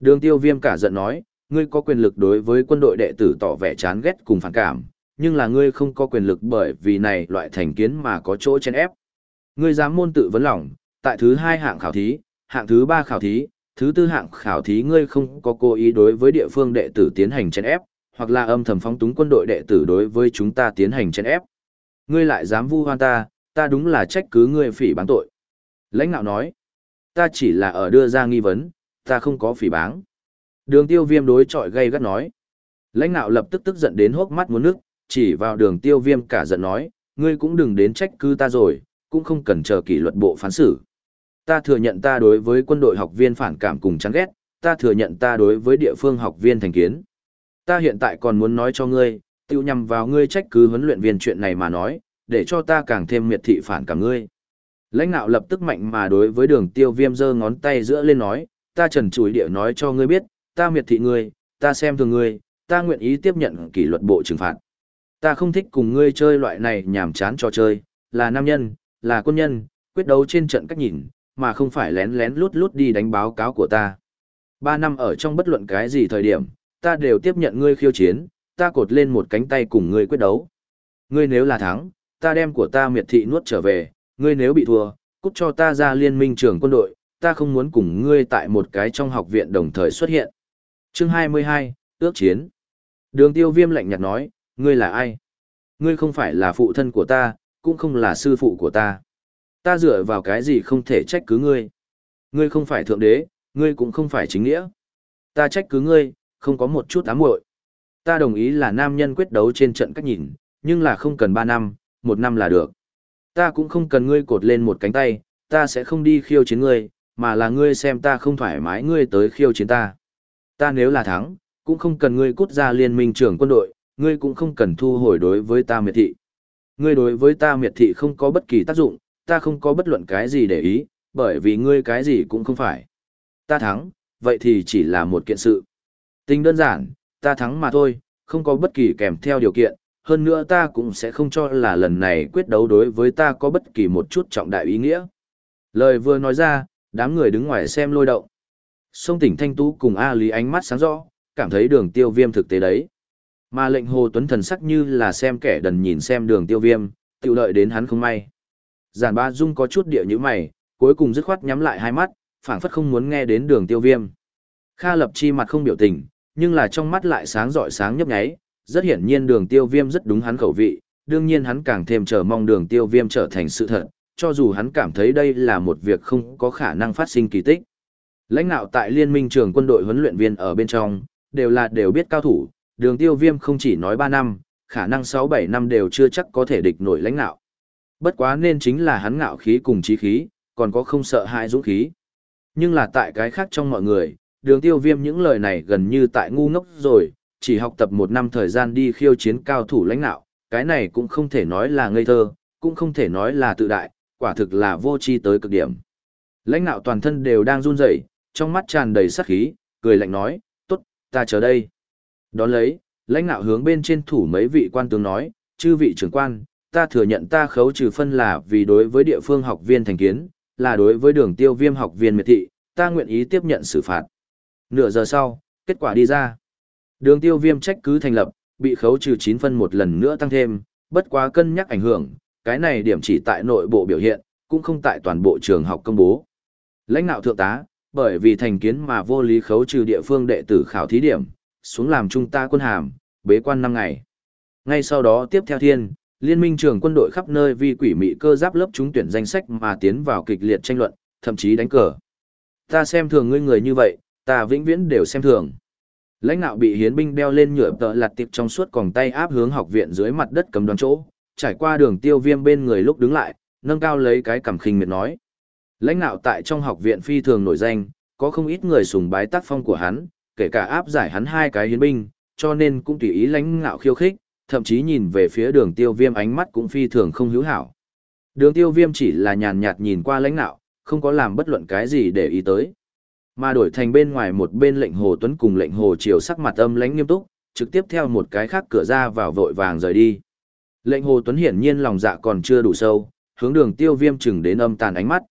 Đường tiêu viêm cả giận nói, ngươi có quyền lực đối với quân đội đệ tử tỏ vẻ chán ghét cùng phản cảm, nhưng là ngươi không có quyền lực bởi vì này loại thành kiến mà có chỗ chen ép. Ngươi dám môn tự vấn lòng, tại thứ hai hạng khảo thí, hạng thứ ba khảo thí, thứ tư hạng khảo thí ngươi không có cố ý đối với địa phương đệ tử tiến hành chèn ép, hoặc là âm thầm phóng túng quân đội đệ tử đối với chúng ta tiến hành chèn ép. Ngươi lại dám vu hoan ta, ta đúng là trách cứ ngươi phỉ báng tội. Lãnh nạo nói, ta chỉ là ở đưa ra nghi vấn, ta không có phỉ báng. Đường tiêu viêm đối chọi gay gắt nói. Lãnh nạo lập tức tức giận đến hốc mắt muốn nước, chỉ vào đường tiêu viêm cả giận nói, ngươi cũng đừng đến trách cứ ta rồi, cũng không cần chờ kỷ luật bộ phán xử. Ta thừa nhận ta đối với quân đội học viên phản cảm cùng chán ghét, ta thừa nhận ta đối với địa phương học viên thành kiến. Ta hiện tại còn muốn nói cho ngươi, tiêu nhằm vào ngươi trách cứ huấn luyện viên chuyện này mà nói, để cho ta càng thêm miệt thị phản cảm ngươi. Lãnh nạo lập tức mạnh mà đối với đường tiêu viêm giơ ngón tay giữa lên nói, ta trần chủi địa nói cho ngươi biết, ta miệt thị ngươi, ta xem thường ngươi, ta nguyện ý tiếp nhận kỷ luật bộ trừng phạt. Ta không thích cùng ngươi chơi loại này nhảm chán trò chơi, là nam nhân, là quân nhân, quyết đấu trên trận cách nhìn, mà không phải lén lén lút lút đi đánh báo cáo của ta. Ba năm ở trong bất luận cái gì thời điểm, ta đều tiếp nhận ngươi khiêu chiến, ta cột lên một cánh tay cùng ngươi quyết đấu. Ngươi nếu là thắng, ta đem của ta miệt thị nuốt trở về, ngươi nếu bị thua, cút cho ta ra liên minh trưởng quân đội, ta không muốn cùng ngươi tại một cái trong học viện đồng thời xuất hiện. Chương 22, ước chiến. Đường tiêu viêm lạnh nhạt nói, ngươi là ai? Ngươi không phải là phụ thân của ta, cũng không là sư phụ của ta. Ta dựa vào cái gì không thể trách cứ ngươi. Ngươi không phải thượng đế, ngươi cũng không phải chính nghĩa. Ta trách cứ ngươi, không có một chút ám muội. Ta đồng ý là nam nhân quyết đấu trên trận cách nhìn, nhưng là không cần 3 năm, một năm là được. Ta cũng không cần ngươi cột lên một cánh tay, ta sẽ không đi khiêu chiến ngươi, mà là ngươi xem ta không thoải mái ngươi tới khiêu chiến ta. Ta nếu là thắng, cũng không cần ngươi cút ra liên minh trưởng quân đội, ngươi cũng không cần thu hồi đối với ta miệt thị. Ngươi đối với ta miệt thị không có bất kỳ tác dụng, ta không có bất luận cái gì để ý, bởi vì ngươi cái gì cũng không phải. Ta thắng, vậy thì chỉ là một kiện sự. Tình đơn giản, ta thắng mà thôi, không có bất kỳ kèm theo điều kiện, hơn nữa ta cũng sẽ không cho là lần này quyết đấu đối với ta có bất kỳ một chút trọng đại ý nghĩa. Lời vừa nói ra, đám người đứng ngoài xem lôi động. Sông tỉnh Thanh Tú cùng A Lý ánh mắt sáng rõ, cảm thấy đường tiêu viêm thực tế đấy. Mà lệnh hồ tuấn thần sắc như là xem kẻ đần nhìn xem đường tiêu viêm, tự lợi đến hắn không may. Giản ba dung có chút địa như mày, cuối cùng dứt khoát nhắm lại hai mắt, phảng phất không muốn nghe đến đường tiêu viêm. Kha lập chi mặt không biểu tình, nhưng là trong mắt lại sáng rọi sáng nhấp nháy, rất hiển nhiên đường tiêu viêm rất đúng hắn khẩu vị, đương nhiên hắn càng thêm chờ mong đường tiêu viêm trở thành sự thật, cho dù hắn cảm thấy đây là một việc không có khả năng phát sinh kỳ tích. Lãnh đạo tại liên minh trường quân đội huấn luyện viên ở bên trong, đều là đều biết cao thủ, đường tiêu viêm không chỉ nói ba năm, khả năng 6-7 năm đều chưa chắc có thể địch nổi lãnh đạo. Bất quá nên chính là hắn ngạo khí cùng trí khí, còn có không sợ hãi dũng khí. Nhưng là tại cái khác trong mọi người, đường tiêu viêm những lời này gần như tại ngu ngốc rồi, chỉ học tập một năm thời gian đi khiêu chiến cao thủ lãnh đạo, cái này cũng không thể nói là ngây thơ, cũng không thể nói là tự đại, quả thực là vô tri tới cực điểm. Lãnh đạo toàn thân đều đang run rẩy, trong mắt tràn đầy sát khí, cười lạnh nói, tốt, ta chờ đây. Đón lấy, lãnh đạo hướng bên trên thủ mấy vị quan tướng nói, chư vị trưởng quan, ta thừa nhận ta khấu trừ phân là vì đối với địa phương học viên thành kiến, là đối với đường tiêu viêm học viên miệt thị, ta nguyện ý tiếp nhận xử phạt. Nửa giờ sau, kết quả đi ra. Đường tiêu viêm trách cứ thành lập, bị khấu trừ 9 phân một lần nữa tăng thêm, bất quá cân nhắc ảnh hưởng, cái này điểm chỉ tại nội bộ biểu hiện, cũng không tại toàn bộ trường học công bố. Lãnh đạo thượng tá, bởi vì thành kiến mà vô lý khấu trừ địa phương đệ tử khảo thí điểm, xuống làm trung ta quân hàm, bế quan 5 ngày. Ngay sau đó tiếp theo thiên, liên minh trường quân đội khắp nơi vì quỷ mị cơ giáp lớp trúng tuyển danh sách mà tiến vào kịch liệt tranh luận, thậm chí đánh cờ. Ta xem thường ngươi người như vậy, ta vĩnh viễn đều xem thường. Lãnh đạo bị hiến binh đeo lên nhựa tợ lặt tiệp trong suốt còng tay áp hướng học viện dưới mặt đất cầm đoán chỗ, trải qua đường tiêu viêm bên người lúc đứng lại, nâng cao lấy cái cằm khinh miệt nói. Lãnh đạo tại trong học viện phi thường nổi danh, có không ít người sùng bái tác phong của hắn, kể cả áp giải hắn hai cái hiến binh, cho nên cũng tùy ý lãnh ngạo khiêu khích, thậm chí nhìn về phía đường tiêu viêm ánh mắt cũng phi thường không hữu hảo. Đường tiêu viêm chỉ là nhàn nhạt nhìn qua lãnh nạo không có làm bất luận cái gì để ý tới. Mà đổi thành bên ngoài một bên lệnh hồ tuấn cùng lệnh hồ triều sắc mặt âm lãnh nghiêm túc, trực tiếp theo một cái khác cửa ra vào vội vàng rời đi. Lệnh hồ tuấn hiển nhiên lòng dạ còn chưa đủ sâu, hướng đường tiêu viêm chừng đến âm tàn ánh mắt.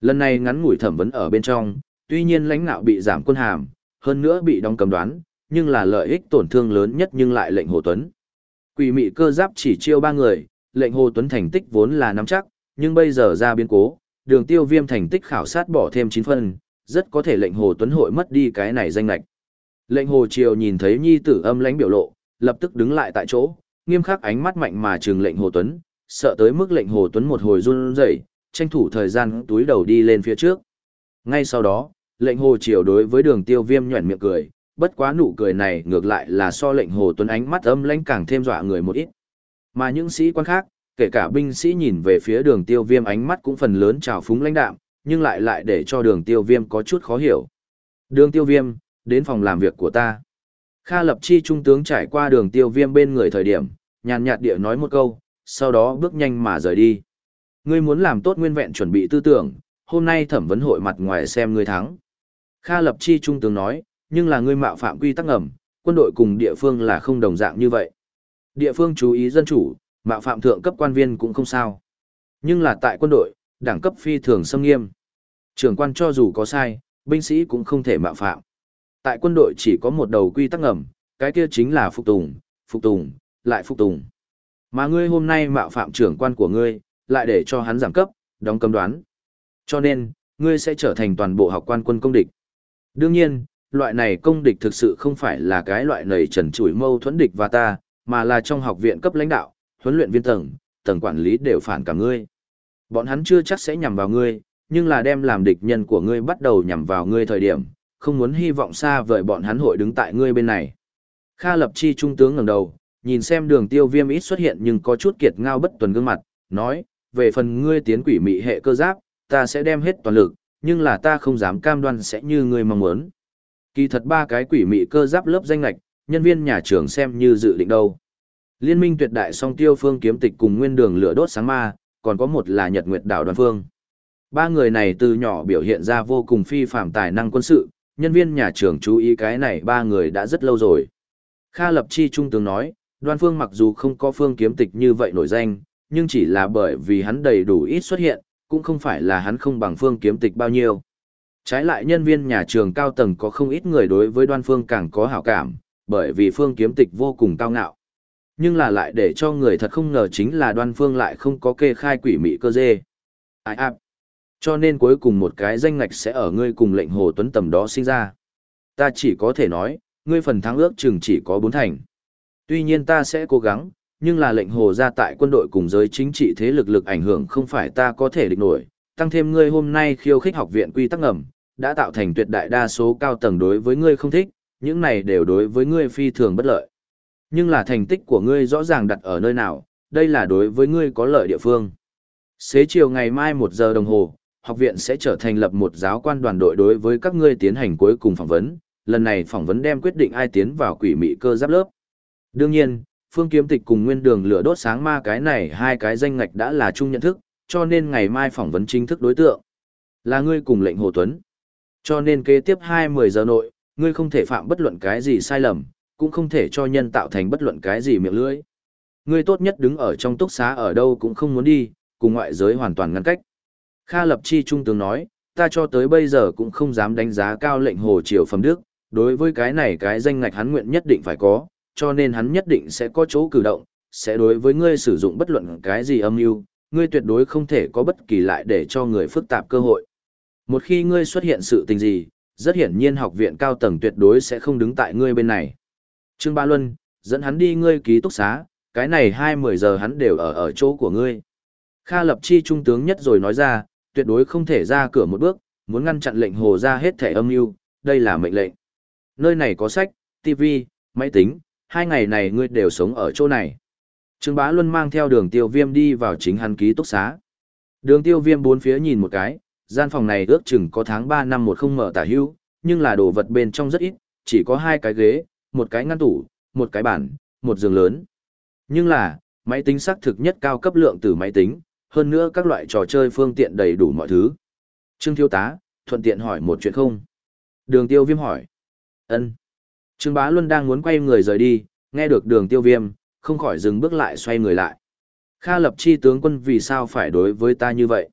Lần này ngắn ngủi thẩm vấn ở bên trong, tuy nhiên lãnh nạo bị giảm quân hàm, hơn nữa bị đóng cầm đoán, nhưng là lợi ích tổn thương lớn nhất nhưng lại lệnh Hồ Tuấn. Quỷ mị cơ giáp chỉ chiêu ba người, lệnh Hồ Tuấn thành tích vốn là nắm chắc, nhưng bây giờ ra biến cố, đường tiêu viêm thành tích khảo sát bỏ thêm 9 phân, rất có thể lệnh Hồ Tuấn hội mất đi cái này danh lạch. Lệnh Hồ Triều nhìn thấy nhi tử âm lãnh biểu lộ, lập tức đứng lại tại chỗ, nghiêm khắc ánh mắt mạnh mà trừng lệnh Hồ Tuấn, sợ tới mức lệnh Hồ Tuấn một hồi run rẩy, tranh thủ thời gian túi đầu đi lên phía trước. Ngay sau đó, lệnh hồ triều đối với đường tiêu viêm nhuẩn miệng cười, bất quá nụ cười này ngược lại là so lệnh hồ tuấn ánh mắt âm lãnh càng thêm dọa người một ít. Mà những sĩ quan khác, kể cả binh sĩ nhìn về phía đường tiêu viêm ánh mắt cũng phần lớn trào phúng lãnh đạm, nhưng lại lại để cho đường tiêu viêm có chút khó hiểu. Đường tiêu viêm, đến phòng làm việc của ta. Kha lập chi trung tướng trải qua đường tiêu viêm bên người thời điểm, nhàn nhạt địa nói một câu, sau đó bước nhanh mà rời đi. Ngươi muốn làm tốt nguyên vẹn chuẩn bị tư tưởng, hôm nay thẩm vấn hội mặt ngoài xem ngươi thắng. Kha Lập Chi trung tướng nói, nhưng là ngươi mạo phạm quy tắc ngầm, quân đội cùng địa phương là không đồng dạng như vậy. Địa phương chú ý dân chủ, mạo phạm thượng cấp quan viên cũng không sao. Nhưng là tại quân đội, đẳng cấp phi thường xâm nghiêm. Trưởng quan cho dù có sai, binh sĩ cũng không thể mạo phạm. Tại quân đội chỉ có một đầu quy tắc ngầm, cái kia chính là phục tùng, phục tùng, lại phục tùng. Mà ngươi hôm nay mạo phạm trưởng quan của ngươi, lại để cho hắn giảm cấp, đóng cấm đoán. Cho nên, ngươi sẽ trở thành toàn bộ học quan quân công địch. Đương nhiên, loại này công địch thực sự không phải là cái loại nầy trần trụi mâu thuẫn địch và ta, mà là trong học viện cấp lãnh đạo, huấn luyện viên tầng, tầng quản lý đều phản cả ngươi. Bọn hắn chưa chắc sẽ nhằm vào ngươi, nhưng là đem làm địch nhân của ngươi bắt đầu nhằm vào ngươi thời điểm, không muốn hy vọng xa vời bọn hắn hội đứng tại ngươi bên này. Kha lập chi trung tướng ngẩng đầu, nhìn xem đường tiêu viêm ít xuất hiện nhưng có chút kiệt ngao bất tuần gương mặt, nói, về phần ngươi tiến quỷ mị hệ cơ giáp, ta sẽ đem hết toàn lực, nhưng là ta không dám cam đoan sẽ như ngươi mong muốn. Kỳ thật ba cái quỷ mị cơ giáp lớp danh lạch, nhân viên nhà trường xem như dự định đâu. Liên minh tuyệt đại song tiêu phương kiếm tịch cùng nguyên đường lửa đốt sáng ma, còn có một là nhật nguyệt đảo đoàn phương. Ba người này từ nhỏ biểu hiện ra vô cùng phi phạm tài năng quân sự, nhân viên nhà trường chú ý cái này ba người đã rất lâu rồi. Kha Lập Chi Trung tướng nói, đoan phương mặc dù không có phương kiếm tịch như vậy nổi danh, nhưng chỉ là bởi vì hắn đầy đủ ít xuất hiện, cũng không phải là hắn không bằng phương kiếm tịch bao nhiêu. Trái lại nhân viên nhà trường cao tầng có không ít người đối với đoan phương càng có hảo cảm, bởi vì phương kiếm tịch vô cùng cao ngạo. Nhưng là lại để cho người thật không ngờ chính là đoan phương lại không có kê khai quỷ mị cơ dê. Ai ạp. Cho nên cuối cùng một cái danh ngạch sẽ ở ngươi cùng lệnh Hồ Tuấn tầm đó sinh ra. Ta chỉ có thể nói, ngươi phần thắng ước chừng chỉ có bốn thành. Tuy nhiên ta sẽ cố gắng, nhưng là lệnh Hồ ra tại quân đội cùng giới chính trị thế lực lực ảnh hưởng không phải ta có thể địch nổi. Tăng thêm ngươi hôm nay khiêu khích học viện quy tắc ngầm, đã tạo thành tuyệt đại đa số cao tầng đối với ngươi không thích, những này đều đối với ngươi phi thường bất lợi. Nhưng là thành tích của ngươi rõ ràng đặt ở nơi nào, đây là đối với ngươi có lợi địa phương. Xế chiều ngày mai 1 giờ đồng hồ, học viện sẽ trở thành lập một giáo quan đoàn đội đối với các ngươi tiến hành cuối cùng phỏng vấn, lần này phỏng vấn đem quyết định ai tiến vào quỷ mị cơ giáp lớp. Đương nhiên, Phương Kiếm Tịch cùng Nguyên Đường lửa đốt sáng ma cái này hai cái danh ngạch đã là chung nhận thức, cho nên ngày mai phỏng vấn chính thức đối tượng là ngươi cùng lệnh Hồ Tuấn. Cho nên kế tiếp 20 giờ nội, ngươi không thể phạm bất luận cái gì sai lầm, cũng không thể cho nhân tạo thành bất luận cái gì miệng lưỡi. Ngươi tốt nhất đứng ở trong túc xá ở đâu cũng không muốn đi, cùng ngoại giới hoàn toàn ngăn cách. Kha Lập Chi Trung tướng nói, ta cho tới bây giờ cũng không dám đánh giá cao lệnh Hồ Triều Phẩm Đức, đối với cái này cái danh ngạch hắn nguyện nhất định phải có, cho nên hắn nhất định sẽ có chỗ cử động, sẽ đối với ngươi sử dụng bất luận cái gì âm mưu, ngươi tuyệt đối không thể có bất kỳ lại để cho người phức tạp cơ hội. Một khi ngươi xuất hiện sự tình gì, rất hiển nhiên học viện cao tầng tuyệt đối sẽ không đứng tại ngươi bên này. Trương Ba Luân, dẫn hắn đi ngươi ký túc xá, cái này hai mười giờ hắn đều ở ở chỗ của ngươi. Kha Lập Chi trung tướng nhất rồi nói ra, tuyệt đối không thể ra cửa một bước, muốn ngăn chặn lệnh hồ ra hết thẻ âm mưu, đây là mệnh lệnh. Nơi này có sách, TV, máy tính, hai ngày này ngươi đều sống ở chỗ này. Trương Bá Luân mang theo đường tiêu viêm đi vào chính hắn ký túc xá. Đường tiêu viêm bốn phía nhìn một cái, gian phòng này ước chừng có tháng 3 năm một không mở tả hưu, nhưng là đồ vật bên trong rất ít, chỉ có hai cái ghế, một cái ngăn tủ, một cái bàn, một giường lớn. Nhưng là, máy tính xác thực nhất cao cấp lượng từ máy tính, hơn nữa các loại trò chơi phương tiện đầy đủ mọi thứ. Trương Thiếu Tá, thuận tiện hỏi một chuyện không? Đường Tiêu Viêm hỏi. ân Trương Bá Luân đang muốn quay người rời đi, nghe được đường Tiêu Viêm, không khỏi dừng bước lại xoay người lại. Kha lập chi tướng quân vì sao phải đối với ta như vậy?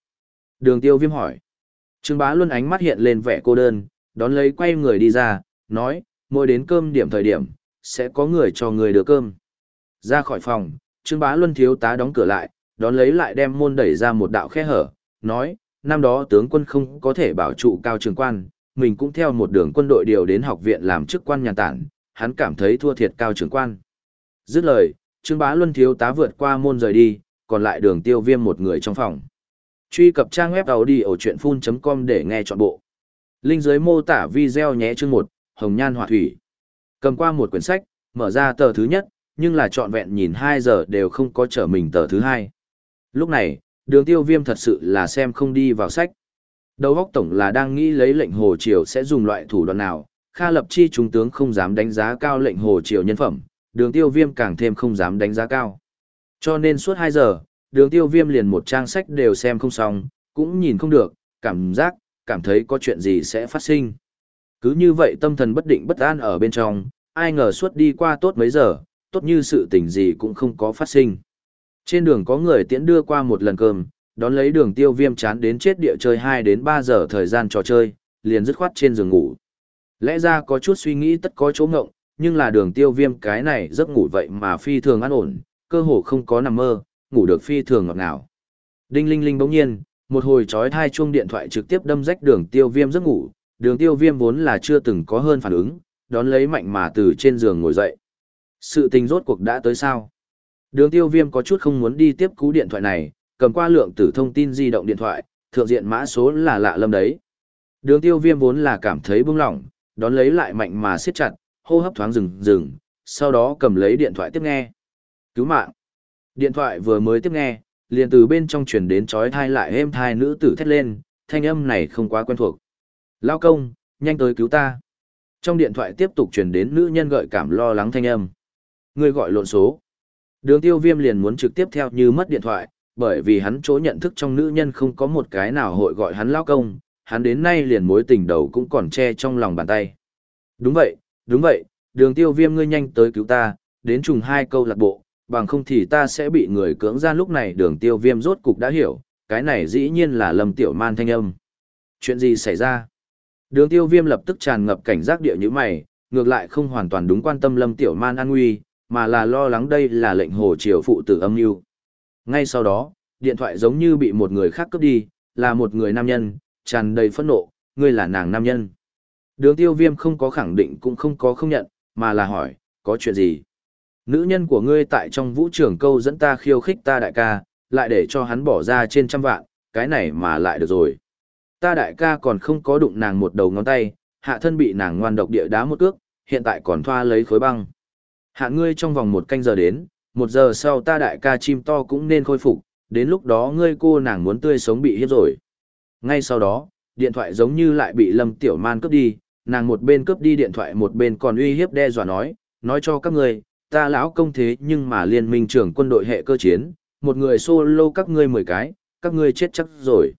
Đường Tiêu Viêm hỏi. Trương Bá Luân ánh mắt hiện lên vẻ cô đơn, đón lấy quay người đi ra, nói, mỗi đến cơm điểm thời điểm, sẽ có người cho người đưa cơm. Ra khỏi phòng, Trương Bá Luân thiếu tá đóng cửa lại, đón lấy lại đem môn đẩy ra một đạo khe hở, nói, năm đó tướng quân không có thể bảo trụ cao trường quan, mình cũng theo một đường quân đội điều đến học viện làm chức quan nhà tản, hắn cảm thấy thua thiệt cao trường quan. Dứt lời, Trương Bá Luân thiếu tá vượt qua môn rời đi, còn lại đường tiêu viêm một người trong phòng. Truy cập trang web đầu đi ở chuyện full.com để nghe trọn bộ. Linh dưới mô tả video nhé chương một Hồng Nhan Hỏa Thủy. Cầm qua một quyển sách, mở ra tờ thứ nhất, nhưng là trọn vẹn nhìn 2 giờ đều không có trở mình tờ thứ hai. Lúc này, đường tiêu viêm thật sự là xem không đi vào sách. Đầu góc tổng là đang nghĩ lấy lệnh hồ triều sẽ dùng loại thủ đoạn nào, Kha Lập Chi trung tướng không dám đánh giá cao lệnh hồ triều nhân phẩm, đường tiêu viêm càng thêm không dám đánh giá cao. Cho nên suốt 2 giờ, đường tiêu viêm liền một trang sách đều xem không xong, cũng nhìn không được, cảm giác, cảm thấy có chuyện gì sẽ phát sinh. Cứ như vậy tâm thần bất định bất an ở bên trong, ai ngờ suốt đi qua tốt mấy giờ, tốt như sự tình gì cũng không có phát sinh. Trên đường có người tiễn đưa qua một lần cơm, đón lấy đường tiêu viêm chán đến chết địa chơi 2 đến 3 giờ thời gian trò chơi, liền dứt khoát trên giường ngủ. Lẽ ra có chút suy nghĩ tất có chỗ ngộng, nhưng là đường tiêu viêm cái này giấc ngủ vậy mà phi thường an ổn, cơ hồ không có nằm mơ, ngủ được phi thường ngọt ngào. Đinh linh linh bỗng nhiên, một hồi chói thai chuông điện thoại trực tiếp đâm rách đường tiêu viêm giấc ngủ, đường tiêu viêm vốn là chưa từng có hơn phản ứng, đón lấy mạnh mà từ trên giường ngồi dậy. Sự tình rốt cuộc đã tới sao? Đường tiêu viêm có chút không muốn đi tiếp cú điện thoại này, cầm qua lượng tử thông tin di động điện thoại, thượng diện mã số là lạ lâm đấy. Đường tiêu viêm vốn là cảm thấy bưng lỏng, đón lấy lại mạnh mà siết chặt, hô hấp thoáng rừng rừng, sau đó cầm lấy điện thoại tiếp nghe. Cứu mạng. Điện thoại vừa mới tiếp nghe, liền từ bên trong truyền đến chói thai lại êm thai nữ tử thét lên, thanh âm này không quá quen thuộc. Lao công, nhanh tới cứu ta. Trong điện thoại tiếp tục truyền đến nữ nhân gợi cảm lo lắng thanh âm. Người gọi lộn số. Đường tiêu viêm liền muốn trực tiếp theo như mất điện thoại, bởi vì hắn chỗ nhận thức trong nữ nhân không có một cái nào hội gọi hắn lao công, hắn đến nay liền mối tình đầu cũng còn che trong lòng bàn tay. Đúng vậy, đúng vậy, đường tiêu viêm ngươi nhanh tới cứu ta, đến trùng hai câu lạc bộ, bằng không thì ta sẽ bị người cưỡng gian lúc này đường tiêu viêm rốt cục đã hiểu, cái này dĩ nhiên là lâm tiểu man thanh âm. Chuyện gì xảy ra? Đường tiêu viêm lập tức tràn ngập cảnh giác địa như mày, ngược lại không hoàn toàn đúng quan tâm lâm tiểu man an nguy, mà là lo lắng đây là lệnh hồ triều phụ tử âm mưu Ngay sau đó, điện thoại giống như bị một người khác cướp đi, là một người nam nhân, tràn đầy phẫn nộ, ngươi là nàng nam nhân. Đường tiêu viêm không có khẳng định cũng không có không nhận, mà là hỏi, có chuyện gì? Nữ nhân của ngươi tại trong vũ trường câu dẫn ta khiêu khích ta đại ca, lại để cho hắn bỏ ra trên trăm vạn, cái này mà lại được rồi. Ta đại ca còn không có đụng nàng một đầu ngón tay, hạ thân bị nàng ngoan độc địa đá một cước, hiện tại còn thoa lấy khối băng. Hạ ngươi trong vòng một canh giờ đến, một giờ sau ta đại ca chim to cũng nên khôi phục, đến lúc đó ngươi cô nàng muốn tươi sống bị hiếp rồi. Ngay sau đó, điện thoại giống như lại bị Lâm Tiểu Man cướp đi, nàng một bên cướp đi điện thoại một bên còn uy hiếp đe dọa nói, nói cho các ngươi, ta lão công thế nhưng mà liên minh trưởng quân đội hệ cơ chiến, một người solo các ngươi mười cái, các ngươi chết chắc rồi.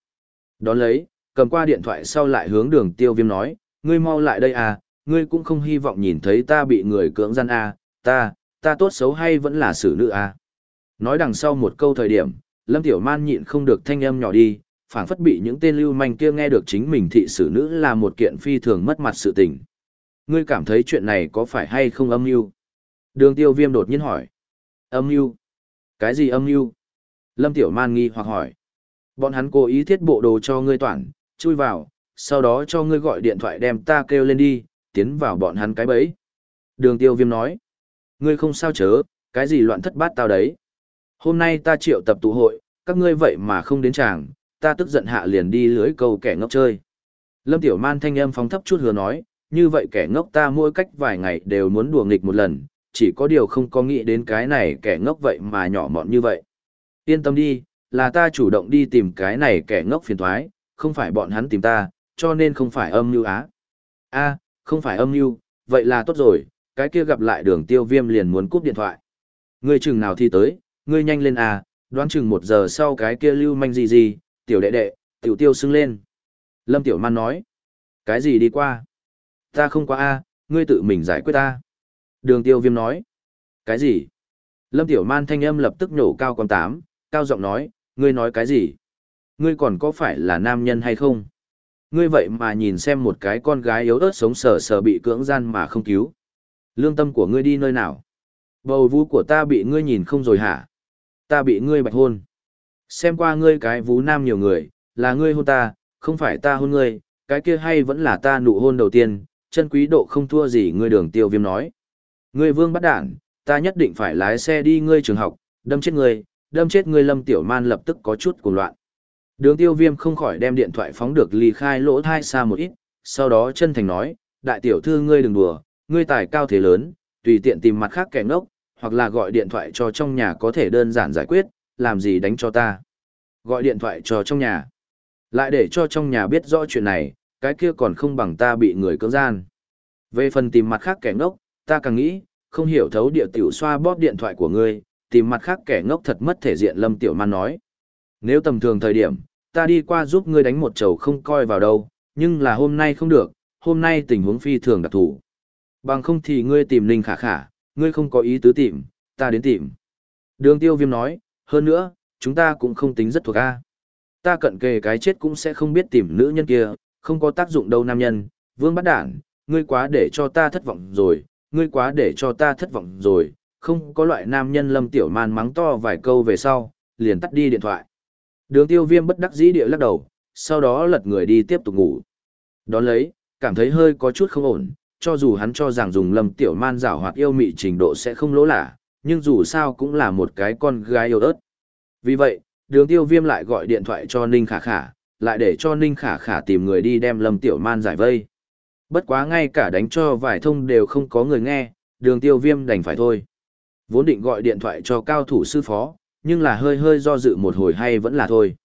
Đón lấy, cầm qua điện thoại sau lại hướng đường tiêu viêm nói, ngươi mau lại đây à, ngươi cũng không hy vọng nhìn thấy ta bị người cưỡng gian à, ta, ta tốt xấu hay vẫn là xử nữ à. Nói đằng sau một câu thời điểm, Lâm Tiểu Man nhịn không được thanh âm nhỏ đi, phảng phất bị những tên lưu manh kia nghe được chính mình thị xử nữ là một kiện phi thường mất mặt sự tình. Ngươi cảm thấy chuyện này có phải hay không âm mưu? Đường tiêu viêm đột nhiên hỏi. Âm mưu? Cái gì âm mưu? Lâm Tiểu Man nghi hoặc hỏi. Bọn hắn cố ý thiết bộ đồ cho ngươi toàn, chui vào, sau đó cho ngươi gọi điện thoại đem ta kêu lên đi, tiến vào bọn hắn cái bẫy. Đường tiêu viêm nói. Ngươi không sao chớ, cái gì loạn thất bát tao đấy. Hôm nay ta triệu tập tụ hội, các ngươi vậy mà không đến chàng, ta tức giận hạ liền đi lưới câu kẻ ngốc chơi. Lâm Tiểu Man thanh âm phóng thấp chút hứa nói, như vậy kẻ ngốc ta mỗi cách vài ngày đều muốn đùa nghịch một lần, chỉ có điều không có nghĩ đến cái này kẻ ngốc vậy mà nhỏ mọn như vậy. Yên tâm đi, là ta chủ động đi tìm cái này kẻ ngốc phiền thoái, không phải bọn hắn tìm ta, cho nên không phải âm mưu á. a không phải âm mưu, vậy là tốt rồi, cái kia gặp lại đường tiêu viêm liền muốn cúp điện thoại. Ngươi chừng nào thì tới, ngươi nhanh lên à, đoán chừng một giờ sau cái kia lưu manh gì gì, tiểu đệ đệ, tiểu tiêu xưng lên. Lâm Tiểu Man nói, cái gì đi qua? Ta không qua a ngươi tự mình giải quyết ta. Đường tiêu viêm nói, cái gì? Lâm Tiểu Man thanh âm lập tức nổ cao con tám, cao giọng nói, ngươi nói cái gì? Ngươi còn có phải là nam nhân hay không? Ngươi vậy mà nhìn xem một cái con gái yếu ớt sống sờ sờ bị cưỡng gian mà không cứu. Lương tâm của ngươi đi nơi nào? Bầu vú của ta bị ngươi nhìn không rồi hả? Ta bị ngươi bạch hôn. Xem qua ngươi cái vú nam nhiều người, là ngươi hôn ta, không phải ta hôn ngươi, cái kia hay vẫn là ta nụ hôn đầu tiên, chân quý độ không thua gì ngươi đường tiêu viêm nói. Ngươi vương bắt đản, ta nhất định phải lái xe đi ngươi trường học, đâm chết ngươi, đâm chết ngươi lâm tiểu man lập tức có chút cuồng loạn. Đường tiêu viêm không khỏi đem điện thoại phóng được ly khai lỗ thai xa một ít, sau đó chân thành nói, đại tiểu thư ngươi đừng đùa, ngươi tài cao thế lớn, tùy tiện tìm mặt khác kẻ ngốc, hoặc là gọi điện thoại cho trong nhà có thể đơn giản giải quyết, làm gì đánh cho ta. Gọi điện thoại cho trong nhà. Lại để cho trong nhà biết rõ chuyện này, cái kia còn không bằng ta bị người cưỡng gian. Về phần tìm mặt khác kẻ ngốc, ta càng nghĩ, không hiểu thấu địa tiểu xoa bóp điện thoại của ngươi, tìm mặt khác kẻ ngốc thật mất thể diện Lâm Tiểu Man nói. Nếu tầm thường thời điểm, ta đi qua giúp ngươi đánh một chầu không coi vào đâu, nhưng là hôm nay không được, hôm nay tình huống phi thường đặc thù. Bằng không thì ngươi tìm Ninh Khả Khả, ngươi không có ý tứ tìm, ta đến tìm. Đường tiêu viêm nói, hơn nữa, chúng ta cũng không tính rất thuộc A. Ta cận kề cái chết cũng sẽ không biết tìm nữ nhân kia, không có tác dụng đâu nam nhân, vương bắt đản, ngươi quá để cho ta thất vọng rồi, ngươi quá để cho ta thất vọng rồi, không có loại nam nhân lâm tiểu man mắng to vài câu về sau, liền tắt đi điện thoại. Đường tiêu viêm bất đắc dĩ địa lắc đầu, sau đó lật người đi tiếp tục ngủ. Đón lấy, cảm thấy hơi có chút không ổn, cho dù hắn cho rằng dùng lâm tiểu man rảo hoạt yêu mị trình độ sẽ không lỗ lạ, nhưng dù sao cũng là một cái con gái yêu ớt. Vì vậy, đường tiêu viêm lại gọi điện thoại cho Ninh Khả Khả, lại để cho Ninh Khả Khả tìm người đi đem lâm tiểu man giải vây. Bất quá ngay cả đánh cho vài thông đều không có người nghe, đường tiêu viêm đành phải thôi. Vốn định gọi điện thoại cho cao thủ sư phó, nhưng là hơi hơi do dự một hồi hay vẫn là thôi.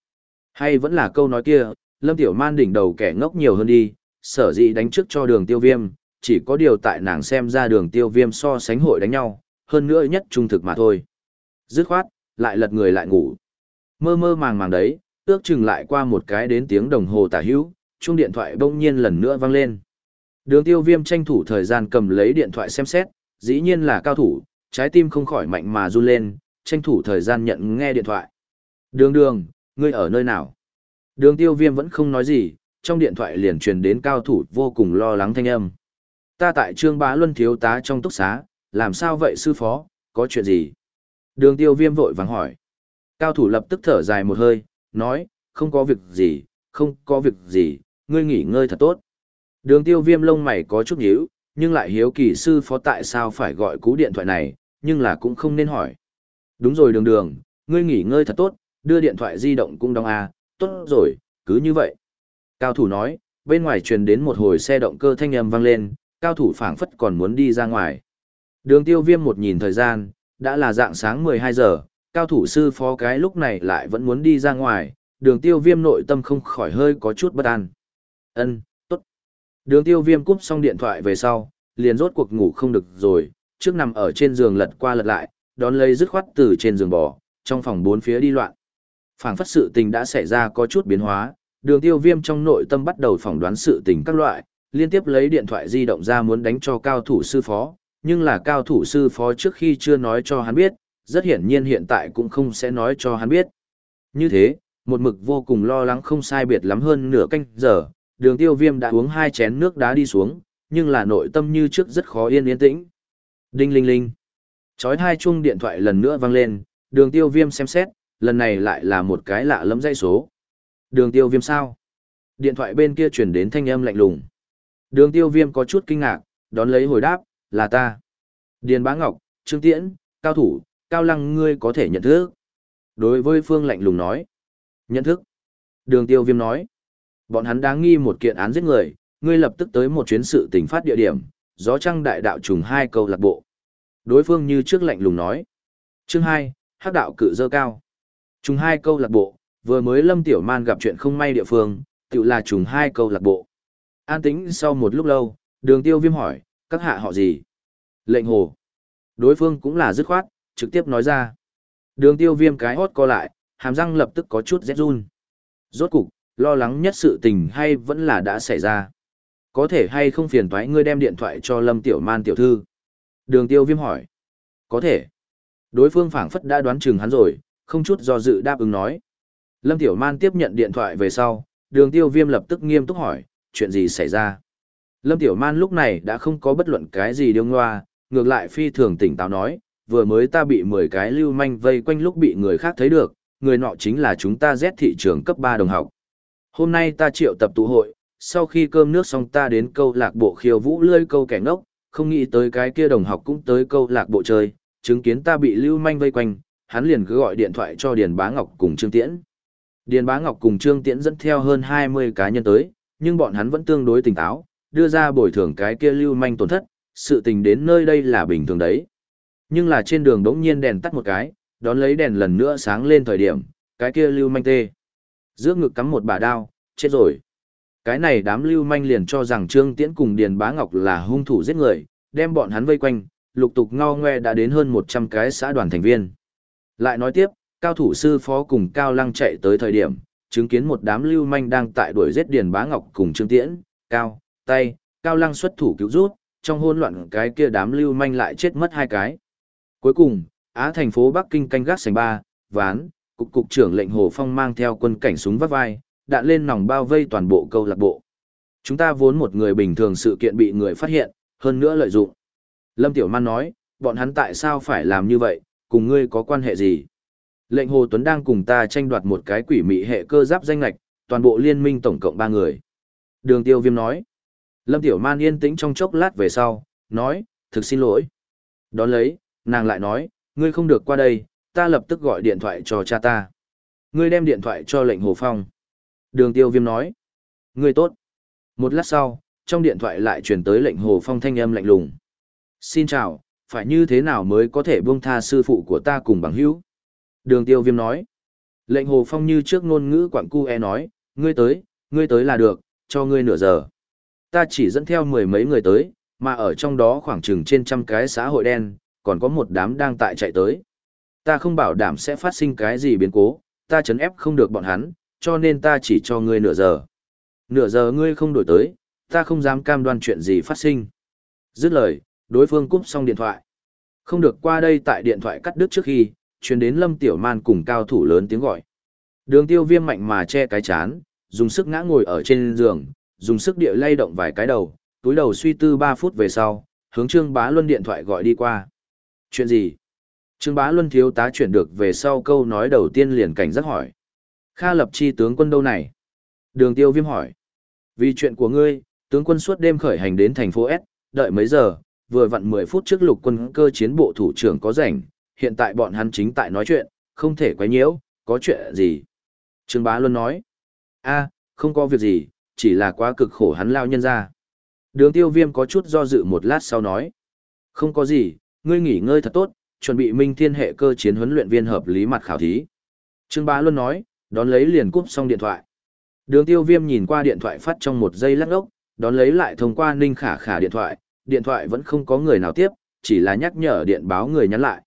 Hay vẫn là câu nói kia, lâm tiểu man đỉnh đầu kẻ ngốc nhiều hơn đi, sở dĩ đánh trước cho đường tiêu viêm, chỉ có điều tại nàng xem ra đường tiêu viêm so sánh hội đánh nhau, hơn nữa nhất trung thực mà thôi. Dứt khoát, lại lật người lại ngủ. Mơ mơ màng màng đấy, ước chừng lại qua một cái đến tiếng đồng hồ tả hữu, chuông điện thoại bỗng nhiên lần nữa vang lên. Đường tiêu viêm tranh thủ thời gian cầm lấy điện thoại xem xét, dĩ nhiên là cao thủ, trái tim không khỏi mạnh mà run lên, tranh thủ thời gian nhận nghe điện thoại. Đường đường, ngươi ở nơi nào? Đường tiêu viêm vẫn không nói gì, trong điện thoại liền truyền đến cao thủ vô cùng lo lắng thanh âm. Ta tại trương bá luân thiếu tá trong túc xá, làm sao vậy sư phó, có chuyện gì? Đường tiêu viêm vội vàng hỏi. Cao thủ lập tức thở dài một hơi, nói, không có việc gì, không có việc gì, ngươi nghỉ ngơi thật tốt. Đường tiêu viêm lông mày có chút nhíu, nhưng lại hiếu kỳ sư phó tại sao phải gọi cú điện thoại này, nhưng là cũng không nên hỏi. Đúng rồi đường đường, ngươi nghỉ ngơi thật tốt, đưa điện thoại di động cũng đóng à, tốt rồi, cứ như vậy. Cao thủ nói, bên ngoài truyền đến một hồi xe động cơ thanh âm vang lên, cao thủ phảng phất còn muốn đi ra ngoài. Đường tiêu viêm một nhìn thời gian, đã là dạng sáng 12 giờ, cao thủ sư phó cái lúc này lại vẫn muốn đi ra ngoài, đường tiêu viêm nội tâm không khỏi hơi có chút bất an. ân. Đường tiêu viêm cúp xong điện thoại về sau, liền rốt cuộc ngủ không được rồi, trước nằm ở trên giường lật qua lật lại, đón lấy dứt khoát từ trên giường bò, trong phòng bốn phía đi loạn. phảng phất sự tình đã xảy ra có chút biến hóa, đường tiêu viêm trong nội tâm bắt đầu phỏng đoán sự tình các loại, liên tiếp lấy điện thoại di động ra muốn đánh cho cao thủ sư phó, nhưng là cao thủ sư phó trước khi chưa nói cho hắn biết, rất hiển nhiên hiện tại cũng không sẽ nói cho hắn biết. Như thế, một mực vô cùng lo lắng không sai biệt lắm hơn nửa canh giờ, đường tiêu viêm đã uống hai chén nước đá đi xuống, nhưng là nội tâm như trước rất khó yên yên tĩnh. Đinh linh linh. Chói hai chuông điện thoại lần nữa vang lên, đường tiêu viêm xem xét, lần này lại là một cái lạ lẫm dây số. Đường tiêu viêm sao? Điện thoại bên kia chuyển đến thanh âm lạnh lùng. Đường tiêu viêm có chút kinh ngạc, đón lấy hồi đáp, là ta. Điền Bá Ngọc, Trương Tiễn, Cao Thủ, Cao Lăng ngươi có thể nhận thức. Đối với Phương lạnh lùng nói. Nhận thức. Đường tiêu viêm nói. Bọn hắn đáng nghi một kiện án giết người, ngươi lập tức tới một chuyến sự tình phát địa điểm, gió trăng đại đạo trùng hai câu lạc bộ. Đối phương như trước lạnh lùng nói. Chương 2, hắc đạo cự dơ cao. Trùng hai câu lạc bộ, vừa mới Lâm Tiểu Man gặp chuyện không may địa phương, tự là trùng hai câu lạc bộ. An tĩnh sau một lúc lâu, đường tiêu viêm hỏi, các hạ họ gì? Lệnh hồ. Đối phương cũng là dứt khoát, trực tiếp nói ra. Đường tiêu viêm cái hót co lại, hàm răng lập tức có chút rét run. Rốt cục, lo lắng nhất sự tình hay vẫn là đã xảy ra. Có thể hay không phiền thoái ngươi đem điện thoại cho Lâm Tiểu Man tiểu thư? Đường tiêu viêm hỏi. Có thể. Đối phương phảng phất đã đoán chừng hắn rồi, không chút do dự đáp ứng nói. Lâm Tiểu Man tiếp nhận điện thoại về sau, đường tiêu viêm lập tức nghiêm túc hỏi, chuyện gì xảy ra? Lâm Tiểu Man lúc này đã không có bất luận cái gì điêu ngoa, ngược lại phi thường tỉnh táo nói, vừa mới ta bị 10 cái lưu manh vây quanh lúc bị người khác thấy được, người nọ chính là chúng ta Z thị trường cấp 3 đồng học. Hôm nay ta triệu tập tụ hội, sau khi cơm nước xong ta đến câu lạc bộ khiêu vũ lươi câu kẻ ngốc, không nghĩ tới cái kia đồng học cũng tới câu lạc bộ chơi, chứng kiến ta bị lưu manh vây quanh, hắn liền cứ gọi điện thoại cho Điền Bá Ngọc cùng Trương Tiễn. Điền Bá Ngọc cùng Trương Tiễn dẫn theo hơn 20 cá nhân tới, nhưng bọn hắn vẫn tương đối tỉnh táo, đưa ra bồi thường cái kia lưu manh tổn thất, sự tình đến nơi đây là bình thường đấy. Nhưng là trên đường đống nhiên đèn tắt một cái, đón lấy đèn lần nữa sáng lên thời điểm, cái kia lưu manh tê giữa ngực cắm một bà đao, chết rồi. Cái này đám lưu manh liền cho rằng Trương Tiễn cùng Điền Bá Ngọc là hung thủ giết người, đem bọn hắn vây quanh, lục tục ngao ngoe đã đến hơn 100 cái xã đoàn thành viên. Lại nói tiếp, cao thủ sư phó cùng Cao Lăng chạy tới thời điểm, chứng kiến một đám lưu manh đang tại đuổi giết Điền Bá Ngọc cùng Trương Tiễn, Cao, tay, Cao Lăng xuất thủ cứu rút, trong hỗn loạn cái kia đám lưu manh lại chết mất hai cái. Cuối cùng, Á thành phố Bắc Kinh canh gác sành ba, ván, cục cục trưởng lệnh Hồ Phong mang theo quân cảnh súng vắt vai, đạn lên nòng bao vây toàn bộ câu lạc bộ. Chúng ta vốn một người bình thường sự kiện bị người phát hiện, hơn nữa lợi dụng. Lâm Tiểu Man nói, bọn hắn tại sao phải làm như vậy, cùng ngươi có quan hệ gì? Lệnh Hồ Tuấn đang cùng ta tranh đoạt một cái quỷ mị hệ cơ giáp danh lạch, toàn bộ liên minh tổng cộng ba người. Đường tiêu viêm nói. Lâm Tiểu Man yên tĩnh trong chốc lát về sau, nói, thực xin lỗi. Đón lấy, nàng lại nói, ngươi không được qua đây, ta lập tức gọi điện thoại cho cha ta. Ngươi đem điện thoại cho lệnh Hồ Phong. Đường tiêu viêm nói, ngươi tốt. Một lát sau, trong điện thoại lại truyền tới lệnh Hồ Phong thanh âm lạnh lùng. Xin chào, phải như thế nào mới có thể buông tha sư phụ của ta cùng bằng hữu? Đường tiêu viêm nói. Lệnh Hồ Phong như trước ngôn ngữ quảng cu e nói, ngươi tới, ngươi tới là được, cho ngươi nửa giờ. Ta chỉ dẫn theo mười mấy người tới, mà ở trong đó khoảng chừng trên trăm cái xã hội đen, còn có một đám đang tại chạy tới. Ta không bảo đảm sẽ phát sinh cái gì biến cố, ta chấn ép không được bọn hắn, cho nên ta chỉ cho ngươi nửa giờ. Nửa giờ ngươi không đổi tới, ta không dám cam đoan chuyện gì phát sinh. Dứt lời, đối phương cúp xong điện thoại. Không được qua đây tại điện thoại cắt đứt trước khi, truyền đến Lâm Tiểu Man cùng cao thủ lớn tiếng gọi. Đường tiêu viêm mạnh mà che cái chán, dùng sức ngã ngồi ở trên giường, dùng sức địa lay động vài cái đầu, túi đầu suy tư 3 phút về sau, hướng Trương Bá Luân điện thoại gọi đi qua. Chuyện gì? Trương Bá Luân thiếu tá chuyển được về sau câu nói đầu tiên liền cảnh giác hỏi. Kha lập chi tướng quân đâu này? Đường tiêu viêm hỏi. Vì chuyện của ngươi, tướng quân suốt đêm khởi hành đến thành phố S, đợi mấy giờ, vừa vặn 10 phút trước lục quân cơ chiến bộ thủ trưởng có rảnh, hiện tại bọn hắn chính tại nói chuyện, không thể quấy nhiễu, có chuyện gì? Trương Bá Luân nói. a không có việc gì, chỉ là quá cực khổ hắn lao nhân ra. Đường tiêu viêm có chút do dự một lát sau nói. Không có gì, ngươi nghỉ ngơi thật tốt, chuẩn bị minh thiên hệ cơ chiến huấn luyện viên hợp lý mặt khảo thí. Trương Bá Luân nói, đón lấy liền cúp xong điện thoại. Đường tiêu viêm nhìn qua điện thoại phát trong một giây lắc ốc, đón lấy lại thông qua ninh khả khả điện thoại, điện thoại vẫn không có người nào tiếp, chỉ là nhắc nhở điện báo người nhắn lại.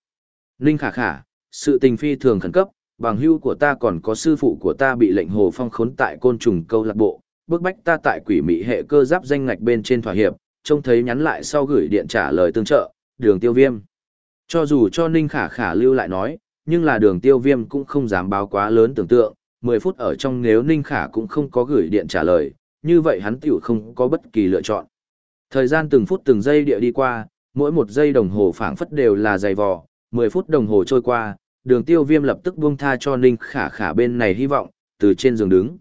Ninh khả khả, sự tình phi thường khẩn cấp, bằng hưu của ta còn có sư phụ của ta bị lệnh hồ phong khốn tại côn trùng câu lạc bộ, bức bách ta tại quỷ mị hệ cơ giáp danh ngạch bên trên thỏa hiệp, trông thấy nhắn lại sau gửi điện trả lời tương trợ, đường tiêu viêm. Cho dù cho Ninh Khả Khả lưu lại nói, nhưng là đường tiêu viêm cũng không dám báo quá lớn tưởng tượng, 10 phút ở trong nếu Ninh Khả cũng không có gửi điện trả lời, như vậy hắn tiểu không có bất kỳ lựa chọn. Thời gian từng phút từng giây địa đi qua, mỗi một giây đồng hồ phảng phất đều là dày vò, 10 phút đồng hồ trôi qua, đường tiêu viêm lập tức buông tha cho Ninh Khả Khả bên này hy vọng, từ trên giường đứng.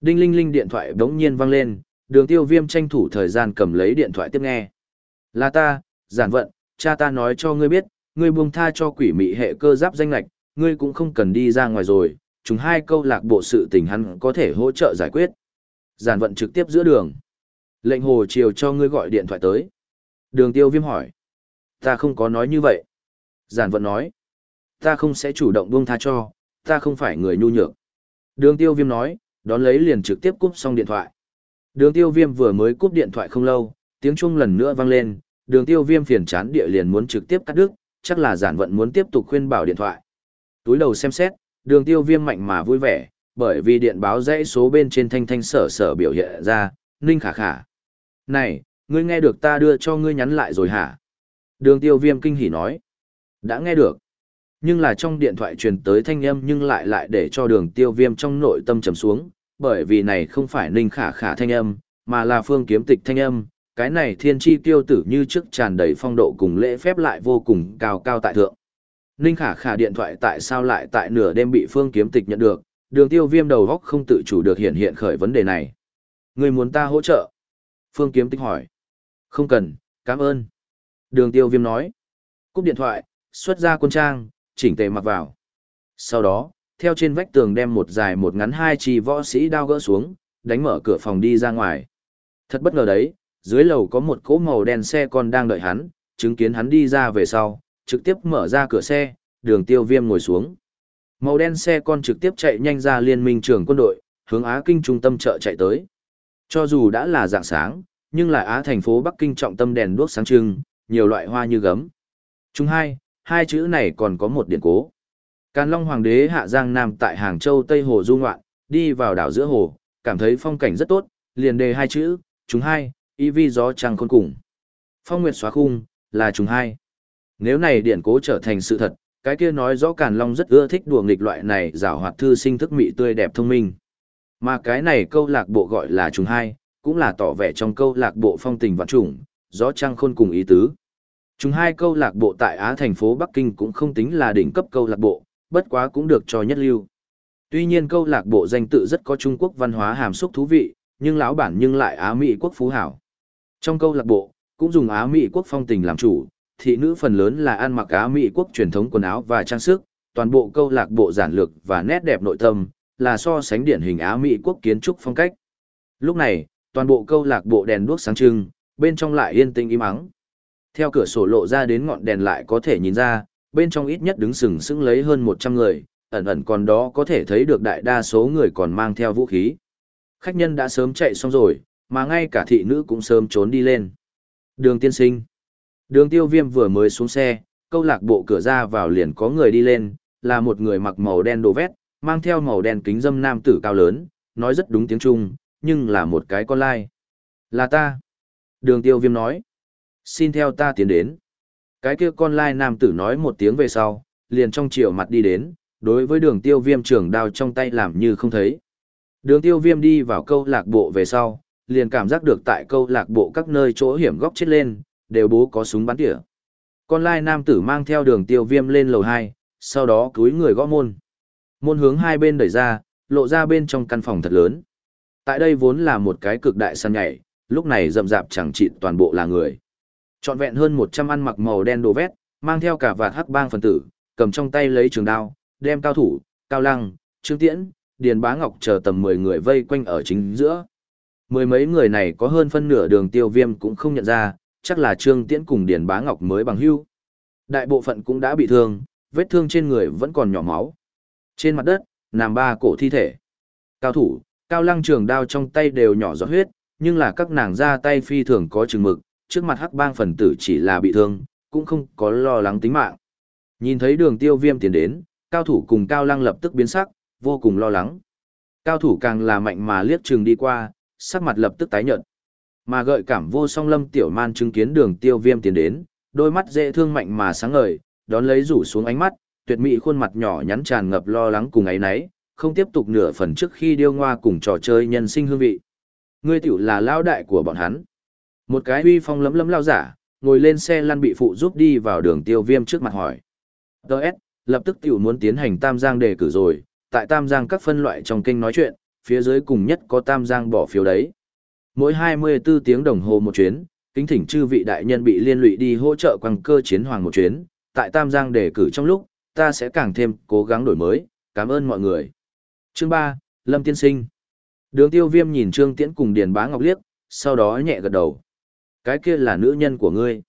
Đinh linh linh điện thoại đống nhiên vang lên, đường tiêu viêm tranh thủ thời gian cầm lấy điện thoại tiếp nghe. Là ta, giản vận, cha ta nói cho ngươi biết, ngươi buông tha cho quỷ mị hệ cơ giáp danh lạch, ngươi cũng không cần đi ra ngoài rồi, chúng hai câu lạc bộ sự tình hắn có thể hỗ trợ giải quyết. Giản vận trực tiếp giữa đường. Lệnh hồ chiều cho ngươi gọi điện thoại tới. Đường tiêu viêm hỏi. Ta không có nói như vậy. Giản vận nói. Ta không sẽ chủ động buông tha cho, ta không phải người nhu nhược. Đường tiêu viêm nói, đón lấy liền trực tiếp cúp xong điện thoại. Đường tiêu viêm vừa mới cúp điện thoại không lâu, tiếng chuông lần nữa vang lên, đường tiêu viêm phiền chán địa liền muốn trực tiếp cắt đứt, chắc là giản vận muốn tiếp tục khuyên bảo điện thoại. Túi đầu xem xét, đường tiêu viêm mạnh mà vui vẻ, bởi vì điện báo dãy số bên trên thanh thanh sở sở biểu hiện ra, ninh khả khả. Này, ngươi nghe được ta đưa cho ngươi nhắn lại rồi hả? Đường tiêu viêm kinh hỉ nói. Đã nghe được. Nhưng là trong điện thoại truyền tới thanh âm nhưng lại lại để cho đường tiêu viêm trong nội tâm trầm xuống, bởi vì này không phải ninh khả khả thanh âm, mà là phương kiếm tịch thanh âm. Cái này thiên tri tiêu tử như trước tràn đầy phong độ cùng lễ phép lại vô cùng cao cao tại thượng. Ninh khả khả điện thoại tại sao lại tại nửa đêm bị phương kiếm tịch nhận được, đường tiêu viêm đầu góc không tự chủ được hiện hiện khởi vấn đề này. Người muốn ta hỗ trợ? Phương kiếm tịch hỏi. Không cần, cảm ơn. Đường tiêu viêm nói. Cúp điện thoại, xuất ra quân trang, chỉnh tề mặc vào. Sau đó, theo trên vách tường đem một dài một ngắn hai chi võ sĩ đao gỡ xuống, đánh mở cửa phòng đi ra ngoài. Thật bất ngờ đấy, dưới lầu có một cỗ màu đen xe con đang đợi hắn, chứng kiến hắn đi ra về sau, trực tiếp mở ra cửa xe, đường tiêu viêm ngồi xuống. Màu đen xe con trực tiếp chạy nhanh ra liên minh trường quân đội, hướng Á Kinh trung tâm chợ chạy tới. Cho dù đã là dạng sáng, nhưng lại Á thành phố Bắc Kinh trọng tâm đèn đuốc sáng trưng, nhiều loại hoa như gấm. Chúng hai, hai chữ này còn có một điện cố. Càn Long Hoàng đế Hạ Giang Nam tại Hàng Châu Tây Hồ du ngoạn, đi vào đảo giữa hồ, cảm thấy phong cảnh rất tốt, liền đề hai chữ, chúng hai, y vi gió trăng khôn cùng. Phong Nguyệt xóa khung, là chúng hai. Nếu này điện cố trở thành sự thật, cái kia nói rõ Càn Long rất ưa thích đùa nghịch loại này giảo hoạt thư sinh thức mị tươi đẹp thông minh. Mà cái này câu lạc bộ gọi là chúng hai, cũng là tỏ vẻ trong câu lạc bộ phong tình vạn trùng, gió trăng khôn cùng ý tứ. Chúng hai câu lạc bộ tại Á thành phố Bắc Kinh cũng không tính là đỉnh cấp câu lạc bộ, bất quá cũng được cho nhất lưu. Tuy nhiên câu lạc bộ danh tự rất có Trung Quốc văn hóa hàm xúc thú vị, nhưng lão bản nhưng lại Á Mỹ quốc phú hảo. Trong câu lạc bộ, cũng dùng Á Mỹ quốc phong tình làm chủ, thị nữ phần lớn là ăn mặc Á Mỹ quốc truyền thống quần áo và trang sức, toàn bộ câu lạc bộ giản lược và nét đẹp nội tâm, là so sánh điển hình Á Mỹ quốc kiến trúc phong cách. Lúc này, toàn bộ câu lạc bộ đèn đuốc sáng trưng, bên trong lại yên tĩnh im ắng. Theo cửa sổ lộ ra đến ngọn đèn lại có thể nhìn ra, bên trong ít nhất đứng sừng sững lấy hơn 100 người, ẩn ẩn còn đó có thể thấy được đại đa số người còn mang theo vũ khí. Khách nhân đã sớm chạy xong rồi, mà ngay cả thị nữ cũng sớm trốn đi lên. Đường tiên sinh. Đường tiêu viêm vừa mới xuống xe, câu lạc bộ cửa ra vào liền có người đi lên, là một người mặc màu đen đồ vét, mang theo màu đen kính dâm nam tử cao lớn, nói rất đúng tiếng Trung, nhưng là một cái con lai. Là ta. Đường tiêu viêm nói. Xin theo ta tiến đến. Cái kia con lai nam tử nói một tiếng về sau, liền trong chiều mặt đi đến, đối với đường tiêu viêm trưởng đao trong tay làm như không thấy. Đường tiêu viêm đi vào câu lạc bộ về sau, liền cảm giác được tại câu lạc bộ các nơi chỗ hiểm góc chết lên, đều bố có súng bắn tỉa. Con lai nam tử mang theo đường tiêu viêm lên lầu 2, sau đó cúi người gõ môn. Môn hướng hai bên đẩy ra, lộ ra bên trong căn phòng thật lớn. Tại đây vốn là một cái cực đại sân nhảy, lúc này rậm rạp chẳng chịt toàn bộ là người. Trọn vẹn hơn 100 ăn mặc màu đen đồ vét, mang theo cả vạt hắc bang phần tử, cầm trong tay lấy trường đao, đem cao thủ, cao lăng, trương tiễn, điền bá ngọc chờ tầm 10 người vây quanh ở chính giữa. Mười mấy người này có hơn phân nửa đường tiêu viêm cũng không nhận ra, chắc là trương tiễn cùng điền bá ngọc mới bằng hưu. Đại bộ phận cũng đã bị thương, vết thương trên người vẫn còn nhỏ máu. Trên mặt đất, nằm ba cổ thi thể. Cao thủ, cao lăng trường đao trong tay đều nhỏ giọt huyết, nhưng là các nàng ra tay phi thường có chừng mực, trước mặt hắc bang phần tử chỉ là bị thương, cũng không có lo lắng tính mạng. Nhìn thấy đường tiêu viêm tiến đến, cao thủ cùng cao lăng lập tức biến sắc, vô cùng lo lắng. Cao thủ càng là mạnh mà liếc trường đi qua, sắc mặt lập tức tái nhợt. Mà gợi cảm vô song lâm tiểu man chứng kiến đường tiêu viêm tiến đến, đôi mắt dễ thương mạnh mà sáng ngời, đón lấy rủ xuống ánh mắt, tuyệt mỹ khuôn mặt nhỏ nhắn tràn ngập lo lắng cùng ấy nấy, không tiếp tục nửa phần trước khi điêu ngoa cùng trò chơi nhân sinh hương vị. Ngươi tiểu là lao đại của bọn hắn. Một cái uy phong lấm lấm lao giả, ngồi lên xe lăn bị phụ giúp đi vào đường tiêu viêm trước mặt hỏi. Đợt, lập tức tiểu muốn tiến hành tam giang đề cử rồi, tại tam giang các phân loại trong kênh nói chuyện, phía dưới cùng nhất có tam giang bỏ phiếu đấy. Mỗi 24 tiếng đồng hồ một chuyến, kính thỉnh chư vị đại nhân bị liên lụy đi hỗ trợ quăng cơ chiến hoàng một chuyến, tại tam giang đề cử trong lúc, ta sẽ càng thêm cố gắng đổi mới, cảm ơn mọi người. Chương 3, Lâm Tiên Sinh Đường tiêu viêm nhìn Trương Tiễn cùng Điền Bá Ngọc liếc, sau đó nhẹ gật đầu. Cái kia là nữ nhân của ngươi.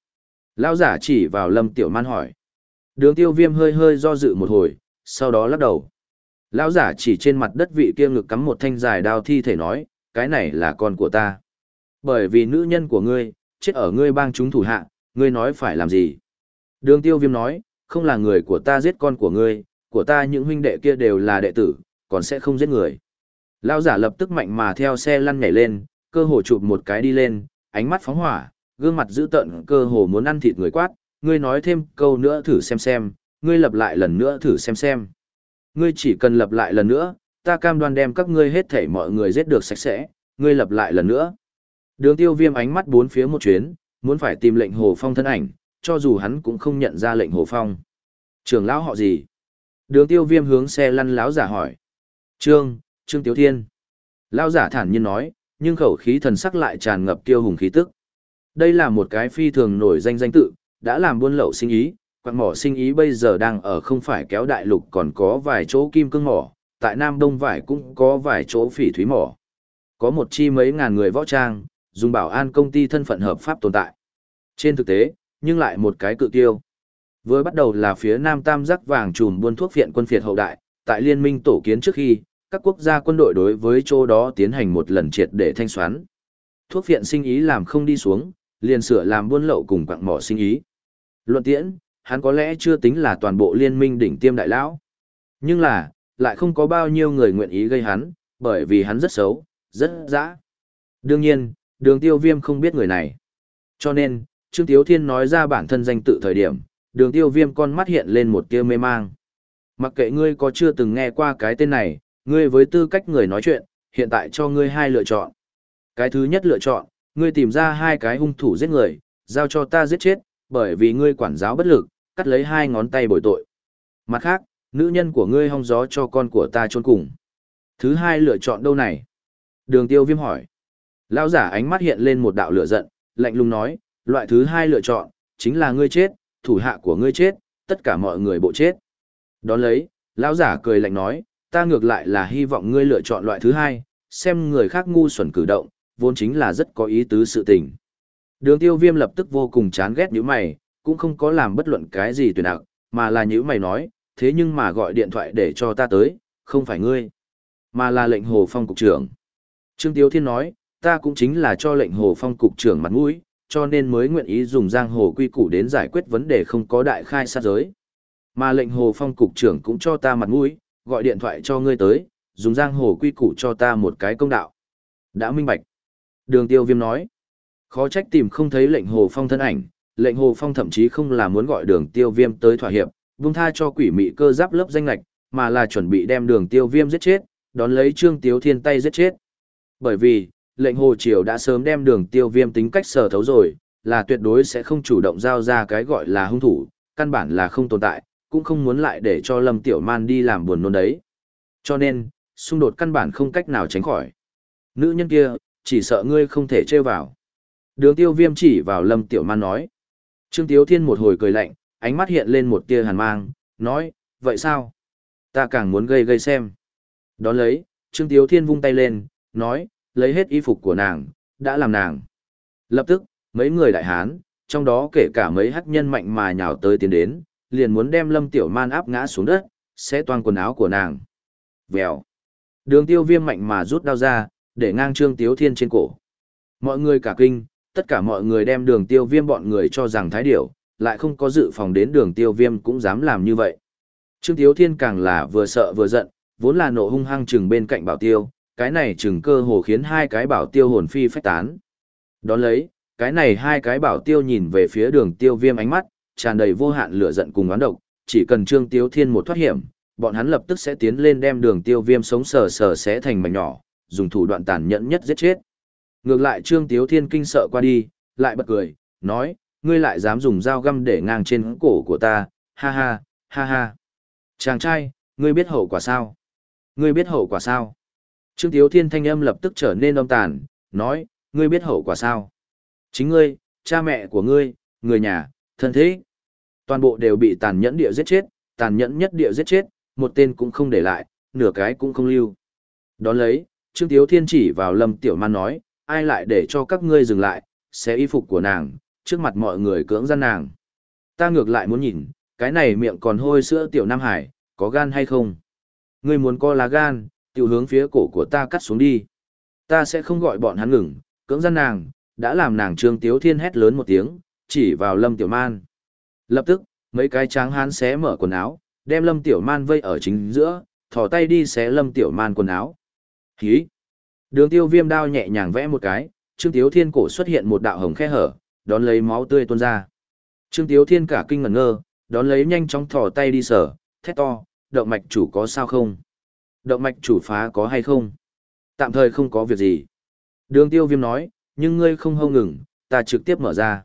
Lao giả chỉ vào Lâm Tiểu Man hỏi. Đường tiêu viêm hơi hơi do dự một hồi, sau đó lắc đầu. Lão giả chỉ trên mặt đất vị kia ngực cắm một thanh dài đao thi thể nói, cái này là con của ta. Bởi vì nữ nhân của ngươi, chết ở ngươi bang chúng thủ hạ, ngươi nói phải làm gì? Đường tiêu viêm nói, không là người của ta giết con của ngươi, của ta những huynh đệ kia đều là đệ tử, còn sẽ không giết người. Lão giả lập tức mạnh mà theo xe lăn nhảy lên, cơ hồ chụp một cái đi lên, ánh mắt phóng hỏa, gương mặt dữ tợn cơ hồ muốn ăn thịt người quát, ngươi nói thêm câu nữa thử xem xem, ngươi lập lại lần nữa thử xem xem. Ngươi chỉ cần lập lại lần nữa, ta cam đoan đem các ngươi hết thảy mọi người giết được sạch sẽ, ngươi lập lại lần nữa. Đường tiêu viêm ánh mắt bốn phía một chuyến, muốn phải tìm lệnh hồ phong thân ảnh, cho dù hắn cũng không nhận ra lệnh hồ phong. Trường lão họ gì? Đường tiêu viêm hướng xe lăn lão giả hỏi. Trương, Trương Tiếu Thiên. Lão giả thản nhiên nói, nhưng khẩu khí thần sắc lại tràn ngập tiêu hùng khí tức. Đây là một cái phi thường nổi danh danh tự, đã làm buôn lậu sinh ý, quặng mỏ sinh ý bây giờ đang ở không phải kéo đại lục còn có vài chỗ kim cương mỏ, tại Nam Đông Vải cũng có vài chỗ phỉ thúy mỏ. Có một chi mấy ngàn người võ trang, dùng bảo an công ty thân phận hợp pháp tồn tại. Trên thực tế, nhưng lại một cái cự tiêu. Với bắt đầu là phía Nam Tam giác vàng trùm buôn thuốc viện quân phiệt hậu đại, tại liên minh tổ kiến trước khi, các quốc gia quân đội đối với chỗ đó tiến hành một lần triệt để thanh xoắn Thuốc viện sinh ý làm không đi xuống, liền sửa làm buôn lậu cùng quặng mỏ sinh ý. Luận tiễn, hắn có lẽ chưa tính là toàn bộ liên minh đỉnh tiêm đại lão. Nhưng là, lại không có bao nhiêu người nguyện ý gây hắn, bởi vì hắn rất xấu, rất dã. Đương nhiên, đường tiêu viêm không biết người này. Cho nên, Trương Tiếu Thiên nói ra bản thân danh tự thời điểm, đường tiêu viêm con mắt hiện lên một tia mê mang. Mặc kệ ngươi có chưa từng nghe qua cái tên này, ngươi với tư cách người nói chuyện, hiện tại cho ngươi hai lựa chọn. Cái thứ nhất lựa chọn, ngươi tìm ra hai cái hung thủ giết người, giao cho ta giết chết, bởi vì ngươi quản giáo bất lực, cắt lấy hai ngón tay bồi tội. Mặt khác, nữ nhân của ngươi hong gió cho con của ta trốn cùng. Thứ hai lựa chọn đâu này? Đường tiêu viêm hỏi. Lão giả ánh mắt hiện lên một đạo lửa giận, lạnh lùng nói, loại thứ hai lựa chọn, chính là ngươi chết, thủ hạ của ngươi chết, tất cả mọi người bộ chết. Đón lấy, lão giả cười lạnh nói, ta ngược lại là hy vọng ngươi lựa chọn loại thứ hai, xem người khác ngu xuẩn cử động, vốn chính là rất có ý tứ sự tình. Đường tiêu viêm lập tức vô cùng chán ghét những mày, cũng không có làm bất luận cái gì tuyệt ạc, mà là những mày nói, thế nhưng mà gọi điện thoại để cho ta tới, không phải ngươi, mà là lệnh hồ phong cục trưởng. Trương Tiếu Thiên nói, ta cũng chính là cho lệnh hồ phong cục trưởng mặt mũi, cho nên mới nguyện ý dùng giang hồ quy củ đến giải quyết vấn đề không có đại khai sát giới. Mà lệnh hồ phong cục trưởng cũng cho ta mặt mũi, gọi điện thoại cho ngươi tới, dùng giang hồ quy củ cho ta một cái công đạo. Đã minh bạch. Đường tiêu viêm nói, Khó trách tìm không thấy lệnh hồ phong thân ảnh, lệnh hồ phong thậm chí không là muốn gọi đường tiêu viêm tới thỏa hiệp, vung tha cho quỷ mị cơ giáp lớp danh lạch, mà là chuẩn bị đem đường tiêu viêm giết chết, đón lấy trương tiếu thiên tay giết chết. Bởi vì, lệnh hồ triều đã sớm đem đường tiêu viêm tính cách sở thấu rồi, là tuyệt đối sẽ không chủ động giao ra cái gọi là hung thủ, căn bản là không tồn tại, cũng không muốn lại để cho lâm tiểu man đi làm buồn nôn đấy. Cho nên, xung đột căn bản không cách nào tránh khỏi. Nữ nhân kia, chỉ sợ ngươi không thể trêu vào. Đường tiêu viêm chỉ vào lâm tiểu man nói. Trương Tiếu Thiên một hồi cười lạnh, ánh mắt hiện lên một tia hàn mang, nói, vậy sao? Ta càng muốn gây gây xem. Đón lấy, Trương Tiếu Thiên vung tay lên, nói, lấy hết y phục của nàng, đã làm nàng. Lập tức, mấy người đại hán, trong đó kể cả mấy hắc nhân mạnh mà nhào tới tiến đến, liền muốn đem Lâm Tiểu Man áp ngã xuống đất, sẽ toàn quần áo của nàng. Vèo. Đường tiêu viêm mạnh mà rút đao ra, để ngang Trương Tiếu Thiên trên cổ. Mọi người cả kinh, tất cả mọi người đem đường tiêu viêm bọn người cho rằng thái điểu, lại không có dự phòng đến đường tiêu viêm cũng dám làm như vậy. Trương Tiếu Thiên càng là vừa sợ vừa giận, vốn là nộ hung hăng chừng bên cạnh bảo tiêu, cái này chừng cơ hồ khiến hai cái bảo tiêu hồn phi phách tán. Đón lấy, cái này hai cái bảo tiêu nhìn về phía đường tiêu viêm ánh mắt, tràn đầy vô hạn lửa giận cùng oán độc, chỉ cần Trương Tiếu Thiên một thoát hiểm, bọn hắn lập tức sẽ tiến lên đem đường tiêu viêm sống sờ sờ xé thành mảnh nhỏ, dùng thủ đoạn tàn nhẫn nhất giết chết. Ngược lại Trương Tiếu Thiên kinh sợ qua đi, lại bật cười, nói, ngươi lại dám dùng dao găm để ngang trên cổ của ta, ha ha, ha ha. Chàng trai, ngươi biết hậu quả sao? Ngươi biết hậu quả sao? Trương Tiếu Thiên thanh âm lập tức trở nên âm tàn, nói, ngươi biết hậu quả sao? Chính ngươi, cha mẹ của ngươi, người nhà, thân thế. Toàn bộ đều bị tàn nhẫn địa giết chết, tàn nhẫn nhất địa giết chết, một tên cũng không để lại, nửa cái cũng không lưu. Đón lấy, Trương Tiếu Thiên chỉ vào Lâm Tiểu Man nói, ai lại để cho các ngươi dừng lại, xé y phục của nàng, trước mặt mọi người cưỡng gian nàng. Ta ngược lại muốn nhìn, cái này miệng còn hôi sữa Tiểu Nam Hải, có gan hay không? Ngươi muốn co lá gan, tiểu hướng phía cổ của ta cắt xuống đi. Ta sẽ không gọi bọn hắn ngừng, cưỡng gian nàng, đã làm nàng Trương Tiếu Thiên hét lớn một tiếng, chỉ vào Lâm Tiểu Man. Lập tức, mấy cái tráng hán xé mở quần áo, đem Lâm Tiểu Man vây ở chính giữa, thò tay đi xé Lâm Tiểu Man quần áo. Hí! Đường tiêu viêm đao nhẹ nhàng vẽ một cái, Trương Tiếu Thiên cổ xuất hiện một đạo hồng khe hở, đón lấy máu tươi tuôn ra. Trương Tiếu Thiên cả kinh ngẩn ngơ, đón lấy nhanh chóng thò tay đi sở, thét to, động mạch chủ có sao không? Động mạch chủ phá có hay không? Tạm thời không có việc gì. Đường tiêu viêm nói, nhưng ngươi không hâu ngừng, ta trực tiếp mở ra.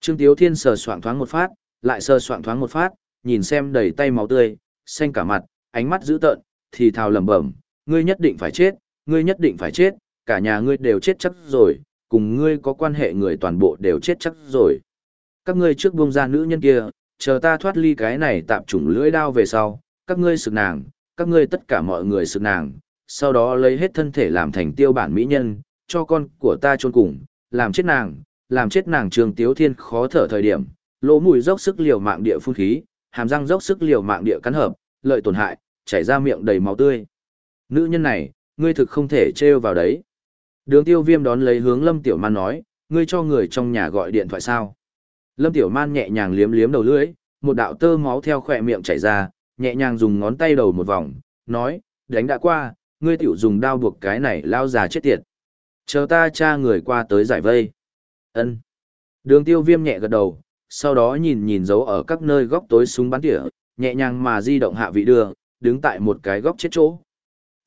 Trương Tiếu Thiên sờ soạn thoáng một phát, lại sờ soạn thoáng một phát, nhìn xem đầy tay máu tươi, xanh cả mặt, ánh mắt dữ tợn, thì thào lẩm bẩm, ngươi nhất định phải chết, ngươi nhất định phải chết, cả nhà ngươi đều chết chắc rồi, cùng ngươi có quan hệ người toàn bộ đều chết chắc rồi. Các ngươi trước buông ra nữ nhân kia, chờ ta thoát ly cái này tạm chủng lưỡi đao về sau, các ngươi sực nàng, các ngươi tất cả mọi người sực nàng, sau đó lấy hết thân thể làm thành tiêu bản mỹ nhân, cho con của ta chôn cùng, làm chết nàng, làm chết nàng trường tiếu thiên khó thở thời điểm, lỗ mũi dốc sức liều mạng địa phun khí, hàm răng dốc sức liều mạng địa cắn hợp, lợi tổn hại, chảy ra miệng đầy máu tươi. Nữ nhân này, ngươi thực không thể trêu vào đấy. Đường tiêu viêm đón lấy hướng Lâm Tiểu Man nói, ngươi cho người trong nhà gọi điện thoại sao. Lâm Tiểu Man nhẹ nhàng liếm liếm đầu lưỡi, một đạo tơ máu theo khỏe miệng chảy ra, nhẹ nhàng dùng ngón tay đầu một vòng, nói, đánh đã qua, ngươi tiểu dùng đao buộc cái này lao già chết tiệt. Chờ ta cha người qua tới giải vây. ân Đường tiêu viêm nhẹ gật đầu, sau đó nhìn nhìn dấu ở các nơi góc tối súng bắn tỉa, nhẹ nhàng mà di động hạ vị đưa, đứng tại một cái góc chết chỗ.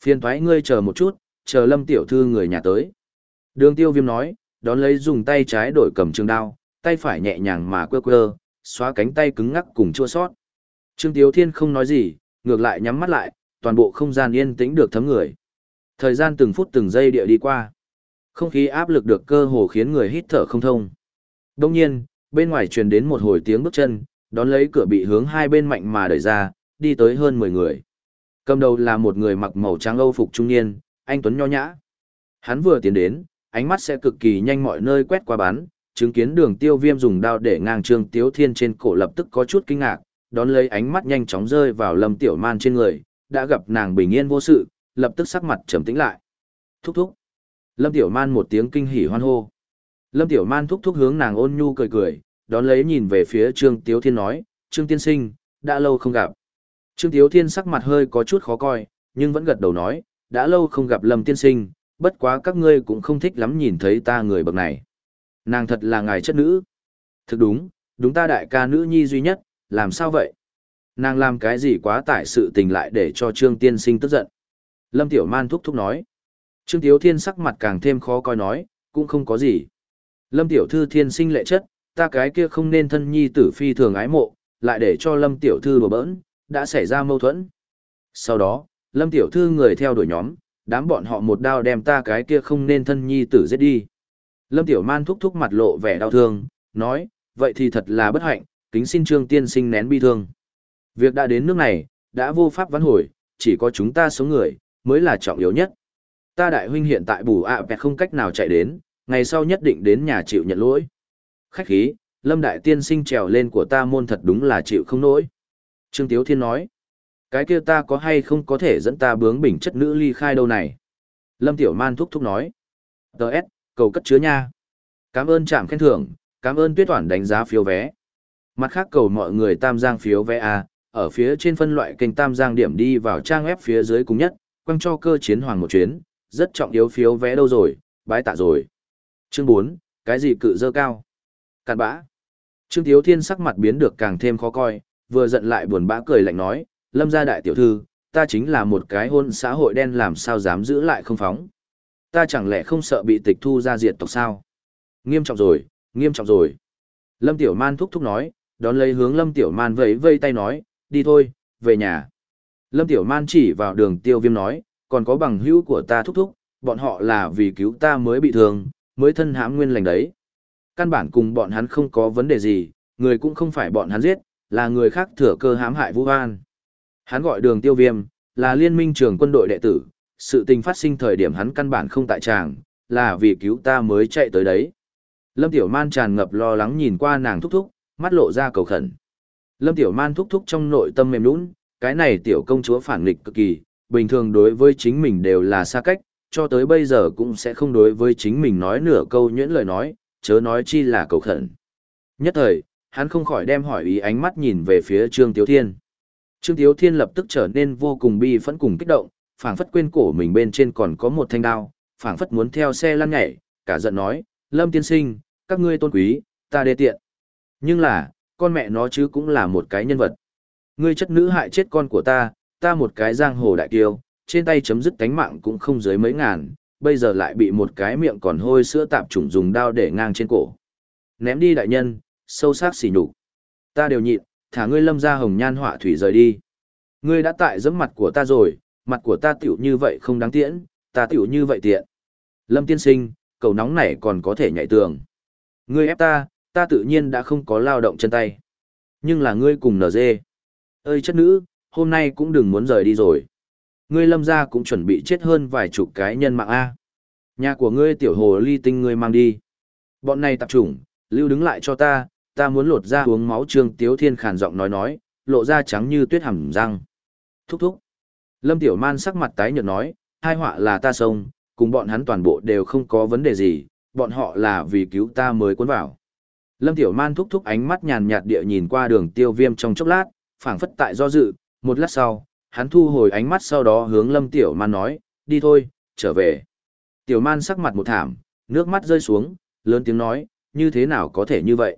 Phiền thoái ngươi chờ một chút, chờ lâm tiểu thư người nhà tới. Đường tiêu viêm nói, đón lấy dùng tay trái đổi cầm trường đao, tay phải nhẹ nhàng mà quơ quơ, xóa cánh tay cứng ngắc cùng chua sót. Trương Tiếu Thiên không nói gì, ngược lại nhắm mắt lại, toàn bộ không gian yên tĩnh được thấm người. Thời gian từng phút từng giây địa đi qua. Không khí áp lực được cơ hồ khiến người hít thở không thông. Đông nhiên, bên ngoài truyền đến một hồi tiếng bước chân, đón lấy cửa bị hướng hai bên mạnh mà đẩy ra, đi tới hơn 10 người. Cầm đầu là một người mặc màu trắng âu phục trung niên, anh Tuấn nho nhã. Hắn vừa tiến đến, ánh mắt sẽ cực kỳ nhanh mọi nơi quét qua bán, chứng kiến đường tiêu viêm dùng đao để ngang trương tiếu thiên trên cổ lập tức có chút kinh ngạc, đón lấy ánh mắt nhanh chóng rơi vào lâm tiểu man trên người, đã gặp nàng bình yên vô sự, lập tức sắc mặt trầm tĩnh lại. Thúc thúc. Lâm tiểu man một tiếng kinh hỉ hoan hô. Lâm tiểu man thúc thúc hướng nàng ôn nhu cười cười, đón lấy nhìn về phía trương tiếu thiên nói, trương tiên sinh, đã lâu không gặp. Trương tiếu thiên sắc mặt hơi có chút khó coi, nhưng vẫn gật đầu nói, đã lâu không gặp lâm tiên sinh, bất quá các ngươi cũng không thích lắm nhìn thấy ta người bậc này. Nàng thật là ngài chất nữ. Thực đúng, đúng ta đại ca nữ nhi duy nhất, làm sao vậy? Nàng làm cái gì quá tải sự tình lại để cho Trương Tiên Sinh tức giận. Lâm Tiểu Man thúc thúc nói. Trương Tiếu Thiên sắc mặt càng thêm khó coi nói, cũng không có gì. Lâm Tiểu Thư thiên sinh lệ chất, ta cái kia không nên thân nhi tử phi thường ái mộ, lại để cho Lâm Tiểu Thư đùa bỡn, đã xảy ra mâu thuẫn. Sau đó, Lâm Tiểu Thư người theo đuổi nhóm, đám bọn họ một đao đem ta cái kia không nên thân nhi tử giết đi. Lâm Tiểu Man thúc thúc mặt lộ vẻ đau thương, nói, vậy thì thật là bất hạnh, kính xin Trương Tiên sinh nén bi thương. Việc đã đến nước này, đã vô pháp vãn hồi, chỉ có chúng ta số người, mới là trọng yếu nhất. Ta đại huynh hiện tại bù ạ à không cách nào chạy đến, ngày sau nhất định đến nhà chịu nhận lỗi. Khách khí, Lâm Đại Tiên sinh trèo lên của ta môn thật đúng là chịu không nổi. Trương Tiếu Thiên nói, cái kia ta có hay không có thể dẫn ta bướng bình chất nữ ly khai đâu này. Lâm Tiểu Man thúc thúc nói, Đợt, cầu cất chứa nha. Cảm ơn trạm khen thưởng, cảm ơn tuyết toàn đánh giá phiếu vé. Mặt khác cầu mọi người tam giang phiếu vé A, ở phía trên phân loại kênh tam giang điểm đi vào trang web phía dưới cùng nhất, quăng cho cơ chiến hoàng một chuyến, rất trọng yếu phiếu vé đâu rồi, bái tạ rồi. Chương 4, cái gì cự dơ cao? Cạn bã. Trương Tiếu Thiên sắc mặt biến được càng thêm khó coi, vừa giận lại buồn bã cười lạnh nói, lâm gia đại tiểu thư, ta chính là một cái hôn xã hội đen làm sao dám giữ lại không phóng. Ta chẳng lẽ không sợ bị tịch thu ra diệt tộc sao? Nghiêm trọng rồi, nghiêm trọng rồi. Lâm Tiểu Man thúc thúc nói, đón lấy hướng Lâm Tiểu Man vẫy vây tay nói, đi thôi, về nhà. Lâm Tiểu Man chỉ vào đường tiêu viêm nói, còn có bằng hữu của ta thúc thúc, bọn họ là vì cứu ta mới bị thương, mới thân hãm nguyên lành đấy. Căn bản cùng bọn hắn không có vấn đề gì, người cũng không phải bọn hắn giết, là người khác thừa cơ hãm hại Vũ An. Hắn gọi đường tiêu viêm, là liên minh trưởng quân đội đệ tử, sự tình phát sinh thời điểm hắn căn bản không tại tràng, là vì cứu ta mới chạy tới đấy. Lâm Tiểu Man tràn ngập lo lắng nhìn qua nàng thúc thúc, mắt lộ ra cầu khẩn. Lâm Tiểu Man thúc thúc trong nội tâm mềm nũng, cái này tiểu công chúa phản nghịch cực kỳ, bình thường đối với chính mình đều là xa cách, cho tới bây giờ cũng sẽ không đối với chính mình nói nửa câu nhuyễn lời nói, chớ nói chi là cầu khẩn. Nhất thời, hắn không khỏi đem hỏi ý ánh mắt nhìn về phía Trương Tiếu Thiên. Trương Tiếu Thiên lập tức trở nên vô cùng bi phẫn cùng kích động, phảng phất quên cổ mình bên trên còn có một thanh đao, phảng phất muốn theo xe lăn nhảy, cả giận nói, Lâm tiên sinh, các ngươi tôn quý, ta đê tiện. Nhưng là, con mẹ nó chứ cũng là một cái nhân vật. Ngươi chất nữ hại chết con của ta, ta một cái giang hồ đại kiêu, trên tay chấm dứt tánh mạng cũng không dưới mấy ngàn, bây giờ lại bị một cái miệng còn hôi sữa tạp trùng dùng đao để ngang trên cổ. Ném đi đại nhân, sâu sắc xỉ nhục. Ta đều nhịn, thả ngươi lâm ra hồng nhan họa thủy rời đi. Ngươi đã tại giẫm mặt của ta rồi, mặt của ta tiểu như vậy không đáng tiễn, ta tiểu như vậy tiện. Lâm tiên sinh, cầu nóng này còn có thể nhảy tường. Ngươi ép ta, ta tự nhiên đã không có lao động chân tay. Nhưng là ngươi cùng nở dê. Ơi chất nữ, hôm nay cũng đừng muốn rời đi rồi. Ngươi lâm ra cũng chuẩn bị chết hơn vài chục cái nhân mạng A. Nhà của ngươi tiểu hồ ly tinh ngươi mang đi. Bọn này tập trung, lưu đứng lại cho ta, ta muốn lột ra uống máu trương tiếu thiên khàn giọng nói nói, lộ ra trắng như tuyết hẳn răng. Thúc thúc. Lâm Tiểu Man sắc mặt tái nhợt nói, hai họa là ta sông, cùng bọn hắn toàn bộ đều không có vấn đề gì, bọn họ là vì cứu ta mới cuốn vào. Lâm Tiểu Man thúc thúc ánh mắt nhàn nhạt địa nhìn qua đường tiêu viêm trong chốc lát, phảng phất tại do dự, một lát sau, hắn thu hồi ánh mắt sau đó hướng Lâm Tiểu Man nói, đi thôi, trở về. Tiểu Man sắc mặt một thảm, nước mắt rơi xuống, lớn tiếng nói, như thế nào có thể như vậy?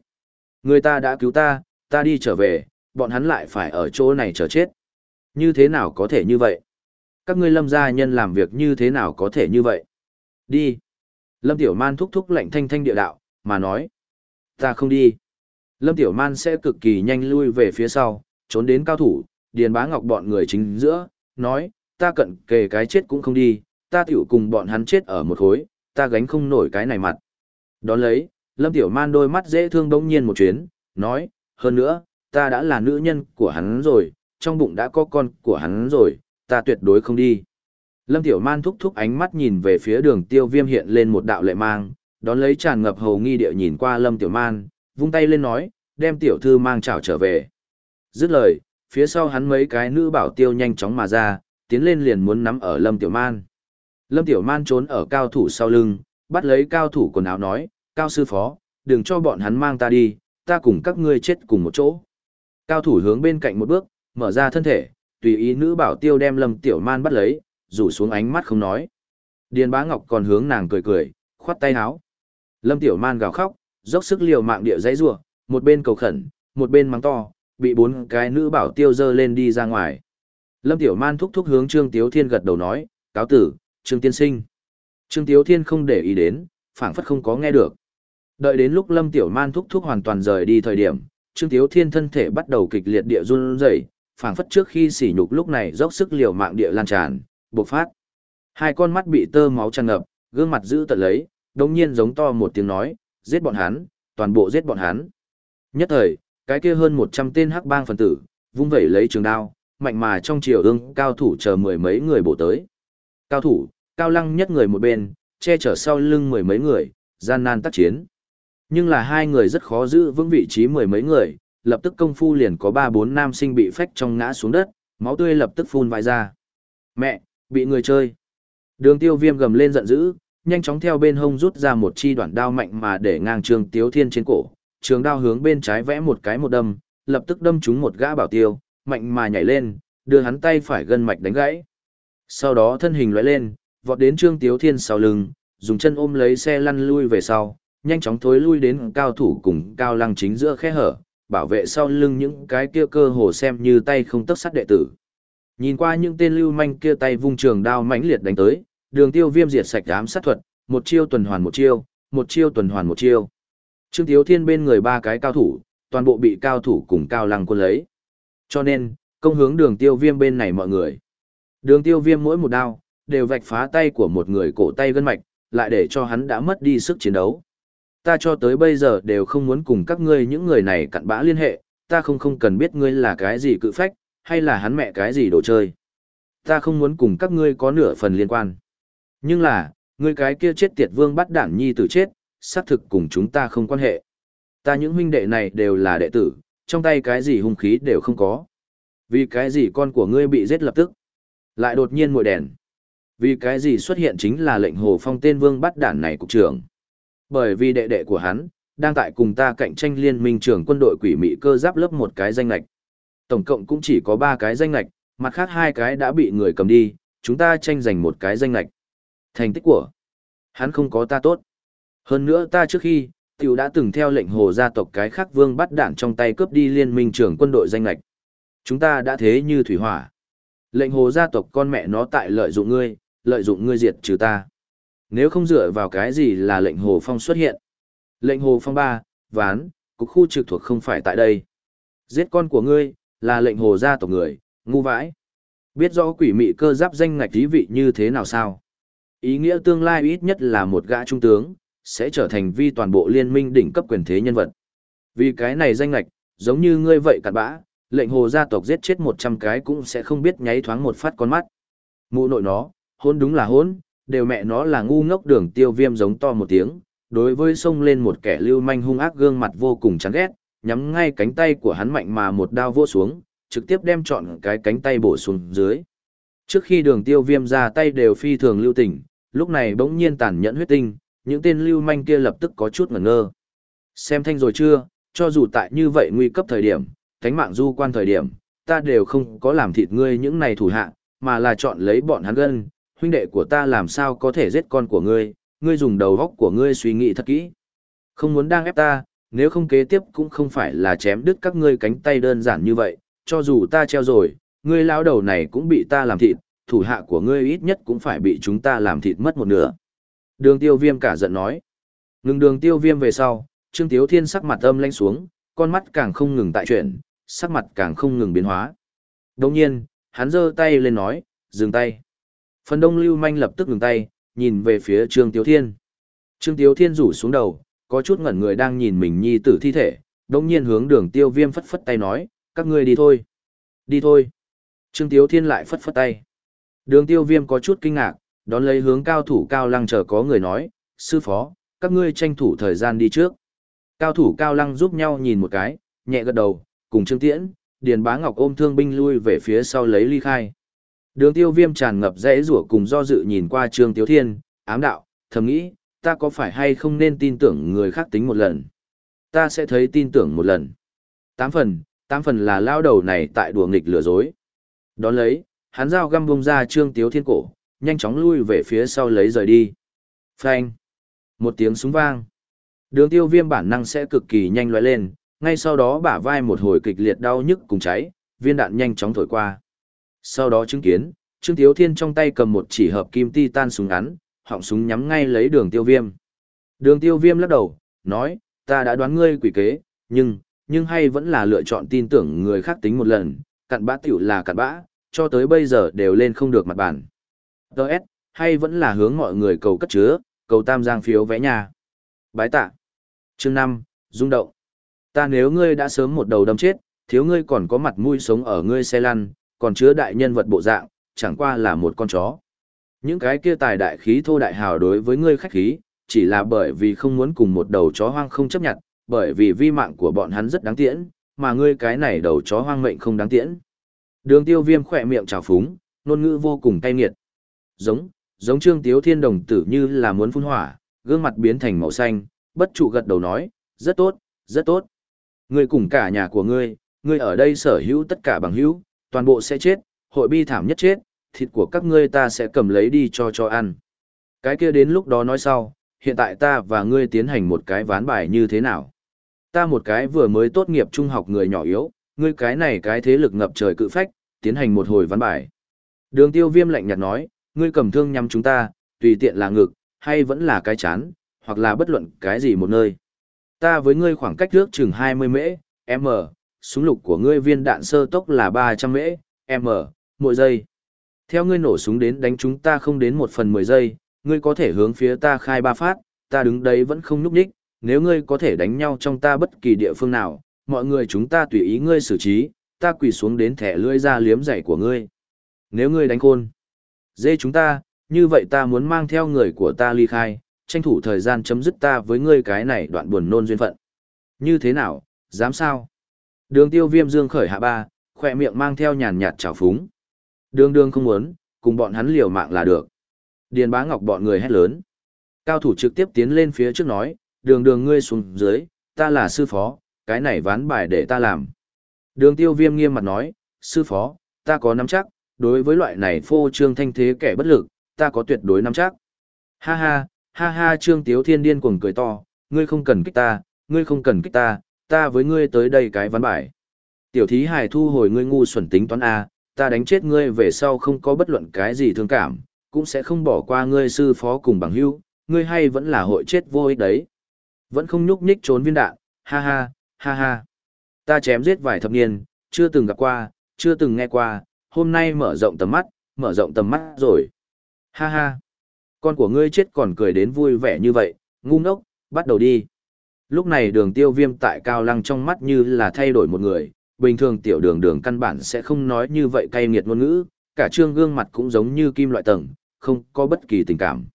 Người ta đã cứu ta, ta đi trở về, bọn hắn lại phải ở chỗ này chờ chết. Như thế nào có thể như vậy? Các ngươi lâm gia nhân làm việc như thế nào có thể như vậy? Đi. Lâm Tiểu Man thúc thúc lệnh thanh thanh địa đạo, mà nói. Ta không đi. Lâm Tiểu Man sẽ cực kỳ nhanh lui về phía sau, trốn đến cao thủ, điền bá ngọc bọn người chính giữa, nói, ta cận kề cái chết cũng không đi, ta tiểu cùng bọn hắn chết ở một khối, ta gánh không nổi cái này mặt. Đón lấy, Lâm Tiểu Man đôi mắt dễ thương bỗng nhiên một chuyến, nói, hơn nữa, ta đã là nữ nhân của hắn rồi, trong bụng đã có con của hắn rồi, ta tuyệt đối không đi. Lâm Tiểu Man thúc thúc ánh mắt nhìn về phía đường tiêu viêm hiện lên một đạo lệ mang, đón lấy tràn ngập hầu nghi địa nhìn qua Lâm Tiểu Man, vung tay lên nói, đem tiểu thư mang chảo trở về. Dứt lời, phía sau hắn mấy cái nữ bảo tiêu nhanh chóng mà ra, tiến lên liền muốn nắm ở Lâm Tiểu Man. Lâm Tiểu Man trốn ở cao thủ sau lưng, bắt lấy cao thủ quần áo nói, cao sư phó, đừng cho bọn hắn mang ta đi, ta cùng các ngươi chết cùng một chỗ. Cao thủ hướng bên cạnh một bước, mở ra thân thể, tùy ý nữ bảo tiêu đem Lâm Tiểu Man bắt lấy, rủ xuống ánh mắt không nói. Điền Bá Ngọc còn hướng nàng cười cười, khoát tay áo. Lâm Tiểu Man gào khóc, dốc sức liều mạng địa dãy rủa, một bên cầu khẩn, một bên mắng to, bị bốn cái nữ bảo tiêu dơ lên đi ra ngoài. Lâm Tiểu Man thúc thúc hướng Trương Tiếu Thiên gật đầu nói, cáo tử, Trương Tiên Sinh. Trương Tiếu Thiên không để ý đến, phảng phất không có nghe được. Đợi đến lúc Lâm Tiểu Man thúc thúc hoàn toàn rời đi thời điểm, Trương Tiếu Thiên thân thể bắt đầu kịch liệt địa run rẩy, phảng phất trước khi sỉ nhục lúc này dốc sức liều mạng địa lan tràn, bộc phát. Hai con mắt bị tơ máu tràn ngập, gương mặt giữ tận lấy, đồng nhiên giống to một tiếng nói, giết bọn hắn, toàn bộ giết bọn hắn. Nhất thời, cái kia hơn 100 tên hắc bang phần tử, vung vẩy lấy trường đao, mạnh mà trong chiều ương cao thủ chờ mười mấy người bổ tới. Cao thủ, cao lăng nhất người một bên, che chở sau lưng mười mấy người, gian nan tác chiến. Nhưng là hai người rất khó giữ vững vị trí mười mấy người, lập tức công phu liền có ba bốn nam sinh bị phách trong ngã xuống đất, máu tươi lập tức phun vãi ra. Mẹ, bị người chơi. Đường tiêu viêm gầm lên giận dữ, nhanh chóng theo bên hông rút ra một chi đoạn đao mạnh mà để ngang trường tiếu thiên trên cổ. Trường đao hướng bên trái vẽ một cái một đâm, lập tức đâm trúng một gã bảo tiêu, mạnh mà nhảy lên, đưa hắn tay phải gân mạch đánh gãy. Sau đó thân hình lóe lên, vọt đến Trương Tiếu Thiên sau lưng, dùng chân ôm lấy xe lăn lui về sau, nhanh chóng thối lui đến cao thủ cùng cao lăng chính giữa khe hở, bảo vệ sau lưng những cái kia cơ hồ xem như tay không tấc sắt đệ tử. Nhìn qua những tên lưu manh kia tay vung trường đao mãnh liệt đánh tới, đường tiêu viêm diệt sạch ám sát thuật, một chiêu tuần hoàn một chiêu, một chiêu tuần hoàn một chiêu. Trương Tiếu Thiên bên người ba cái cao thủ, toàn bộ bị cao thủ cùng cao lăng quân lấy. Cho nên, công hướng đường tiêu viêm bên này mọi người. Đường tiêu viêm mỗi một đao, đều vạch phá tay của một người cổ tay gân mạch, lại để cho hắn đã mất đi sức chiến đấu. Ta cho tới bây giờ đều không muốn cùng các ngươi những người này cặn bã liên hệ, ta không không cần biết ngươi là cái gì cự phách, hay là hắn mẹ cái gì đồ chơi. Ta không muốn cùng các ngươi có nửa phần liên quan. Nhưng là, ngươi cái kia chết tiệt vương bắt đản nhi tử chết, xác thực cùng chúng ta không quan hệ. Ta những huynh đệ này đều là đệ tử, trong tay cái gì hung khí đều không có. Vì cái gì con của ngươi bị giết lập tức, lại đột nhiên muội đèn. Vì cái gì xuất hiện chính là lệnh hồ phong tên vương bắt đản này cục trưởng. Bởi vì đệ đệ của hắn, đang tại cùng ta cạnh tranh liên minh trưởng quân đội quỷ mị cơ giáp lớp một cái danh lệch Tổng cộng cũng chỉ có ba cái danh lệch mặt khác hai cái đã bị người cầm đi, chúng ta tranh giành một cái danh lệch Thành tích của hắn không có ta tốt. Hơn nữa ta trước khi, tiểu đã từng theo lệnh hồ gia tộc cái khác vương bắt đản trong tay cướp đi liên minh trưởng quân đội danh lệch Chúng ta đã thế như thủy hỏa. Lệnh hồ gia tộc con mẹ nó tại lợi dụng ngươi, lợi dụng ngươi diệt trừ ta. Nếu không dựa vào cái gì là lệnh hồ phong xuất hiện. Lệnh hồ phong ba, ván, cục khu trực thuộc không phải tại đây. Giết con của ngươi, là lệnh hồ gia tộc người, ngu vãi. Biết rõ quỷ mị cơ giáp danh ngạch ý vị như thế nào sao? Ý nghĩa tương lai ít nhất là một gã trung tướng, sẽ trở thành vi toàn bộ liên minh đỉnh cấp quyền thế nhân vật. Vì cái này danh ngạch, giống như ngươi vậy cặn bã, lệnh hồ gia tộc giết chết 100 cái cũng sẽ không biết nháy thoáng một phát con mắt. Mụ nội nó, hôn đúng là hôn, đều mẹ nó là ngu ngốc đường tiêu viêm giống to một tiếng, đối với xông lên một kẻ lưu manh hung ác gương mặt vô cùng chán ghét, nhắm ngay cánh tay của hắn mạnh mà một đao vô xuống, trực tiếp đem chọn cái cánh tay bổ xuống dưới. Trước khi đường tiêu viêm ra tay đều phi thường lưu tình, lúc này bỗng nhiên tàn nhẫn huyết tinh, những tên lưu manh kia lập tức có chút ngẩn ngơ. Xem thanh rồi chưa, cho dù tại như vậy nguy cấp thời điểm, thánh mạng du quan thời điểm, ta đều không có làm thịt ngươi những này thủ hạ, mà là chọn lấy bọn hắn gân, huynh đệ của ta làm sao có thể giết con của ngươi, ngươi dùng đầu góc của ngươi suy nghĩ thật kỹ. Không muốn đang ép ta, nếu không kế tiếp cũng không phải là chém đứt các ngươi cánh tay đơn giản như vậy, cho dù ta treo rồi, ngươi lão đầu này cũng bị ta làm thịt, thủ hạ của ngươi ít nhất cũng phải bị chúng ta làm thịt mất một nửa. Đường tiêu viêm cả giận nói. Ngừng đường tiêu viêm về sau, Trương Tiếu Thiên sắc mặt âm lanh xuống, con mắt càng không ngừng tại chuyển, sắc mặt càng không ngừng biến hóa. Đồng nhiên, hắn giơ tay lên nói, dừng tay. Phần đông lưu manh lập tức ngừng tay, nhìn về phía Trương Tiếu Thiên. Trương Tiếu Thiên rủ xuống đầu, có chút ngẩn người đang nhìn mình nhi tử thi thể, đồng nhiên hướng đường tiêu viêm phất phất tay nói, các ngươi đi thôi. Đi thôi. Trương Tiếu Thiên lại phất phất tay. Đường tiêu viêm có chút kinh ngạc, đón lấy hướng cao thủ cao lăng chờ có người nói, sư phó, các ngươi tranh thủ thời gian đi trước. Cao thủ cao lăng giúp nhau nhìn một cái, nhẹ gật đầu, cùng Trương Tiễn, Điền Bá Ngọc ôm thương binh lui về phía sau lấy ly khai. Đường tiêu viêm tràn ngập dễ rủa cùng do dự nhìn qua Trương Tiếu Thiên, ám đạo, thầm nghĩ, ta có phải hay không nên tin tưởng người khác tính một lần? Ta sẽ thấy tin tưởng một lần. Tám phần, tám phần là lao đầu này tại đùa nghịch lừa dối. Đón lấy, hắn dao găm bông ra Trương Tiếu Thiên cổ, nhanh chóng lui về phía sau lấy rời đi. Phanh! Một tiếng súng vang. Đường tiêu viêm bản năng sẽ cực kỳ nhanh lóe lên, ngay sau đó bả vai một hồi kịch liệt đau nhức cùng cháy, viên đạn nhanh chóng thổi qua. Sau đó chứng kiến, Trương Tiếu Thiên trong tay cầm một chỉ hợp kim titan súng ngắn, họng súng nhắm ngay lấy đường tiêu viêm. Đường tiêu viêm lắc đầu, nói, ta đã đoán ngươi quỷ kế, nhưng, nhưng hay vẫn là lựa chọn tin tưởng người khác tính một lần, cặn bã tiểu là cặn bã, cho tới bây giờ đều lên không được mặt bản. Đợt, hay vẫn là hướng mọi người cầu cất chứa, cầu tam giang phiếu vẽ nhà. Bái tạ. Chương 5, rung động. Ta nếu ngươi đã sớm một đầu đâm chết, thiếu ngươi còn có mặt mũi sống ở ngươi xe lăn, còn chứa đại nhân vật bộ dạng, chẳng qua là một con chó. Những cái kia tài đại khí thô đại hào đối với ngươi khách khí, chỉ là bởi vì không muốn cùng một đầu chó hoang không chấp nhận, bởi vì vi mạng của bọn hắn rất đáng tiễn, mà ngươi cái này đầu chó hoang mệnh không đáng tiễn. Đường tiêu viêm khỏe miệng trào phúng, ngôn ngữ vô cùng cay nghiệt. Giống, giống trương tiếu thiên đồng tử như là muốn phun hỏa, gương mặt biến thành màu xanh, bất trụ gật đầu nói, rất tốt, rất tốt. Ngươi cùng cả nhà của ngươi, ngươi ở đây sở hữu tất cả bằng hữu, toàn bộ sẽ chết, hội bi thảm nhất chết, thịt của các ngươi ta sẽ cầm lấy đi cho cho ăn. Cái kia đến lúc đó nói sau, hiện tại ta và ngươi tiến hành một cái ván bài như thế nào? Ta một cái vừa mới tốt nghiệp trung học người nhỏ yếu, ngươi cái này cái thế lực ngập trời cự phách, tiến hành một hồi ván bài. Đường tiêu viêm lạnh nhạt nói, ngươi cầm thương nhắm chúng ta, tùy tiện là ngực, hay vẫn là cái chán, hoặc là bất luận cái gì một nơi. Ta với ngươi khoảng cách trước chừng 20 mễ, m, súng lục của ngươi viên đạn sơ tốc là 300 mễ, m, mỗi giây. Theo ngươi nổ súng đến đánh chúng ta không đến 1 phần 10 giây, ngươi có thể hướng phía ta khai ba phát, ta đứng đấy vẫn không núp đích, nếu ngươi có thể đánh nhau trong ta bất kỳ địa phương nào, mọi người chúng ta tùy ý ngươi xử trí, ta quỳ xuống đến thẻ lưỡi ra liếm giày của ngươi. Nếu ngươi đánh khôn, dê chúng ta, như vậy ta muốn mang theo người của ta ly khai, tranh thủ thời gian chấm dứt ta với ngươi cái này đoạn buồn nôn duyên phận. Như thế nào, dám sao? Đường tiêu viêm dương khởi hạ ba, khỏe miệng mang theo nhàn nhạt trào phúng. Đường đường không muốn, cùng bọn hắn liều mạng là được. Điền bá ngọc bọn người hét lớn. Cao thủ trực tiếp tiến lên phía trước nói, đường đường ngươi xuống dưới, ta là sư phó, cái này ván bài để ta làm. Đường tiêu viêm nghiêm mặt nói, sư phó, ta có nắm chắc, đối với loại này phô trương thanh thế kẻ bất lực, ta có tuyệt đối nắm chắc. Ha ha, ha ha trương tiếu thiên điên cuồng cười to, ngươi không cần kích ta, ngươi không cần kích ta, ta với ngươi tới đây cái văn bài. Tiểu thí hải thu hồi ngươi ngu xuẩn tính toán A, ta đánh chết ngươi về sau không có bất luận cái gì thương cảm, cũng sẽ không bỏ qua ngươi sư phó cùng bằng hữu, ngươi hay vẫn là hội chết vô ích đấy. Vẫn không nhúc nhích trốn viên đạn, ha ha, ha ha. Ta chém giết vài thập niên, chưa từng gặp qua, chưa từng nghe qua, hôm nay mở rộng tầm mắt, mở rộng tầm mắt rồi. Ha ha. Con của ngươi chết còn cười đến vui vẻ như vậy, ngu ngốc, bắt đầu đi. Lúc này đường tiêu viêm tại cao lăng trong mắt như là thay đổi một người, bình thường tiểu đường đường căn bản sẽ không nói như vậy cay nghiệt ngôn ngữ, cả trương gương mặt cũng giống như kim loại tầng, không có bất kỳ tình cảm.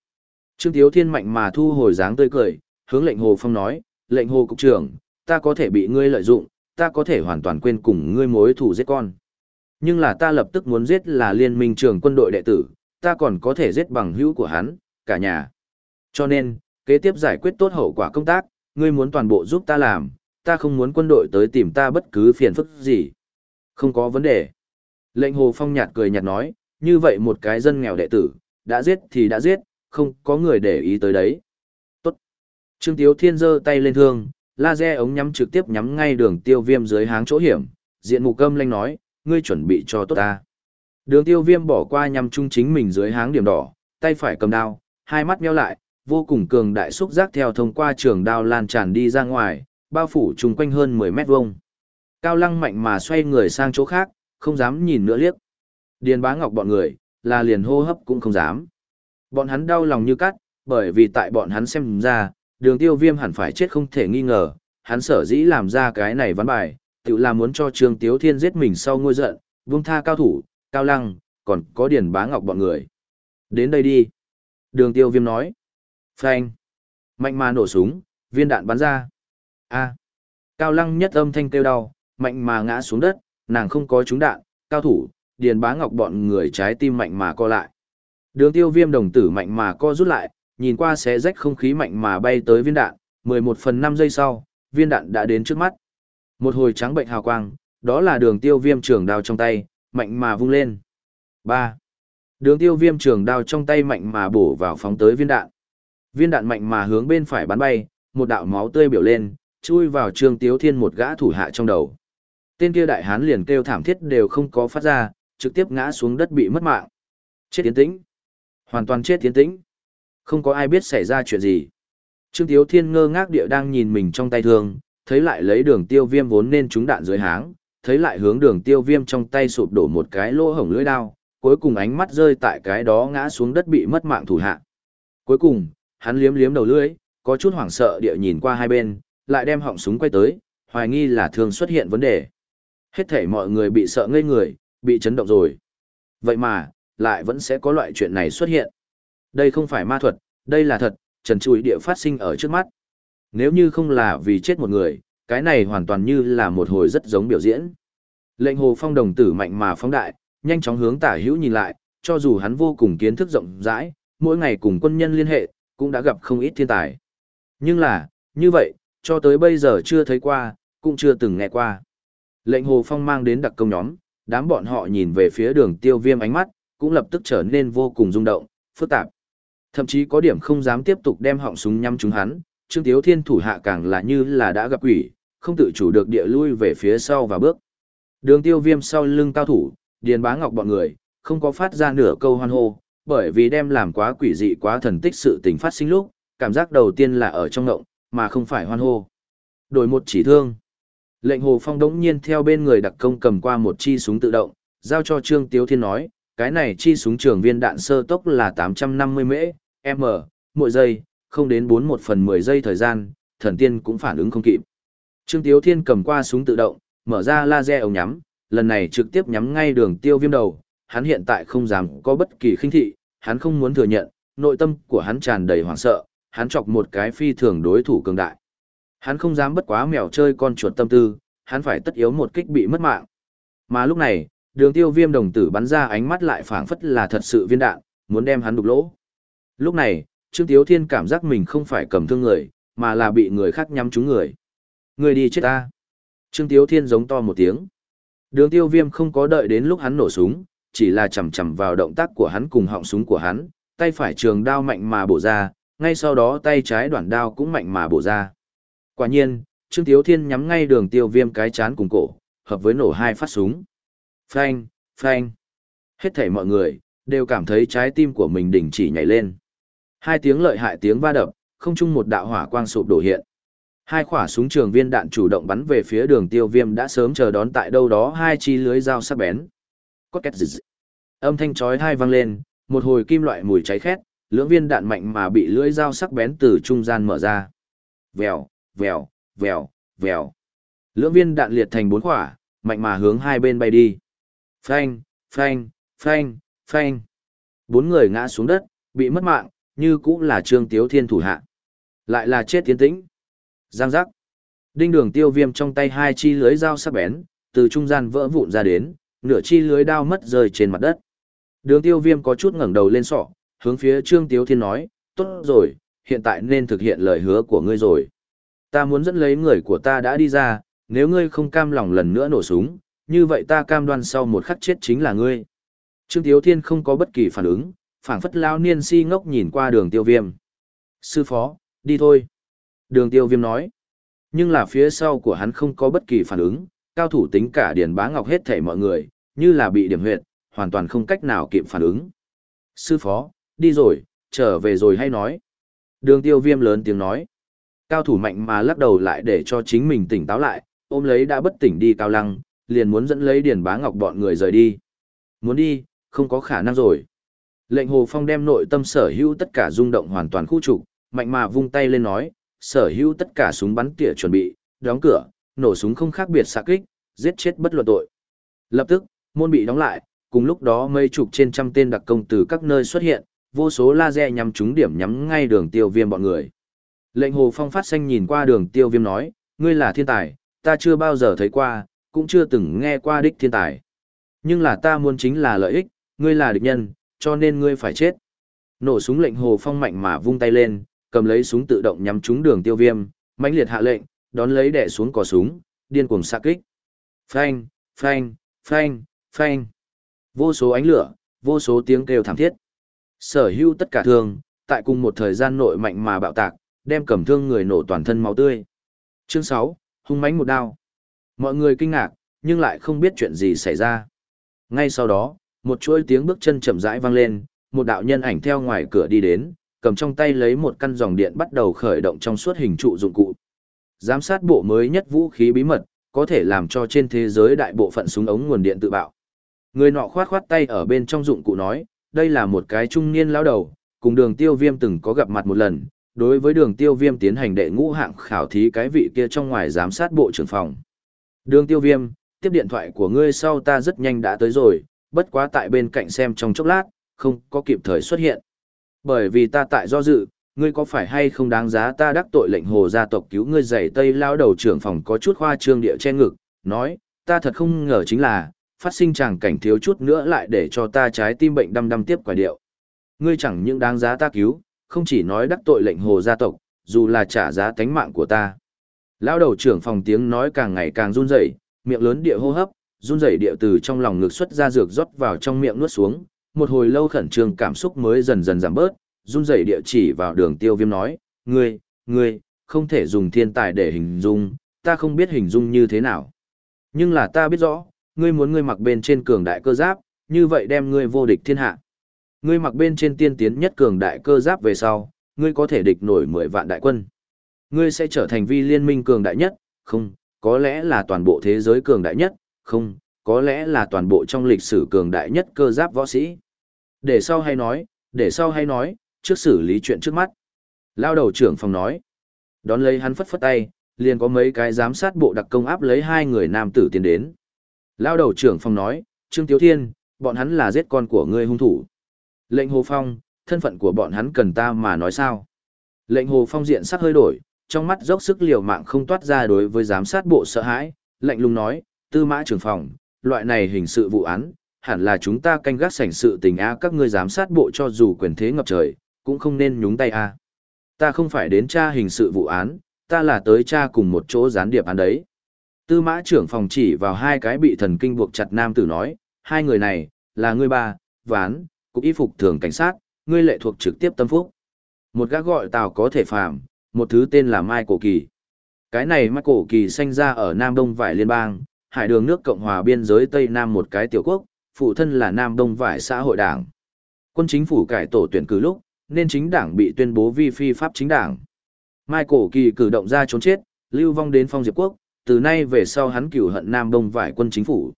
Trương Tiếu Thiên mạnh mà thu hồi dáng tươi cười, hướng lệnh Hồ Phong nói, lệnh Hồ Cục trưởng, ta có thể bị ngươi lợi dụng, ta có thể hoàn toàn quên cùng ngươi mối thủ giết con. Nhưng là ta lập tức muốn giết là liên minh trường quân đội đệ tử, ta còn có thể giết bằng hữu của hắn, cả nhà. Cho nên, kế tiếp giải quyết tốt hậu quả công tác, ngươi muốn toàn bộ giúp ta làm, ta không muốn quân đội tới tìm ta bất cứ phiền phức gì. Không có vấn đề. Lệnh Hồ Phong nhạt cười nhạt nói, như vậy một cái dân nghèo đệ tử, đã giết thì đã giết, không có người để ý tới đấy. Tốt. Trương Tiếu Thiên giơ tay lên thương, laser ống nhắm trực tiếp nhắm ngay đường tiêu viêm dưới háng chỗ hiểm, diện mục âm lanh nói, ngươi chuẩn bị cho tốt ta. Đường tiêu viêm bỏ qua nhằm chung chính mình dưới háng điểm đỏ, tay phải cầm đao, hai mắt nheo lại, vô cùng cường đại xúc giác theo thông qua trường đao lan tràn đi ra ngoài, bao phủ chung quanh hơn 10 mét vuông. Cao lăng mạnh mà xoay người sang chỗ khác, không dám nhìn nữa liếc. Điền bá ngọc bọn người, là liền hô hấp cũng không dám. Bọn hắn đau lòng như cắt, bởi vì tại bọn hắn xem ra, đường tiêu viêm hẳn phải chết không thể nghi ngờ, hắn sở dĩ làm ra cái này văn bài, tự là muốn cho Trương Tiếu Thiên giết mình sau ngôi giận, vung tha cao thủ, cao lăng, còn có điền bá ngọc bọn người. Đến đây đi. Đường tiêu viêm nói. Phanh. Mạnh mà nổ súng, viên đạn bắn ra. A. Cao lăng nhất âm thanh kêu đau, mạnh mà ngã xuống đất, nàng không có trúng đạn, cao thủ, điền bá ngọc bọn người trái tim mạnh mà co lại. Đường tiêu viêm đồng tử mạnh mà co rút lại, nhìn qua xé rách không khí mạnh mà bay tới viên đạn, 11 phần 5 giây sau, viên đạn đã đến trước mắt. Một hồi trắng bệnh hào quang, đó là đường tiêu viêm trường đao trong tay, mạnh mà vung lên. 3. Đường tiêu viêm trường đao trong tay mạnh mà bổ vào phóng tới viên đạn. Viên đạn mạnh mà hướng bên phải bắn bay, một đạo máu tươi biểu lên, chui vào Trương Tiếu Thiên một gã thủ hạ trong đầu. Tên kia đại hán liền kêu thảm thiết đều không có phát ra, trực tiếp ngã xuống đất bị mất mạng. Chết tiến tĩnh. Hoàn toàn chết tiến tĩnh. Không có ai biết xảy ra chuyện gì. Trương Tiếu Thiên ngơ ngác địa đang nhìn mình trong tay thương, thấy lại lấy đường tiêu viêm vốn nên trúng đạn dưới háng, thấy lại hướng đường tiêu viêm trong tay sụp đổ một cái lỗ hổng lưỡi đao, cuối cùng ánh mắt rơi tại cái đó ngã xuống đất bị mất mạng thủ hạ. Cuối cùng, hắn liếm liếm đầu lưỡi, có chút hoảng sợ địa nhìn qua hai bên, lại đem họng súng quay tới, hoài nghi là thương xuất hiện vấn đề. Hết thể mọi người bị sợ ngây người, bị chấn động rồi. Vậy mà, lại vẫn sẽ có loại chuyện này xuất hiện. Đây không phải ma thuật, đây là thật, trần trụi địa phát sinh ở trước mắt. Nếu như không là vì chết một người, cái này hoàn toàn như là một hồi rất giống biểu diễn. Lệnh hồ phong đồng tử mạnh mà phóng đại, nhanh chóng hướng tả hữu nhìn lại, cho dù hắn vô cùng kiến thức rộng rãi, mỗi ngày cùng quân nhân liên hệ, cũng đã gặp không ít thiên tài. Nhưng là, như vậy, cho tới bây giờ chưa thấy qua, cũng chưa từng nghe qua. Lệnh hồ phong mang đến đặc công nhóm, đám bọn họ nhìn về phía đường tiêu viêm ánh mắt, cũng lập tức trở nên vô cùng rung động, phức tạp. Thậm chí có điểm không dám tiếp tục đem họng súng nhắm chúng hắn, Trương Tiếu Thiên thủ hạ càng là như là đã gặp quỷ, không tự chủ được địa lui về phía sau và bước. Đường tiêu viêm sau lưng cao thủ, điền bá ngọc bọn người, không có phát ra nửa câu hoan hô, bởi vì đem làm quá quỷ dị quá thần tích sự tình phát sinh lúc, cảm giác đầu tiên là ở trong ngộng, mà không phải hoan hô. Đổi một chỉ thương. Lệnh Hồ Phong đống nhiên theo bên người đặc công cầm qua một chi súng tự động, giao cho Trương Tiếu Thiên nói, cái này chi súng trường viên đạn sơ tốc là 850 mễ, m, mỗi giây, không đến 4 một phần 10 giây thời gian, thần tiên cũng phản ứng không kịp. Trương Tiếu Thiên cầm qua súng tự động, mở ra laser ống nhắm, lần này trực tiếp nhắm ngay đường tiêu viêm đầu, hắn hiện tại không dám có bất kỳ khinh thị, hắn không muốn thừa nhận, nội tâm của hắn tràn đầy hoảng sợ, hắn chọc một cái phi thường đối thủ cường đại. Hắn không dám bất quá mèo chơi con chuột tâm tư, hắn phải tất yếu một kích bị mất mạng. Mà lúc này, đường tiêu viêm đồng tử bắn ra ánh mắt lại phảng phất là thật sự viên đạn, muốn đem hắn đục lỗ. Lúc này, Trương Tiếu Thiên cảm giác mình không phải cầm thương người, mà là bị người khác nhắm trúng người. Người đi chết ta. Trương Tiếu Thiên giống to một tiếng. Đường tiêu viêm không có đợi đến lúc hắn nổ súng, chỉ là chầm chầm vào động tác của hắn cùng họng súng của hắn, tay phải trường đao mạnh mà bổ ra, ngay sau đó tay trái đoạn đao cũng mạnh mà bổ ra. Quả nhiên, Trương Tiếu Thiên nhắm ngay đường tiêu viêm cái chán cùng cổ, hợp với nổ hai phát súng. Phanh, phanh. Hết thảy mọi người, đều cảm thấy trái tim của mình đỉnh chỉ nhảy lên. Hai tiếng lợi hại tiếng va đập, không chung một đạo hỏa quang sụp đổ hiện. Hai quả súng trường viên đạn chủ động bắn về phía đường tiêu viêm đã sớm chờ đón tại đâu đó hai chi lưới dao sắc bén. Có két dị Âm thanh chói hai vang lên, một hồi kim loại mùi cháy khét, lưỡng viên đạn mạnh mà bị lưỡi dao sắc bén từ trung gian mở ra. Vèo, vèo, vèo, vèo. Lưỡng viên đạn liệt thành bốn quả, mạnh mà hướng hai bên bay đi. Phanh, phanh, phanh, phanh. Bốn người ngã xuống đất, bị mất mạng, như cũng là Trương Tiếu Thiên thủ hạ. Lại là chết tiến tĩnh. Giang giác. Đinh đường tiêu viêm trong tay hai chi lưới dao sắc bén, từ trung gian vỡ vụn ra đến, nửa chi lưới đao mất rơi trên mặt đất. Đường tiêu viêm có chút ngẩng đầu lên sọ, hướng phía Trương Tiếu Thiên nói, tốt rồi, hiện tại nên thực hiện lời hứa của ngươi rồi. Ta muốn dẫn lấy người của ta đã đi ra, nếu ngươi không cam lòng lần nữa nổ súng, như vậy ta cam đoan sau một khắc chết chính là ngươi. Trương Tiếu Thiên không có bất kỳ phản ứng, phảng phất lao niên si ngốc nhìn qua đường tiêu viêm. Sư phó, đi thôi. Đường tiêu viêm nói. Nhưng là phía sau của hắn không có bất kỳ phản ứng, cao thủ tính cả Điền Bá Ngọc hết thảy mọi người, như là bị điểm huyệt, hoàn toàn không cách nào kịp phản ứng. Sư phó, đi rồi, trở về rồi hay nói. Đường tiêu viêm lớn tiếng nói. Cao thủ mạnh mà lắc đầu lại để cho chính mình tỉnh táo lại, ôm lấy đã bất tỉnh đi cao lăng, liền muốn dẫn lấy Điền Bá Ngọc bọn người rời đi. Muốn đi, không có khả năng rồi. Lệnh Hồ Phong đem nội tâm sở hữu tất cả rung động hoàn toàn khu trục, mạnh mà vung tay lên nói, sở hữu tất cả súng bắn tỉa chuẩn bị, đóng cửa, nổ súng không khác biệt xạ kích, giết chết bất luận tội. Lập tức, môn bị đóng lại, cùng lúc đó mây chục trên trăm tên đặc công từ các nơi xuất hiện, vô số laser nhắm trúng điểm nhắm ngay đường tiêu viêm bọn người. Lệnh Hồ Phong phát xanh nhìn qua đường tiêu viêm nói, ngươi là thiên tài, ta chưa bao giờ thấy qua, cũng chưa từng nghe qua đích thiên tài. Nhưng là ta muốn chính là lợi ích, ngươi là địch nhân, cho nên ngươi phải chết. Nổ súng lệnh Hồ Phong mạnh mà vung tay lên, cầm lấy súng tự động nhắm trúng đường tiêu viêm, mãnh liệt hạ lệnh, đón lấy đẻ xuống cò súng, điên cuồng xạ kích. Phanh, phanh, phanh, phanh. Vô số ánh lửa, vô số tiếng kêu thảm thiết. Sở hữu tất cả thương, tại cùng một thời gian nội mạnh mà bạo tạc, đem cầm thương người nổ toàn thân máu tươi. Chương 6, hung mãnh một đao. Mọi người kinh ngạc, nhưng lại không biết chuyện gì xảy ra. Ngay sau đó, một chuỗi tiếng bước chân chậm rãi vang lên, một đạo nhân ảnh theo ngoài cửa đi đến, cầm trong tay lấy một căn dòng điện bắt đầu khởi động trong suốt hình trụ dụng cụ. Giám sát bộ mới nhất vũ khí bí mật, có thể làm cho trên thế giới đại bộ phận súng ống nguồn điện tự bạo. Người nọ khoát khoát tay ở bên trong dụng cụ nói, đây là một cái trung niên lão đầu, cùng đường tiêu viêm từng có gặp mặt một lần, đối với đường tiêu viêm tiến hành đệ ngũ hạng khảo thí cái vị kia trong ngoài giám sát bộ trưởng phòng. Đường tiêu viêm, tiếp điện thoại của ngươi sau ta rất nhanh đã tới rồi, bất quá tại bên cạnh xem trong chốc lát, không có kịp thời xuất hiện. Bởi vì ta tại do dự, ngươi có phải hay không đáng giá ta đắc tội lệnh hồ gia tộc cứu ngươi giày tây lao đầu trưởng phòng có chút khoa trương địa che ngực, nói, ta thật không ngờ chính là, phát sinh chàng cảnh thiếu chút nữa lại để cho ta trái tim bệnh đăm đăm tiếp quả điệu. Ngươi chẳng những đáng giá ta cứu, không chỉ nói đắc tội lệnh hồ gia tộc, dù là trả giá tánh mạng của ta. Lão đầu trưởng phòng tiếng nói càng ngày càng run rẩy, miệng lớn địa hô hấp, run rẩy địa từ trong lòng ngực xuất ra dược rót vào trong miệng nuốt xuống, một hồi lâu khẩn trương cảm xúc mới dần dần giảm bớt, run rẩy địa chỉ vào đường tiêu viêm nói, ngươi, ngươi, không thể dùng thiên tài để hình dung, ta không biết hình dung như thế nào. Nhưng là ta biết rõ, ngươi muốn ngươi mặc bên trên cường đại cơ giáp, như vậy đem ngươi vô địch thiên hạ. Ngươi mặc bên trên tiên tiến nhất cường đại cơ giáp về sau, ngươi có thể địch nổi 10 vạn đại quân. Ngươi sẽ trở thành vi liên minh cường đại nhất, không, có lẽ là toàn bộ thế giới cường đại nhất, không, có lẽ là toàn bộ trong lịch sử cường đại nhất cơ giáp võ sĩ. Để sau hay nói, để sau hay nói, trước xử lý chuyện trước mắt. Lao đầu trưởng phòng nói. Đón lấy hắn phất phất tay, liền có mấy cái giám sát bộ đặc công áp lấy hai người nam tử tiến đến. Lao đầu trưởng phòng nói, Trương Tiếu Thiên, bọn hắn là giết con của ngươi hung thủ. Lệnh Hồ Phong, thân phận của bọn hắn cần ta mà nói sao? Lệnh Hồ Phong diện sắc hơi đổi, trong mắt dốc sức liều mạng không toát ra đối với giám sát bộ sợ hãi, lệnh lùng nói, tư mã trưởng phòng, loại này hình sự vụ án, hẳn là chúng ta canh gác sảnh sự tình a các ngươi giám sát bộ cho dù quyền thế ngập trời, cũng không nên nhúng tay a. Ta không phải đến tra hình sự vụ án, ta là tới tra cùng một chỗ gián điệp án đấy. Tư mã trưởng phòng chỉ vào hai cái bị thần kinh buộc chặt nam tử nói, hai người này, là ngươi ba, ván, cục y phục thường cảnh sát, ngươi lệ thuộc trực tiếp tâm phúc. Một gã gọi tào có thể phạm, một thứ tên là Mai Cổ Kỳ. Cái này Mai Cổ Kỳ sinh ra ở Nam Đông Vải Liên bang, hải đường nước Cộng hòa biên giới Tây Nam một cái tiểu quốc, phụ thân là Nam Đông Vải xã hội đảng. Quân chính phủ cải tổ tuyển cử lúc, nên chính đảng bị tuyên bố vi phi pháp chính đảng. Mai Cổ Kỳ cử động ra trốn chết, lưu vong đến phong diệp quốc, từ nay về sau hắn cửu hận Nam Đông Vải quân chính phủ.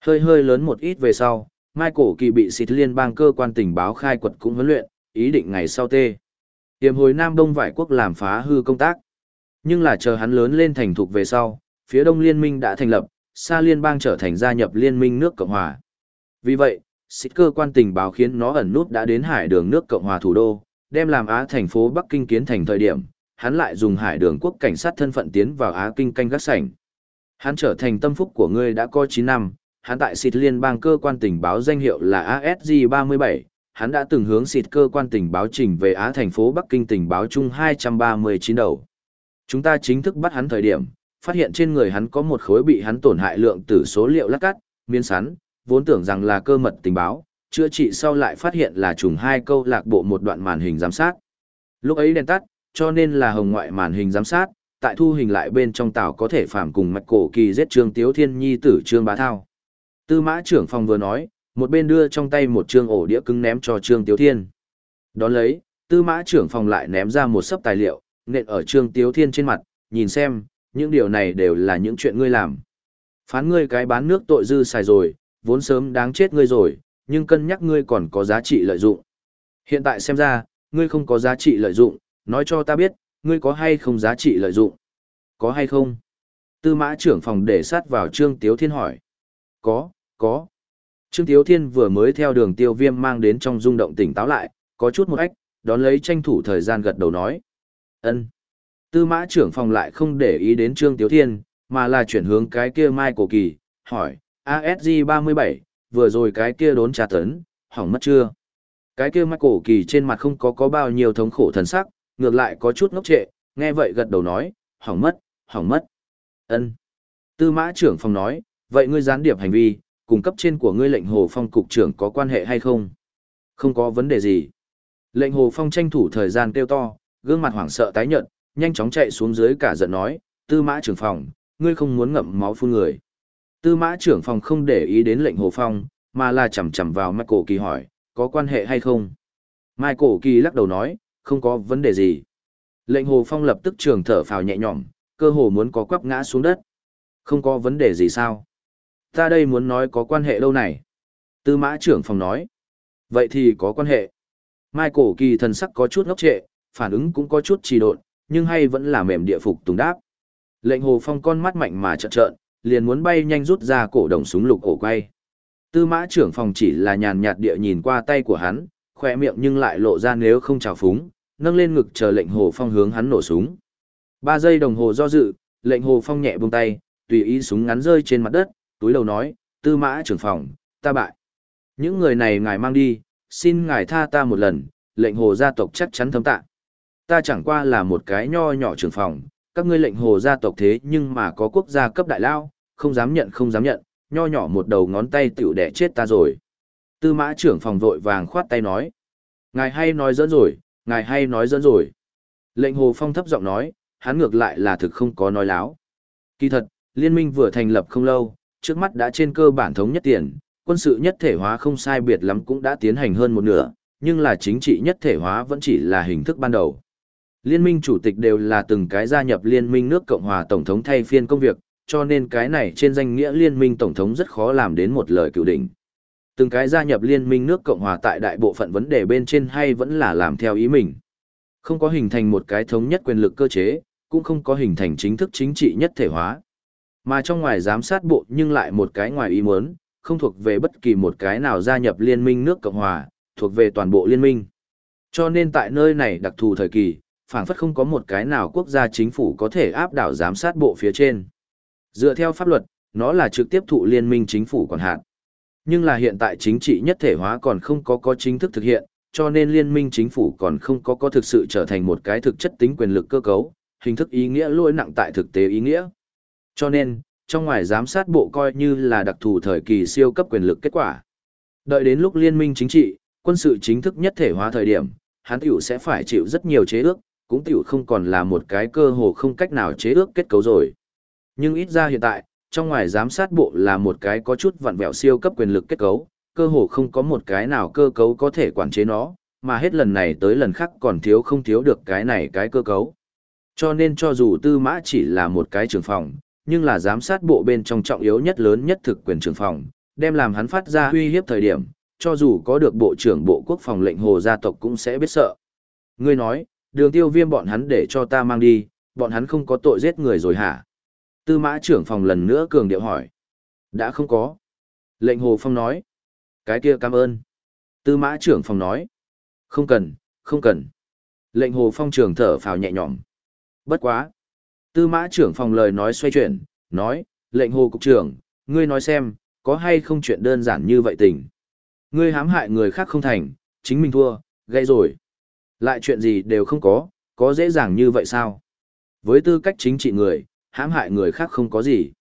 Hơi hơi lớn một ít về sau, Mai Cổ Kỳ bị xịt liên bang cơ quan tình báo khai quật cũng huấn luyện, ý định ngày sau tê. Tiềm hồi Nam Đông Vải quốc làm phá hư công tác. Nhưng là chờ hắn lớn lên thành thục về sau, phía Đông Liên minh đã thành lập, Sa Liên bang trở thành gia nhập Liên minh nước Cộng Hòa. Vì vậy, xịt cơ quan tình báo khiến nó ẩn nút đã đến hải đường nước Cộng Hòa thủ đô, đem làm Á thành phố Bắc Kinh kiến thành thời điểm, hắn lại dùng hải đường quốc cảnh sát thân phận tiến vào Á Kinh canh gác sảnh. Hắn trở thành tâm phúc của ngươi đã có 9 năm, hắn tại xịt liên bang cơ quan tình báo danh hiệu là ASG37, hắn đã từng hướng xịt cơ quan tình báo trình về Á thành phố Bắc Kinh tình báo chung 239 đầu. Chúng ta chính thức bắt hắn thời điểm, phát hiện trên người hắn có một khối bị hắn tổn hại lượng tử số liệu lát cắt, miên sắn, vốn tưởng rằng là cơ mật tình báo, chữa trị sau lại phát hiện là trùng hai câu lạc bộ một đoạn màn hình giám sát. Lúc ấy đèn tắt, cho nên là hồng ngoại màn hình giám sát, tại thu hình lại bên trong tàu có thể phạm cùng mạch cổ kỳ giết trương tiếu thiên nhi tử trương bá thao. Tư mã trưởng phòng vừa nói, một bên đưa trong tay một trương ổ đĩa cứng ném cho trương tiếu thiên. Đón lấy, tư mã trưởng phòng lại ném ra một sấp tài liệu, nện ở trương tiếu thiên trên mặt, nhìn xem, những điều này đều là những chuyện ngươi làm. Phán ngươi cái bán nước tội dư xài rồi, vốn sớm đáng chết ngươi rồi, nhưng cân nhắc ngươi còn có giá trị lợi dụng. Hiện tại xem ra, ngươi không có giá trị lợi dụng, nói cho ta biết, ngươi có hay không giá trị lợi dụng? Có hay không? Tư mã trưởng phòng để sát vào Trương Tiếu Thiên hỏi. Có, có. Trương Tiếu Thiên vừa mới theo đường tiêu viêm mang đến trong rung động tỉnh táo lại, có chút một ách, đón lấy tranh thủ thời gian gật đầu nói. ân Tư mã trưởng phòng lại không để ý đến Trương Tiếu Thiên, mà là chuyển hướng cái kia Mai Cổ Kỳ, hỏi, ASG37, vừa rồi cái kia đốn trà tấn, hỏng mất chưa? Cái kia Mai Cổ Kỳ trên mặt không có có bao nhiêu thống khổ thần sắc, ngược lại có chút ngốc trệ, nghe vậy gật đầu nói, hỏng mất, hỏng mất. ân Tư mã trưởng phòng nói, vậy ngươi gián điệp hành vi, cùng cấp trên của ngươi lệnh hồ phong cục trưởng có quan hệ hay không? Không có vấn đề gì. Lệnh hồ phong tranh thủ thời gian kêu to, gương mặt hoảng sợ tái nhợt, nhanh chóng chạy xuống dưới cả giận nói, tư mã trưởng phòng, ngươi không muốn ngậm máu phun người. Tư mã trưởng phòng không để ý đến lệnh hồ phong, mà là chầm chầm vào Michael Kỳ hỏi, có quan hệ hay không? Michael Kỳ lắc đầu nói, không có vấn đề gì. Lệnh hồ phong lập tức trường thở phào nhẹ nhõm, cơ hồ muốn có quắp ngã xuống đất. Không có vấn đề gì sao? Ta đây muốn nói có quan hệ đâu này? Tư mã trưởng phòng nói. Vậy thì có quan hệ. Michael Kỳ thần sắc có chút ngốc trệ, phản ứng cũng có chút trì độn, nhưng hay vẫn là mềm địa phục tùng đáp. Lệnh hồ phong con mắt mạnh mà trợn trợn, liền muốn bay nhanh rút ra cổ đồng súng lục cổ quay. Tư mã trưởng phòng chỉ là nhàn nhạt địa nhìn qua tay của hắn, khỏe miệng nhưng lại lộ ra nếu không trào phúng, nâng lên ngực chờ lệnh hồ phong hướng hắn nổ súng. Ba giây đồng hồ do dự, lệnh hồ phong nhẹ buông tay, tùy ý súng ngắn rơi trên mặt đất, túi đầu nói, tư mã trưởng phòng, ta bại. Những người này ngài mang đi, xin ngài tha ta một lần, lệnh hồ gia tộc chắc chắn thấm tạ. Ta chẳng qua là một cái nho nhỏ trưởng phòng, các ngươi lệnh hồ gia tộc thế nhưng mà có quốc gia cấp đại lao, không dám nhận không dám nhận, nho nhỏ một đầu ngón tay tiểu đẻ chết ta rồi. Tư mã trưởng phòng vội vàng khoát tay nói. Ngài hay nói dẫn rồi, ngài hay nói dẫn rồi. Lệnh hồ phong thấp giọng nói, hắn ngược lại là thực không có nói láo. Kỳ thật, liên minh vừa thành lập không lâu, trước mắt đã trên cơ bản thống nhất tiền, quân sự nhất thể hóa không sai biệt lắm cũng đã tiến hành hơn một nửa, nhưng là chính trị nhất thể hóa vẫn chỉ là hình thức ban đầu. Liên minh chủ tịch đều là từng cái gia nhập liên minh nước Cộng hòa Tổng thống thay phiên công việc, cho nên cái này trên danh nghĩa liên minh Tổng thống rất khó làm đến một lời cựu đỉnh. Từng cái gia nhập liên minh nước Cộng hòa tại đại bộ phận vấn đề bên trên hay vẫn là làm theo ý mình. Không có hình thành một cái thống nhất quyền lực cơ chế, cũng không có hình thành chính thức chính trị nhất thể hóa. Mà trong ngoài giám sát bộ nhưng lại một cái ngoài ý muốn, không thuộc về bất kỳ một cái nào gia nhập liên minh nước Cộng hòa, thuộc về toàn bộ liên minh. Cho nên tại nơi này đặc thù thời kỳ, phảng phất không có một cái nào quốc gia chính phủ có thể áp đảo giám sát bộ phía trên. Dựa theo pháp luật, nó là trực tiếp thụ liên minh chính phủ còn hạn. Nhưng là hiện tại chính trị nhất thể hóa còn không có có chính thức thực hiện, cho nên liên minh chính phủ còn không có có thực sự trở thành một cái thực chất tính quyền lực cơ cấu, hình thức ý nghĩa lỗi nặng tại thực tế ý nghĩa. Cho nên, trong ngoài giám sát bộ coi như là đặc thù thời kỳ siêu cấp quyền lực kết quả. Đợi đến lúc liên minh chính trị, quân sự chính thức nhất thể hóa thời điểm, hắn tiểu sẽ phải chịu rất nhiều chế ước, cũng tiểu không còn là một cái cơ hồ không cách nào chế ước kết cấu rồi. Nhưng ít ra hiện tại, trong ngoài giám sát bộ là một cái có chút vặn vẹo siêu cấp quyền lực kết cấu, cơ hồ không có một cái nào cơ cấu có thể quản chế nó, mà hết lần này tới lần khác còn thiếu không thiếu được cái này cái cơ cấu. Cho nên cho dù tư mã chỉ là một cái trưởng phòng, nhưng là giám sát bộ bên trong trọng yếu nhất lớn nhất thực quyền trưởng phòng, đem làm hắn phát ra uy hiếp thời điểm, cho dù có được bộ trưởng bộ quốc phòng lệnh hồ gia tộc cũng sẽ biết sợ. Ngươi nói, đường tiêu viêm bọn hắn để cho ta mang đi, bọn hắn không có tội giết người rồi hả? Tư mã trưởng phòng lần nữa cường điệu hỏi. Đã không có. Lệnh hồ phong nói. Cái kia cảm ơn. Tư mã trưởng phòng nói. Không cần, không cần. Lệnh hồ phong trưởng thở phào nhẹ nhõm. Bất quá. Tư mã trưởng phòng lời nói xoay chuyển, nói, lệnh hồ cục trưởng, ngươi nói xem, có hay không chuyện đơn giản như vậy tình. Ngươi hãm hại người khác không thành, chính mình thua, gây rồi. Lại chuyện gì đều không có, có dễ dàng như vậy sao? Với tư cách chính trị người, hãm hại người khác không có gì.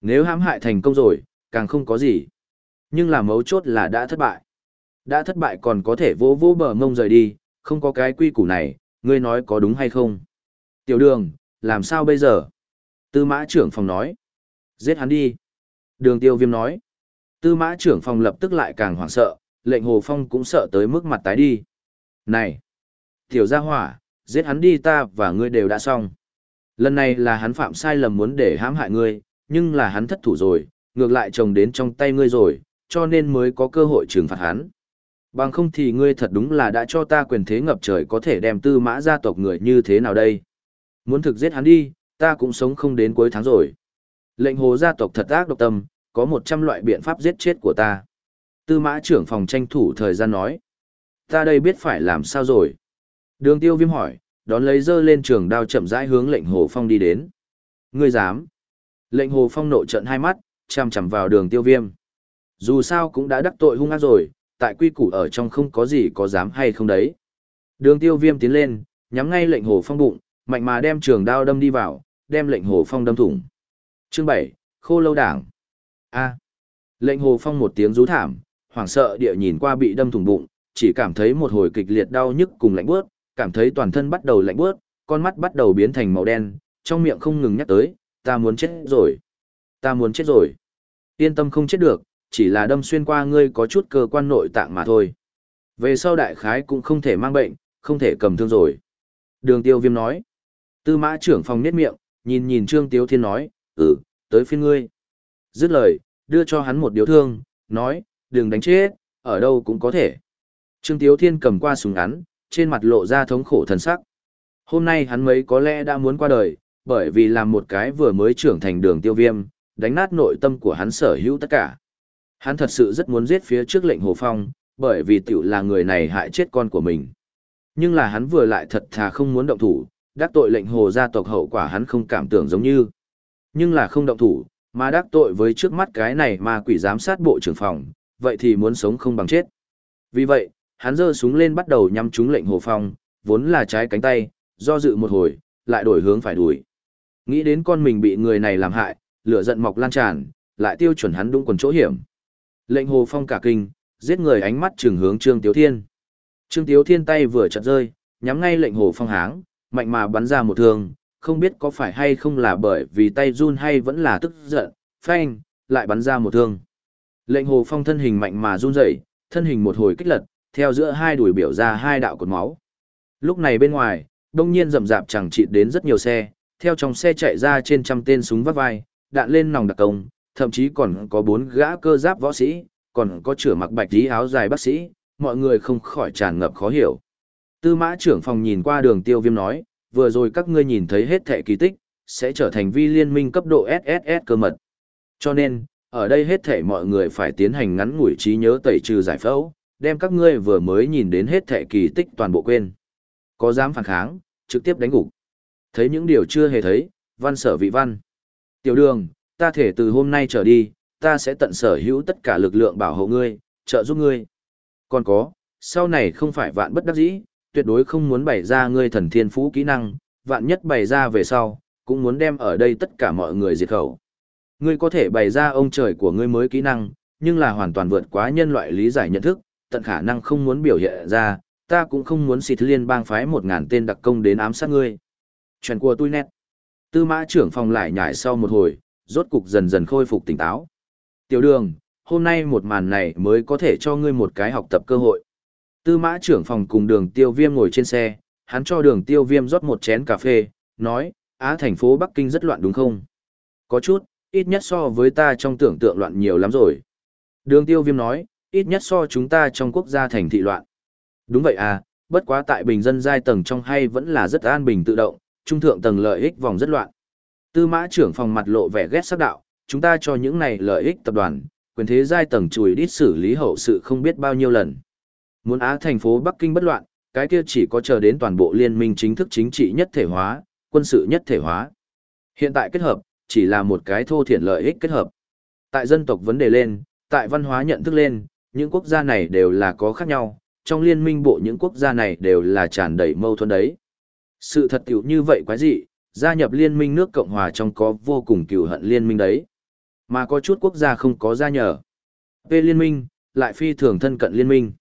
Nếu hãm hại thành công rồi, càng không có gì. Nhưng là mấu chốt là đã thất bại. Đã thất bại còn có thể vô vô bờ mông rời đi, không có cái quy củ này, ngươi nói có đúng hay không? Tiểu đường, làm sao bây giờ? Tư mã trưởng phòng nói. Giết hắn đi. Đường tiêu viêm nói. Tư mã trưởng phòng lập tức lại càng hoảng sợ, lệnh hồ phong cũng sợ tới mức mặt tái đi. Này! Tiểu gia hỏa, giết hắn đi ta và ngươi đều đã xong. Lần này là hắn phạm sai lầm muốn để hãm hại ngươi, nhưng là hắn thất thủ rồi, ngược lại chồng đến trong tay ngươi rồi, cho nên mới có cơ hội trừng phạt hắn. Bằng không thì ngươi thật đúng là đã cho ta quyền thế ngập trời có thể đem tư mã gia tộc người như thế nào đây. Muốn thực giết hắn đi, ta cũng sống không đến cuối tháng rồi. Lệnh hồ gia tộc thật ác độc tâm, có một trăm loại biện pháp giết chết của ta. Tư mã trưởng phòng tranh thủ thời gian nói. Ta đây biết phải làm sao rồi. Đường tiêu viêm hỏi, đón lấy dơ lên trường đao chậm rãi hướng lệnh hồ phong đi đến. Ngươi dám. Lệnh hồ phong nộ trận hai mắt, chằm chằm vào đường tiêu viêm. Dù sao cũng đã đắc tội hung ác rồi, tại quy củ ở trong không có gì có dám hay không đấy. Đường tiêu viêm tiến lên, nhắm ngay lệnh hồ phong bụng, mạnh mà đem trường đao đâm đi vào, đem lệnh hồ phong đâm thủng. Chương bảy Khô Lâu Đảng. A. Lệnh hồ phong một tiếng rú thảm, hoảng sợ địa nhìn qua bị đâm thủng bụng, chỉ cảm thấy một hồi kịch liệt đau nhức cùng lạnh bướt cảm thấy toàn thân bắt đầu lạnh bước, con mắt bắt đầu biến thành màu đen, trong miệng không ngừng nhắc tới, ta muốn chết rồi, ta muốn chết rồi. Yên tâm không chết được, chỉ là đâm xuyên qua ngươi có chút cơ quan nội tạng mà thôi. Về sau đại khái cũng không thể mang bệnh, không thể cầm thương rồi. Đường tiêu viêm nói. Tư mã trưởng phòng nét miệng, nhìn nhìn Trương Tiếu Thiên nói, ừ, tới phiên ngươi. Dứt lời, đưa cho hắn một điếu thương, nói, đừng đánh chết, ở đâu cũng có thể. Trương Tiếu Thiên cầm qua súng ngắn, trên mặt lộ ra thống khổ thần sắc. Hôm nay hắn mấy có lẽ đã muốn qua đời, bởi vì làm một cái vừa mới trưởng thành đường tiêu viêm, đánh nát nội tâm của hắn sở hữu tất cả. Hắn thật sự rất muốn giết phía trước lệnh Hồ Phong, bởi vì tiểu là người này hại chết con của mình. Nhưng là hắn vừa lại thật thà không muốn động thủ, đắc tội lệnh Hồ gia tộc hậu quả hắn không cảm tưởng giống như. Nhưng là không động thủ, mà đắc tội với trước mắt cái này mà quỷ giám sát bộ trưởng phòng, vậy thì muốn sống không bằng chết. Vì vậy, hắn giơ súng lên bắt đầu nhắm trúng lệnh Hồ Phong, vốn là trái cánh tay, do dự một hồi, lại đổi hướng phải đuổi. Nghĩ đến con mình bị người này làm hại, lửa giận mọc lan tràn, lại tiêu chuẩn hắn đúng quần chỗ hiểm. Lệnh Hồ Phong cả kinh, giết người ánh mắt trừng hướng Trương Tiếu Thiên. Trương Tiếu Thiên tay vừa chặt rơi, nhắm ngay lệnh Hồ Phong háng, mạnh mà bắn ra một thương, không biết có phải hay không là bởi vì tay run hay vẫn là tức giận, phanh, lại bắn ra một thương. Lệnh Hồ Phong thân hình mạnh mà run rẩy, thân hình một hồi kích lật, theo giữa hai đùi biểu ra hai đạo cột máu. Lúc này bên ngoài, đông nhiên rầm rạp chẳng chịt đến rất nhiều xe, theo trong xe chạy ra trên trăm tên súng vắt vai, đạn lên nòng đặc công, thậm chí còn có bốn gã cơ giáp võ sĩ, còn có chửa mặc bạch tí áo dài bác sĩ, mọi người không khỏi tràn ngập khó hiểu. Tư mã trưởng phòng nhìn qua đường tiêu viêm nói, vừa rồi các ngươi nhìn thấy hết thẻ kỳ tích, sẽ trở thành vi liên minh cấp độ SSS cơ mật. Cho nên, ở đây hết thẻ mọi người phải tiến hành ngắn ngủi trí nhớ tẩy trừ giải phẫu, đem các ngươi vừa mới nhìn đến hết thệ kỳ tích toàn bộ quên. Có dám phản kháng, trực tiếp đánh gục. Thấy những điều chưa hề thấy, văn sở vị văn. Tiểu đường, ta thể từ hôm nay trở đi, ta sẽ tận sở hữu tất cả lực lượng bảo hộ ngươi, trợ giúp ngươi. Còn có, sau này không phải vạn bất đắc dĩ, tuyệt đối không muốn bày ra ngươi thần thiên phú kỹ năng, vạn nhất bày ra về sau, cũng muốn đem ở đây tất cả mọi người diệt khẩu. Ngươi có thể bày ra ông trời của ngươi mới kỹ năng, nhưng là hoàn toàn vượt quá nhân loại lý giải nhận thức, tận khả năng không muốn biểu hiện ra, ta cũng không muốn xịt liên bang phái một ngàn tên đặc công đến ám sát ngươi. Chuyện của tôi nét. Tư mã trưởng phòng lại nhảy sau một hồi, rốt cục dần dần khôi phục tỉnh táo. Tiểu đường, hôm nay một màn này mới có thể cho ngươi một cái học tập cơ hội. Tư mã trưởng phòng cùng đường tiêu viêm ngồi trên xe, hắn cho đường tiêu viêm rót một chén cà phê, nói, Á thành phố Bắc Kinh rất loạn đúng không? Có chút, ít nhất so với ta trong tưởng tượng loạn nhiều lắm rồi. Đường tiêu viêm nói, ít nhất so chúng ta trong quốc gia thành thị loạn. Đúng vậy à, bất quá tại bình dân giai tầng trong hay vẫn là rất an bình tự động, trung thượng tầng lợi ích vòng rất loạn. Tư mã trưởng phòng mặt lộ vẻ ghét sắc đạo, chúng ta cho những này lợi ích tập đoàn, quyền thế giai tầng chùi đít xử lý hậu sự không biết bao nhiêu lần. Muốn Á thành phố Bắc Kinh bất loạn, cái kia chỉ có chờ đến toàn bộ liên minh chính thức chính trị nhất thể hóa, quân sự nhất thể hóa. Hiện tại kết hợp, chỉ là một cái thô thiển lợi ích kết hợp. Tại dân tộc vấn đề lên, tại văn hóa nhận thức lên, những quốc gia này đều là có khác nhau, trong liên minh bộ những quốc gia này đều là tràn đầy mâu thuẫn đấy. Sự thật tiểu như vậy quái dị, gia nhập liên minh nước Cộng Hòa trong có vô cùng cừu hận liên minh đấy. Mà có chút quốc gia không có gia nhờ. Về liên minh, lại phi thường thân cận liên minh.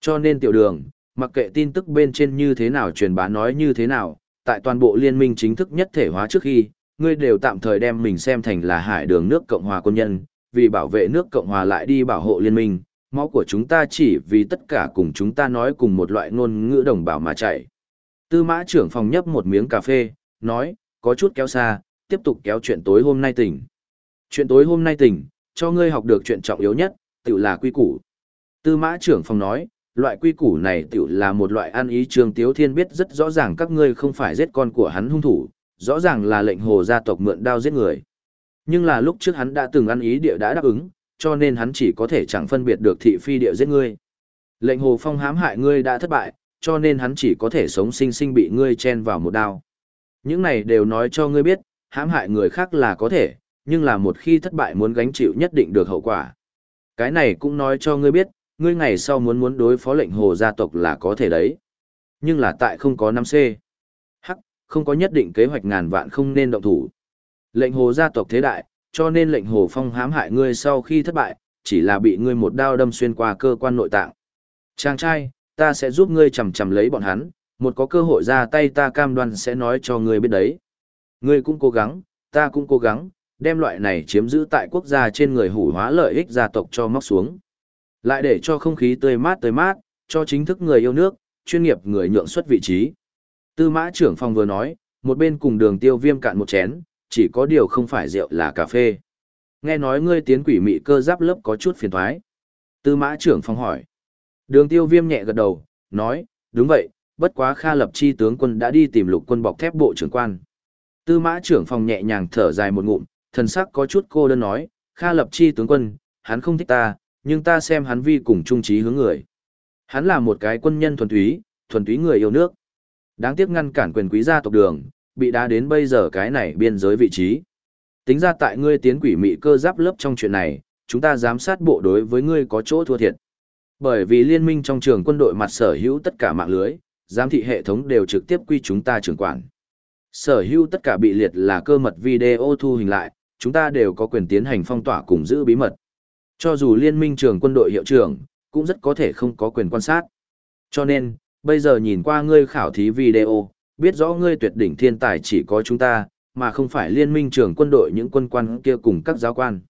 Cho nên tiểu đường, mặc kệ tin tức bên trên như thế nào truyền bá nói như thế nào, tại toàn bộ liên minh chính thức nhất thể hóa trước khi, ngươi đều tạm thời đem mình xem thành là hải đường nước Cộng hòa quân nhân, vì bảo vệ nước Cộng hòa lại đi bảo hộ liên minh, máu của chúng ta chỉ vì tất cả cùng chúng ta nói cùng một loại ngôn ngữ đồng bào mà chạy. Tư mã trưởng phòng nhấp một miếng cà phê, nói, có chút kéo xa, tiếp tục kéo chuyện tối hôm nay tỉnh. Chuyện tối hôm nay tỉnh, cho ngươi học được chuyện trọng yếu nhất, tự là quy củ. Tư mã trưởng phòng nói, loại quy củ này tự là một loại ăn ý trường tiếu thiên biết rất rõ ràng các ngươi không phải giết con của hắn hung thủ, rõ ràng là lệnh hồ gia tộc mượn đao giết người. Nhưng là lúc trước hắn đã từng ăn ý địa đã đáp ứng, cho nên hắn chỉ có thể chẳng phân biệt được thị phi địa giết ngươi. Lệnh hồ phong hãm hại ngươi đã thất bại, cho nên hắn chỉ có thể sống sinh sinh bị ngươi chen vào một đao. Những này đều nói cho ngươi biết, hãm hại người khác là có thể, nhưng là một khi thất bại muốn gánh chịu nhất định được hậu quả. Cái này cũng nói cho ngươi biết, ngươi ngày sau muốn muốn đối phó lệnh hồ gia tộc là có thể đấy. Nhưng là tại không có 5C. Hắc, không có nhất định kế hoạch ngàn vạn không nên động thủ. Lệnh hồ gia tộc thế đại, cho nên lệnh hồ phong hãm hại ngươi sau khi thất bại, chỉ là bị ngươi một đao đâm xuyên qua cơ quan nội tạng. Chàng trai, ta sẽ giúp ngươi chầm chầm lấy bọn hắn, một có cơ hội ra tay ta cam đoan sẽ nói cho ngươi biết đấy. Ngươi cũng cố gắng, ta cũng cố gắng, đem loại này chiếm giữ tại quốc gia trên người hủ hóa lợi ích gia tộc cho móc xuống. Lại để cho không khí tươi mát tươi mát, cho chính thức người yêu nước, chuyên nghiệp người nhượng xuất vị trí. Tư mã trưởng phòng vừa nói, một bên cùng đường tiêu viêm cạn một chén, chỉ có điều không phải rượu là cà phê. Nghe nói ngươi tiến quỷ mị cơ giáp lớp có chút phiền thoái. Tư mã trưởng phòng hỏi. Đường tiêu viêm nhẹ gật đầu, nói, đúng vậy, bất quá Kha Lập Chi tướng quân đã đi tìm lục quân bọc thép bộ trưởng quan. Tư mã trưởng phòng nhẹ nhàng thở dài một ngụm, thần sắc có chút cô đơn nói, Kha Lập Chi tướng quân, hắn không thích ta, nhưng ta xem hắn vi cùng trung trí hướng người. Hắn là một cái quân nhân thuần túy, thuần túy người yêu nước. Đáng tiếc ngăn cản quyền quý gia tộc đường, bị đá đến bây giờ cái này biên giới vị trí. Tính ra tại ngươi tiến quỷ mị cơ giáp lớp trong chuyện này, chúng ta giám sát bộ đối với ngươi có chỗ thua thiệt. Bởi vì liên minh trong trường quân đội mặt sở hữu tất cả mạng lưới, giám thị hệ thống đều trực tiếp quy chúng ta trưởng quản. Sở hữu tất cả bị liệt là cơ mật video thu hình lại, chúng ta đều có quyền tiến hành phong tỏa cùng giữ bí mật. Cho dù liên minh trường quân đội hiệu trưởng, cũng rất có thể không có quyền quan sát. Cho nên, bây giờ nhìn qua ngươi khảo thí video, biết rõ ngươi tuyệt đỉnh thiên tài chỉ có chúng ta, mà không phải liên minh trưởng quân đội những quân quan kia cùng các giáo quan.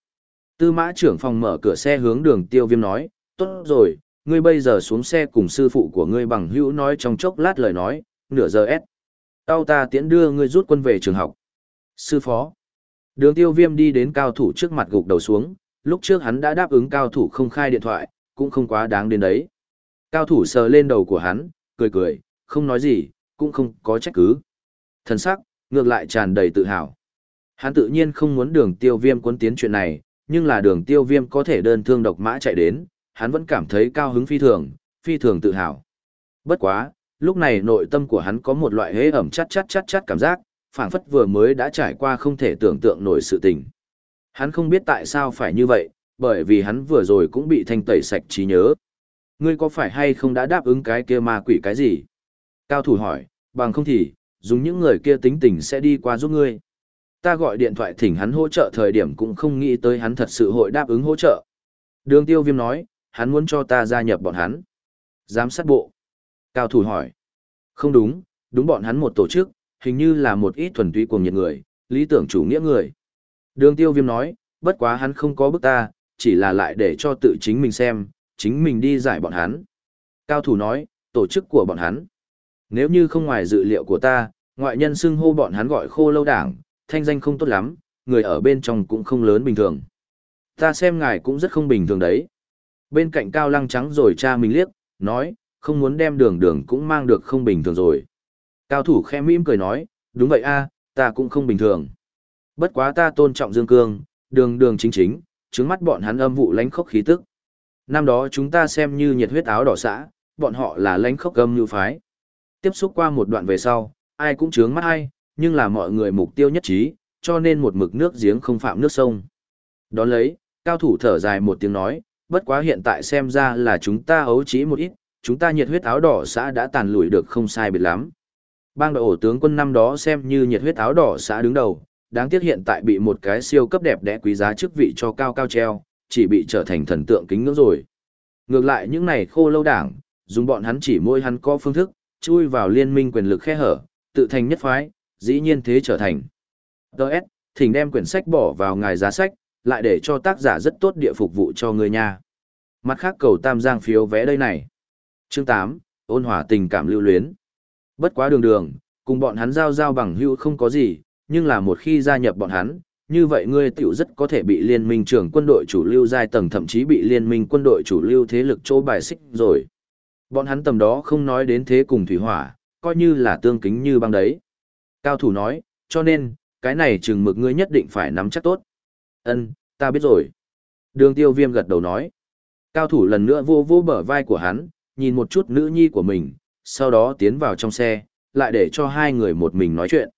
Tư mã trưởng phòng mở cửa xe hướng đường tiêu viêm nói, tốt rồi, ngươi bây giờ xuống xe cùng sư phụ của ngươi bằng hữu nói trong chốc lát lời nói, nửa giờ S. Tao ta tiễn đưa ngươi rút quân về trường học. Sư phó. Đường tiêu viêm đi đến cao thủ trước mặt gục đầu xuống, lúc trước hắn đã đáp ứng cao thủ không khai điện thoại, cũng không quá đáng đến đấy. Cao thủ sờ lên đầu của hắn, cười cười, không nói gì, cũng không có trách cứ. Thần sắc, ngược lại tràn đầy tự hào. Hắn tự nhiên không muốn đường tiêu viêm cuốn tiến chuyện này, nhưng là đường tiêu viêm có thể đơn thương độc mã chạy đến, hắn vẫn cảm thấy cao hứng phi thường, phi thường tự hào. Bất quá, lúc này nội tâm của hắn có một loại hế ẩm chát chát chát chát cảm giác, phảng phất vừa mới đã trải qua không thể tưởng tượng nổi sự tình. Hắn không biết tại sao phải như vậy, bởi vì hắn vừa rồi cũng bị thanh tẩy sạch trí nhớ. Ngươi có phải hay không đã đáp ứng cái kia ma quỷ cái gì? Cao thủ hỏi, bằng không thì, dùng những người kia tính tình sẽ đi qua giúp ngươi. Ta gọi điện thoại thỉnh hắn hỗ trợ thời điểm cũng không nghĩ tới hắn thật sự hội đáp ứng hỗ trợ. Đường tiêu viêm nói, hắn muốn cho ta gia nhập bọn hắn. Giám sát bộ. Cao thủ hỏi. Không đúng, đúng bọn hắn một tổ chức, hình như là một ít thuần túy cùng nhiệt người, lý tưởng chủ nghĩa người. Đường tiêu viêm nói, bất quá hắn không có bức ta, chỉ là lại để cho tự chính mình xem, chính mình đi giải bọn hắn. Cao thủ nói, tổ chức của bọn hắn. Nếu như không ngoài dự liệu của ta, ngoại nhân xưng hô bọn hắn gọi khô lâu đảng, thanh danh không tốt lắm, người ở bên trong cũng không lớn bình thường. Ta xem ngài cũng rất không bình thường đấy. Bên cạnh cao lăng trắng rồi cha mình liếc, nói, không muốn đem đường đường cũng mang được không bình thường rồi. Cao thủ khẽ mỉm cười nói, đúng vậy a, ta cũng không bình thường. Bất quá ta tôn trọng Dương Cương, đường đường chính chính, trứng mắt bọn hắn âm vụ lánh khốc khí tức. Năm đó chúng ta xem như nhiệt huyết áo đỏ xã, bọn họ là lánh khốc âm như phái. Tiếp xúc qua một đoạn về sau, ai cũng trướng mắt ai, nhưng là mọi người mục tiêu nhất trí, cho nên một mực nước giếng không phạm nước sông. Đón lấy, cao thủ thở dài một tiếng nói, bất quá hiện tại xem ra là chúng ta ấu trí một ít, chúng ta nhiệt huyết áo đỏ xã đã tàn lùi được không sai biệt lắm. Bang đội ổ tướng quân năm đó xem như nhiệt huyết áo đỏ xã đứng đầu, đáng tiếc hiện tại bị một cái siêu cấp đẹp đẽ quý giá chức vị cho cao cao treo, chỉ bị trở thành thần tượng kính ngưỡng rồi. Ngược lại những này khô lâu đảng, dùng bọn hắn chỉ môi hắn có phương thức, chui vào liên minh quyền lực khe hở, tự thành nhất phái, dĩ nhiên thế trở thành. Đợt, thỉnh đem quyển sách bỏ vào ngài giá sách, lại để cho tác giả rất tốt địa phục vụ cho người nhà. Mặt khác cầu tam giang phiếu vé đây này. Chương 8, ôn hòa tình cảm lưu luyến. Bất quá đường đường, cùng bọn hắn giao giao bằng hữu không có gì, nhưng là một khi gia nhập bọn hắn, như vậy ngươi tiểu rất có thể bị liên minh trưởng quân đội chủ lưu giai tầng thậm chí bị liên minh quân đội chủ lưu thế lực chỗ bài xích rồi. Bọn hắn tầm đó không nói đến thế cùng thủy hỏa, coi như là tương kính như băng đấy. Cao thủ nói, cho nên, cái này chừng mực ngươi nhất định phải nắm chắc tốt. Ân, ta biết rồi. Đường tiêu viêm gật đầu nói. Cao thủ lần nữa vô vô bờ vai của hắn, nhìn một chút nữ nhi của mình, sau đó tiến vào trong xe, lại để cho hai người một mình nói chuyện.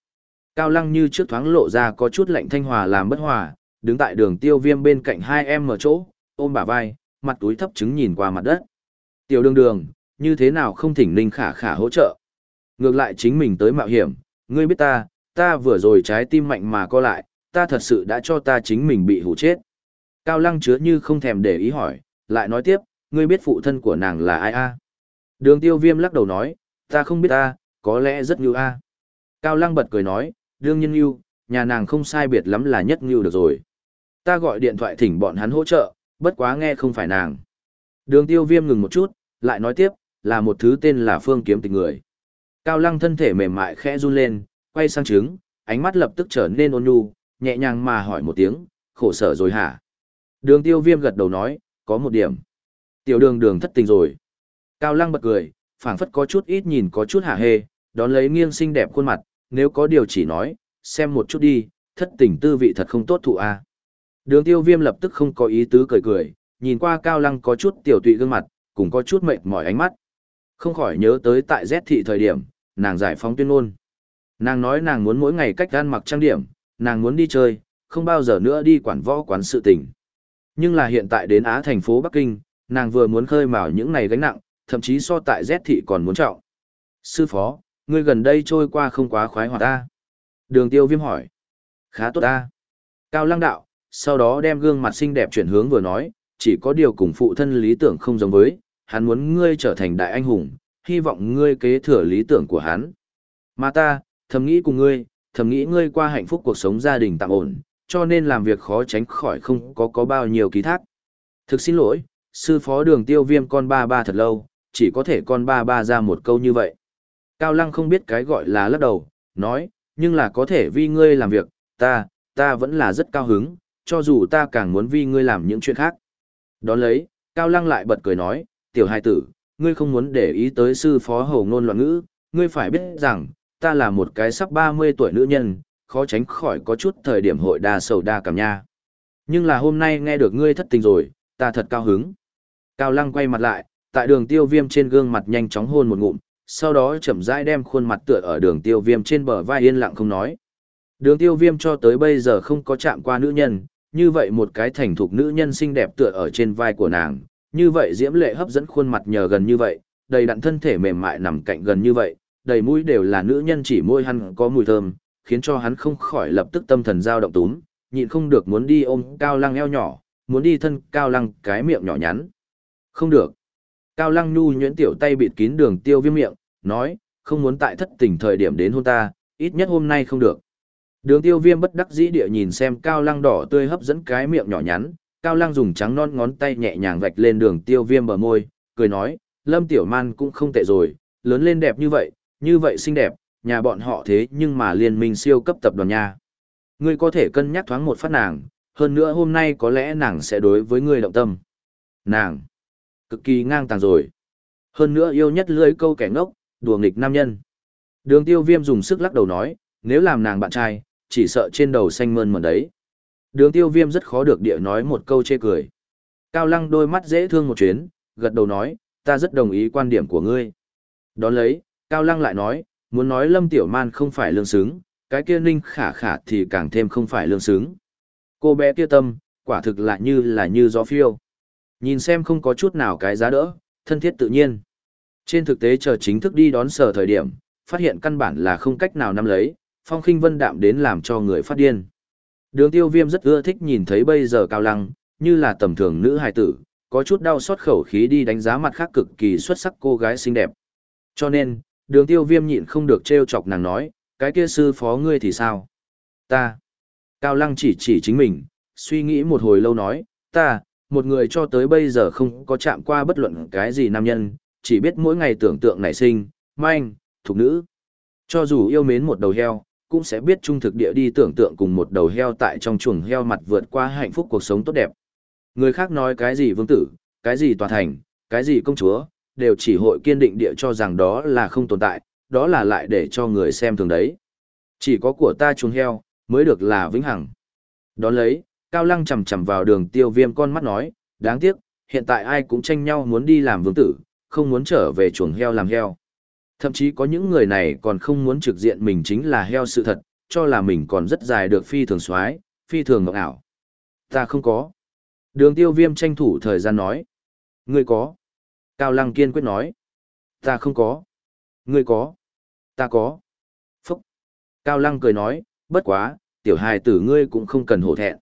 Cao lăng như trước thoáng lộ ra có chút lạnh thanh hòa làm bất hòa, đứng tại đường tiêu viêm bên cạnh hai em ở chỗ, ôm bả vai, mặt túi thấp trứng nhìn qua mặt đất. Tiểu đường đường, như thế nào không thỉnh ninh khả khả hỗ trợ. Ngược lại chính mình tới mạo hiểm, ngươi biết ta, ta vừa rồi trái tim mạnh mà co lại, ta thật sự đã cho ta chính mình bị hủ chết. Cao lăng chứa như không thèm để ý hỏi, lại nói tiếp, ngươi biết phụ thân của nàng là ai a? Đường tiêu viêm lắc đầu nói, ta không biết ta, có lẽ rất như a. Cao Lăng bật cười nói, đương nhiên như, nhà nàng không sai biệt lắm là nhất như được rồi. Ta gọi điện thoại thỉnh bọn hắn hỗ trợ, bất quá nghe không phải nàng. Đường tiêu viêm ngừng một chút, lại nói tiếp, là một thứ tên là phương kiếm tình người. Cao Lăng thân thể mềm mại khẽ run lên, quay sang trứng, ánh mắt lập tức trở nên ôn nhu, nhẹ nhàng mà hỏi một tiếng, khổ sở rồi hả? Đường tiêu viêm gật đầu nói, có một điểm. Tiểu đường đường thất tình rồi. Cao lăng bật cười, phảng phất có chút ít nhìn có chút hả hê, đón lấy nghiêng xinh đẹp khuôn mặt, nếu có điều chỉ nói, xem một chút đi, thất tình tư vị thật không tốt thụ a. Đường tiêu viêm lập tức không có ý tứ cười cười, nhìn qua cao lăng có chút tiểu tụy gương mặt, cũng có chút mệt mỏi ánh mắt. Không khỏi nhớ tới tại Z thị thời điểm, nàng giải phóng tuyên ngôn. Nàng nói nàng muốn mỗi ngày cách ăn mặc trang điểm, nàng muốn đi chơi, không bao giờ nữa đi quản võ quán sự tình. Nhưng là hiện tại đến Á thành phố Bắc Kinh, nàng vừa muốn khơi mào những này gánh nặng, thậm chí so tại Z thị còn muốn trọng. Sư phó, ngươi gần đây trôi qua không quá khoái hoạt ta. Đường tiêu viêm hỏi. Khá tốt ta. Cao lăng đạo, sau đó đem gương mặt xinh đẹp chuyển hướng vừa nói, chỉ có điều cùng phụ thân lý tưởng không giống với, hắn muốn ngươi trở thành đại anh hùng, hy vọng ngươi kế thừa lý tưởng của hắn. Mà ta, thầm nghĩ cùng ngươi, thầm nghĩ ngươi qua hạnh phúc cuộc sống gia đình tạm ổn, cho nên làm việc khó tránh khỏi không có có bao nhiêu ký thác. Thực xin lỗi, sư phó đường tiêu viêm con ba ba thật lâu, chỉ có thể con ba ba ra một câu như vậy. Cao Lăng không biết cái gọi là lắc đầu, nói, nhưng là có thể vì ngươi làm việc, ta, ta vẫn là rất cao hứng, cho dù ta càng muốn vì ngươi làm những chuyện khác. Đón lấy, Cao Lăng lại bật cười nói, tiểu hai tử, ngươi không muốn để ý tới sư phó hầu ngôn loạn ngữ, ngươi phải biết rằng, ta là một cái sắp 30 tuổi nữ nhân, khó tránh khỏi có chút thời điểm hội đa sầu đa cảm nha. Nhưng là hôm nay nghe được ngươi thất tình rồi, ta thật cao hứng. Cao Lăng quay mặt lại, tại đường tiêu viêm trên gương mặt nhanh chóng hôn một ngụm, sau đó chậm rãi đem khuôn mặt tựa ở đường tiêu viêm trên bờ vai yên lặng không nói. Đường tiêu viêm cho tới bây giờ không có chạm qua nữ nhân, như vậy một cái thành thục nữ nhân xinh đẹp tựa ở trên vai của nàng, như vậy diễm lệ hấp dẫn khuôn mặt nhờ gần như vậy, đầy đặn thân thể mềm mại nằm cạnh gần như vậy, đầy mũi đều là nữ nhân chỉ môi hắn có mùi thơm, khiến cho hắn không khỏi lập tức tâm thần dao động túm, nhịn không được muốn đi ôm cao lăng eo nhỏ, muốn đi thân cao lăng cái miệng nhỏ nhắn. Không được. Cao lăng nhu nhuyễn tiểu tay bịt kín đường tiêu viêm miệng, nói, không muốn tại thất tình thời điểm đến hôn ta, ít nhất hôm nay không được. Đường tiêu viêm bất đắc dĩ địa nhìn xem cao lăng đỏ tươi hấp dẫn cái miệng nhỏ nhắn, cao Lang dùng trắng non ngón tay nhẹ nhàng vạch lên đường tiêu viêm bờ môi, cười nói, lâm tiểu man cũng không tệ rồi, lớn lên đẹp như vậy, như vậy xinh đẹp, nhà bọn họ thế nhưng mà liên minh siêu cấp tập đoàn nha. Ngươi có thể cân nhắc thoáng một phát nàng, hơn nữa hôm nay có lẽ nàng sẽ đối với ngươi động tâm. Nàng, cực kỳ ngang tàng rồi. Hơn nữa yêu nhất lưới câu kẻ ngốc, đùa nghịch nam nhân. Đường tiêu viêm dùng sức lắc đầu nói, nếu làm nàng bạn trai, chỉ sợ trên đầu xanh mơn mởn đấy. Đường tiêu viêm rất khó được địa nói một câu chê cười. Cao lăng đôi mắt dễ thương một chuyến, gật đầu nói, ta rất đồng ý quan điểm của ngươi. Đón lấy, Cao lăng lại nói, muốn nói lâm tiểu man không phải lương xứng, cái kia ninh khả khả thì càng thêm không phải lương xứng. Cô bé kia tâm, quả thực lại như là như gió phiêu. Nhìn xem không có chút nào cái giá đỡ, thân thiết tự nhiên. Trên thực tế chờ chính thức đi đón sở thời điểm, phát hiện căn bản là không cách nào nắm lấy, phong khinh vân đạm đến làm cho người phát điên. Đường tiêu viêm rất ưa thích nhìn thấy bây giờ cao lăng, như là tầm thường nữ hài tử, có chút đau xót khẩu khí đi đánh giá mặt khác cực kỳ xuất sắc cô gái xinh đẹp. Cho nên, đường tiêu viêm nhịn không được trêu chọc nàng nói, cái kia sư phó ngươi thì sao? Ta. Cao lăng chỉ chỉ chính mình, suy nghĩ một hồi lâu nói, ta, một người cho tới bây giờ không có chạm qua bất luận cái gì nam nhân, chỉ biết mỗi ngày tưởng tượng nảy sinh, manh, thục nữ. Cho dù yêu mến một đầu heo, cũng sẽ biết trung thực địa đi tưởng tượng cùng một đầu heo tại trong chuồng heo mặt vượt qua hạnh phúc cuộc sống tốt đẹp. Người khác nói cái gì vương tử, cái gì tòa thành, cái gì công chúa, đều chỉ hội kiên định địa cho rằng đó là không tồn tại, đó là lại để cho người xem thường đấy. Chỉ có của ta chuồng heo, mới được là vĩnh hằng. Đón lấy, Cao Lăng chầm chầm vào đường tiêu viêm con mắt nói, đáng tiếc, hiện tại ai cũng tranh nhau muốn đi làm vương tử, không muốn trở về chuồng heo làm heo. Thậm chí có những người này còn không muốn trực diện mình chính là heo sự thật, cho là mình còn rất dài được phi thường xoái, phi thường ngọc ảo. Ta không có. Đường tiêu viêm tranh thủ thời gian nói. Ngươi có. Cao Lăng kiên quyết nói. Ta không có. Ngươi có. Ta có. Phúc. Cao Lăng cười nói, bất quá, tiểu hài tử ngươi cũng không cần hổ thẹn.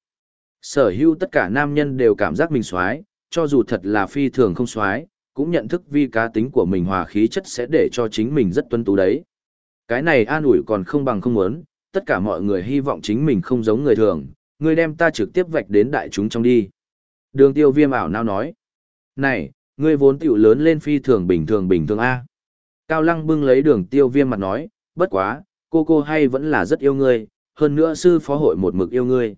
Sở hữu tất cả nam nhân đều cảm giác mình xoái, cho dù thật là phi thường không xoái, cũng nhận thức vi cá tính của mình hòa khí chất sẽ để cho chính mình rất tuân tú đấy. Cái này an ủi còn không bằng không muốn, tất cả mọi người hy vọng chính mình không giống người thường, người đem ta trực tiếp vạch đến đại chúng trong đi. Đường tiêu viêm ảo nào nói. Này, ngươi vốn tiểu lớn lên phi thường bình thường bình thường A. Cao lăng bưng lấy đường tiêu viêm mặt nói, bất quá, cô cô hay vẫn là rất yêu ngươi, hơn nữa sư phó hội một mực yêu ngươi.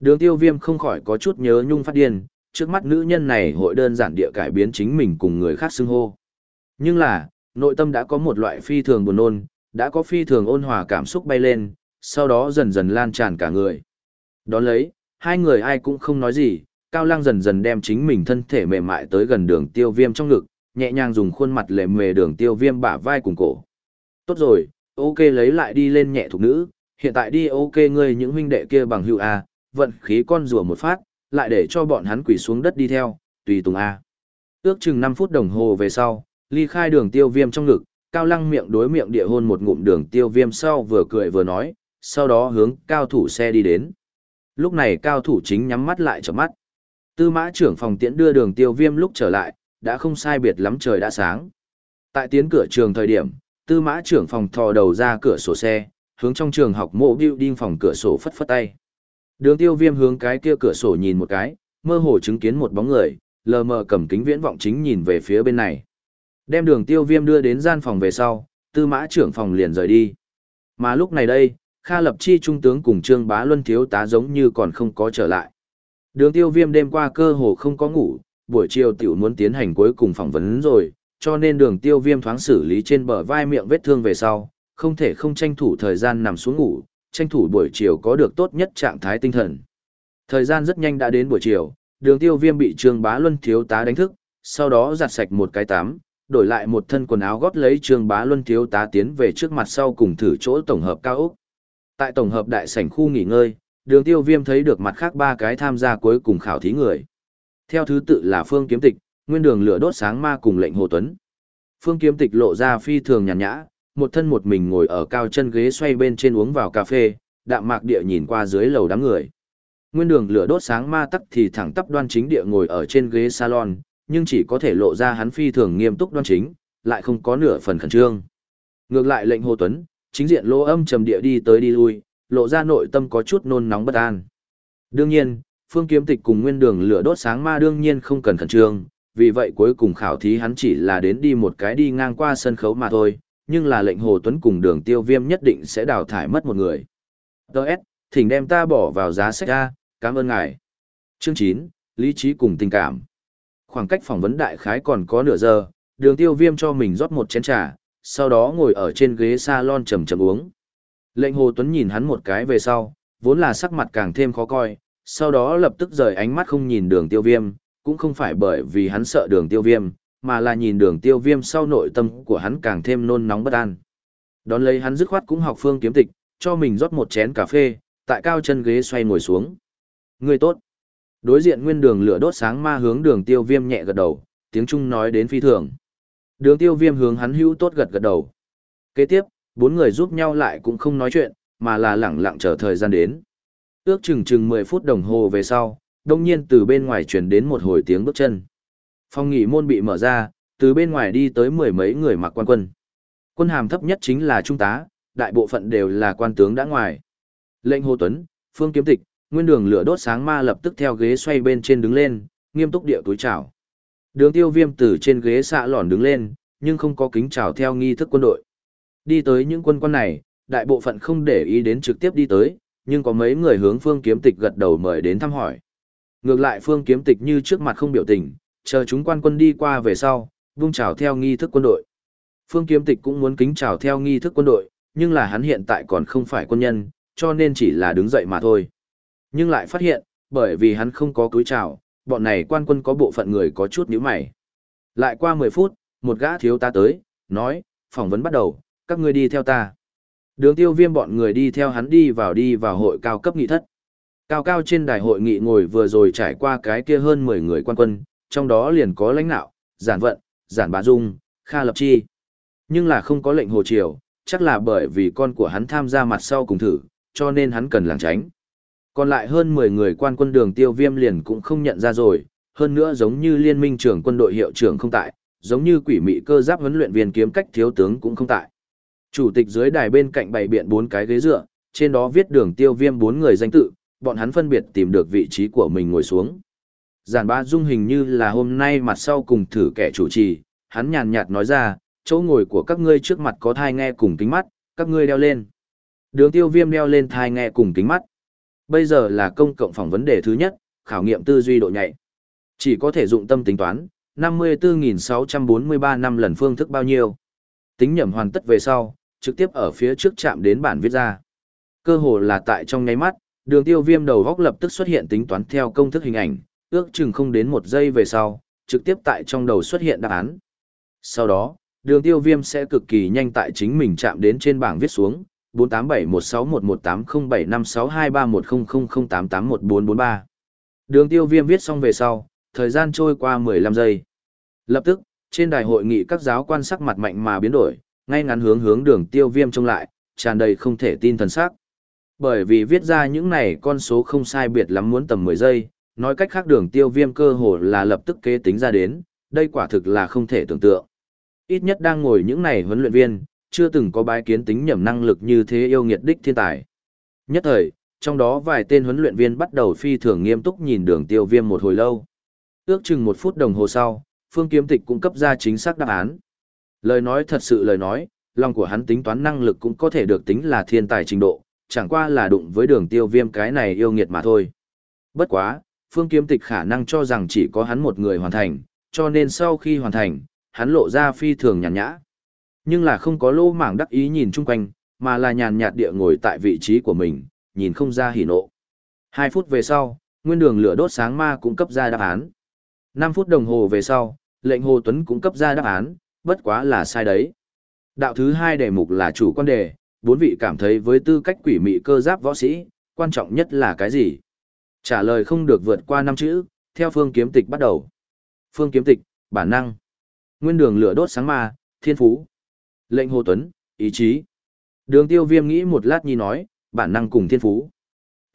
Đường tiêu viêm không khỏi có chút nhớ nhung phát điên, trước mắt nữ nhân này hội đơn giản địa cải biến chính mình cùng người khác xưng hô. Nhưng là, nội tâm đã có một loại phi thường buồn nôn, đã có phi thường ôn hòa cảm xúc bay lên, sau đó dần dần lan tràn cả người. Đón lấy, hai người ai cũng không nói gì, Cao Lăng dần dần đem chính mình thân thể mềm mại tới gần đường tiêu viêm trong ngực, nhẹ nhàng dùng khuôn mặt lệ mề đường tiêu viêm bả vai cùng cổ. Tốt rồi, ok lấy lại đi lên nhẹ thục nữ, hiện tại đi ok ngươi những huynh đệ kia bằng hữu A, vận khí con rùa một phát, lại để cho bọn hắn quỳ xuống đất đi theo, tùy tùng A. Ước chừng 5 phút đồng hồ về sau, ly khai đường tiêu viêm trong ngực, cao lăng miệng đối miệng địa hôn một ngụm đường tiêu viêm sau vừa cười vừa nói, sau đó hướng cao thủ xe đi đến. Lúc này cao thủ chính nhắm mắt lại chợp mắt. Tư mã trưởng phòng tiễn đưa đường tiêu viêm lúc trở lại, đã không sai biệt lắm trời đã sáng. Tại tiến cửa trường thời điểm, tư mã trưởng phòng thò đầu ra cửa sổ xe, hướng trong trường học mộ building phòng cửa sổ phất phất tay. Đường tiêu viêm hướng cái kia cửa sổ nhìn một cái, mơ hồ chứng kiến một bóng người, lờ mờ cầm kính viễn vọng chính nhìn về phía bên này. Đem đường tiêu viêm đưa đến gian phòng về sau, tư mã trưởng phòng liền rời đi. Mà lúc này đây, Kha Lập Chi trung tướng cùng Trương Bá Luân thiếu tá giống như còn không có trở lại. Đường tiêu viêm đêm qua cơ hồ không có ngủ, buổi chiều tiểu muốn tiến hành cuối cùng phỏng vấn rồi, cho nên đường tiêu viêm thoáng xử lý trên bờ vai miệng vết thương về sau, không thể không tranh thủ thời gian nằm xuống ngủ, tranh thủ buổi chiều có được tốt nhất trạng thái tinh thần. Thời gian rất nhanh đã đến buổi chiều, đường tiêu viêm bị Trương Bá Luân thiếu tá đánh thức, sau đó giặt sạch một cái tắm, đổi lại một thân quần áo gót lấy Trương Bá Luân thiếu tá tiến về trước mặt sau cùng thử chỗ tổng hợp cao Úc. Tại tổng hợp đại sảnh khu nghỉ ngơi, đường tiêu viêm thấy được mặt khác ba cái tham gia cuối cùng khảo thí người. Theo thứ tự là Phương Kiếm Tịch, Nguyên Đường Lửa Đốt Sáng Ma cùng lệnh Hồ Tuấn. Phương Kiếm Tịch lộ ra phi thường nhàn nhã, một thân một mình ngồi ở cao chân ghế xoay bên trên uống vào cà phê, đạm mạc địa nhìn qua dưới lầu đám người. Nguyên Đường Lửa Đốt Sáng Ma tắc thì thẳng tắp đoan chính địa ngồi ở trên ghế salon, nhưng chỉ có thể lộ ra hắn phi thường nghiêm túc đoan chính, lại không có nửa phần khẩn trương. Ngược lại lệnh Hồ Tuấn, chính diện lỗ âm trầm địa đi tới đi lui, lộ ra nội tâm có chút nôn nóng bất an. Đương nhiên, phương kiếm tịch cùng nguyên đường lửa đốt sáng ma đương nhiên không cần khẩn trương, vì vậy cuối cùng khảo thí hắn chỉ là đến đi một cái đi ngang qua sân khấu mà thôi, nhưng là lệnh Hồ Tuấn cùng đường tiêu viêm nhất định sẽ đào thải mất một người. Đợt, thỉnh đem ta bỏ vào giá sách A, cảm ơn ngài. Chương 9, Lý trí cùng tình cảm. Khoảng cách phỏng vấn đại khái còn có nửa giờ, đường tiêu viêm cho mình rót một chén trà, sau đó ngồi ở trên ghế salon chầm chầm uống. Lệnh Hồ Tuấn nhìn hắn một cái về sau, vốn là sắc mặt càng thêm khó coi, sau đó lập tức rời ánh mắt không nhìn đường tiêu viêm, cũng không phải bởi vì hắn sợ đường tiêu viêm, mà là nhìn đường tiêu viêm sau nội tâm của hắn càng thêm nôn nóng bất an. Đón lấy hắn dứt khoát cũng học phương kiếm tịch, cho mình rót một chén cà phê, tại cao chân ghế xoay ngồi xuống. Người tốt. Đối diện nguyên đường lửa đốt sáng ma hướng đường tiêu viêm nhẹ gật đầu, tiếng Trung nói đến phi thường. Đường tiêu viêm hướng hắn hữu tốt gật gật đầu. Kế tiếp, bốn người giúp nhau lại cũng không nói chuyện, mà là lẳng lặng chờ thời gian đến. Ước chừng chừng 10 phút đồng hồ về sau, đông nhiên từ bên ngoài truyền đến một hồi tiếng bước chân. Phòng nghỉ môn bị mở ra, từ bên ngoài đi tới mười mấy người mặc quan quân. Quân hàm thấp nhất chính là trung tá, đại bộ phận đều là quan tướng đã ngoài. Lệnh Hồ Tuấn, Phương Kiếm Tịch, nguyên đường lửa đốt sáng ma lập tức theo ghế xoay bên trên đứng lên, nghiêm túc địa túi chào. Đường tiêu viêm từ trên ghế xạ lòn đứng lên, nhưng không có kính chào theo nghi thức quân đội. Đi tới những quân quân này, đại bộ phận không để ý đến trực tiếp đi tới, nhưng có mấy người hướng phương kiếm tịch gật đầu mời đến thăm hỏi. Ngược lại phương kiếm tịch như trước mặt không biểu tình, chờ chúng quan quân đi qua về sau, vung chào theo nghi thức quân đội. Phương kiếm tịch cũng muốn kính chào theo nghi thức quân đội, nhưng là hắn hiện tại còn không phải quân nhân, cho nên chỉ là đứng dậy mà thôi. Nhưng lại phát hiện, bởi vì hắn không có cúi chào, bọn này quan quân có bộ phận người có chút nhíu mày. Lại qua 10 phút, một gã thiếu ta tới, nói, phỏng vấn bắt đầu, các ngươi đi theo ta. Đường tiêu viêm bọn người đi theo hắn đi vào đi vào hội cao cấp nghị thất. Cao cao trên đài hội nghị ngồi vừa rồi trải qua cái kia hơn 10 người quan quân, trong đó liền có lãnh đạo, giản vận, giản bá dung, kha lập chi. Nhưng là không có lệnh hồ triều, chắc là bởi vì con của hắn tham gia mặt sau cùng thử, cho nên hắn cần làng tránh. Còn lại hơn 10 người quan quân đường tiêu viêm liền cũng không nhận ra rồi, hơn nữa giống như liên minh trưởng quân đội hiệu trưởng không tại, giống như quỷ mị cơ giáp huấn luyện viên kiếm cách thiếu tướng cũng không tại. Chủ tịch dưới đài bên cạnh bày biện bốn cái ghế dựa, trên đó viết đường tiêu viêm bốn người danh tự, bọn hắn phân biệt tìm được vị trí của mình ngồi xuống. Giản bá dung hình như là hôm nay mặt sau cùng thử kẻ chủ trì, hắn nhàn nhạt nói ra, chỗ ngồi của các ngươi trước mặt có thai nghe cùng kính mắt, các ngươi đeo lên. Đường tiêu viêm đeo lên thai nghe cùng kính mắt. Bây giờ là công cộng phỏng vấn đề thứ nhất, khảo nghiệm tư duy độ nhạy. Chỉ có thể dụng tâm tính toán, 54.643 năm lần phương thức bao nhiêu. Tính nhẩm hoàn tất về sau, trực tiếp ở phía trước chạm đến bản viết ra. Cơ hồ là tại trong nháy mắt, đường tiêu viêm đầu góc lập tức xuất hiện tính toán theo công thức hình ảnh, ước chừng không đến một giây về sau, trực tiếp tại trong đầu xuất hiện đáp án. Sau đó, đường tiêu viêm sẽ cực kỳ nhanh tại chính mình chạm đến trên bảng viết xuống, 487161807562310008814443. Đường tiêu viêm viết xong về sau, thời gian trôi qua 15 giây. Lập tức, trên đài hội nghị các giáo quan sắc mặt mạnh mà biến đổi, ngay ngắn hướng hướng đường tiêu viêm trông lại, tràn đầy không thể tin thần sắc. Bởi vì viết ra những này con số không sai biệt lắm muốn tầm 10 giây, nói cách khác đường tiêu viêm cơ hồ là lập tức kế tính ra đến, đây quả thực là không thể tưởng tượng. Ít nhất đang ngồi những này huấn luyện viên, chưa từng có bái kiến tính nhầm năng lực như thế yêu nghiệt đích thiên tài. Nhất thời, trong đó vài tên huấn luyện viên bắt đầu phi thường nghiêm túc nhìn đường tiêu viêm một hồi lâu. Ước chừng một phút đồng hồ sau, Phương Kiếm Tịch cũng cấp ra chính xác đáp án. Lời nói thật sự lời nói, lòng của hắn tính toán năng lực cũng có thể được tính là thiên tài trình độ, chẳng qua là đụng với đường tiêu viêm cái này yêu nghiệt mà thôi. Bất quá, Phương Kiếm Tịch khả năng cho rằng chỉ có hắn một người hoàn thành, cho nên sau khi hoàn thành, hắn lộ ra phi thường nhàn nhã. Nhưng là không có lô mảng đắc ý nhìn chung quanh, mà là nhàn nhạt địa ngồi tại vị trí của mình, nhìn không ra hỉ nộ. Hai phút về sau, nguyên đường lửa đốt sáng ma cũng cấp ra đáp án. Năm phút đồng hồ về sau, lệnh Hồ Tuấn cũng cấp ra đáp án, bất quá là sai đấy. Đạo thứ hai đề mục là chủ quan đề, bốn vị cảm thấy với tư cách quỷ mị cơ giáp võ sĩ, quan trọng nhất là cái gì? Trả lời không được vượt qua năm chữ, theo phương kiếm tịch bắt đầu. Phương kiếm tịch, bản năng. Nguyên đường lửa đốt sáng ma, thiên phú. Lệnh Hồ Tuấn, ý chí. Đường tiêu viêm nghĩ một lát nhi nói, bản năng cùng thiên phú.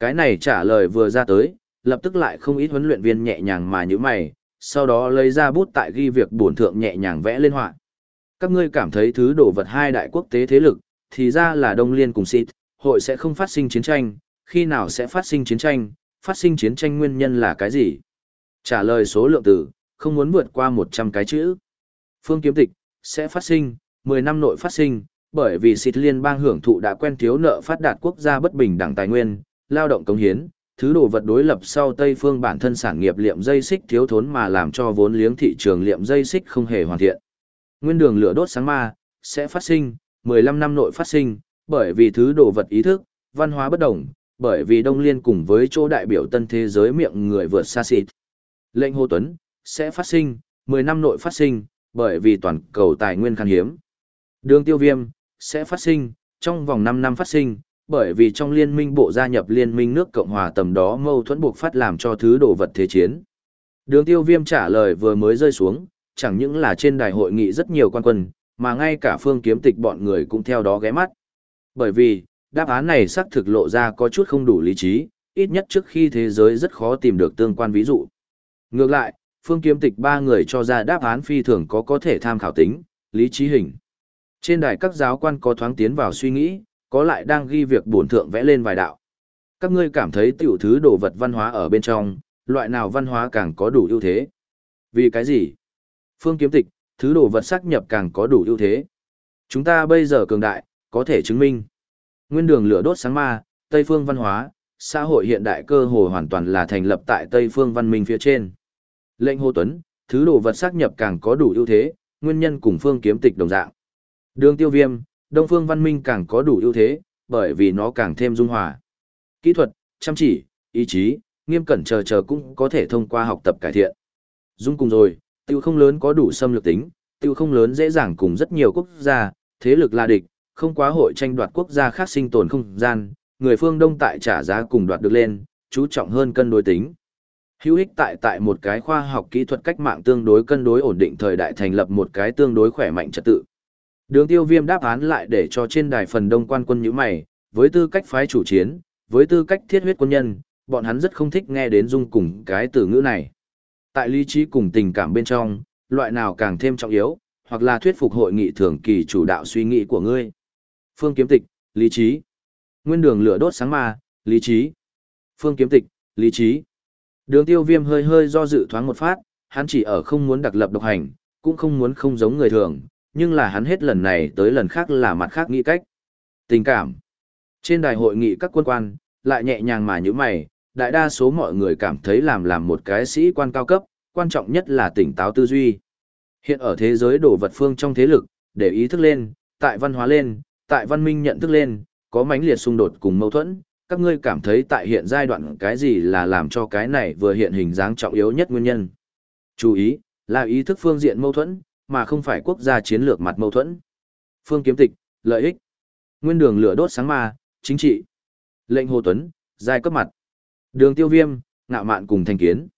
Cái này trả lời vừa ra tới, lập tức lại không ít huấn luyện viên nhẹ nhàng mà như mày, sau đó lấy ra bút tại ghi việc bổn thượng nhẹ nhàng vẽ lên họa. Các ngươi cảm thấy thứ đồ vật hai đại quốc tế thế lực, thì ra là Đông Liên cùng Xịt, hội sẽ không phát sinh chiến tranh, khi nào sẽ phát sinh chiến tranh, phát sinh chiến tranh nguyên nhân là cái gì? Trả lời số lượng từ, không muốn vượt qua 100 cái chữ. Phương kiếm tịch, sẽ phát sinh, 10 năm nội phát sinh, bởi vì xịt liên bang hưởng thụ đã quen thiếu nợ phát đạt quốc gia bất bình đẳng tài nguyên, lao động công hiến, thứ đồ vật đối lập sau Tây phương bản thân sản nghiệp liệm dây xích thiếu thốn mà làm cho vốn liếng thị trường liệm dây xích không hề hoàn thiện. Nguyên đường lửa đốt sáng ma, sẽ phát sinh, 15 năm nội phát sinh, bởi vì thứ đồ vật ý thức, văn hóa bất đồng, bởi vì Đông Liên cùng với chỗ đại biểu tân thế giới miệng người vượt xa xịt. Lệnh Hồ Tuấn, sẽ phát sinh, 10 năm nội phát sinh, bởi vì toàn cầu tài nguyên khan hiếm. Đường tiêu viêm, sẽ phát sinh, trong vòng 5 năm phát sinh, bởi vì trong liên minh bộ gia nhập liên minh nước Cộng hòa tầm đó mâu thuẫn buộc phát làm cho thứ đồ vật thế chiến. Đường tiêu viêm trả lời vừa mới rơi xuống, chẳng những là trên đài hội nghị rất nhiều quan quân, mà ngay cả phương kiếm tịch bọn người cũng theo đó ghé mắt. Bởi vì, đáp án này xác thực lộ ra có chút không đủ lý trí, ít nhất trước khi thế giới rất khó tìm được tương quan ví dụ. Ngược lại, phương kiếm tịch ba người cho ra đáp án phi thường có có thể tham khảo tính, lý trí hình. Trên đài các giáo quan có thoáng tiến vào suy nghĩ, có lại đang ghi việc bổn thượng vẽ lên vài đạo. Các ngươi cảm thấy tiểu thứ đồ vật văn hóa ở bên trong, loại nào văn hóa càng có đủ ưu thế? Vì cái gì? Phương kiếm tịch, thứ đồ vật xác nhập càng có đủ ưu thế. Chúng ta bây giờ cường đại, có thể chứng minh. Nguyên đường lửa đốt sáng ma, Tây phương văn hóa, xã hội hiện đại cơ hồ hoàn toàn là thành lập tại Tây phương văn minh phía trên. Lệnh Hồ Tuấn, thứ đồ vật xác nhập càng có đủ ưu thế, nguyên nhân cùng phương kiếm tịch đồng dạng. Đường tiêu viêm, Đông phương văn minh càng có đủ ưu thế, bởi vì nó càng thêm dung hòa. Kỹ thuật, chăm chỉ, ý chí, nghiêm cẩn chờ chờ cũng có thể thông qua học tập cải thiện. Dung cùng rồi, tiêu không lớn có đủ xâm lược tính, tiêu không lớn dễ dàng cùng rất nhiều quốc gia, thế lực là địch, không quá hội tranh đoạt quốc gia khác sinh tồn không gian, người phương Đông tại trả giá cùng đoạt được lên, chú trọng hơn cân đối tính. Hữu ích tại tại một cái khoa học kỹ thuật cách mạng tương đối cân đối ổn định thời đại thành lập một cái tương đối khỏe mạnh trật tự. Đường tiêu viêm đáp án lại để cho trên đài phần đông quan quân như mày, với tư cách phái chủ chiến, với tư cách thiết huyết quân nhân, bọn hắn rất không thích nghe đến dung cùng cái từ ngữ này. Tại lý trí cùng tình cảm bên trong, loại nào càng thêm trọng yếu, hoặc là thuyết phục hội nghị thường kỳ chủ đạo suy nghĩ của ngươi. Phương kiếm tịch, lý trí. Nguyên đường lửa đốt sáng ma, lý trí. Phương kiếm tịch, lý trí. Đường tiêu viêm hơi hơi do dự thoáng một phát, hắn chỉ ở không muốn đặc lập độc hành, cũng không muốn không giống người thường, nhưng là hắn hết lần này tới lần khác là mặt khác nghĩ cách. Tình cảm. Trên đài hội nghị các quân quan, lại nhẹ nhàng mà nhữ mày, đại đa số mọi người cảm thấy làm làm một cái sĩ quan cao cấp, quan trọng nhất là tỉnh táo tư duy. Hiện ở thế giới đồ vật phương trong thế lực, để ý thức lên, tại văn hóa lên, tại văn minh nhận thức lên, có mãnh liệt xung đột cùng mâu thuẫn, các ngươi cảm thấy tại hiện giai đoạn cái gì là làm cho cái này vừa hiện hình dáng trọng yếu nhất nguyên nhân. Chú ý, là ý thức phương diện mâu thuẫn, mà không phải quốc gia chiến lược mặt mâu thuẫn. Phương kiếm tịch, lợi ích, nguyên đường lửa đốt sáng ma, chính trị, lệnh hồ tuấn, giai cấp mặt, đường tiêu viêm, ngạo mạn cùng thành kiến.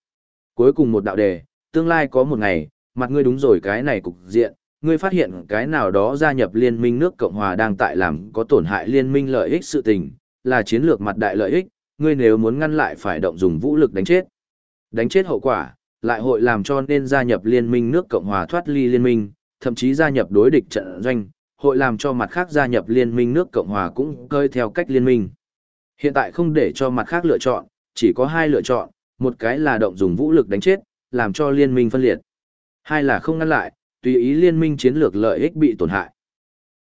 Cuối cùng một đạo đề, tương lai có một ngày, mặt ngươi đúng rồi cái này cục diện, ngươi phát hiện cái nào đó gia nhập liên minh nước Cộng Hòa đang tại làm có tổn hại liên minh lợi ích sự tình, là chiến lược mặt đại lợi ích, ngươi nếu muốn ngăn lại phải động dùng vũ lực đánh chết. Đánh chết hậu quả, lại hội làm cho nên gia nhập liên minh nước Cộng Hòa thoát ly liên minh, thậm chí gia nhập đối địch trận doanh, hội làm cho mặt khác gia nhập liên minh nước Cộng Hòa cũng cơi theo cách liên minh. Hiện tại không để cho mặt khác lựa chọn, chỉ có hai lựa chọn, một cái là động dùng vũ lực đánh chết, làm cho liên minh phân liệt. Hai là không ngăn lại, tùy ý liên minh chiến lược lợi ích bị tổn hại.